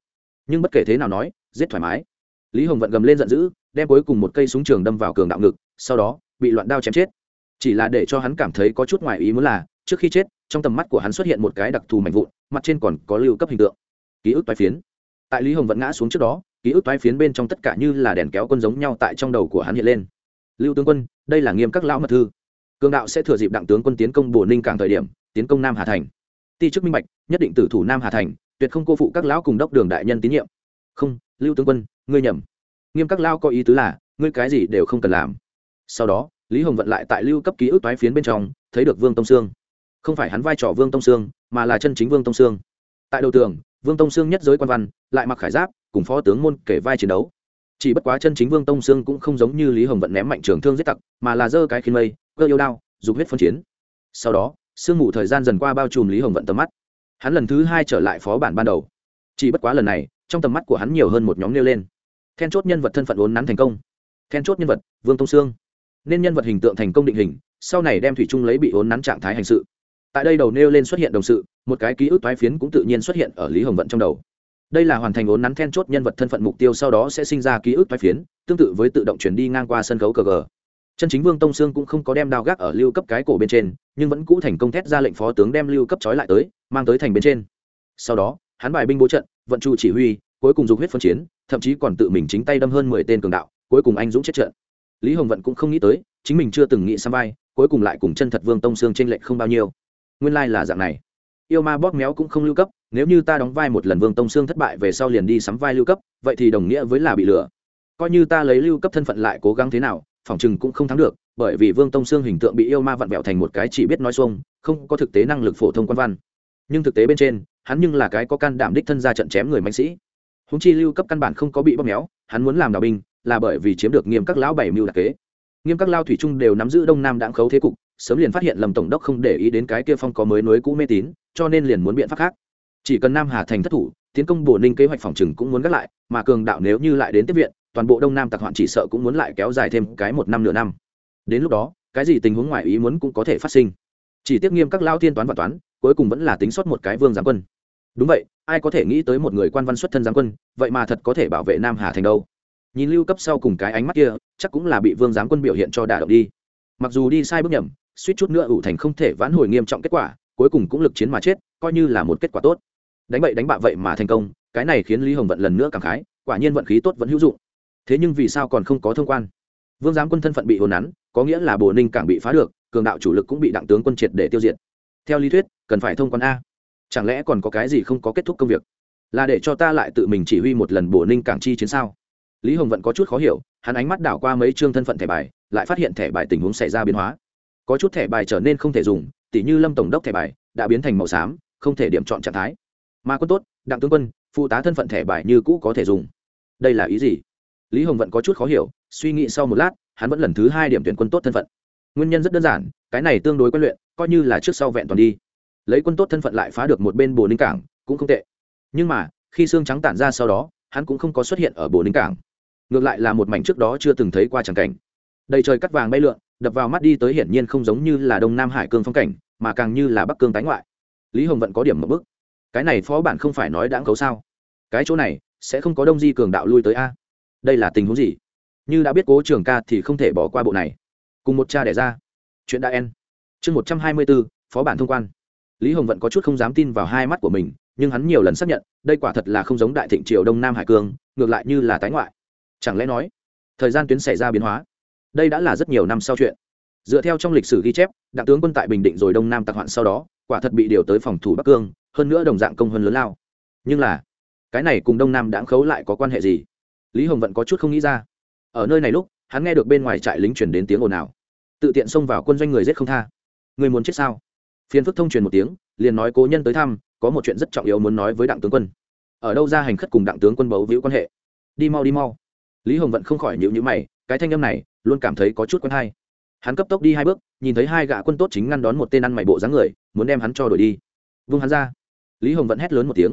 Speaker 1: Nhưng bất kể thế nào nói, giết thoải mái. Lý hồng vận gầm lên giận dữ, đem cuối cùng một cây súng trường đâm vào cường đạo ngực, sau đó, bị loạn đao chém chết chỉ là để cho hắn cảm thấy có chút ngoài ý muốn là, trước khi chết, trong tầm mắt của hắn xuất hiện một cái đặc thù mạnh vụn, mặt trên còn có lưu cấp hình tượng. Ký ức toái phiến. Tại lý hồng vẫn ngã xuống trước đó, ký ức toái phiến bên trong tất cả như là đèn kéo quân giống nhau tại trong đầu của hắn hiện lên. Lưu tướng quân, đây là nghiêm các lão mật thư. Cường đạo sẽ thừa dịp đặng tướng quân tiến công bồ ninh càng thời điểm, tiến công nam hà thành. Ti chức minh bạch, nhất định tử thủ nam hà thành, tuyệt không cô phụ các lão cùng đốc đường đại nhân tín nhiệm. Không, lưu tướng quân, ngươi nhầm. Nghiêm các lao có ý tứ là, ngươi cái gì đều không cần làm. Sau đó lý hồng vận lại tại lưu cấp ký ức toái phiến bên trong, thấy được vương tông sương. Không phải hắn vai trò vương tông sương, mà là chân chính vương tông sương. Tại đầu tường, vương tông sương nhất giới quan văn, lại mặc khải giáp, cùng phó tướng môn kể vai chiến đấu. Chỉ bất quá chân chính vương tông sương cũng không giống như lý hồng vận ném mạnh trường thương giết tặc, mà là giơ cái khiến mây, cơ yêu đao, dục huyết phân chiến. Sau đó, sương mù thời gian dần qua bao trùm lý hồng vận tầm mắt. Hắn lần thứ hai trở lại phó bản ban đầu. Chỉ bất quá lần này, trong tầm mắt của hắn nhiều hơn một nhóm nêu lên. Then chốt nhân vật thân phận vốn nắn thành công. Then chốt nhân vật, vương tông sương nên nhân vật hình tượng thành công định hình, sau này đem thủy chung lấy bị ốn nắn trạng thái hành sự. Tại đây đầu nêu lên xuất hiện đồng sự, một cái ký ức toái phiến cũng tự nhiên xuất hiện ở lý hồng vận trong đầu. Đây là hoàn thành ốn nắn then chốt nhân vật thân phận mục tiêu sau đó sẽ sinh ra ký ức toái phiến, tương tự với tự động chuyển đi ngang qua sân khấu cờ gờ. Chân chính vương tông sương cũng không có đem đao gác ở lưu cấp cái cổ bên trên, nhưng vẫn cũ thành công thét ra lệnh phó tướng đem lưu cấp trói lại tới, mang tới thành bên trên. Sau đó, hắn bài binh bố trận, vận trụ chỉ huy, cuối cùng dùng huyết phân chiến, thậm chí còn tự mình chính tay đâm hơn mười tên cường đạo, cuối cùng anh dũng chết trận lý hồng vận cũng không nghĩ tới, chính mình chưa từng nghĩ sang vai, cuối cùng lại cùng chân thật vương tông sương t r ê n lệch không bao nhiêu. Nguyên lai、like、là dạng này. Yêu ma bóp méo cũng không lưu cấp, nếu như ta đóng vai một lần vương tông sương thất bại về sau liền đi sắm vai lưu cấp, vậy thì đồng nghĩa với là bị lừa. Coi như ta lấy lưu cấp thân phận lại cố gắng thế nào phỏng chừng cũng không thắng được, bởi vì vương tông sương hình tượng bị yêu ma vặn vẹo thành một cái chỉ biết nói xuông, không có thực tế năng lực phổ thông quan văn. Nhưng thực tế bên trên, hắn nhưng là cái có can đảm đích thân ra trận chém người mạnh sĩ. Húng chi lưu cấp căn bản không có bị bóp méo, hắn muốn làm đạo binh là bởi vì chiếm được nghiêm các lão bảy mưu đặc kế. Nghiêm các lao thủy trung đều nắm giữ đông nam đãng khấu thế cục, sớm liền phát hiện lầm tổng đốc không để ý đến cái kia phong có mới nối cũ mê tín, cho nên liền muốn biện pháp khác. Chỉ cần nam hà thành thất thủ, tiến công bổ ninh kế hoạch phòng trừng cũng muốn gác lại, mà cường đạo nếu như lại đến tiếp viện, toàn bộ đông nam tặc hoạn chỉ sợ cũng muốn lại kéo dài thêm cái một năm nửa năm. Đến lúc đó, cái gì tình huống ngoài ý muốn cũng có thể phát sinh. Chỉ tiếc nghiêm các lao thiên toán và toán, cuối cùng vẫn là tính sót một cái vương giáng quân. Đúng vậy, ai có thể nghĩ tới một người quan văn xuất thân giáng quân, vậy mà thật có thể bảo vệ nam hà thành đâu? Nhìn lưu cấp sau cùng cái ánh mắt kia, chắc cũng là bị vương giáng quân biểu hiện cho đả động đi. Mặc dù đi sai bước nhầm, suýt chút nữa ủ thành không thể vãn hồi nghiêm trọng kết quả, cuối cùng cũng lực chiến mà chết, coi như là một kết quả tốt. Đánh bậy đánh bạ vậy mà thành công, cái này khiến lý hồng vận lần nữa cảm khái, quả nhiên vận khí tốt vẫn hữu dụng. Thế nhưng vì sao còn không có thông quan? Vương giám quân thân phận bị hồn nắn, có nghĩa là bồ ninh cảng bị phá được, cường đạo chủ lực cũng bị đặng tướng quân triệt để tiêu diệt. Theo lý thuyết, cần phải thông quan a. Chẳng lẽ còn có cái gì không có kết thúc công việc? Là để cho ta lại tự mình chỉ huy một lần bổ ninh cảng chi chiến sao? Lý hồng vẫn có chút khó hiểu, hắn ánh mắt đảo qua mấy chương thân phận thẻ bài, lại phát hiện thẻ bài tình huống xảy ra biến hóa. Có chút thẻ bài trở nên không thể dùng, tỉ như lâm tổng đốc thẻ bài, đã biến thành màu xám, không thể điểm chọn trạng thái. Mà quân tốt, đặng tướng quân, phụ tá thân phận thẻ bài như cũ có thể dùng. Đây là ý gì? Lý hồng vẫn có chút khó hiểu, suy nghĩ sau một lát, hắn vẫn lần thứ hai điểm tuyển quân tốt thân phận. Nguyên nhân rất đơn giản, cái này tương đối quen luyện, coi như là trước sau vẹn toàn đi. Lấy quân tốt thân phận lại phá được một bên bồ ninh cảng, cũng không tệ. Nhưng mà, khi xương trắng tản ra sau đó, hắn cũng không có xuất hiện ở bồ ninh cảng ngược lại là một mảnh trước đó chưa từng thấy qua tràng cảnh. Đầy trời cắt vàng bay lượn, đập vào mắt đi tới hiển nhiên không giống như là đông nam hải cương phong cảnh, mà càng như là bắc cương tái ngoại. Lý hồng vẫn có điểm một bức cái này phó bản không phải nói đãng cấu sao? Cái chỗ này, sẽ không có đông di cường đạo lui tới a? Đây là tình huống gì? Như đã biết cố trường ca thì không thể bỏ qua bộ này. Cùng một cha đẻ ra. Chuyện đã en. Chương một trăm hai mươi bốn phó bản thông quan. Lý hồng vẫn có chút không dám tin vào hai mắt của mình, nhưng hắn nhiều lần xác nhận, đây quả thật là không giống đại thịnh triều đông nam hải cương, ngược lại như là tái ngoại chẳng lẽ nói, thời gian tuyến xảy ra biến hóa? Đây đã là rất nhiều năm sau chuyện. Dựa theo trong lịch sử ghi chép, đặng tướng quân tại bình định rồi đông nam tặc hoạn sau đó, quả thật bị điều tới phòng thủ bắc cương, hơn nữa đồng dạng công hơn lớn lao. Nhưng là, cái này cùng đông nam đãng khấu lại có quan hệ gì? Lý hồng vẫn có chút không nghĩ ra. Ở nơi này lúc, hắn nghe được bên ngoài trại lính chuyển đến tiếng ồn ào. Tự tiện xông vào quân doanh người giết không tha. Người muốn chết sao? Phiên phức thông truyền một tiếng, liền nói cố nhân tới thăm, có một chuyện rất trọng yếu muốn nói với đặng tướng quân. Ở đâu ra hành khất cùng đặng tướng quân bấu víu quan hệ? Đi mau đi mau lý hồng Vận không khỏi nhịu nhữ mày, cái thanh âm này luôn cảm thấy có chút quen hay. Hắn cấp tốc đi hai bước, nhìn thấy hai gã quân tốt chính ngăn đón một tên ăn mày bộ dáng người, muốn đem hắn cho đổi đi. Vung hắn ra. Lý hồng Vận hét lớn một tiếng.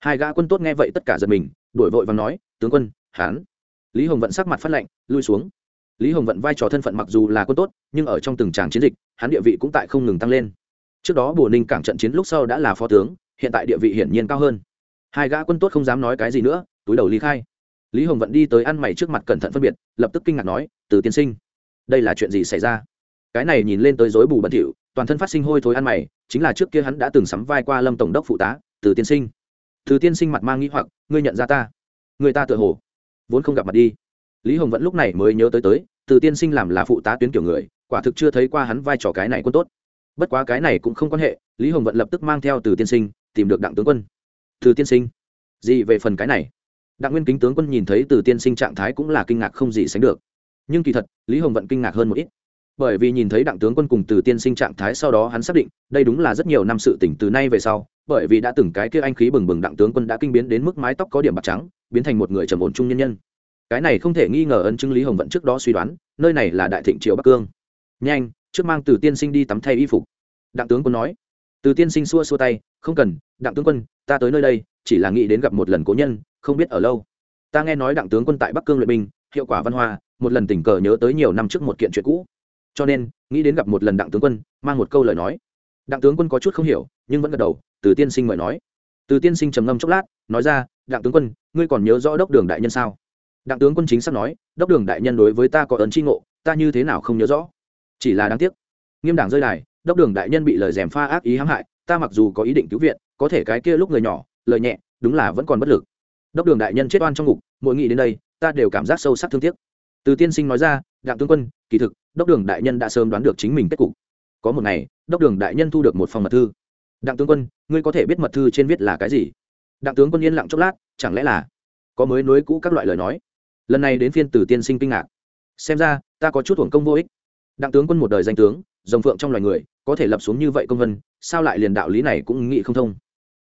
Speaker 1: Hai gã quân tốt nghe vậy tất cả giật mình đổi vội và nói, tướng quân, hắn. Lý hồng vận sắc mặt phát lạnh, lui xuống. Lý hồng vận vai trò thân phận mặc dù là quân tốt, nhưng ở trong từng tràng chiến dịch, hắn địa vị cũng tại không ngừng tăng lên. Trước đó bồ ninh cảng trận chiến lúc sau đã là phó tướng, hiện tại địa vị hiển nhiên cao hơn. Hai gã quân tốt không dám nói cái gì nữa, túi đầu lý khai lý hồng vẫn đi tới ăn mày trước mặt cẩn thận phân biệt, lập tức kinh ngạc nói, từ tiên sinh, đây là chuyện gì xảy ra? Cái này nhìn lên tới dối bù bẩn thỉu, toàn thân phát sinh hôi thối ăn mày, chính là trước kia hắn đã từng sắm vai qua lâm tổng đốc phụ tá, từ tiên sinh. Từ tiên sinh mặt mang nghĩ hoặc, ngươi nhận ra ta? Người ta tựa hồ vốn không gặp mặt đi. Lý hồng vẫn lúc này mới nhớ tới tới, từ tiên sinh làm là phụ tá tuyến kiểu người, quả thực chưa thấy qua hắn vai trò cái này quân tốt. Bất quá cái này cũng không quan hệ, lý hồng vận lập tức mang theo từ tiên sinh, tìm được đặng tướng quân. Từ tiên sinh, gì về phần cái này? Đặng nguyên kính tướng quân nhìn thấy từ tiên sinh trạng thái cũng là kinh ngạc không gì sánh được. Nhưng kỳ thật, lý hồng vận kinh ngạc hơn một ít. Bởi vì nhìn thấy đặng tướng quân cùng từ tiên sinh trạng thái sau đó hắn xác định, đây đúng là rất nhiều năm sự tỉnh từ nay về sau, bởi vì đã từng cái kia anh khí bừng bừng đặng tướng quân đã kinh biến đến mức mái tóc có điểm bạc trắng, biến thành một người trầm ổn trung nhân nhân. Cái này không thể nghi ngờ ấn chứng lý hồng vận trước đó suy đoán, nơi này là đại thịnh triều bắc cương. Nhanh, trước mang từ tiên sinh đi tắm thay y phục. Đặng tướng quân nói. Từ tiên sinh xua xua tay, không cần, đặng tướng quân, ta tới nơi đây, chỉ là nghĩ đến gặp một lần cố nhân không biết ở lâu. Ta nghe nói đặng tướng quân tại bắc cương luyện binh, hiệu quả văn hoa, một lần tình cờ nhớ tới nhiều năm trước một kiện chuyện cũ. Cho nên, nghĩ đến gặp một lần đặng tướng quân, mang một câu lời nói. Đặng tướng quân có chút không hiểu, nhưng vẫn gật đầu, từ tiên sinh mời nói. Từ tiên sinh trầm ngâm chốc lát, nói ra, đặng tướng quân, ngươi còn nhớ rõ đốc đường đại nhân sao? Đặng tướng quân chính xác nói, đốc đường đại nhân đối với ta có ấn tri ngộ, ta như thế nào không nhớ rõ? Chỉ là đáng tiếc. Nghiêm đảng rơi đài, đốc đường đại nhân bị lời dèm pha ác ý hãm hại, ta mặc dù có ý định cứu viện, có thể cái kia lúc người nhỏ, lời nhẹ, đúng là vẫn còn bất lực đốc đường đại nhân chết oan trong ngục, mỗi nghĩ đến đây, ta đều cảm giác sâu sắc thương tiếc. Từ tiên sinh nói ra, đặng tướng quân, kỳ thực, đốc đường đại nhân đã sớm đoán được chính mình kết cục. Có một ngày, đốc đường đại nhân thu được một phòng mật thư. Đặng tướng quân, ngươi có thể biết mật thư trên viết là cái gì? Đặng tướng quân yên lặng chốc lát, chẳng lẽ là có mới nối cũ các loại lời nói? Lần này đến phiên từ tiên sinh kinh ngạc. Xem ra, ta có chút hưởng công vô ích. Đặng tướng quân một đời danh tướng dòng phượng trong loài người, có thể lập xuống như vậy công vân, sao lại liền đạo lý này cũng nghĩ không thông?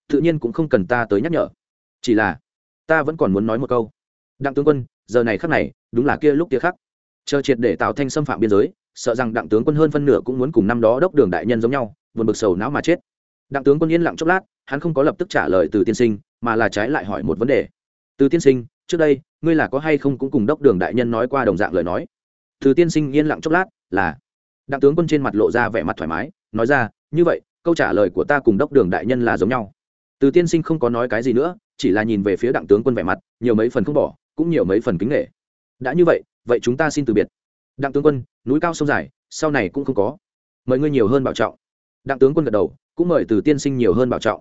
Speaker 1: Tự nhiên cũng không cần ta tới nhắc nhở. Chỉ là ta vẫn còn muốn nói một câu. Đặng tướng quân, giờ này khắc này, đúng là kia lúc kia khắc. Chờ triệt để tạo thanh xâm phạm biên giới, sợ rằng đặng tướng quân hơn phân nửa cũng muốn cùng năm đó đốc đường đại nhân giống nhau vượt bực sầu não mà chết. Đặng tướng quân yên lặng chốc lát, hắn không có lập tức trả lời từ tiên sinh, mà là trái lại hỏi một vấn đề. Từ tiên sinh, trước đây, ngươi là có hay không cũng cùng đốc đường đại nhân nói qua đồng dạng lời nói? Từ tiên sinh yên lặng chốc lát, là. Đặng tướng quân trên mặt lộ ra vẻ mặt thoải mái, nói ra, như vậy, câu trả lời của ta cùng đốc đường đại nhân là giống nhau từ tiên sinh không có nói cái gì nữa, chỉ là nhìn về phía đặng tướng quân vẻ mặt, nhiều mấy phần không bỏ, cũng nhiều mấy phần kính nghệ đã như vậy vậy chúng ta xin từ biệt. Đặng tướng quân, núi cao sông dài, sau này cũng không có. Mời ngươi nhiều hơn bảo trọng. Đặng tướng quân gật đầu, cũng mời từ tiên sinh nhiều hơn bảo trọng.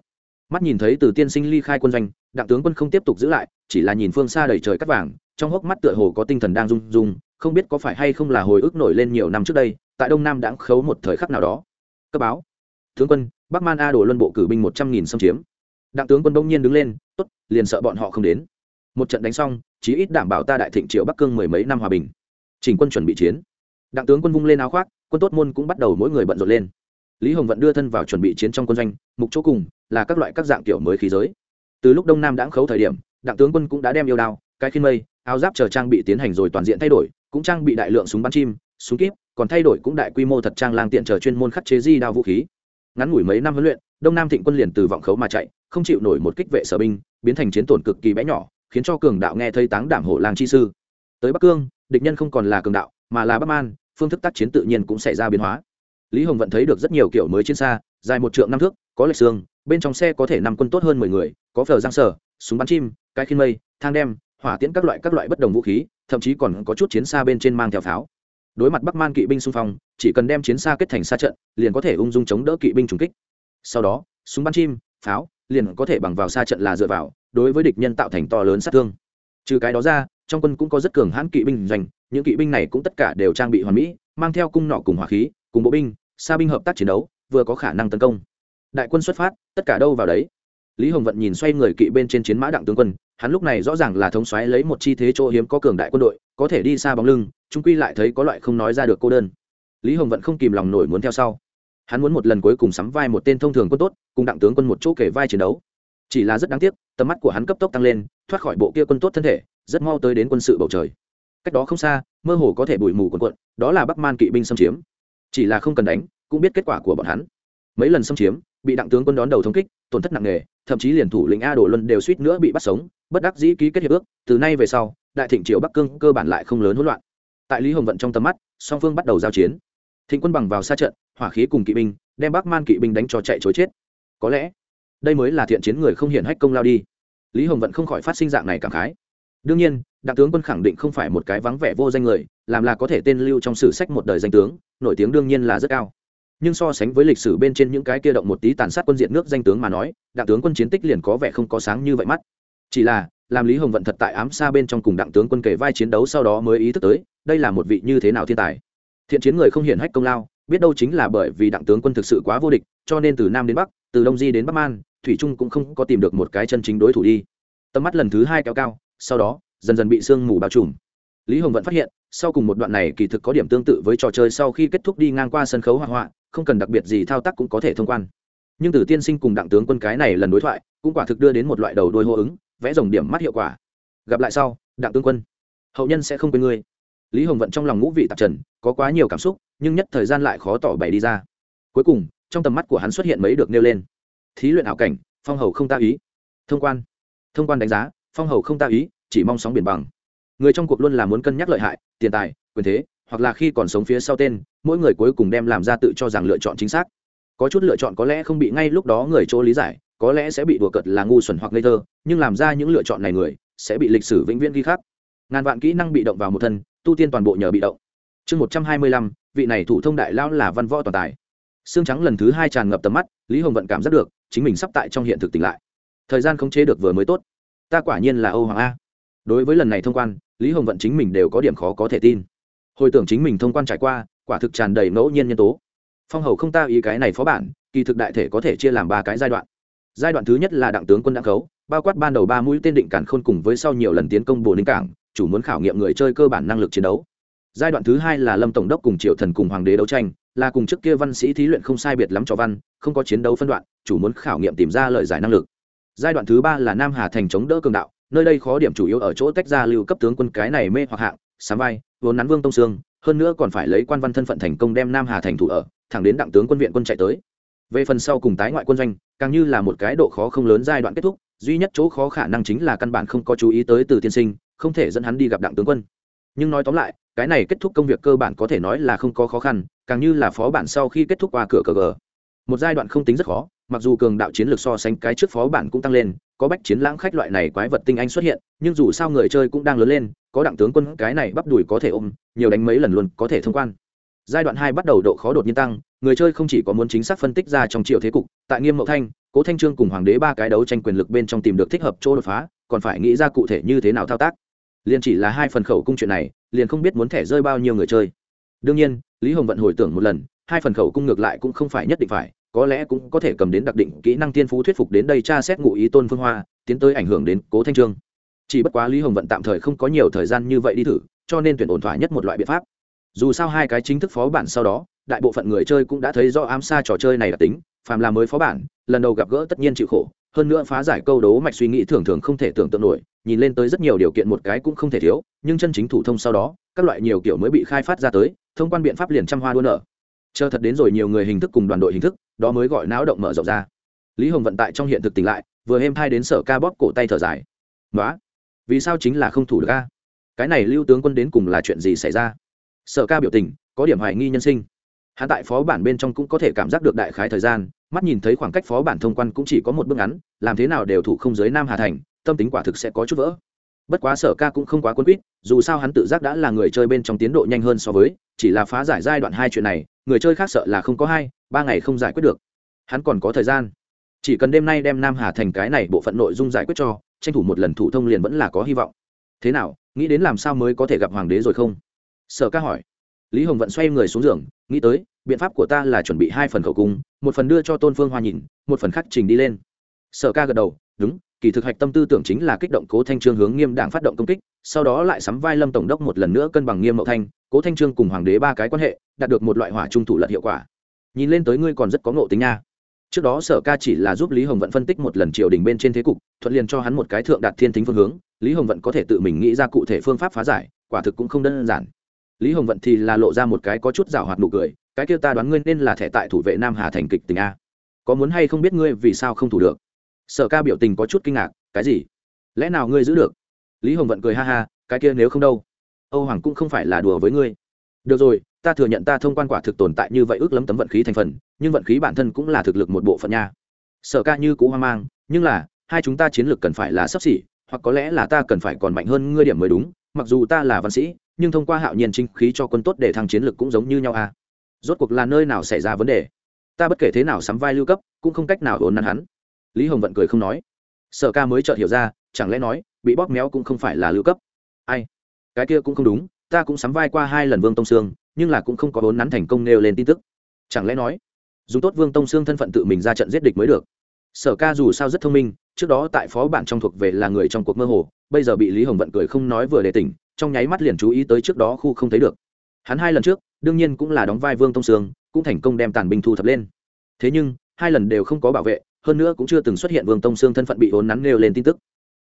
Speaker 1: Mắt nhìn thấy từ tiên sinh ly khai quân doanh, đặng tướng quân không tiếp tục giữ lại, chỉ là nhìn phương xa đầy trời cắt vàng, trong hốc mắt tựa hồ có tinh thần đang rung rung, không biết có phải hay không là hồi ức nổi lên nhiều năm trước đây, tại đông nam đã khấu một thời khắc nào đó. Cấp báo. Tướng quân, bắc man a đổ luân bộ cử binh một trăm nghìn xâm chiếm đặng tướng quân đông nhiên đứng lên, tốt, liền sợ bọn họ không đến. Một trận đánh xong, chí ít đảm bảo ta đại thịnh triệu bắc cương mười mấy năm hòa bình. Chỉnh quân chuẩn bị chiến. Đặng tướng quân vung lên áo khoác, quân tốt môn cũng bắt đầu mỗi người bận rộn lên. Lý hồng vận đưa thân vào chuẩn bị chiến trong quân doanh, mục chỗ cùng là các loại các dạng kiểu mới khí giới. Từ lúc đông nam đãng khấu thời điểm, đặng tướng quân cũng đã đem yêu đao, cái khiên mây, áo giáp chờ trang bị tiến hành rồi toàn diện thay đổi, cũng trang bị đại lượng súng bắn chim, súng kíp, còn thay đổi cũng đại quy mô thật trang lang tiện chờ chuyên môn khắc chế di đao vũ khí. Ngắn ngủi mấy năm huấn luyện đông nam thịnh quân liền từ vọng khấu mà chạy, không chịu nổi một kích vệ sở binh, biến thành chiến tổn cực kỳ bé nhỏ, khiến cho cường đạo nghe thấy táng đảm hổ lang chi sư. Tới bắc cương, địch nhân không còn là cường đạo, mà là bắc man, phương thức tác chiến tự nhiên cũng xảy ra biến hóa. Lý hồng vận thấy được rất nhiều kiểu mới chiến xa, dài một trượng năm thước, có lệch xương, bên trong xe có thể nằm quân tốt hơn mười người, có phờ giang sở súng bắn chim, cái khiên mây, thang đem, hỏa tiễn các loại các loại bất đồng vũ khí, thậm chí còn có chút chiến xa bên trên mang theo pháo. Đối mặt bắc man kỵ binh xung phong, chỉ cần đem chiến xa kết thành xa trận, liền có thể ung dung chống đỡ kỵ binh trùng kích sau đó, súng bắn chim, pháo, liền có thể bằng vào xa trận là dựa vào, đối với địch nhân tạo thành to lớn sát thương. Trừ cái đó ra, trong quân cũng có rất cường hãn kỵ binh doanh, những kỵ binh này cũng tất cả đều trang bị hoàn mỹ, mang theo cung nọ cùng hỏa khí, cùng bộ binh xa binh hợp tác chiến đấu, vừa có khả năng tấn công. Đại quân xuất phát, tất cả đâu vào đấy. Lý hồng vận nhìn xoay người kỵ bên trên chiến mã đặng tướng quân, hắn lúc này rõ ràng là thống xoáy lấy một chi thế chỗ hiếm có cường đại quân đội, có thể đi xa bóng lưng trung quy lại thấy có loại không nói ra được cô đơn. Lý hồng vận không kìm lòng nổi muốn theo sau hắn muốn một lần cuối cùng sắm vai một tên thông thường quân tốt, cùng đặng tướng quân một chỗ kể vai chiến đấu. Chỉ là rất đáng tiếc, tầm mắt của hắn cấp tốc tăng lên, thoát khỏi bộ kia quân tốt thân thể, rất mau tới đến quân sự bầu trời. Cách đó không xa, mơ hồ có thể bụi mù quần quận đó là bắc man kỵ binh xâm chiếm. Chỉ là không cần đánh, cũng biết kết quả của bọn hắn. Mấy lần xâm chiếm, bị đặng tướng quân đón đầu thống kích, tổn thất nặng nề, thậm chí liền thủ lĩnh a đổ luân đều suýt nữa bị bắt sống, bất đắc dĩ ký kết hiệp ước, từ nay về sau, đại thịnh triều bắc cương cơ bản lại không lớn hỗn loạn. Tại lý hồng vận trong tầm mắt, song phương bắt đầu giao chiến thịnh quân bằng vào xa trận, hỏa khí cùng kỵ binh, đem bắc man kỵ binh đánh cho chạy chối chết. Có lẽ, đây mới là thiện chiến người không hiển hách công lao đi. Lý hồng vận không khỏi phát sinh dạng này cảm khái. Đương nhiên, đặng tướng quân khẳng định không phải một cái vắng vẻ vô danh người, làm là có thể tên lưu trong sử sách một đời danh tướng, nổi tiếng đương nhiên là rất cao. Nhưng so sánh với lịch sử bên trên những cái kia động một tí tàn sát quân diện nước danh tướng mà nói, đặng tướng quân chiến tích liền có vẻ không có sáng như vậy mắt. Chỉ là, làm lý hồng vận thật tại ám xa bên trong cùng đặng tướng quân kể vai chiến đấu sau đó mới ý thức tới, đây là một vị như thế nào thiên tài thiện chiến người không hiển hách công lao, biết đâu chính là bởi vì đặng tướng quân thực sự quá vô địch, cho nên từ nam đến bắc, từ đông di đến bắc man, thủy trung cũng không có tìm được một cái chân chính đối thủ đi. Tầm mắt lần thứ hai kéo cao, sau đó, dần dần bị sương mù bao trùm. Lý hồng vẫn phát hiện, sau cùng một đoạn này kỳ thực có điểm tương tự với trò chơi sau khi kết thúc đi ngang qua sân khấu hoa họa không cần đặc biệt gì thao tác cũng có thể thông quan. Nhưng từ tiên sinh cùng đặng tướng quân cái này lần đối thoại, cũng quả thực đưa đến một loại đầu đôi hô ứng, vẽ dòng điểm mắt hiệu quả. Gặp lại sau, đặng tướng quân, hậu nhân sẽ không quên ngươi. Lý hồng vận trong lòng ngũ vị tạp trần có quá nhiều cảm xúc, nhưng nhất thời gian lại khó tỏ bày đi ra. Cuối cùng, trong tầm mắt của hắn xuất hiện mấy được nêu lên. Thí luyện ảo cảnh, phong hầu không ta ý. Thông quan thông quan đánh giá, phong hầu không ta ý, chỉ mong sóng biển bằng. Người trong cuộc luôn là muốn cân nhắc lợi hại, tiền tài, quyền thế, hoặc là khi còn sống phía sau tên, mỗi người cuối cùng đem làm ra tự cho rằng lựa chọn chính xác. Có chút lựa chọn có lẽ không bị ngay lúc đó người chỗ lý giải, có lẽ sẽ bị đùa cợt là ngu xuẩn hoặc ngây thơ, nhưng làm ra những lựa chọn này người, sẽ bị lịch sử vĩnh viễn ghi khắc. Ngàn vạn kỹ năng bị động vào một thân, tu tiên toàn bộ nhờ bị động chương một trăm hai mươi lăm, vị này thủ thông đại lão là văn võ toàn tài. Xương trắng lần thứ hai tràn ngập tầm mắt, lý hồng vận cảm giác được, chính mình sắp tại trong hiện thực tỉnh lại. Thời gian khống chế được vừa mới tốt. Ta quả nhiên là âu hoàng a. Đối với lần này thông quan, lý hồng vận chính mình đều có điểm khó có thể tin. Hồi tưởng chính mình thông quan trải qua, quả thực tràn đầy ngẫu nhiên nhân tố. Phong hầu không ta ý cái này phó bản, kỳ thực đại thể có thể chia làm ba cái giai đoạn. Giai đoạn thứ nhất là đặng tướng quân đặng khấu, bao quát ban đầu ba mũi tên định cản khôn cùng với sau nhiều lần tiến công bồ ninh cảng, chủ muốn khảo nghiệm người chơi cơ bản năng lực chiến đấu giai đoạn thứ hai là lâm tổng đốc cùng triệu thần cùng hoàng đế đấu tranh, là cùng trước kia văn sĩ thí luyện không sai biệt lắm cho văn, không có chiến đấu phân đoạn, chủ muốn khảo nghiệm tìm ra lời giải năng lực. Giai đoạn thứ ba là nam hà thành chống đỡ cường đạo, nơi đây khó điểm chủ yếu ở chỗ tách ra lưu cấp tướng quân cái này mê hoặc hạng, sám vai, vốn nắn vương tông sương hơn nữa còn phải lấy quan văn thân phận thành công đem nam hà thành thủ ở, thẳng đến đặng tướng quân viện quân chạy tới. Về phần sau cùng tái ngoại quân doanh, càng như là một cái độ khó không lớn giai đoạn kết thúc, duy nhất chỗ khó khả năng chính là căn bản không có chú ý tới từ tiên sinh, không thể dẫn hắn đi gặp đặng tướng quân. Nhưng nói tóm lại cái này kết thúc công việc cơ bản có thể nói là không có khó khăn, càng như là phó bản sau khi kết thúc qua cửa cờ gờ. Một giai đoạn không tính rất khó, mặc dù cường đạo chiến lược so sánh cái trước phó bản cũng tăng lên, có bách chiến lãng khách loại này quái vật tinh anh xuất hiện, nhưng dù sao người chơi cũng đang lớn lên, có đặng tướng quân cái này bắp đùi có thể ôm, nhiều đánh mấy lần luôn có thể thông quan. Giai đoạn hai bắt đầu độ khó đột nhiên tăng, người chơi không chỉ có muốn chính xác phân tích ra trong triệu thế cục, tại nghiêm mậu thanh, cố thanh trương cùng hoàng đế ba cái đấu tranh quyền lực bên trong tìm được thích hợp chỗ đột phá, còn phải nghĩ ra cụ thể như thế nào thao tác. Liền chỉ là hai phần khẩu cung chuyện này liền không biết muốn thẻ rơi bao nhiêu người chơi. Đương nhiên, lý hồng vận hồi tưởng một lần, hai phần khẩu cung ngược lại cũng không phải nhất định phải, có lẽ cũng có thể cầm đến đặc định kỹ năng tiên phú thuyết phục đến đây tra xét ngụ ý tôn phương hoa, tiến tới ảnh hưởng đến cố thanh trương. Chỉ bất quá lý hồng vận tạm thời không có nhiều thời gian như vậy đi thử, cho nên tuyển ổn thỏa nhất một loại biện pháp. Dù sao hai cái chính thức phó bản sau đó, đại bộ phận người chơi cũng đã thấy do ám xa trò chơi này là tính phàm là mới phó bản, lần đầu gặp gỡ tất nhiên chịu khổ, hơn nữa phá giải câu đố mạch suy nghĩ thường thường không thể tưởng tượng nổi, nhìn lên tới rất nhiều điều kiện một cái cũng không thể thiếu, nhưng chân chính thủ thông sau đó, các loại nhiều kiểu mới bị khai phát ra tới, thông quan biện pháp liền trăm hoa đua nở. Chờ thật đến rồi nhiều người hình thức cùng đoàn đội hình thức, đó mới gọi náo động mở rộng ra. Lý hồng vận tại trong hiện thực tỉnh lại, vừa êm thai đến sở ca bóp cổ tay thở dài. Nói vì sao chính là không thủ được ca cái này lưu tướng quân đến cùng là chuyện gì xảy ra? Sở ca biểu tình, có điểm hoài nghi nhân sinh hắn tại phó bản bên trong cũng có thể cảm giác được đại khái thời gian, mắt nhìn thấy khoảng cách phó bản thông quan cũng chỉ có một bước ngắn, làm thế nào đều thủ không giới nam hà thành, tâm tính quả thực sẽ có chút vỡ. Bất quá sở ca cũng không quá quân quýt, dù sao hắn tự giác đã là người chơi bên trong tiến độ nhanh hơn so với, chỉ là phá giải giai đoạn hai chuyện này, người chơi khác sợ là không có hai, ba ngày không giải quyết được. Hắn còn có thời gian. Chỉ cần đêm nay đem nam hà thành cái này bộ phận nội dung giải quyết cho, tranh thủ một lần thủ thông liền vẫn là có hy vọng. Thế nào, nghĩ đến làm sao mới có thể gặp hoàng đế rồi không? Sở ca hỏi lý hồng vận xoay người xuống giường, nghĩ tới, biện pháp của ta là chuẩn bị hai phần khẩu cung, một phần đưa cho tôn phương hoa nhìn, một phần khắc trình đi lên. Sở ca gật đầu, đúng, kỳ thực hạch tâm tư tưởng chính là kích động cố thanh trương hướng nghiêm đảng phát động công kích, sau đó lại sắm vai lâm tổng đốc một lần nữa cân bằng nghiêm mậu thanh, cố thanh trương cùng hoàng đế ba cái quan hệ, đạt được một loại hỏa trung thủ lật hiệu quả. Nhìn lên tới ngươi còn rất có ngộ tính nha. Trước đó sở ca chỉ là giúp lý hồng vận phân tích một lần triều đình bên trên thế cục, thuận liền cho hắn một cái thượng đạt thiên tính phương hướng, lý hồng vận có thể tự mình nghĩ ra cụ thể phương pháp phá giải, quả thực cũng không đơn giản lý hồng vận thì là lộ ra một cái có chút rào hoạt nụ cười, cái kia ta đoán ngươi nên là thẻ tại thủ vệ nam hà thành kịch tình a. Có muốn hay không biết ngươi vì sao không thủ được? Sở ca biểu tình có chút kinh ngạc, cái gì? Lẽ nào ngươi giữ được? Lý hồng vận cười ha ha, cái kia nếu không đâu, âu hoàng cũng không phải là đùa với ngươi. Được rồi, ta thừa nhận ta thông quan quả thực tồn tại như vậy ước lấm tấm vận khí thành phần, nhưng vận khí bản thân cũng là thực lực một bộ phận nha. Sở ca như cũ hoang mang, nhưng là, hai chúng ta chiến lược cần phải là sắp xỉ, hoặc có lẽ là ta cần phải còn mạnh hơn ngươi điểm mới đúng, mặc dù ta là văn sĩ nhưng thông qua hạo nhiên trinh khí cho quân tốt để thăng chiến lược cũng giống như nhau à. Rốt cuộc là nơi nào xảy ra vấn đề? Ta bất kể thế nào sắm vai lưu cấp, cũng không cách nào ổn nắn hắn. Lý hồng vận cười không nói. Sở ca mới chợt hiểu ra, chẳng lẽ nói, bị bóp méo cũng không phải là lưu cấp? Ai? Cái kia cũng không đúng, ta cũng sắm vai qua hai lần vương tông sương, nhưng là cũng không có vốn nắn thành công nêu lên tin tức. Chẳng lẽ nói, dùng tốt vương tông sương thân phận tự mình ra trận giết địch mới được? Sở ca dù sao rất thông minh, trước đó tại phó bản trong thuộc về là người trong cuộc mơ hồ, bây giờ bị lý hồng vận cười không nói vừa để tỉnh trong nháy mắt liền chú ý tới trước đó khu không thấy được. Hắn hai lần trước, đương nhiên cũng là đóng vai vương tông sương, cũng thành công đem tàn binh thu thập lên. Thế nhưng, hai lần đều không có bảo vệ, hơn nữa cũng chưa từng xuất hiện vương tông sương thân phận bị vốn nắn nêu lên tin tức.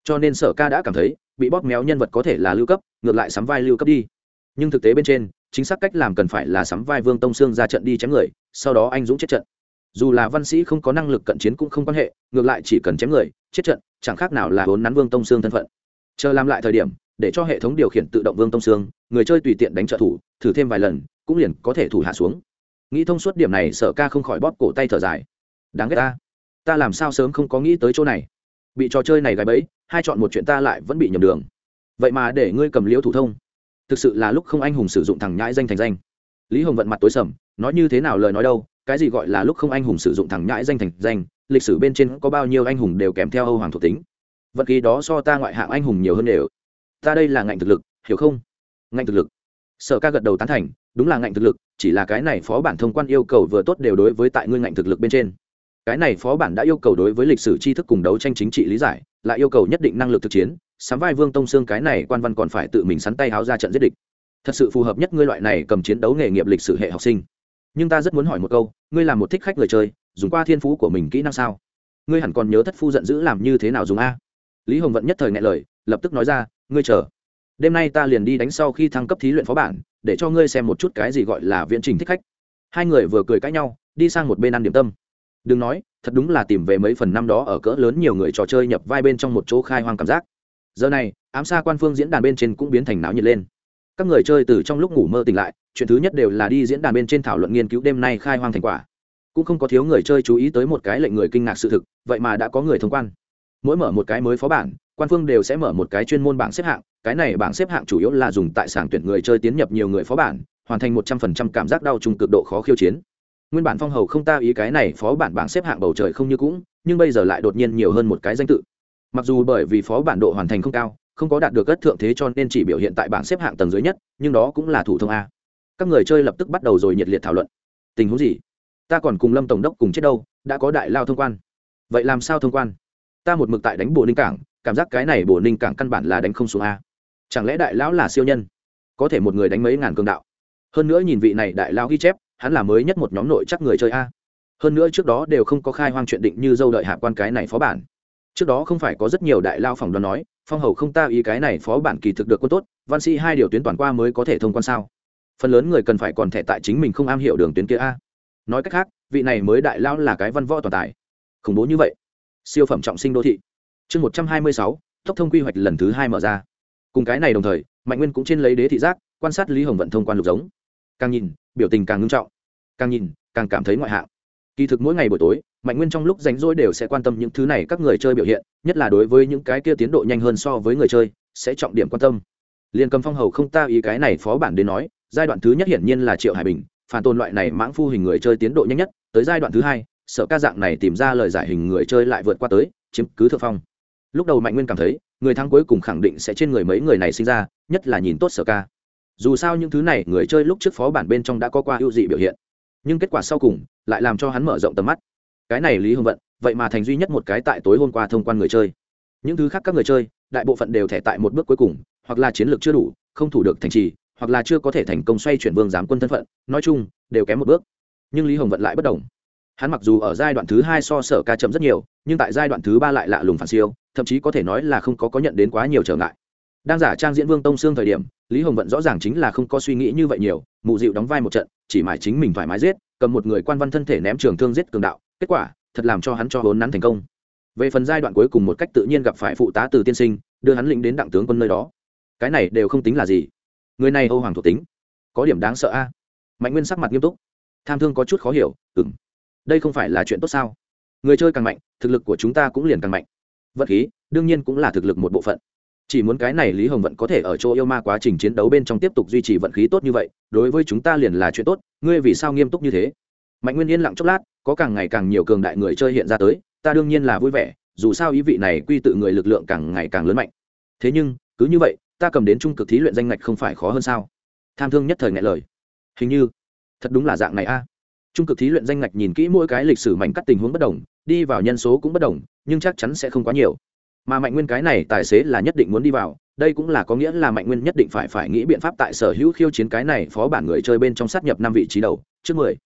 Speaker 1: Cho nên sở ca đã cảm thấy, bị bóp méo nhân vật có thể là lưu cấp, ngược lại sắm vai lưu cấp đi. Nhưng thực tế bên trên, chính xác cách làm cần phải là sắm vai vương tông sương ra trận đi chém người, sau đó anh dũng chết trận. Dù là văn sĩ không có năng lực cận chiến cũng không quan hệ, ngược lại chỉ cần chém người, chết trận, chẳng khác nào là vốn nắn vương tông sương thân phận. Chờ làm lại thời điểm để cho hệ thống điều khiển tự động vương tông sương người chơi tùy tiện đánh trợ thủ, thử thêm vài lần, cũng liền có thể thủ hạ xuống. Nghĩ thông suốt điểm này, sở ca không khỏi bóp cổ tay thở dài. Đáng ghét ta. Ta làm sao sớm không có nghĩ tới chỗ này? Bị trò chơi này gài bẫy, hai chọn một chuyện ta lại vẫn bị nhầm đường. Vậy mà để ngươi cầm liễu thủ thông. Thực sự là lúc không anh hùng sử dụng thằng nhãi danh thành danh. Lý hồng vận mặt tối sầm, nói như thế nào lời nói đâu, cái gì gọi là lúc không anh hùng sử dụng thằng nhãi danh thành danh, lịch sử bên trên có bao nhiêu anh hùng đều kèm theo âu hoàng thuộc tính. Vật khí đó so ta ngoại hạng anh hùng nhiều hơn đều ta đây là ngạnh thực lực, hiểu không? Ngạnh thực lực. Sở ca gật đầu tán thành, đúng là ngạnh thực lực, chỉ là cái này phó bản thông quan yêu cầu vừa tốt đều đối với tại ngươi ngạnh thực lực bên trên. Cái này phó bản đã yêu cầu đối với lịch sử tri thức cùng đấu tranh chính trị lý giải, lại yêu cầu nhất định năng lực thực chiến, sắm vai vương tông xương cái này quan văn còn phải tự mình sắn tay háo ra trận giết địch. Thật sự phù hợp nhất ngươi loại này cầm chiến đấu nghề nghiệp lịch sử hệ học sinh. Nhưng ta rất muốn hỏi một câu, ngươi là một thích khách người chơi, dùng qua thiên phú của mình kỹ năng sao? Ngươi hẳn còn nhớ thất phu giận dữ làm như thế nào dùng a? Lý hồng vận nhất thời ngại lời, lập tức nói ra, ngươi chờ. Đêm nay ta liền đi đánh sau khi thăng cấp thí luyện phó bản, để cho ngươi xem một chút cái gì gọi là viễn trình thích khách. Hai người vừa cười cãi nhau, đi sang một bên ăn điểm tâm. Đừng nói, thật đúng là tìm về mấy phần năm đó ở cỡ lớn nhiều người trò chơi nhập vai bên trong một chỗ khai hoang cảm giác. Giờ này, ám xa quan phương diễn đàn bên trên cũng biến thành náo nhiệt lên. Các người chơi từ trong lúc ngủ mơ tỉnh lại, chuyện thứ nhất đều là đi diễn đàn bên trên thảo luận nghiên cứu đêm nay khai hoang thành quả. Cũng không có thiếu người chơi chú ý tới một cái lệnh người kinh ngạc sự thực, vậy mà đã có người thông quan mỗi mở một cái mới phó bản, quan phương đều sẽ mở một cái chuyên môn bảng xếp hạng. Cái này bảng xếp hạng chủ yếu là dùng tại sảng tuyển người chơi tiến nhập nhiều người phó bản, hoàn thành một trăm phần trăm cảm giác đau trùng cực độ khó khiêu chiến. Nguyên bản phong hầu không ta ý cái này phó bản bảng xếp hạng bầu trời không như cũng nhưng bây giờ lại đột nhiên nhiều hơn một cái danh tự. Mặc dù bởi vì phó bản độ hoàn thành không cao, không có đạt được ất thượng thế cho nên chỉ biểu hiện tại bảng xếp hạng tầng dưới nhất, nhưng đó cũng là thủ thông a. Các người chơi lập tức bắt đầu rồi nhiệt liệt thảo luận. Tình huống gì? Ta còn cùng lâm tổng đốc cùng chết đâu, đã có đại lao thông quan. Vậy làm sao thông quan? Ta một mực tại đánh bồ ninh cảng, cảm giác cái này bồ ninh cảng căn bản là đánh không xuống a. Chẳng lẽ đại lão là siêu nhân? Có thể một người đánh mấy ngàn cường đạo. Hơn nữa nhìn vị này đại lão ghi chép, hắn là mới nhất một nhóm nội chắc người chơi a. Hơn nữa trước đó đều không có khai hoang chuyện định như dâu đợi hạ quan cái này phó bản. Trước đó không phải có rất nhiều đại lao phòng đoán nói, phong hầu không ta ý cái này phó bản kỳ thực được quân tốt, văn sĩ hai điều tuyến toàn qua mới có thể thông quan sao? Phần lớn người cần phải còn thẻ tại chính mình không am hiểu đường tuyến kia a. Nói cách khác, vị này mới đại lao là cái văn võ toàn tài. Khủng bố như vậy siêu phẩm trọng sinh đô thị. Chương một trăm hai mươi sáu, tốc thông quy hoạch lần thứ hai mở ra. Cùng cái này đồng thời, mạnh nguyên cũng trên lấy đế thị giác, quan sát lý hồng vận thông quan lục giống. Càng nhìn, biểu tình càng ngưng trọng. Càng nhìn, càng cảm thấy ngoại hạng. Kỳ thực mỗi ngày buổi tối, mạnh nguyên trong lúc rảnh rỗi đều sẽ quan tâm những thứ này các người chơi biểu hiện, nhất là đối với những cái kia tiến độ nhanh hơn so với người chơi, sẽ trọng điểm quan tâm. Liên cầm phong hầu không ta ý cái này phó bản đến nói, giai đoạn thứ nhất hiển nhiên là triệu hải bình, phản tôn loại này mãng phu hình người chơi tiến độ nhanh nhất, tới giai đoạn thứ hai sợ ca dạng này tìm ra lời giải hình người chơi lại vượt qua tới, chiếm cứ thượng phong. Lúc đầu mạnh nguyên cảm thấy, người thắng cuối cùng khẳng định sẽ trên người mấy người này sinh ra, nhất là nhìn tốt sở ca. Dù sao những thứ này người chơi lúc trước phó bản bên trong đã có qua ưu dị biểu hiện. Nhưng kết quả sau cùng lại làm cho hắn mở rộng tầm mắt. Cái này lý hưng vận, vậy mà thành duy nhất một cái tại tối hôm qua thông quan người chơi. Những thứ khác các người chơi, đại bộ phận đều thẻ tại một bước cuối cùng, hoặc là chiến lược chưa đủ, không thủ được thành trì, hoặc là chưa có thể thành công xoay chuyển vương giám quân thân phận, nói chung, đều kém một bước. Nhưng lý hồng vận lại bất đồng hắn mặc dù ở giai đoạn thứ hai so sở ca chậm rất nhiều, nhưng tại giai đoạn thứ ba lại lạ lùng phản siêu, thậm chí có thể nói là không có có nhận đến quá nhiều trở ngại. Đang giả trang diễn vương tông xương thời điểm, lý hồng vận rõ ràng chính là không có suy nghĩ như vậy nhiều, mụ dịu đóng vai một trận, chỉ mãi chính mình thoải mái giết, cầm một người quan văn thân thể ném trường thương giết cường đạo, kết quả, thật làm cho hắn cho vốn nắn thành công. Về phần giai đoạn cuối cùng một cách tự nhiên gặp phải phụ tá từ tiên sinh, đưa hắn lĩnh đến đặng tướng quân nơi đó. Cái này đều không tính là gì. Người này âu hoàng thuộc tính. Có điểm đáng sợ a. Mạnh nguyên sắc mặt nghiêm túc. Tham thương có chút khó hiểu ừng đây không phải là chuyện tốt sao? Người chơi càng mạnh, thực lực của chúng ta cũng liền càng mạnh. Vật khí, đương nhiên cũng là thực lực một bộ phận. Chỉ muốn cái này lý hồng vận có thể ở chỗ yêu ma quá trình chiến đấu bên trong tiếp tục duy trì vận khí tốt như vậy, đối với chúng ta liền là chuyện tốt, ngươi vì sao nghiêm túc như thế? Mạnh nguyên yên lặng chốc lát, có càng ngày càng nhiều cường đại người chơi hiện ra tới, ta đương nhiên là vui vẻ, dù sao ý vị này quy tự người lực lượng càng ngày càng lớn mạnh. Thế nhưng, cứ như vậy, ta cầm đến trung cực thí luyện danh ngạch không phải khó hơn sao? Tham thương nhất thời ngại lời. Hình như, thật đúng là dạng này a trung cực thí luyện danh ngạch nhìn kỹ mỗi cái lịch sử mảnh cắt tình huống bất đồng, đi vào nhân số cũng bất đồng, nhưng chắc chắn sẽ không quá nhiều. Mà mạnh nguyên cái này tài xế là nhất định muốn đi vào, đây cũng là có nghĩa là mạnh nguyên nhất định phải phải nghĩ biện pháp tại sở hữu khiêu chiến cái này phó bản người chơi bên trong sát nhập năm vị trí đầu, trước mười.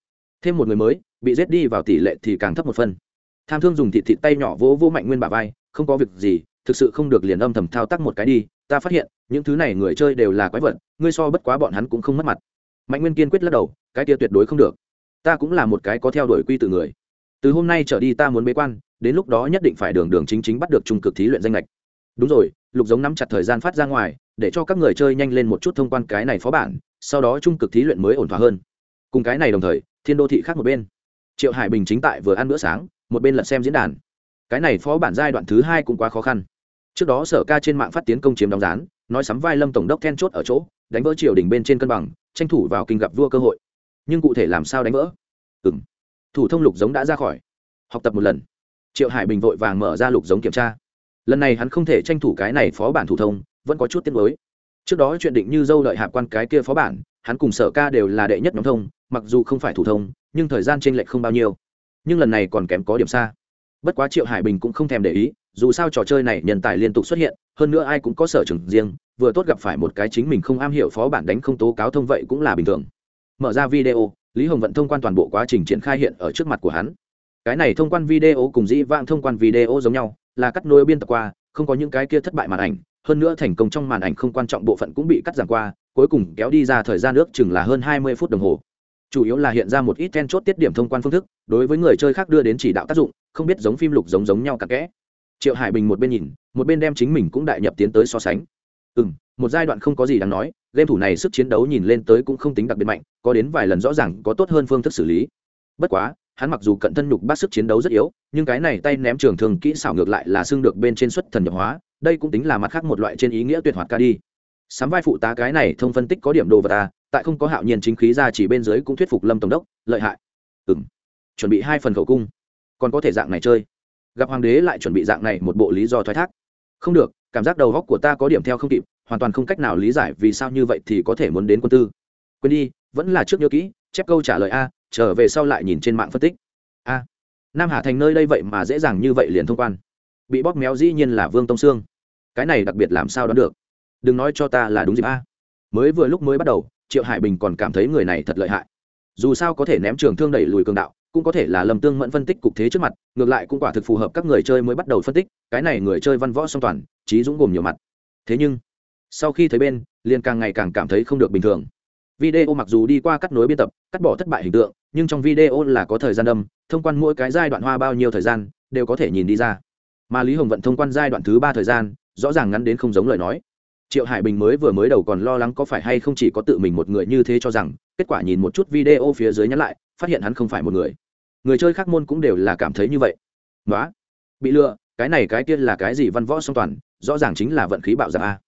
Speaker 1: Thêm một người mới, bị giết đi vào tỷ lệ thì càng thấp một phân tham thương dùng thịt thịt tay nhỏ vỗ vỗ mạnh nguyên bà vai, không có việc gì, thực sự không được liền âm thầm thao tác một cái đi, ta phát hiện, những thứ này người chơi đều là quái vật, ngươi so bất quá bọn hắn cũng không mất mặt. Mạnh nguyên kiên quyết lắc đầu, cái kia tuyệt đối không được ta cũng là một cái có theo đuổi quy tự người. Từ hôm nay trở đi ta muốn bế quan, đến lúc đó nhất định phải đường đường chính chính bắt được trung cực thí luyện danh lệch. Đúng rồi, lục giống nắm chặt thời gian phát ra ngoài, để cho các người chơi nhanh lên một chút thông quan cái này phó bản, sau đó trung cực thí luyện mới ổn thỏa hơn. Cùng cái này đồng thời, thiên đô thị khác một bên. Triệu hải bình chính tại vừa ăn bữa sáng, một bên lật xem diễn đàn. Cái này phó bản giai đoạn thứ hai cũng quá khó khăn. Trước đó sở ca trên mạng phát tiến công chiếm đóng rán nói sắm vai lâm tổng đốc then chốt ở chỗ, đánh vỡ triều đình bên trên cân bằng, tranh thủ vào kinh gặp vua cơ hội nhưng cụ thể làm sao đánh vỡ? Ừng thủ thông lục giống đã ra khỏi. Học tập một lần. Triệu hải bình vội vàng mở ra lục giống kiểm tra. Lần này hắn không thể tranh thủ cái này phó bản thủ thông, vẫn có chút tiết mới trước đó chuyện định như dâu lợi hạ quan cái kia phó bản, hắn cùng sở ca đều là đệ nhất nhóm thông, mặc dù không phải thủ thông, nhưng thời gian t r ê n lệch không bao nhiêu. Nhưng lần này còn kém có điểm xa. Bất quá triệu hải bình cũng không thèm để ý, dù sao trò chơi này nhân tài liên tục xuất hiện, hơn nữa ai cũng có sở trường riêng, vừa tốt gặp phải một cái chính mình không am hiểu phó bản đánh không tố cáo thông vậy cũng là bình thường mở ra video, lý hồng vận thông quan toàn bộ quá trình triển khai hiện ở trước mặt của hắn. Cái này thông quan video cùng dĩ vãng thông quan video giống nhau, là cắt nối biên tập qua, không có những cái kia thất bại màn ảnh, hơn nữa thành công trong màn ảnh không quan trọng bộ phận cũng bị cắt giảm qua, cuối cùng kéo đi ra thời gian ước chừng là hơn hai mươi phút đồng hồ. Chủ yếu là hiện ra một ít then chốt tiết điểm thông quan phương thức, đối với người chơi khác đưa đến chỉ đạo tác dụng, không biết giống phim lục giống giống nhau cả kẽ. Triệu hải bình một bên nhìn, một bên đem chính mình cũng đại nhập tiến tới so sánh. Ừ m một giai đoạn không có gì đáng nói, game thủ này sức chiến đấu nhìn lên tới cũng không tính đặc biệt mạnh, có đến vài lần rõ ràng có tốt hơn phương thức xử lý. Bất quá, hắn mặc dù cận thân nhục bát sức chiến đấu rất yếu, nhưng cái này tay ném trường thường kỹ xảo ngược lại là xương được bên trên xuất thần nhập hóa, đây cũng tính là mặt khác một loại trên ý nghĩa tuyệt hoạt ca đi. Sắm vai phụ tá cái này thông phân tích có điểm đồ vật ta, tại không có hạo nhiên chính khí ra chỉ bên dưới cũng thuyết phục lâm tổng đốc, lợi hại. Ừ m chuẩn bị hai phần khẩu cung. Còn có thể dạng này chơi. Gặp hoàng đế lại chuẩn bị dạng này một bộ lý do thoái thác. Không được, cảm giác đầu góc của ta có điểm theo không kịp hoàn toàn không cách nào lý giải vì sao như vậy thì có thể muốn đến quân tư. Quên đi, vẫn là trước nhớ kỹ, chép câu trả lời a, trở về sau lại nhìn trên mạng phân tích. A. Nam hà thành nơi đây vậy mà dễ dàng như vậy liền thông quan. Bị bóp méo dĩ nhiên là vương tông sương. Cái này đặc biệt làm sao đoán được? Đừng nói cho ta là đúng dịp a. Mới vừa lúc mới bắt đầu, triệu hải bình còn cảm thấy người này thật lợi hại. Dù sao có thể ném trường thương đẩy lùi cường đạo, cũng có thể là lầm tương mẫn phân tích cục thế trước mặt, ngược lại cũng quả thực phù hợp các người chơi mới bắt đầu phân tích, cái này người chơi văn võ song toàn, trí dũng gồm nhiều mặt. Thế nhưng sau khi thấy bên, liền càng ngày càng cảm thấy không được bình thường. Video mặc dù đi qua cắt nối biên tập, cắt bỏ thất bại hình tượng, nhưng trong video là có thời gian đâm thông quan mỗi cái giai đoạn hoa bao nhiêu thời gian, đều có thể nhìn đi ra. Mà lý hồng vận thông quan giai đoạn thứ ba thời gian, rõ ràng ngắn đến không giống lời nói. Triệu hải bình mới vừa mới đầu còn lo lắng có phải hay không chỉ có tự mình một người như thế cho rằng, kết quả nhìn một chút video phía dưới nhắn lại, phát hiện hắn không phải một người. Người chơi khác môn cũng đều là cảm thấy như vậy. Nói bị lừa, cái này cái kia là cái gì văn võ song toàn, rõ ràng chính là vận khí bạo dạng a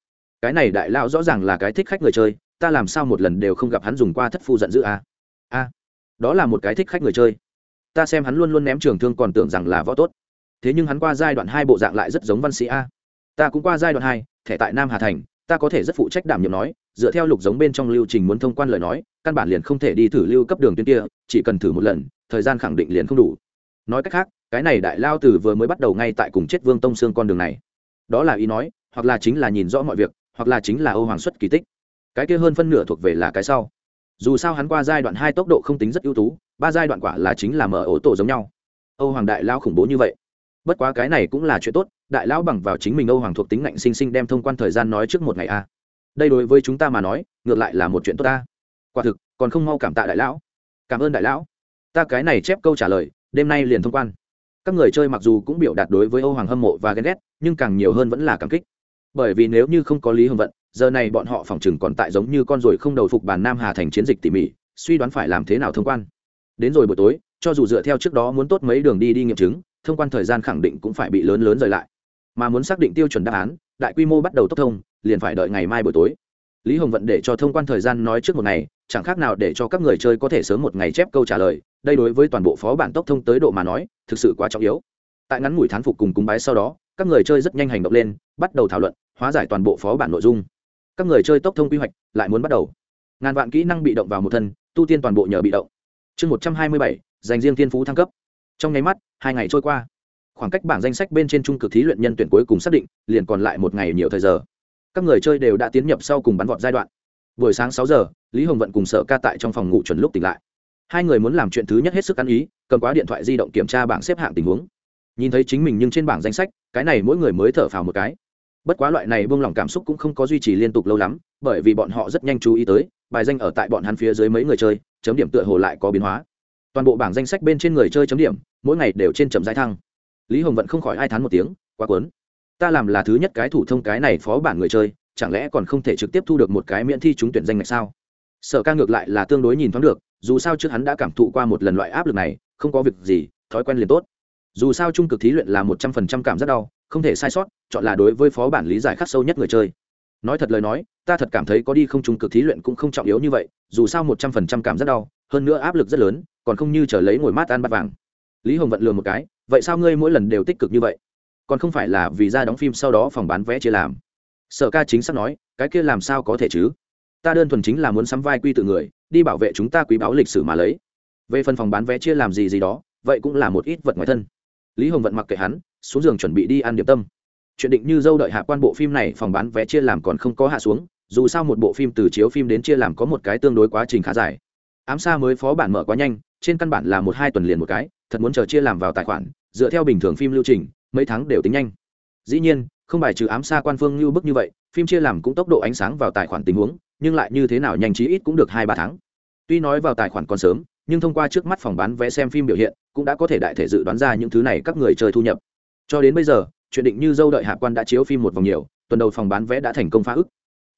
Speaker 1: cái này đại lao rõ ràng là cái thích khách người chơi, ta làm sao một lần đều không gặp hắn dùng qua thất phu giận dữ a a đó là một cái thích khách người chơi. Ta xem hắn luôn luôn ném trường thương còn tưởng rằng là võ tốt. Thế nhưng hắn qua giai đoạn hai bộ dạng lại rất giống văn sĩ a. Ta cũng qua giai đoạn hai, thẻ tại nam hà thành, ta có thể rất phụ trách đảm nhiệm nói, dựa theo lục giống bên trong lưu trình muốn thông quan lời nói, căn bản liền không thể đi thử lưu cấp đường tuyến kia, chỉ cần thử một lần, thời gian khẳng định liền không đủ. Nói cách khác, cái này đại lao từ vừa mới bắt đầu ngay tại cùng chết vương tông xương con đường này. Đó là ý nói, hoặc là chính là nhìn rõ mọi việc hoặc là chính là âu hoàng xuất kỳ tích. Cái kia hơn phân nửa thuộc về là cái sau. Dù sao hắn qua giai đoạn hai tốc độ không tính rất ưu tú, ba giai đoạn quả là chính là mở ổ tổ giống nhau. Âu hoàng đại lao khủng bố như vậy. Bất quá cái này cũng là chuyện tốt, đại lão bằng vào chính mình âu hoàng thuộc tính ngạnh sinh sinh đem thông quan thời gian nói trước một ngày a. Đây đối với chúng ta mà nói, ngược lại là một chuyện tốt ta quả thực, còn không mau cảm tạ đại lão. Cảm ơn đại lão. Ta cái này chép câu trả lời, đêm nay liền thông quan. Các người chơi mặc dù cũng biểu đạt đối với âu hoàng hâm mộ và ghen ghét, nhưng càng nhiều hơn vẫn là cảm kích bởi vì nếu như không có lý hưng vận, giờ này bọn họ phòng chừng còn tại giống như con rồi không đầu phục bàn nam hà thành chiến dịch tỉ mỉ, suy đoán phải làm thế nào thông quan. Đến rồi buổi tối, cho dù dựa theo trước đó muốn tốt mấy đường đi đi nghiệm chứng, thông quan thời gian khẳng định cũng phải bị lớn lớn rời lại. Mà muốn xác định tiêu chuẩn đáp án, đại quy mô bắt đầu tốc thông, liền phải đợi ngày mai buổi tối. Lý hồng vận để cho thông quan thời gian nói trước một ngày, chẳng khác nào để cho các người chơi có thể sớm một ngày chép câu trả lời, đây đối với toàn bộ phó bản tốc thông tới độ mà nói, thực sự quá trọng yếu. Tại ngắn ngủi thán phục cùng cúng bái sau đó, các người chơi rất nhanh hành động lên, bắt đầu thảo luận hóa giải toàn bộ phó bản nội dung. Các người chơi tốc thông quy hoạch, lại muốn bắt đầu. Ngàn vạn kỹ năng bị động vào một thân, tu tiên toàn bộ nhờ bị động. Chương một trăm hai mươi bảy, dành riêng thiên phú thăng cấp. Trong nháy mắt, hai ngày trôi qua. Khoảng cách bảng danh sách bên trên trung cực thí luyện nhân tuyển cuối cùng xác định, liền còn lại một ngày nhiều thời giờ. Các người chơi đều đã tiến nhập sau cùng bắn vọt giai đoạn. Buổi sáng sáu giờ, lý hồng vận cùng sợ ca tại trong phòng ngủ chuẩn lúc tỉnh lại. Hai người muốn làm chuyện thứ nhất hết sức ăn ý, cầm quá điện thoại di động kiểm tra bảng xếp hạng tình huống. Nhìn thấy chính mình nhưng trên bảng danh sách, cái này mỗi người mới thở phào một cái bất quá loại này buông lỏng cảm xúc cũng không có duy trì liên tục lâu lắm, bởi vì bọn họ rất nhanh chú ý tới, bài danh ở tại bọn hắn phía dưới mấy người chơi, chấm điểm tựa hồ lại có biến hóa. Toàn bộ bảng danh sách bên trên người chơi chấm điểm, mỗi ngày đều trên chậm giai thăng. Lý hồng vẫn không khỏi ai thán một tiếng, quá quấn ta làm là thứ nhất cái thủ thông cái này phó bản người chơi, chẳng lẽ còn không thể trực tiếp thu được một cái miễn thi trúng tuyển danh ngạch sao? Sở ca ngược lại là tương đối nhìn thoáng được, dù sao trước hắn đã cảm thụ qua một lần loại áp lực này, không có việc gì, thói quen liền tốt. Dù sao trung cực thí luyện là một trăm phần trăm cảm rất đau không thể sai sót, chọn là đối với phó bản lý giải khắc sâu nhất người chơi. Nói thật lời nói, ta thật cảm thấy có đi không trung cực thí luyện cũng không trọng yếu như vậy, dù sao một trăm phần trăm cảm rất đau, hơn nữa áp lực rất lớn, còn không như trở lấy ngồi mát ăn bát vàng. Lý hồng vận lừa một cái, vậy sao ngươi mỗi lần đều tích cực như vậy? Còn không phải là vì ra đóng phim sau đó phòng bán vé chia làm. Sở ca chính xác nói, cái kia làm sao có thể chứ? Ta đơn thuần chính là muốn sắm vai quy tự người, đi bảo vệ chúng ta quý báo lịch sử mà lấy. Về phần phòng bán vé chia làm gì gì đó, vậy cũng là một ít vật ngoài thân. Lý hồng vận mặc kệ hắn xuống giường chuẩn bị đi ăn điểm tâm. Chuyện định như dâu đợi hạ quan bộ phim này phòng bán vé chia làm còn không có hạ xuống, dù sao một bộ phim từ chiếu phim đến chia làm có một cái tương đối quá trình khá dài. Ám xa mới phó bản mở quá nhanh, trên căn bản là một hai tuần liền một cái, thật muốn chờ chia làm vào tài khoản, dựa theo bình thường phim lưu trình, mấy tháng đều tính nhanh. Dĩ nhiên, không bài trừ ám xa quan phương như bức như vậy, phim chia làm cũng tốc độ ánh sáng vào tài khoản tình huống, nhưng lại như thế nào nhanh chí ít cũng được hai ba tháng. Tuy nói vào tài khoản còn sớm, nhưng thông qua trước mắt phòng bán vé xem phim biểu hiện, cũng đã có thể đại thể dự đoán ra những thứ này các người chơi thu nhập cho đến bây giờ, chuyện định như dâu đợi hạ quan đã chiếu phim một vòng nhiều, tuần đầu phòng bán vé đã thành công phá ức.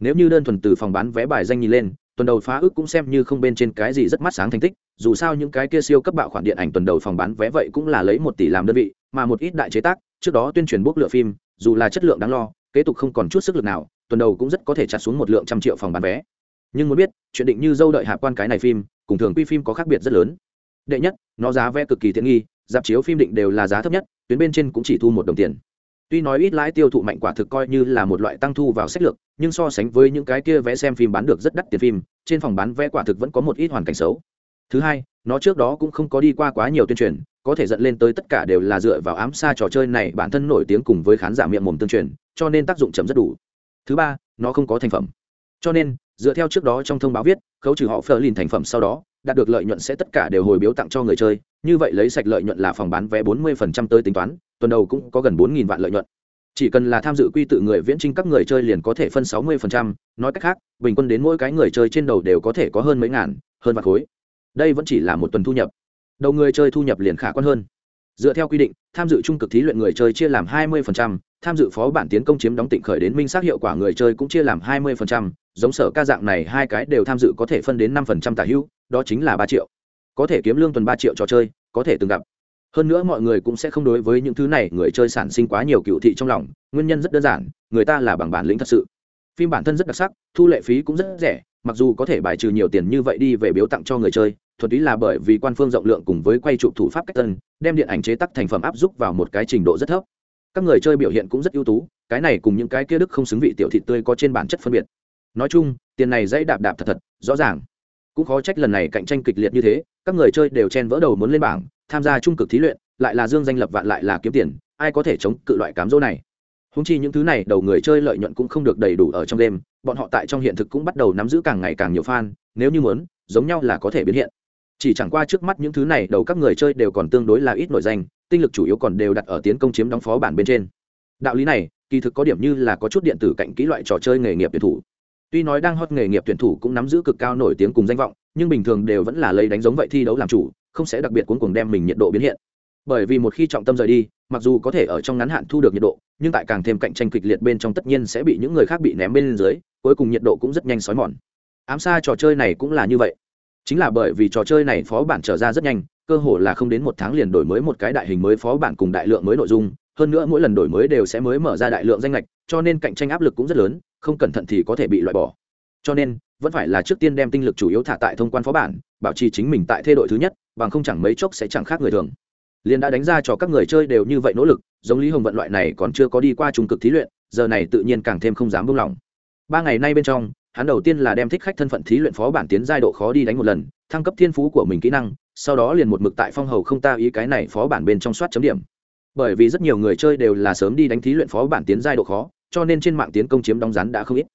Speaker 1: Nếu như đơn thuần từ phòng bán vé bài danh nhìn lên, tuần đầu phá ức cũng xem như không bên trên cái gì rất mắt sáng thành tích, dù sao những cái kia siêu cấp bạo khoản điện ảnh tuần đầu phòng bán vé vậy cũng là lấy một tỷ làm đơn vị, mà một ít đại chế tác, trước đó tuyên truyền bốc lựa phim, dù là chất lượng đáng lo, kế tục không còn chút sức lực nào, tuần đầu cũng rất có thể chặt xuống một lượng trăm triệu phòng bán vé. Nhưng muốn biết, chuyện định như dâu đợi hạ quan cái này phim, cùng thường quy phim có khác biệt rất lớn. Đệ nhất, nó giá vé cực kỳ tiện nghi dạp chiếu phim định đều là giá thấp nhất, tuyến bên trên cũng chỉ thu một đồng tiền. Tuy nói ít lãi tiêu thụ mạnh quả thực coi như là một loại tăng thu vào sách lược, nhưng so sánh với những cái kia vé xem phim bán được rất đắt tiền phim, trên phòng bán vé quả thực vẫn có một ít hoàn cảnh xấu. Thứ hai, nó trước đó cũng không có đi qua quá nhiều tuyên truyền, có thể dẫn lên tới tất cả đều là dựa vào ám xa trò chơi này bản thân nổi tiếng cùng với khán giả miệng mồm tương truyền, cho nên tác dụng chấm rất đủ. Thứ ba, nó không có thành phẩm. Cho nên, dựa theo trước đó trong thông báo viết, khấu trừ họ phờ lìn thành phẩm sau đó đạt được lợi nhuận sẽ tất cả đều hồi biếu tặng cho người chơi như vậy lấy sạch lợi nhuận là phòng bán vé 40% tới tính toán tuần đầu cũng có gần 4.000 vạn lợi nhuận. Chỉ cần là tham dự quy tự người viễn trinh các người chơi liền có thể phân 60%, nói cách khác bình quân đến mỗi cái người chơi trên đầu đều có thể có hơn mấy ngàn hơn vạn khối. Đây vẫn chỉ là một tuần thu nhập. Đầu người chơi thu nhập liền khả quan hơn. Dựa theo quy định tham dự trung cực thí luyện người chơi chia làm 20%, tham dự phó bản tiến công chiếm đóng tịnh khởi đến minh xác hiệu quả người chơi cũng chia làm 20%, giống sở ca dạng này hai cái đều tham dự có thể phân đến 5% tả hữu đó chính là ba triệu. Có thể kiếm lương tuần ba triệu trò chơi, có thể từng gặp. Hơn nữa mọi người cũng sẽ không đối với những thứ này, người chơi sản sinh quá nhiều cựu thị trong lòng, nguyên nhân rất đơn giản, người ta là bằng bản lĩnh thật sự. Phim bản thân rất đặc sắc, thu lệ phí cũng rất rẻ, mặc dù có thể bài trừ nhiều tiền như vậy đi về biếu tặng cho người chơi thuật ý là bởi vì quan phương rộng lượng cùng với quay trụ thủ pháp cách tân, đem điện ảnh chế tắc thành phẩm áp dụng vào một cái trình độ rất thấp. Các người chơi biểu hiện cũng rất ưu tú, cái này cùng những cái kia đức không xứng vị tiểu thị tươi có trên bản chất phân biệt. Nói chung, tiền này dãy đạp đạp thật thật, rõ ràng cũng khó trách lần này cạnh tranh kịch liệt như thế, các người chơi đều chen vỡ đầu muốn lên bảng, tham gia trung cực thí luyện, lại là dương danh lập vạn lại là kiếm tiền, ai có thể chống cự loại cám dỗ này? Húng chi những thứ này đầu người chơi lợi nhuận cũng không được đầy đủ ở trong đêm, bọn họ tại trong hiện thực cũng bắt đầu nắm giữ càng ngày càng nhiều fan, nếu như muốn, giống nhau là có thể biến hiện. Chỉ chẳng qua trước mắt những thứ này, đầu các người chơi đều còn tương đối là ít nổi danh, tinh lực chủ yếu còn đều đặt ở tiến công chiếm đóng phó bản bên trên. Đạo lý này, kỳ thực có điểm như là có chút điện tử cạnh kỹ loại trò chơi nghề nghiệp tuyển thủ tuy nói đang hot nghề nghiệp tuyển thủ cũng nắm giữ cực cao nổi tiếng cùng danh vọng, nhưng bình thường đều vẫn là lấy đánh giống vậy thi đấu làm chủ, không sẽ đặc biệt cuốn cuồng đem mình nhiệt độ biến hiện. Bởi vì một khi trọng tâm rời đi, mặc dù có thể ở trong ngắn hạn thu được nhiệt độ, nhưng tại càng thêm cạnh tranh kịch liệt bên trong tất nhiên sẽ bị những người khác bị ném bên dưới, cuối cùng nhiệt độ cũng rất nhanh xói mòn. Ám xa trò chơi này cũng là như vậy. Chính là bởi vì trò chơi này phó bản trở ra rất nhanh, cơ hồ là không đến một tháng liền đổi mới một cái đại hình mới phó bản cùng đại lượng mới nội dung, hơn nữa mỗi lần đổi mới đều sẽ mới mở ra đại lượng danh lệch cho nên cạnh tranh áp lực cũng rất lớn, không cẩn thận thì có thể bị loại bỏ. Cho nên, vẫn phải là trước tiên đem tinh lực chủ yếu thả tại thông quan phó bản, bảo trì chính mình tại thê đội thứ nhất, bằng không chẳng mấy chốc sẽ chẳng khác người thường. Liền đã đánh ra cho các người chơi đều như vậy nỗ lực, giống lý hồng vận loại này còn chưa có đi qua trung cực thí luyện, giờ này tự nhiên càng thêm không dám buông lỏng. Ba ngày nay bên trong, hắn đầu tiên là đem thích khách thân phận thí luyện phó bản tiến giai độ khó đi đánh một lần, thăng cấp thiên phú của mình kỹ năng, sau đó liền một mực tại phong hầu không ta ý cái này phó bản bên trong soát chấm điểm. Bởi vì rất nhiều người chơi đều là sớm đi đánh thí luyện phó bản tiến giai độ khó cho nên trên mạng tiến công chiếm đóng rắn đã không ít.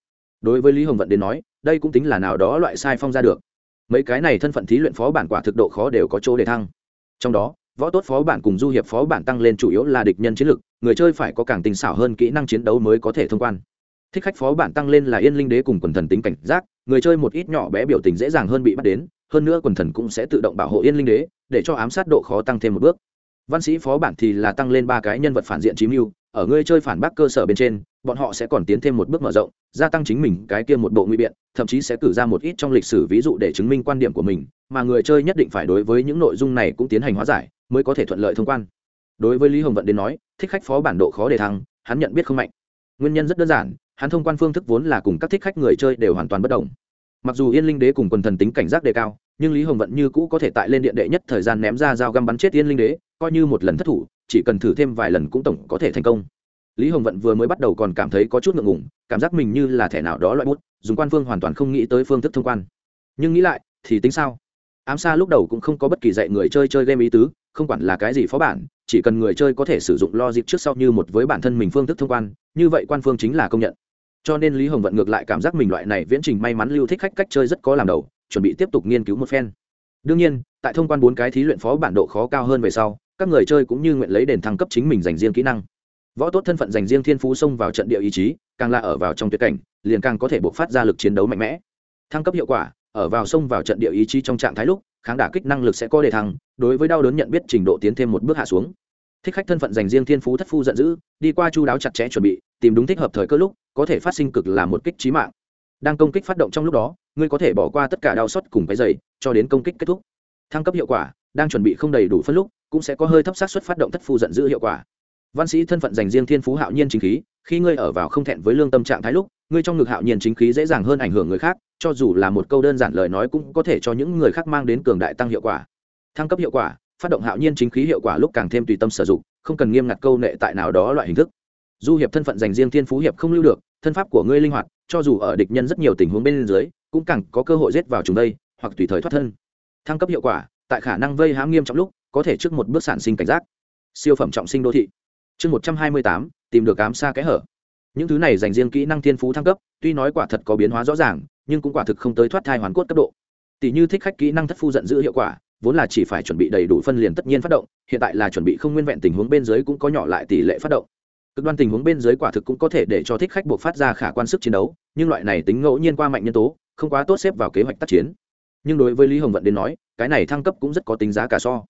Speaker 1: Đối với lý hồng vận đến nói, đây cũng tính là nào đó loại sai phong ra được. Mấy cái này thân phận thí luyện phó bản quả thực độ khó đều có chỗ để thăng. Trong đó, võ tốt phó bản cùng du hiệp phó bản tăng lên chủ yếu là địch nhân chiến lực, người chơi phải có càng tinh xảo hơn kỹ năng chiến đấu mới có thể thông quan. Thích khách phó bản tăng lên là yên linh đế cùng quần thần tính cảnh giác, người chơi một ít nhỏ bé biểu tình dễ dàng hơn bị bắt đến, hơn nữa quần thần cũng sẽ tự động bảo hộ yên linh đế, để cho ám sát độ khó tăng thêm một bước. Văn sĩ phó bản thì là tăng lên ba cái nhân vật phản diện chí mưu, ở người chơi phản bác cơ sở bên trên bọn họ sẽ còn tiến thêm một bước mở rộng, gia tăng chính mình cái kia một bộ nguy biện, thậm chí sẽ cử ra một ít trong lịch sử ví dụ để chứng minh quan điểm của mình, mà người chơi nhất định phải đối với những nội dung này cũng tiến hành hóa giải, mới có thể thuận lợi thông quan. Đối với lý hồng vận đến nói, thích khách phó bản độ khó để thăng, hắn nhận biết không mạnh. Nguyên nhân rất đơn giản, hắn thông quan phương thức vốn là cùng các thích khách người chơi đều hoàn toàn bất đồng. Mặc dù yên linh đế cùng quần thần tính cảnh giác đề cao, nhưng lý hồng vận như cũ có thể tại lên điện đệ nhất thời gian ném ra dao găm bắn chết yên linh đế, coi như một lần thất thủ, chỉ cần thử thêm vài lần cũng tổng có thể thành công lý hồng vận vừa mới bắt đầu còn cảm thấy có chút ngượng ngùng, cảm giác mình như là thẻ nào đó loại bút, dùng quan phương hoàn toàn không nghĩ tới phương thức thông quan. Nhưng nghĩ lại, thì tính sao? Ám xa lúc đầu cũng không có bất kỳ dạy người chơi chơi game ý tứ, không quản là cái gì phó bản, chỉ cần người chơi có thể sử dụng logic trước sau như một với bản thân mình phương thức thông quan, như vậy quan phương chính là công nhận. Cho nên lý hồng vận ngược lại cảm giác mình loại này viễn trình may mắn lưu thích khách cách chơi rất có làm đầu, chuẩn bị tiếp tục nghiên cứu một phen. Đương nhiên, tại thông quan bốn cái thí luyện phó bản độ khó cao hơn về sau, các người chơi cũng như nguyện lấy đền thăng cấp chính mình dành riêng kỹ năng võ tốt thân phận dành riêng thiên phú xông vào trận địa ý chí càng là ở vào trong tuyệt cảnh liền càng có thể buộc phát ra lực chiến đấu mạnh mẽ. Thăng cấp hiệu quả ở vào xông vào trận địa ý chí trong trạng thái lúc kháng đả kích năng lực sẽ có đề thăng đối với đau đớn nhận biết trình độ tiến thêm một bước hạ xuống. Thích khách thân phận dành riêng thiên phú thất phu giận dữ đi qua chu đáo chặt chẽ chuẩn bị tìm đúng thích hợp thời cơ lúc có thể phát sinh cực là một kích trí mạng. Đang công kích phát động trong lúc đó ngươi có thể bỏ qua tất cả đau xót cùng cái giày, cho đến công kích kết thúc. Thăng cấp hiệu quả đang chuẩn bị không đầy đủ phân lúc cũng sẽ có hơi thấp sát xuất phát động thất phu giận dữ hiệu quả văn sĩ thân phận dành riêng thiên phú hạo nhiên chính khí, khi ngươi ở vào không thẹn với lương tâm trạng thái lúc, ngươi trong ngực hạo nhiên chính khí dễ dàng hơn ảnh hưởng người khác, cho dù là một câu đơn giản lời nói cũng có thể cho những người khác mang đến cường đại tăng hiệu quả. Thăng cấp hiệu quả, phát động hạo nhiên chính khí hiệu quả lúc càng thêm tùy tâm sử dụng, không cần nghiêm ngặt câu nệ tại nào đó loại hình thức. Du hiệp thân phận dành riêng thiên phú hiệp không lưu được, thân pháp của ngươi linh hoạt, cho dù ở địch nhân rất nhiều tình huống bên dưới, cũng càng có cơ hội rết vào chúng đây, hoặc tùy thời thoát thân. Thăng cấp hiệu quả, tại khả năng vây hãm nghiêm trọng lúc, có thể trước một bước sản sinh cảnh giác. Siêu phẩm trọng sinh đô thị chương một trăm hai mươi tám, tìm được ám xa kẽ hở. Những thứ này dành riêng kỹ năng thiên phú thăng cấp, tuy nói quả thật có biến hóa rõ ràng, nhưng cũng quả thực không tới thoát thai hoàn cốt cấp độ. Tỷ như thích khách kỹ năng thất phu giận dữ hiệu quả, vốn là chỉ phải chuẩn bị đầy đủ phân liền tất nhiên phát động, hiện tại là chuẩn bị không nguyên vẹn tình huống bên dưới cũng có nhỏ lại tỷ lệ phát động. Cực đoan tình huống bên dưới quả thực cũng có thể để cho thích khách buộc phát ra khả quan sức chiến đấu, nhưng loại này tính ngẫu nhiên qua mạnh nhân tố, không quá tốt xếp vào kế hoạch tác chiến. Nhưng đối với lý hồng vận đến nói, cái này thăng cấp cũng rất có tính giá cả so.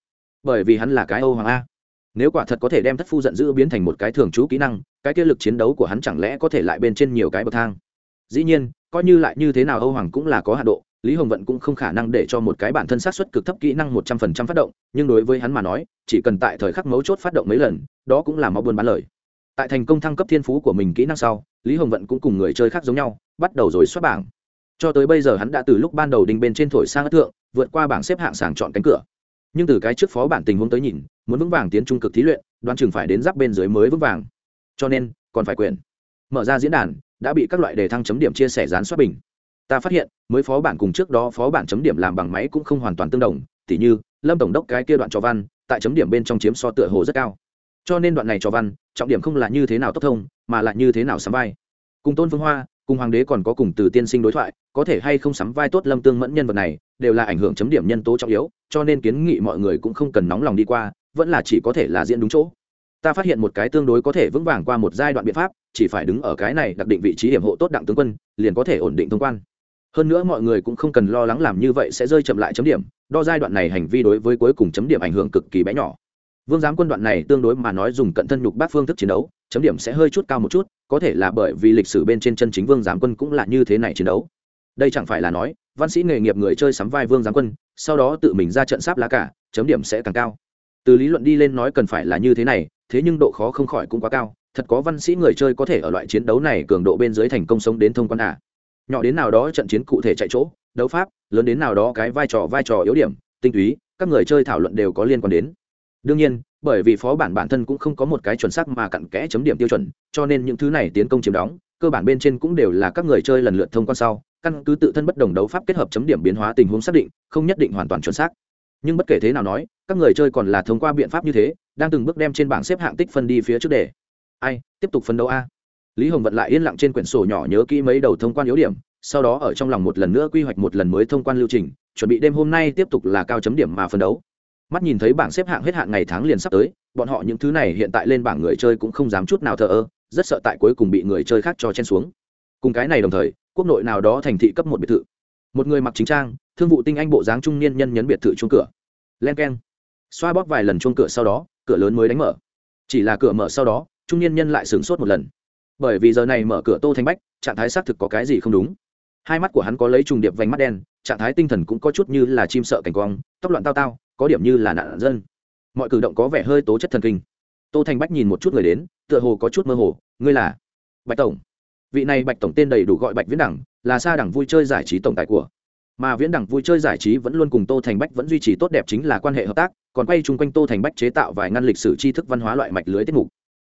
Speaker 1: Bởi vì hắn là cái âu hoàng a nếu quả thật có thể đem thất phu giận dữ biến thành một cái thường trú kỹ năng, cái kia lực chiến đấu của hắn chẳng lẽ có thể lại bên trên nhiều cái bậc thang? Dĩ nhiên, coi như lại như thế nào âu hoàng cũng là có hạ độ, lý hồng vận cũng không khả năng để cho một cái bản thân sát xuất cực thấp kỹ năng một trăm phần trăm phát động, nhưng đối với hắn mà nói, chỉ cần tại thời khắc mấu chốt phát động mấy lần, đó cũng là mau buôn bán lời. Tại thành công thăng cấp thiên phú của mình kỹ năng sau, lý hồng vận cũng cùng người chơi khác giống nhau, bắt đầu rồi xuất bảng. Cho tới bây giờ hắn đã từ lúc ban đầu đinh bên trên thổi sang ấn thượng, vượt qua bảng xếp hạng sàng chọn cánh cửa nhưng từ cái trước phó bản tình huống tới nhìn, muốn vững vàng tiến trung cực thí luyện, đoán chừng phải đến giáp bên dưới mới vững vàng. Cho nên, còn phải quyền. Mở ra diễn đàn, đã bị các loại đề thăng chấm điểm chia sẻ dán xuất bình. Ta phát hiện, mới phó bản cùng trước đó phó bản chấm điểm làm bằng máy cũng không hoàn toàn tương đồng, tỉ như, lâm tổng đốc cái kia đoạn cho văn, tại chấm điểm bên trong chiếm so tựa hồ rất cao. Cho nên đoạn này cho văn, trọng điểm không là như thế nào tốc thông, mà là như thế nào sắm vai. Cùng tôn phương hoa, cùng hoàng đế còn có cùng từ tiên sinh đối thoại, có thể hay không sắm vai tốt lâm tương mẫn nhân vật này, đều là ảnh hưởng chấm điểm nhân tố trọng yếu cho nên kiến nghị mọi người cũng không cần nóng lòng đi qua, vẫn là chỉ có thể là diễn đúng chỗ. Ta phát hiện một cái tương đối có thể vững vàng qua một giai đoạn biện pháp, chỉ phải đứng ở cái này đặc định vị trí hiểm hộ tốt đặng tướng quân, liền có thể ổn định thông quan. Hơn nữa mọi người cũng không cần lo lắng làm như vậy sẽ rơi chậm lại chấm điểm, đo giai đoạn này hành vi đối với cuối cùng chấm điểm ảnh hưởng cực kỳ bé nhỏ. Vương giám quân đoạn này tương đối mà nói dùng cận thân nhục bác phương thức chiến đấu, chấm điểm sẽ hơi chút cao một chút, có thể là bởi vì lịch sử bên trên chân chính vương giám quân cũng là như thế này chiến đấu. Đây chẳng phải là nói, văn sĩ nghề nghiệp người chơi sắm vai vương giám quân sau đó tự mình ra trận sáp lá cả, chấm điểm sẽ càng cao từ lý luận đi lên nói cần phải là như thế này, thế nhưng độ khó không khỏi cũng quá cao, thật có văn sĩ người chơi có thể ở loại chiến đấu này cường độ bên dưới thành công sống đến thông quan à. nhỏ đến nào đó trận chiến cụ thể chạy chỗ, đấu pháp, lớn đến nào đó cái vai trò vai trò yếu điểm, tinh túy, các người chơi thảo luận đều có liên quan đến đương nhiên, bởi vì phó bản bản thân cũng không có một cái chuẩn xác mà cặn kẽ chấm điểm tiêu chuẩn, cho nên những thứ này tiến công chiếm đóng, cơ bản bên trên cũng đều là các người chơi lần lượt thông quan sau căn cứ tự thân bất đồng đấu pháp kết hợp chấm điểm biến hóa tình huống xác định, không nhất định hoàn toàn chuẩn xác. Nhưng bất kể thế nào nói, các người chơi còn là thông qua biện pháp như thế, đang từng bước đem trên bảng xếp hạng tích phân đi phía trước đề. Ai, tiếp tục phân đấu a. Lý hồng vận lại yên lặng trên quyển sổ nhỏ nhớ kỹ mấy đầu thông quan yếu điểm, sau đó ở trong lòng một lần nữa quy hoạch một lần mới thông quan lưu trình, chuẩn bị đêm hôm nay tiếp tục là cao chấm điểm mà phân đấu. Mắt nhìn thấy bảng xếp hạng hết hạn ngày tháng liền sắp tới, bọn họ những thứ này hiện tại lên bảng người chơi cũng không dám chút nào thờ ơ, rất sợ tại cuối cùng bị người chơi khác cho chen xuống. Cùng cái này đồng thời quốc nội nào đó thành thị cấp một biệt thự. Một người mặc chính trang, thương vụ tinh anh bộ dáng trung niên nhân nhấn biệt thự chuông cửa. Len k e n xoa bóp vài lần chuông cửa sau đó, cửa lớn mới đánh mở. Chỉ là cửa mở sau đó, trung niên nhân lại sửng sốt một lần. Bởi vì giờ này mở cửa tô thanh bách, trạng thái xác thực có cái gì không đúng. Hai mắt của hắn có lấy trùng điệp vành mắt đen, trạng thái tinh thần cũng có chút như là chim sợ cảnh quang, tóc loạn tao tao, có điểm như là nạn dân. Mọi cử động có vẻ hơi tố chất thần kinh. Tô thanh bách nhìn một chút người đến, tựa hồ có chút mơ hồ, ngươi là bạch tổng? Vị này bạch tổng tên đầy đủ gọi bạch viễn đẳng, là xa đẳng vui chơi giải trí tổng tài của. Mà viễn đẳng vui chơi giải trí vẫn luôn cùng tô thành bách vẫn duy trì tốt đẹp chính là quan hệ hợp tác, còn quay chung quanh tô thành bách chế tạo vài ngăn lịch sử tri thức văn hóa loại mạch lưới tiết mục.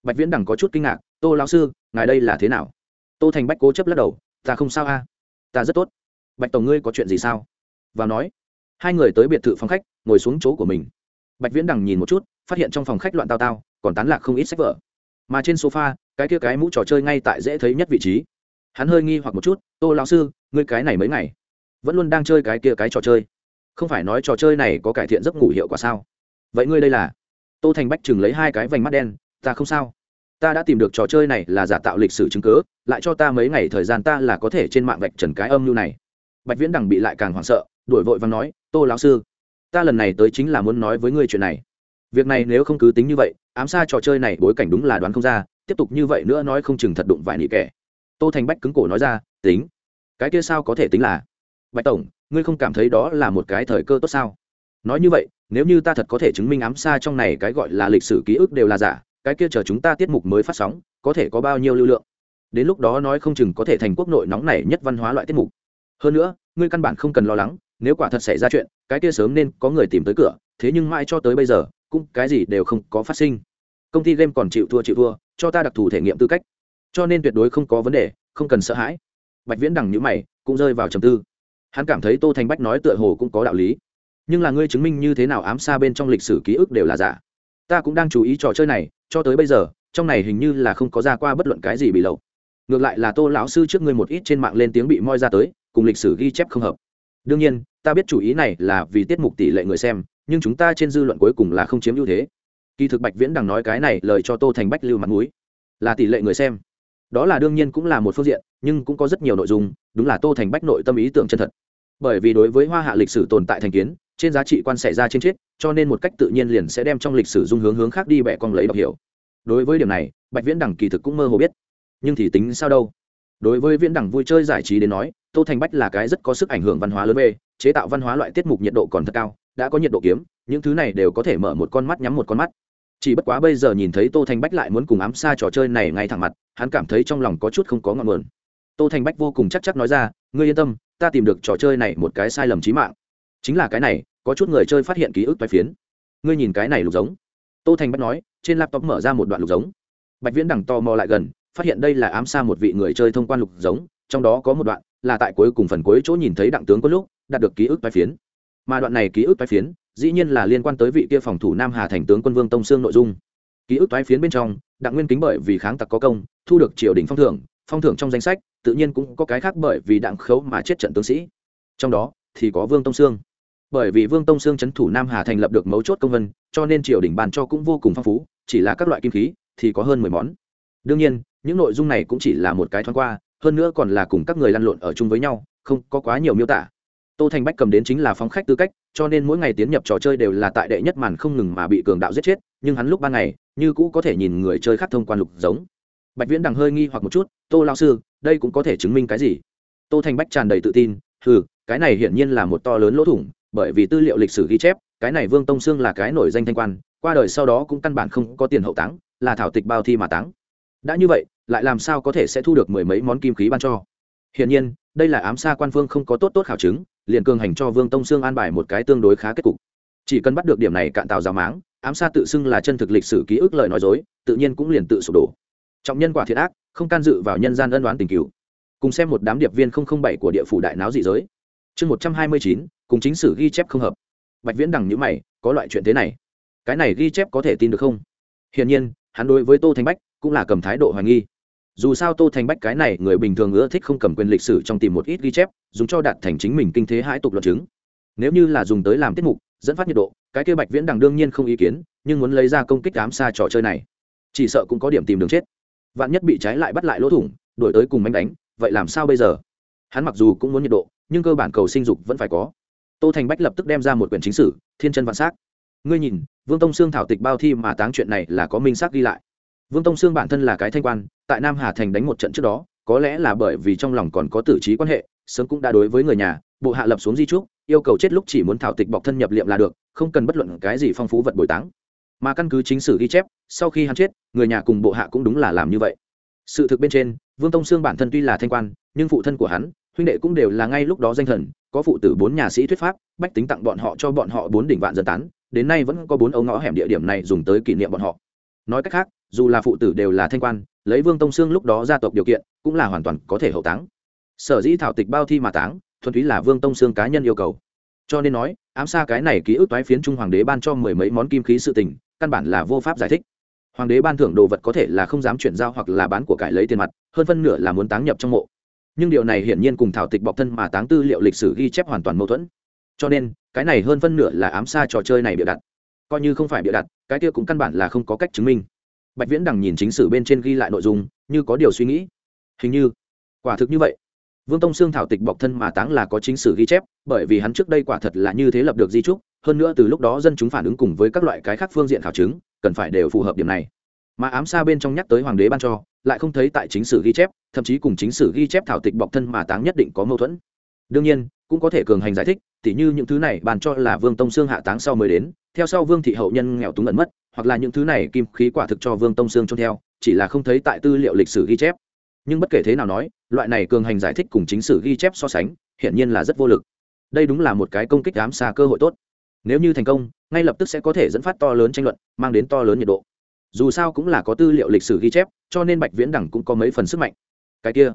Speaker 1: Bạch viễn đẳng có chút kinh ngạc, tô lão sư, ngài đây là thế nào? Tô thành bách cố chấp lắc đầu, ta không sao a, ta rất tốt. Bạch tổng ngươi có chuyện gì sao? Vào nói, hai người tới biệt thự phòng khách, ngồi xuống chỗ của mình. Bạch viễn đằng nhìn một chút, phát hiện trong phòng khách loạn tao tao, còn tán lạc không ít sách vở mà trên sofa, cái kia cái mũ trò chơi ngay tại dễ thấy nhất vị trí. Hắn hơi nghi hoặc một chút, tô lão sư, ngươi cái này mấy ngày, vẫn luôn đang chơi cái kia cái trò chơi. Không phải nói trò chơi này có cải thiện giấc ngủ hiệu quả sao? Vậy ngươi đây là? Tô thành bách chừng lấy hai cái vành mắt đen, ta không sao. Ta đã tìm được trò chơi này là giả tạo lịch sử chứng cớ lại cho ta mấy ngày thời gian ta là có thể trên mạng vạch trần cái âm mưu này. Bạch viễn đằng bị lại càng hoảng sợ đuổi vội và nói, tô lão sư, ta lần này tới chính là muốn nói với ngươi chuyện này việc này nếu không cứ tính như vậy, ám xa trò chơi này bối cảnh đúng là đoán không ra, tiếp tục như vậy nữa nói không chừng thật đụng vài nị kẻ. Tô thành bách cứng cổ nói ra, tính. Cái kia sao có thể tính là? Bạch tổng, ngươi không cảm thấy đó là một cái thời cơ tốt sao? Nói như vậy, nếu như ta thật có thể chứng minh ám xa trong này cái gọi là lịch sử ký ức đều là giả, cái kia chờ chúng ta tiết mục mới phát sóng, có thể có bao nhiêu lưu lượng? Đến lúc đó nói không chừng có thể thành quốc nội nóng này nhất văn hóa loại tiết mục. Hơn nữa, ngươi căn bản không cần lo lắng, nếu quả thật xảy ra chuyện, cái kia sớm nên có người tìm tới cửa, thế nhưng mãi cho tới bây giờ cũng cái gì đều không có phát sinh. Công ty game còn chịu thua chịu thua, cho ta đặc thù thể nghiệm tư cách. Cho nên tuyệt đối không có vấn đề, không cần sợ hãi. Bạch viễn đằng nhữ mày, cũng rơi vào trầm tư. Hắn cảm thấy tô thành bách nói tựa hồ cũng có đạo lý. Nhưng là ngươi chứng minh như thế nào ám xa bên trong lịch sử ký ức đều là giả. Ta cũng đang chú ý trò chơi này, cho tới bây giờ, trong này hình như là không có ra qua bất luận cái gì bị lậu. Ngược lại là tô lão sư trước ngươi một ít trên mạng lên tiếng bị moi ra tới, cùng lịch sử ghi chép không hợp. Đương nhiên, ta biết chủ ý này là vì tiết mục tỷ lệ người xem nhưng chúng ta trên dư luận cuối cùng là không chiếm ưu thế. Kỳ thực bạch viễn đằng nói cái này lời cho tô thành bách lưu mặt mũi. Là tỷ lệ người xem. Đó là đương nhiên cũng là một phương diện, nhưng cũng có rất nhiều nội dung, đúng là tô thành bách nội tâm ý tưởng chân thật. Bởi vì đối với hoa hạ lịch sử tồn tại thành kiến, trên giá trị quan xảy ra trên chết, cho nên một cách tự nhiên liền sẽ đem trong lịch sử dung hướng hướng khác đi bẻ con lấy đọc hiểu. Đối với điểm này, bạch viễn đằng kỳ thực cũng mơ hồ biết. Nhưng thì tính sao đâu? Đối với viễn đằng vui chơi giải trí đến nói, tô thành bách là cái rất có sức ảnh hưởng văn hóa lớn về, chế tạo văn hóa loại tiết mục nhiệt độ còn thật cao đã có nhiệt độ kiếm, những thứ này đều có thể mở một con mắt nhắm một con mắt. Chỉ bất quá bây giờ nhìn thấy tô thanh bách lại muốn cùng ám xa trò chơi này ngay thẳng mặt, hắn cảm thấy trong lòng có chút không có ngọn nguồn. Tô thanh bách vô cùng chắc chắc nói ra, ngươi yên tâm, ta tìm được trò chơi này một cái sai lầm trí mạng. Chính là cái này, có chút người chơi phát hiện ký ức toái phiến. Ngươi nhìn cái này lục giống. Tô thanh bách nói, trên laptop mở ra một đoạn lục giống. Bạch viễn đằng to mò lại gần, phát hiện đây là ám xa một vị người chơi thông quan lục giống, trong đó có một đoạn là tại cuối cùng phần cuối chỗ nhìn thấy đặng tướng có lúc, đạt được ký ức toái phiến mà đoạn này ký ức tái phiến, dĩ nhiên là liên quan tới vị kia phòng thủ nam hà thành tướng quân vương tông sương nội dung. Ký ức tái phiến bên trong, đặng nguyên kính bởi vì kháng tặc có công, thu được triều đình phong thưởng phong thưởng trong danh sách, tự nhiên cũng có cái khác bởi vì đặng khấu mà chết trận tướng sĩ. Trong đó, thì có vương tông sương. Bởi vì vương tông sương c thủ nam hà thành lập được mấu chốt công vân, cho nên triều đình bàn cho cũng vô cùng phong phú, chỉ là các loại kim khí, thì có hơn mười món. Đương nhiên, những nội dung này cũng chỉ là một cái thoáng qua, hơn nữa còn là cùng các người lăn lộn ở chung với nhau, không có quá nhiều miêu tả tô thành bách cầm đến chính là phóng khách tư cách, cho nên mỗi ngày tiến nhập trò chơi đều là tại đệ nhất màn không ngừng mà bị cường đạo giết chết, nhưng hắn lúc ban ngày, như cũ có thể nhìn người chơi khác thông quan lục giống. Bạch viễn đằng hơi nghi hoặc một chút, tô lao sư, đây cũng có thể chứng minh cái gì? Tô thành bách tràn đầy tự tin ừ cái này hiển nhiên là một to lớn lỗ thủng, bởi vì tư liệu lịch sử ghi chép, cái này vương tông sương là cái nổi danh thanh quan, qua đời sau đó cũng căn bản không có tiền hậu táng, là thảo tịch bao thi mà táng. Đã như vậy, lại làm sao có thể sẽ thu được mười mấy món kim khí ban cho? Hiển nhiên, đây là ám xa quan phương không có tốt tốt khảo chứng liền cường hành cho vương tông sương an bài một cái tương đối khá kết cục. Chỉ cần bắt được điểm này cạn tàu giáo máng, ám xa tự xưng là chân thực lịch sử ký ức lời nói dối, tự nhiên cũng liền tự sụp đổ. Trọng nhân quả thiệt ác, không can dự vào nhân gian ân đoán tình cứu cùng xem một đám điệp viên bảy của địa phủ đại náo dị giới. Chương một trăm hai mươi chín, cùng chính sử ghi chép không hợp. Bạch viễn đằng nhữ mày, có loại chuyện thế này. Cái này ghi chép có thể tin được không? Hiển nhiên, hắn đối với tô thanh bách cũng là cầm thái độ hoài nghi dù sao tô thành bách cái này người bình thường ưa thích không cầm quyền lịch sử trong tìm một ít ghi chép, dùng cho đạt thành chính mình kinh thế hãi tục luận chứng. Nếu như là dùng tới làm tiết mục, dẫn phát nhiệt độ, cái kia bạch viễn đằng đương nhiên không ý kiến, nhưng muốn lấy ra công kích ám xa trò chơi này, chỉ sợ cũng có điểm tìm đường chết. Vạn nhất bị trái lại bắt lại lỗ thủng đổi tới cùng bánh đánh, vậy làm sao bây giờ? Hắn mặc dù cũng muốn nhiệt độ, nhưng cơ bản cầu sinh dục vẫn phải có. Tô thành bách lập tức đem ra một quyển chính sử, thiên chân vạn s á c ngươi nhìn, vương tông sương thảo tịch bao thi mà táng chuyện này là có minh xác ghi lại. Vương tông sương bản thân là cái thanh quan tại nam hà thành đánh một trận trước đó, có lẽ là bởi vì trong lòng còn có tử trí quan hệ, sớm cũng đã đối với người nhà, bộ hạ lập xuống di trúc, yêu cầu chết lúc chỉ muốn thảo tịch bọc thân nhập liệm là được, không cần bất luận cái gì phong phú vật bồi táng. Mà căn cứ chính sử ghi chép, sau khi hắn chết, người nhà cùng bộ hạ cũng đúng là làm như vậy. Sự thực bên trên, vương tông sương bản thân tuy là thanh quan, nhưng phụ thân của hắn, huynh đệ cũng đều là ngay lúc đó danh thần, có phụ tử bốn nhà sĩ thuyết pháp, bách tính tặng bọn họ cho bọn họ bốn đỉnh vạn dân tán, đến nay vẫn có bốn ấu ngõ hẻm địa điểm này dùng tới kỷ niệm bọn họ. Nói cách khác, dù là phụ tử đều là thanh quan lấy vương tông sương lúc đó gia tộc điều kiện, cũng là hoàn toàn có thể hậu táng. Sở dĩ thảo tịch bao thi mà táng, thuần túy là vương tông sương cá nhân yêu cầu. Cho nên nói, ám xa cái này ký ức toái phiến trung hoàng đế ban cho mười mấy món kim khí sự tình, căn bản là vô pháp giải thích. Hoàng đế ban thưởng đồ vật có thể là không dám chuyển giao hoặc là bán của cải lấy tiền mặt, hơn phân nửa là muốn táng nhập trong mộ. Nhưng điều này hiển nhiên cùng thảo tịch bọc thân mà táng tư liệu lịch sử ghi chép hoàn toàn mâu thuẫn. Cho nên, cái này hơn phân nửa là ám xa trò chơi này bịa đặt. Coi như không phải bịa đặt, cái kia cũng căn bản là không có cách chứng minh bạch viễn đằng nhìn chính sử bên trên ghi lại nội dung, như có điều suy nghĩ. Hình như, quả thực như vậy. Vương tông xương thảo tịch bọc thân mà táng là có chính sử ghi chép, bởi vì hắn trước đây quả thật là như thế lập được di trúc, hơn nữa từ lúc đó dân chúng phản ứng cùng với các loại cái khác phương diện khảo chứng, cần phải đều phù hợp điểm này. Mà ám xa bên trong nhắc tới hoàng đế ban cho, lại không thấy tại chính sử ghi chép, thậm chí cùng chính sử ghi chép thảo tịch bọc thân mà táng nhất định có mâu thuẫn. Đương nhiên, cũng có thể cường hành giải thích, tỉ như những thứ này bàn cho là vương tông xương hạ táng sau mới đến, theo sau vương thị hậu nhân nghèo túng ẩn mất hoặc là những thứ này kim khí quả thực cho vương tông Sương trôn theo, chỉ là không thấy tại tư liệu lịch sử ghi chép. Nhưng bất kể thế nào nói, loại này cường hành giải thích cùng chính sử ghi chép so sánh, hiển nhiên là rất vô lực. Đây đúng là một cái công kích ám xa cơ hội tốt. Nếu như thành công, ngay lập tức sẽ có thể dẫn phát to lớn tranh luận, mang đến to lớn nhiệt độ. Dù sao cũng là có tư liệu lịch sử ghi chép, cho nên bạch viễn đẳng cũng có mấy phần sức mạnh. Cái kia,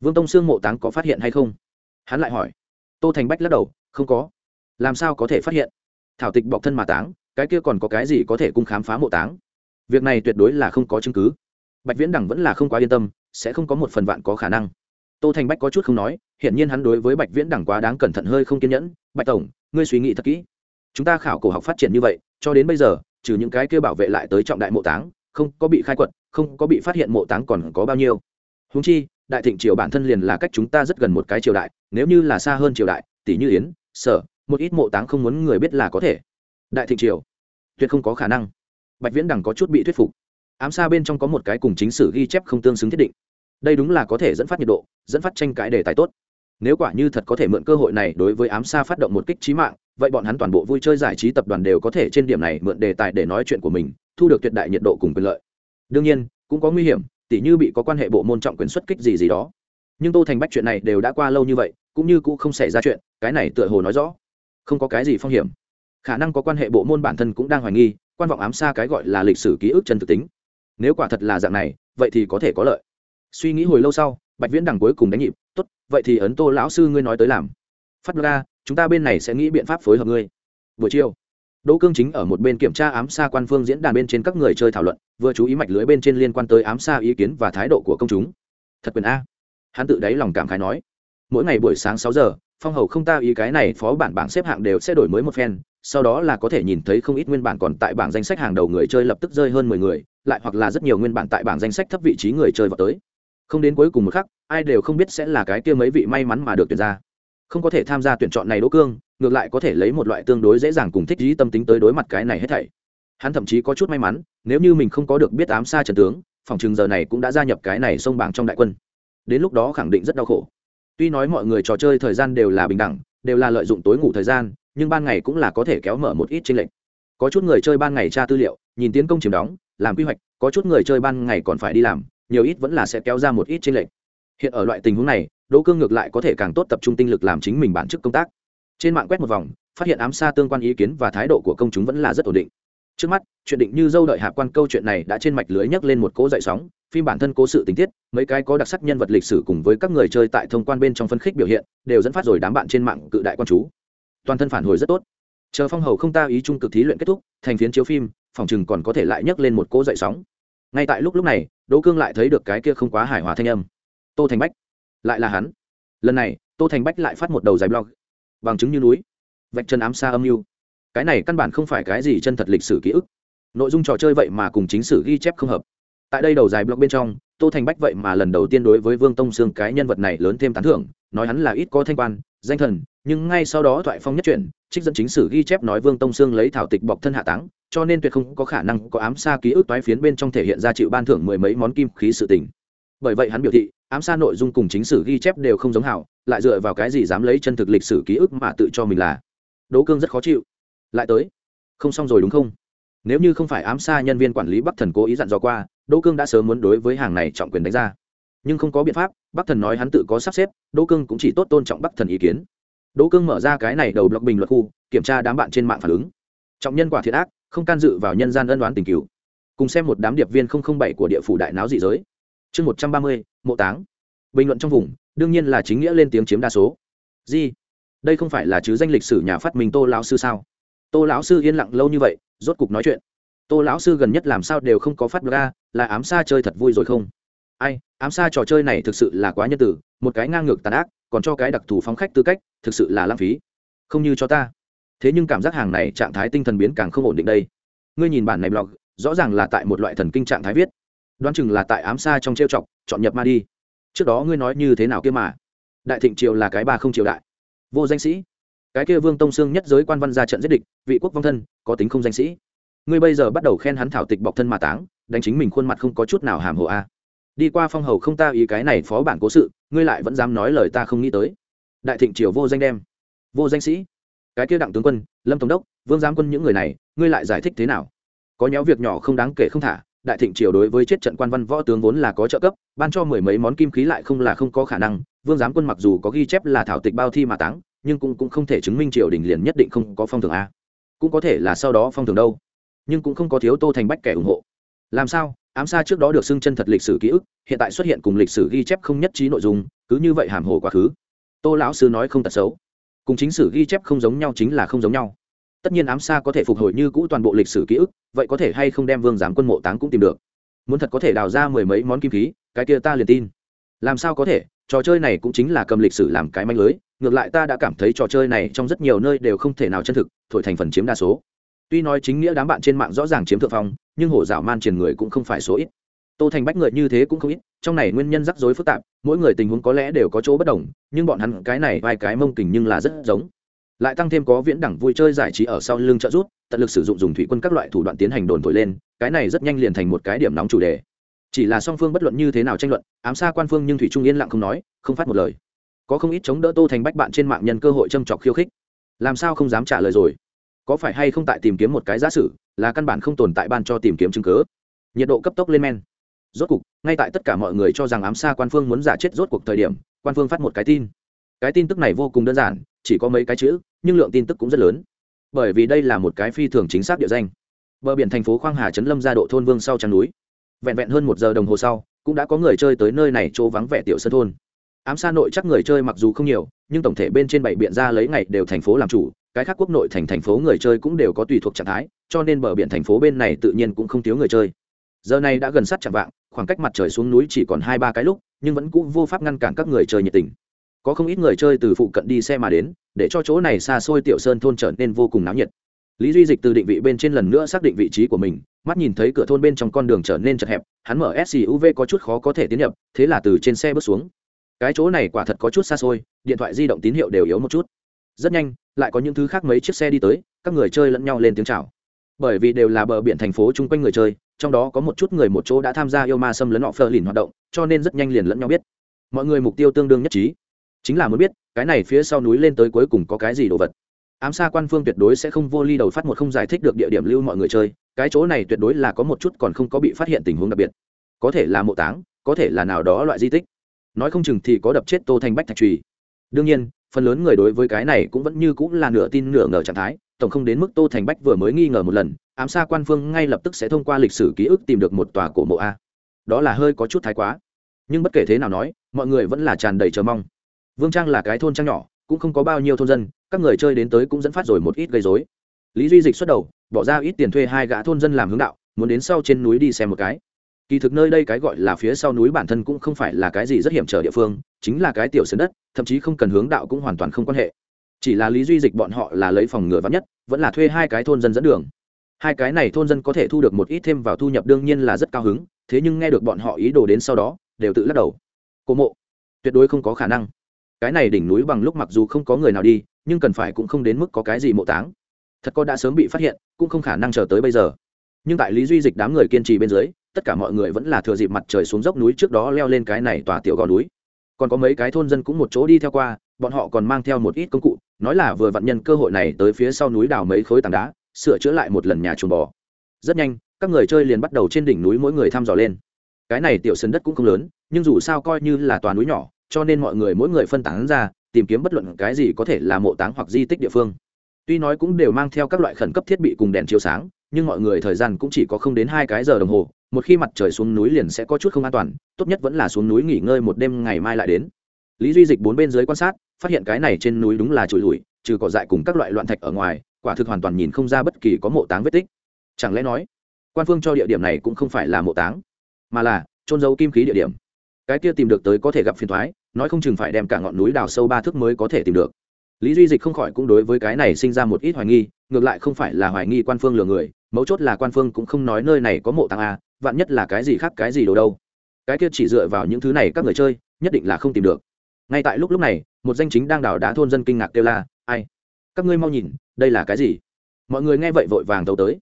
Speaker 1: vương tông sương mộ táng có phát hiện hay không? Hắn lại hỏi. Tô thành bách lắc đầu, không có. Làm sao có thể phát hiện? Thảo tịch bọc thân mà táng cái kia còn có cái gì có thể cung khám phá mộ táng? Việc này tuyệt đối là không có chứng cứ. Bạch viễn đẳng vẫn là không quá yên tâm, sẽ không có một phần vạn có khả năng. Tô thành bách có chút không nói, hiển nhiên hắn đối với bạch viễn đẳng quá đáng cẩn thận hơi không kiên nhẫn. Bạch tổng, ngươi suy nghĩ thật kỹ. Chúng ta khảo cổ học phát triển như vậy, cho đến bây giờ, trừ những cái kia bảo vệ lại tới trọng đại mộ táng, không có bị khai quật, không có bị phát hiện mộ táng còn có bao nhiêu? Húng chi, đại thịnh triều bản thân liền là cách chúng ta rất gần một cái triều đại, nếu như là xa hơn triều đại, tỷ như yến, sở, một ít mộ táng không muốn người biết là có thể đại thịnh triều. Tuyệt không có khả năng. Bạch viễn đằng có chút bị thuyết phục. Ám xa bên trong có một cái cùng chính sử ghi chép không tương xứng thiết định. Đây đúng là có thể dẫn phát nhiệt độ, dẫn phát tranh cãi đề tài tốt. Nếu quả như thật có thể mượn cơ hội này đối với ám xa phát động một kích trí mạng, vậy bọn hắn toàn bộ vui chơi giải trí tập đoàn đều có thể trên điểm này mượn đề tài để nói chuyện của mình, thu được tuyệt đại nhiệt độ cùng quyền lợi. Đương nhiên, cũng có nguy hiểm, tỉ như bị có quan hệ bộ môn trọng quyền xuất kích gì gì đó. Nhưng tô thành bách chuyện này đều đã qua lâu như vậy, cũng như cũng không xảy ra chuyện, cái này tựa hồ nói rõ. Không có cái gì phong hiểm khả năng có quan hệ bộ môn bản thân cũng đang hoài nghi, quan vọng ám xa cái gọi là lịch sử ký ức chân thực tính. Nếu quả thật là dạng này, vậy thì có thể có lợi. Suy nghĩ hồi lâu sau, bạch viễn đằng cuối cùng đánh nhịp, tốt, vậy thì ấn tô lão sư ngươi nói tới làm. Phát ra, chúng ta bên này sẽ nghĩ biện pháp phối hợp ngươi. Buổi chiều, đỗ cương chính ở một bên kiểm tra ám xa quan phương diễn đàn bên trên các người chơi thảo luận, vừa chú ý mạch lưới bên trên liên quan tới ám xa ý kiến và thái độ của công chúng. Thật quyền a. Hắn tự đáy lòng cảm khái nói. Mỗi ngày buổi sáng sáu giờ, phong hầu không ta ý cái này phó bản bảng xếp hạng đều sẽ đổi mới một phen sau đó là có thể nhìn thấy không ít nguyên bản còn tại bảng danh sách hàng đầu người chơi lập tức rơi hơn mười người, lại hoặc là rất nhiều nguyên bản tại bảng danh sách thấp vị trí người chơi vào tới. Không đến cuối cùng một khắc, ai đều không biết sẽ là cái kia mấy vị may mắn mà được tuyển ra. Không có thể tham gia tuyển chọn này đỗ cương, ngược lại có thể lấy một loại tương đối dễ dàng cùng thích lý tâm tính tới đối mặt cái này hết thảy. Hắn thậm chí có chút may mắn, nếu như mình không có được biết ám xa trận tướng, phòng trường giờ này cũng đã gia nhập cái này sông bảng trong đại quân. Đến lúc đó khẳng định rất đau khổ. Tuy nói mọi người trò chơi thời gian đều là bình đẳng, đều là lợi dụng tối ngủ thời gian nhưng ban ngày cũng là có thể kéo mở một ít trên lệnh có chút người chơi ban ngày tra tư liệu, nhìn tiến công chiếm đóng, làm quy hoạch, có chút người chơi ban ngày còn phải đi làm, nhiều ít vẫn là sẽ kéo ra một ít trên lệnh hiện ở loại tình huống này, đỗ cương ngược lại có thể càng tốt tập trung tinh lực làm chính mình bản chức công tác. Trên mạng quét một vòng, phát hiện ám xa tương quan ý kiến và thái độ của công chúng vẫn là rất ổn định. Trước mắt, chuyện định như dâu đợi hạ quan câu chuyện này đã trên mạch lưới nhấc lên một cỗ dậy sóng, phim bản thân cố sự tình tiết, mấy cái có đặc sắc nhân vật lịch sử cùng với các người chơi tại thông quan bên trong phân khích biểu hiện, đều dẫn phát rồi đám bạn trên mạng cự đại quan chú toàn thân phản hồi rất tốt. Chờ phong hầu không ta ý trung cực thí luyện kết thúc, thành phiến chiếu phim, phòng chừng còn có thể lại nhấc lên một cỗ dậy sóng. Ngay tại lúc lúc này, đỗ cương lại thấy được cái kia không quá hài hòa thanh âm. Tô thành bách, lại là hắn. Lần này, tô thành bách lại phát một đầu dài blog. Bằng chứng như núi. Vạch chân ám xa âm mưu. Cái này căn bản không phải cái gì chân thật lịch sử ký ức. Nội dung trò chơi vậy mà cùng chính sử ghi chép không hợp. Tại đây đầu dài blog bên trong, tô thành bách vậy mà lần đầu tiên đối với vương tông sương cái nhân vật này lớn thêm tán thưởng, nói hắn là ít có thanh quan, danh thần nhưng ngay sau đó thoại phong nhất chuyển, trích dẫn chính sử ghi chép nói vương tông sương lấy thảo tịch bọc thân hạ táng, cho nên tuyệt không có khả năng có ám xa ký ức toái phiến bên trong thể hiện ra chịu ban thưởng mười mấy món kim khí sự tình. Bởi vậy hắn biểu thị, ám xa nội dung cùng chính sử ghi chép đều không giống hảo, lại dựa vào cái gì dám lấy chân thực lịch sử ký ức mà tự cho mình là đỗ cương rất khó chịu. Lại tới, không xong rồi đúng không? Nếu như không phải ám xa nhân viên quản lý bắc thần cố ý dặn dò qua, đỗ cương đã sớm muốn đối với hàng này trọng quyền đánh ra. Nhưng không có biện pháp, bắc thần nói hắn tự có sắp xếp, đỗ cương cũng chỉ tốt tôn trọng bắc thần ý kiến đỗ cương mở ra cái này đầu blog bình luận khu, kiểm tra đám bạn trên mạng phản ứng. Trọng nhân quả thiệt ác, không can dự vào nhân gian ân đoán tình cứu cùng xem một đám điệp viên bảy của địa phủ đại náo dị giới. Chương một trăm ba mươi, mộ táng. Bình luận trong vùng, đương nhiên là chính nghĩa lên tiếng chiếm đa số. Gì? Đây không phải là chứ danh lịch sử nhà phát minh tô lão sư sao? Tô lão sư yên lặng lâu như vậy, rốt cục nói chuyện. Tô lão sư gần nhất làm sao đều không có phát ra, là ám xa chơi thật vui rồi không? Ai, ám xa trò chơi này thực sự là quá nhân tử một cái ngang ngược tàn ác còn cho cái đặc thù phóng khách tư cách, thực sự là lãng phí. Không như cho ta. Thế nhưng cảm giác hàng này trạng thái tinh thần biến càng không ổn định đây. Ngươi nhìn bản này blog, rõ ràng là tại một loại thần kinh trạng thái viết. Đoán chừng là tại ám xa trong trêu chọc, chọn nhập ma đi. Trước đó ngươi nói như thế nào kia mà? Đại thịnh triều là cái ba không triều đại. Vô danh sĩ. Cái kia vương tông sương nhất giới quan văn ra trận giết địch, vị quốc vong thân, có tính không danh sĩ. Ngươi bây giờ bắt đầu khen hắn thảo tịch bọc thân mà táng, đánh chính mình khuôn mặt không có chút nào hàm hồ a đi qua phong hầu không ta ý cái này phó bản cố sự, ngươi lại vẫn dám nói lời ta không nghĩ tới. Đại thịnh triều vô danh đem. Vô danh sĩ. Cái kia đặng tướng quân, lâm tổng đốc, vương giám quân những người này, ngươi lại giải thích thế nào? Có nhéo việc nhỏ không đáng kể không thả, đại thịnh triều đối với chết trận quan văn võ tướng vốn là có trợ cấp, ban cho mười mấy món kim khí lại không là không có khả năng, vương giám quân mặc dù có ghi chép là thảo tịch bao thi mà táng, nhưng cũng cũng không thể chứng minh triều đình liền nhất định không có phong thường a. Cũng có thể là sau đó phong thường đâu, nhưng cũng không có thiếu tô thành bách kẻ ủng hộ. Làm sao? Ám xa trước đó được xưng chân thật lịch sử ký ức, hiện tại xuất hiện cùng lịch sử ghi chép không nhất trí nội dung, cứ như vậy hàm hồ quá khứ. Tô lão sư nói không tật xấu. Cùng chính sử ghi chép không giống nhau chính là không giống nhau. Tất nhiên ám xa có thể phục hồi như cũ toàn bộ lịch sử ký ức, vậy có thể hay không đem vương giám quân mộ táng cũng tìm được. Muốn thật có thể đào ra mười mấy món kim khí, cái kia ta liền tin. Làm sao có thể, trò chơi này cũng chính là cầm lịch sử làm cái manh lưới, ngược lại ta đã cảm thấy trò chơi này trong rất nhiều nơi đều không thể nào chân thực, thổi thành phần chiếm đa số tuy nói chính nghĩa đám bạn trên mạng rõ ràng chiếm thượng phong, nhưng hổ dạo man truyền người cũng không phải số ít. Tô thành bách người như thế cũng không ít, trong này nguyên nhân rắc rối phức tạp, mỗi người tình huống có lẽ đều có chỗ bất đồng, nhưng bọn hắn cái này vài cái mông kình nhưng là rất giống. Lại tăng thêm có viễn đẳng vui chơi giải trí ở sau lưng trợ rút tận lực sử dụng dùng thủy quân các loại thủ đoạn tiến hành đồn thổi lên, cái này rất nhanh liền thành một cái điểm nóng chủ đề. Chỉ là song phương bất luận như thế nào tranh luận, ám xa quan phương nhưng thủy trung yên lặng không nói, không phát một lời. Có không ít chống đỡ tô thành bách bạn trên mạng nhân cơ hội châm trọc khiêu khích. Làm sao không dám trả lời rồi? Có phải hay không tại tìm kiếm một cái giả sử, là căn bản không tồn tại ban cho tìm kiếm chứng cứ. Nhiệt độ cấp tốc lên men. Rốt cục, ngay tại tất cả mọi người cho rằng ám xa quan phương muốn giả chết rốt cuộc thời điểm, quan phương phát một cái tin. Cái tin tức này vô cùng đơn giản, chỉ có mấy cái chữ, nhưng lượng tin tức cũng rất lớn. Bởi vì đây là một cái phi thường chính xác địa danh. Bờ biển thành phố khoang hà trấn lâm ra độ thôn vương sau trang núi. Vẹn vẹn hơn một giờ đồng hồ sau, cũng đã có người chơi tới nơi này chỗ vắng vẻ tiểu sân thôn. Ám xa nội chắc người chơi mặc dù không nhiều, nhưng tổng thể bên trên bảy biện ra lấy ngày đều thành phố làm chủ cái khác quốc nội thành thành phố người chơi cũng đều có tùy thuộc trạng thái, cho nên bờ biển thành phố bên này tự nhiên cũng không thiếu người chơi. Giờ này đã gần sát chạm vạng, khoảng cách mặt trời xuống núi chỉ còn hai ba cái lúc, nhưng vẫn cũng vô pháp ngăn cản các người chơi nhiệt tình. Có không ít người chơi từ phụ cận đi xe mà đến, để cho chỗ này xa xôi tiểu sơn thôn trở nên vô cùng náo nhiệt. Lý duy dịch từ định vị bên trên lần nữa xác định vị trí của mình, mắt nhìn thấy cửa thôn bên trong con đường trở nên chật hẹp, hắn mở suv có chút khó có thể tiến nhập, thế là từ trên xe bước xuống. Cái chỗ này quả thật có chút xa xôi, điện thoại di động tín hiệu đều yếu một chút rất nhanh, lại có những thứ khác mấy chiếc xe đi tới, các người chơi lẫn nhau lên tiếng chào. Bởi vì đều là bờ biển thành phố chung quanh người chơi, trong đó có một chút người một chỗ đã tham gia yêu ma xâm lấn họ phờ lìn hoạt động, cho nên rất nhanh liền lẫn nhau biết. Mọi người mục tiêu tương đương nhất trí. Chính là muốn biết, cái này phía sau núi lên tới cuối cùng có cái gì đồ vật. Ám xa quan phương tuyệt đối sẽ không vô ly đầu phát một không giải thích được địa điểm lưu mọi người chơi, cái chỗ này tuyệt đối là có một chút còn không có bị phát hiện tình huống đặc biệt. Có thể là mộ táng, có thể là nào đó loại di tích. Nói không chừng thì có đập chết tô thanh bách thạch trùy. Đương nhiên phần lớn người đối với cái này cũng vẫn như cũng là nửa tin nửa ngờ trạng thái, tổng không đến mức tô thành bách vừa mới nghi ngờ một lần, ám xa quan phương ngay lập tức sẽ thông qua lịch sử ký ức tìm được một tòa cổ mộ a. Đó là hơi có chút thái quá. Nhưng bất kể thế nào nói, mọi người vẫn là tràn đầy chờ mong. Vương trang là cái thôn trang nhỏ, cũng không có bao nhiêu thôn dân, các người chơi đến tới cũng dẫn phát rồi một ít gây dối lý duy dịch xuất đầu, bỏ ra ít tiền thuê hai gã thôn dân làm hướng đạo, muốn đến sau trên núi đi xem một cái kỳ thực nơi đây cái gọi là phía sau núi bản thân cũng không phải là cái gì rất hiểm trở địa phương, chính là cái tiểu sân đất, thậm chí không cần hướng đạo cũng hoàn toàn không quan hệ. Chỉ là lý duy dịch bọn họ là lấy phòng ngừa vắn nhất, vẫn là thuê hai cái thôn dân dẫn đường. Hai cái này thôn dân có thể thu được một ít thêm vào thu nhập đương nhiên là rất cao hứng, thế nhưng nghe được bọn họ ý đồ đến sau đó, đều tự lắc đầu. Cô mộ, tuyệt đối không có khả năng. Cái này đỉnh núi bằng lúc mặc dù không có người nào đi, nhưng cần phải cũng không đến mức có cái gì mộ táng. Thật có đã sớm bị phát hiện, cũng không khả năng chờ tới bây giờ. Nhưng tại lý duy dịch đám người kiên trì bên dưới tất cả mọi người vẫn là thừa dịp mặt trời xuống dốc núi trước đó leo lên cái này tòa tiểu gò núi. Còn có mấy cái thôn dân cũng một chỗ đi theo qua, bọn họ còn mang theo một ít công cụ, nói là vừa vặn nhân cơ hội này tới phía sau núi đào mấy khối tảng đá, sửa chữa lại một lần nhà chuồng bò. Rất nhanh, các người chơi liền bắt đầu trên đỉnh núi mỗi người thăm dò lên. Cái này tiểu sân đất cũng không lớn, nhưng dù sao coi như là toàn núi nhỏ, cho nên mọi người mỗi người phân tán ra, tìm kiếm bất luận cái gì có thể là mộ táng hoặc di tích địa phương. Tuy nói cũng đều mang theo các loại khẩn cấp thiết bị cùng đèn chiếu sáng, nhưng mọi người thời gian cũng chỉ có không đến hai cái giờ đồng hồ một khi mặt trời xuống núi liền sẽ có chút không an toàn, tốt nhất vẫn là xuống núi nghỉ ngơi một đêm ngày mai lại đến. Lý duy dịch bốn bên dưới quan sát, phát hiện cái này trên núi đúng là trụi lùi trừ cỏ dại cùng các loại loạn thạch ở ngoài, quả thực hoàn toàn nhìn không ra bất kỳ có mộ táng vết tích. Chẳng lẽ nói, quan phương cho địa điểm này cũng không phải là mộ táng, mà là trôn giấu kim khí địa điểm. Cái kia tìm được tới có thể gặp phiền thoái nói không chừng phải đem cả ngọn núi đào sâu ba thước mới có thể tìm được. Lý duy dịch không khỏi cũng đối với cái này sinh ra một ít hoài nghi, ngược lại không phải là hoài nghi quan phương lừa người, mấu chốt là quan phương cũng không nói nơi này có mộ tàng a à, vạn nhất là cái gì khác, cái gì đồ đâu. Cái kia chỉ dựa vào những thứ này các người chơi, nhất định là không tìm được. Ngay tại lúc lúc này, một danh chính đang đào đá thôn dân kinh ngạc kêu la, ai? Các ngươi mau nhìn, đây là cái gì? Mọi người nghe vậy vội vàng tàu tới.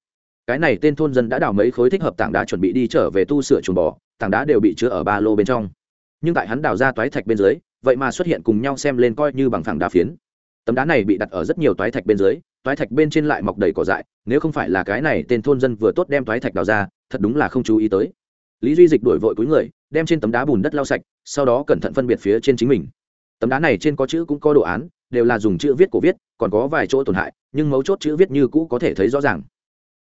Speaker 1: Cái này tên thôn dân đã đào mấy khối thích hợp tảng đá chuẩn bị đi trở về tu sửa chuồng bò, tảng đá đều bị chứa ở ba lô bên trong. Nhưng tại hắn đào ra toái thạch bên dưới, vậy mà xuất hiện cùng nhau xem lên coi như bằng phẳng đá phiến. Tấm đá này bị đặt ở rất nhiều toái thạch bên dưới, toái thạch bên trên lại mọc đầy cỏ dại, nếu không phải là cái này tên thôn dân vừa tốt đem toái thạch đào ra thật đúng là không chú ý tới. Lý duy dịch đổi vội cuối người, đem trên tấm đá bùn đất lau sạch, sau đó cẩn thận phân biệt phía trên chính mình. Tấm đá này trên có chữ cũng có đồ án, đều là dùng chữ viết cổ viết, còn có vài chỗ tổn hại, nhưng mấu chốt chữ viết như cũ có thể thấy rõ ràng.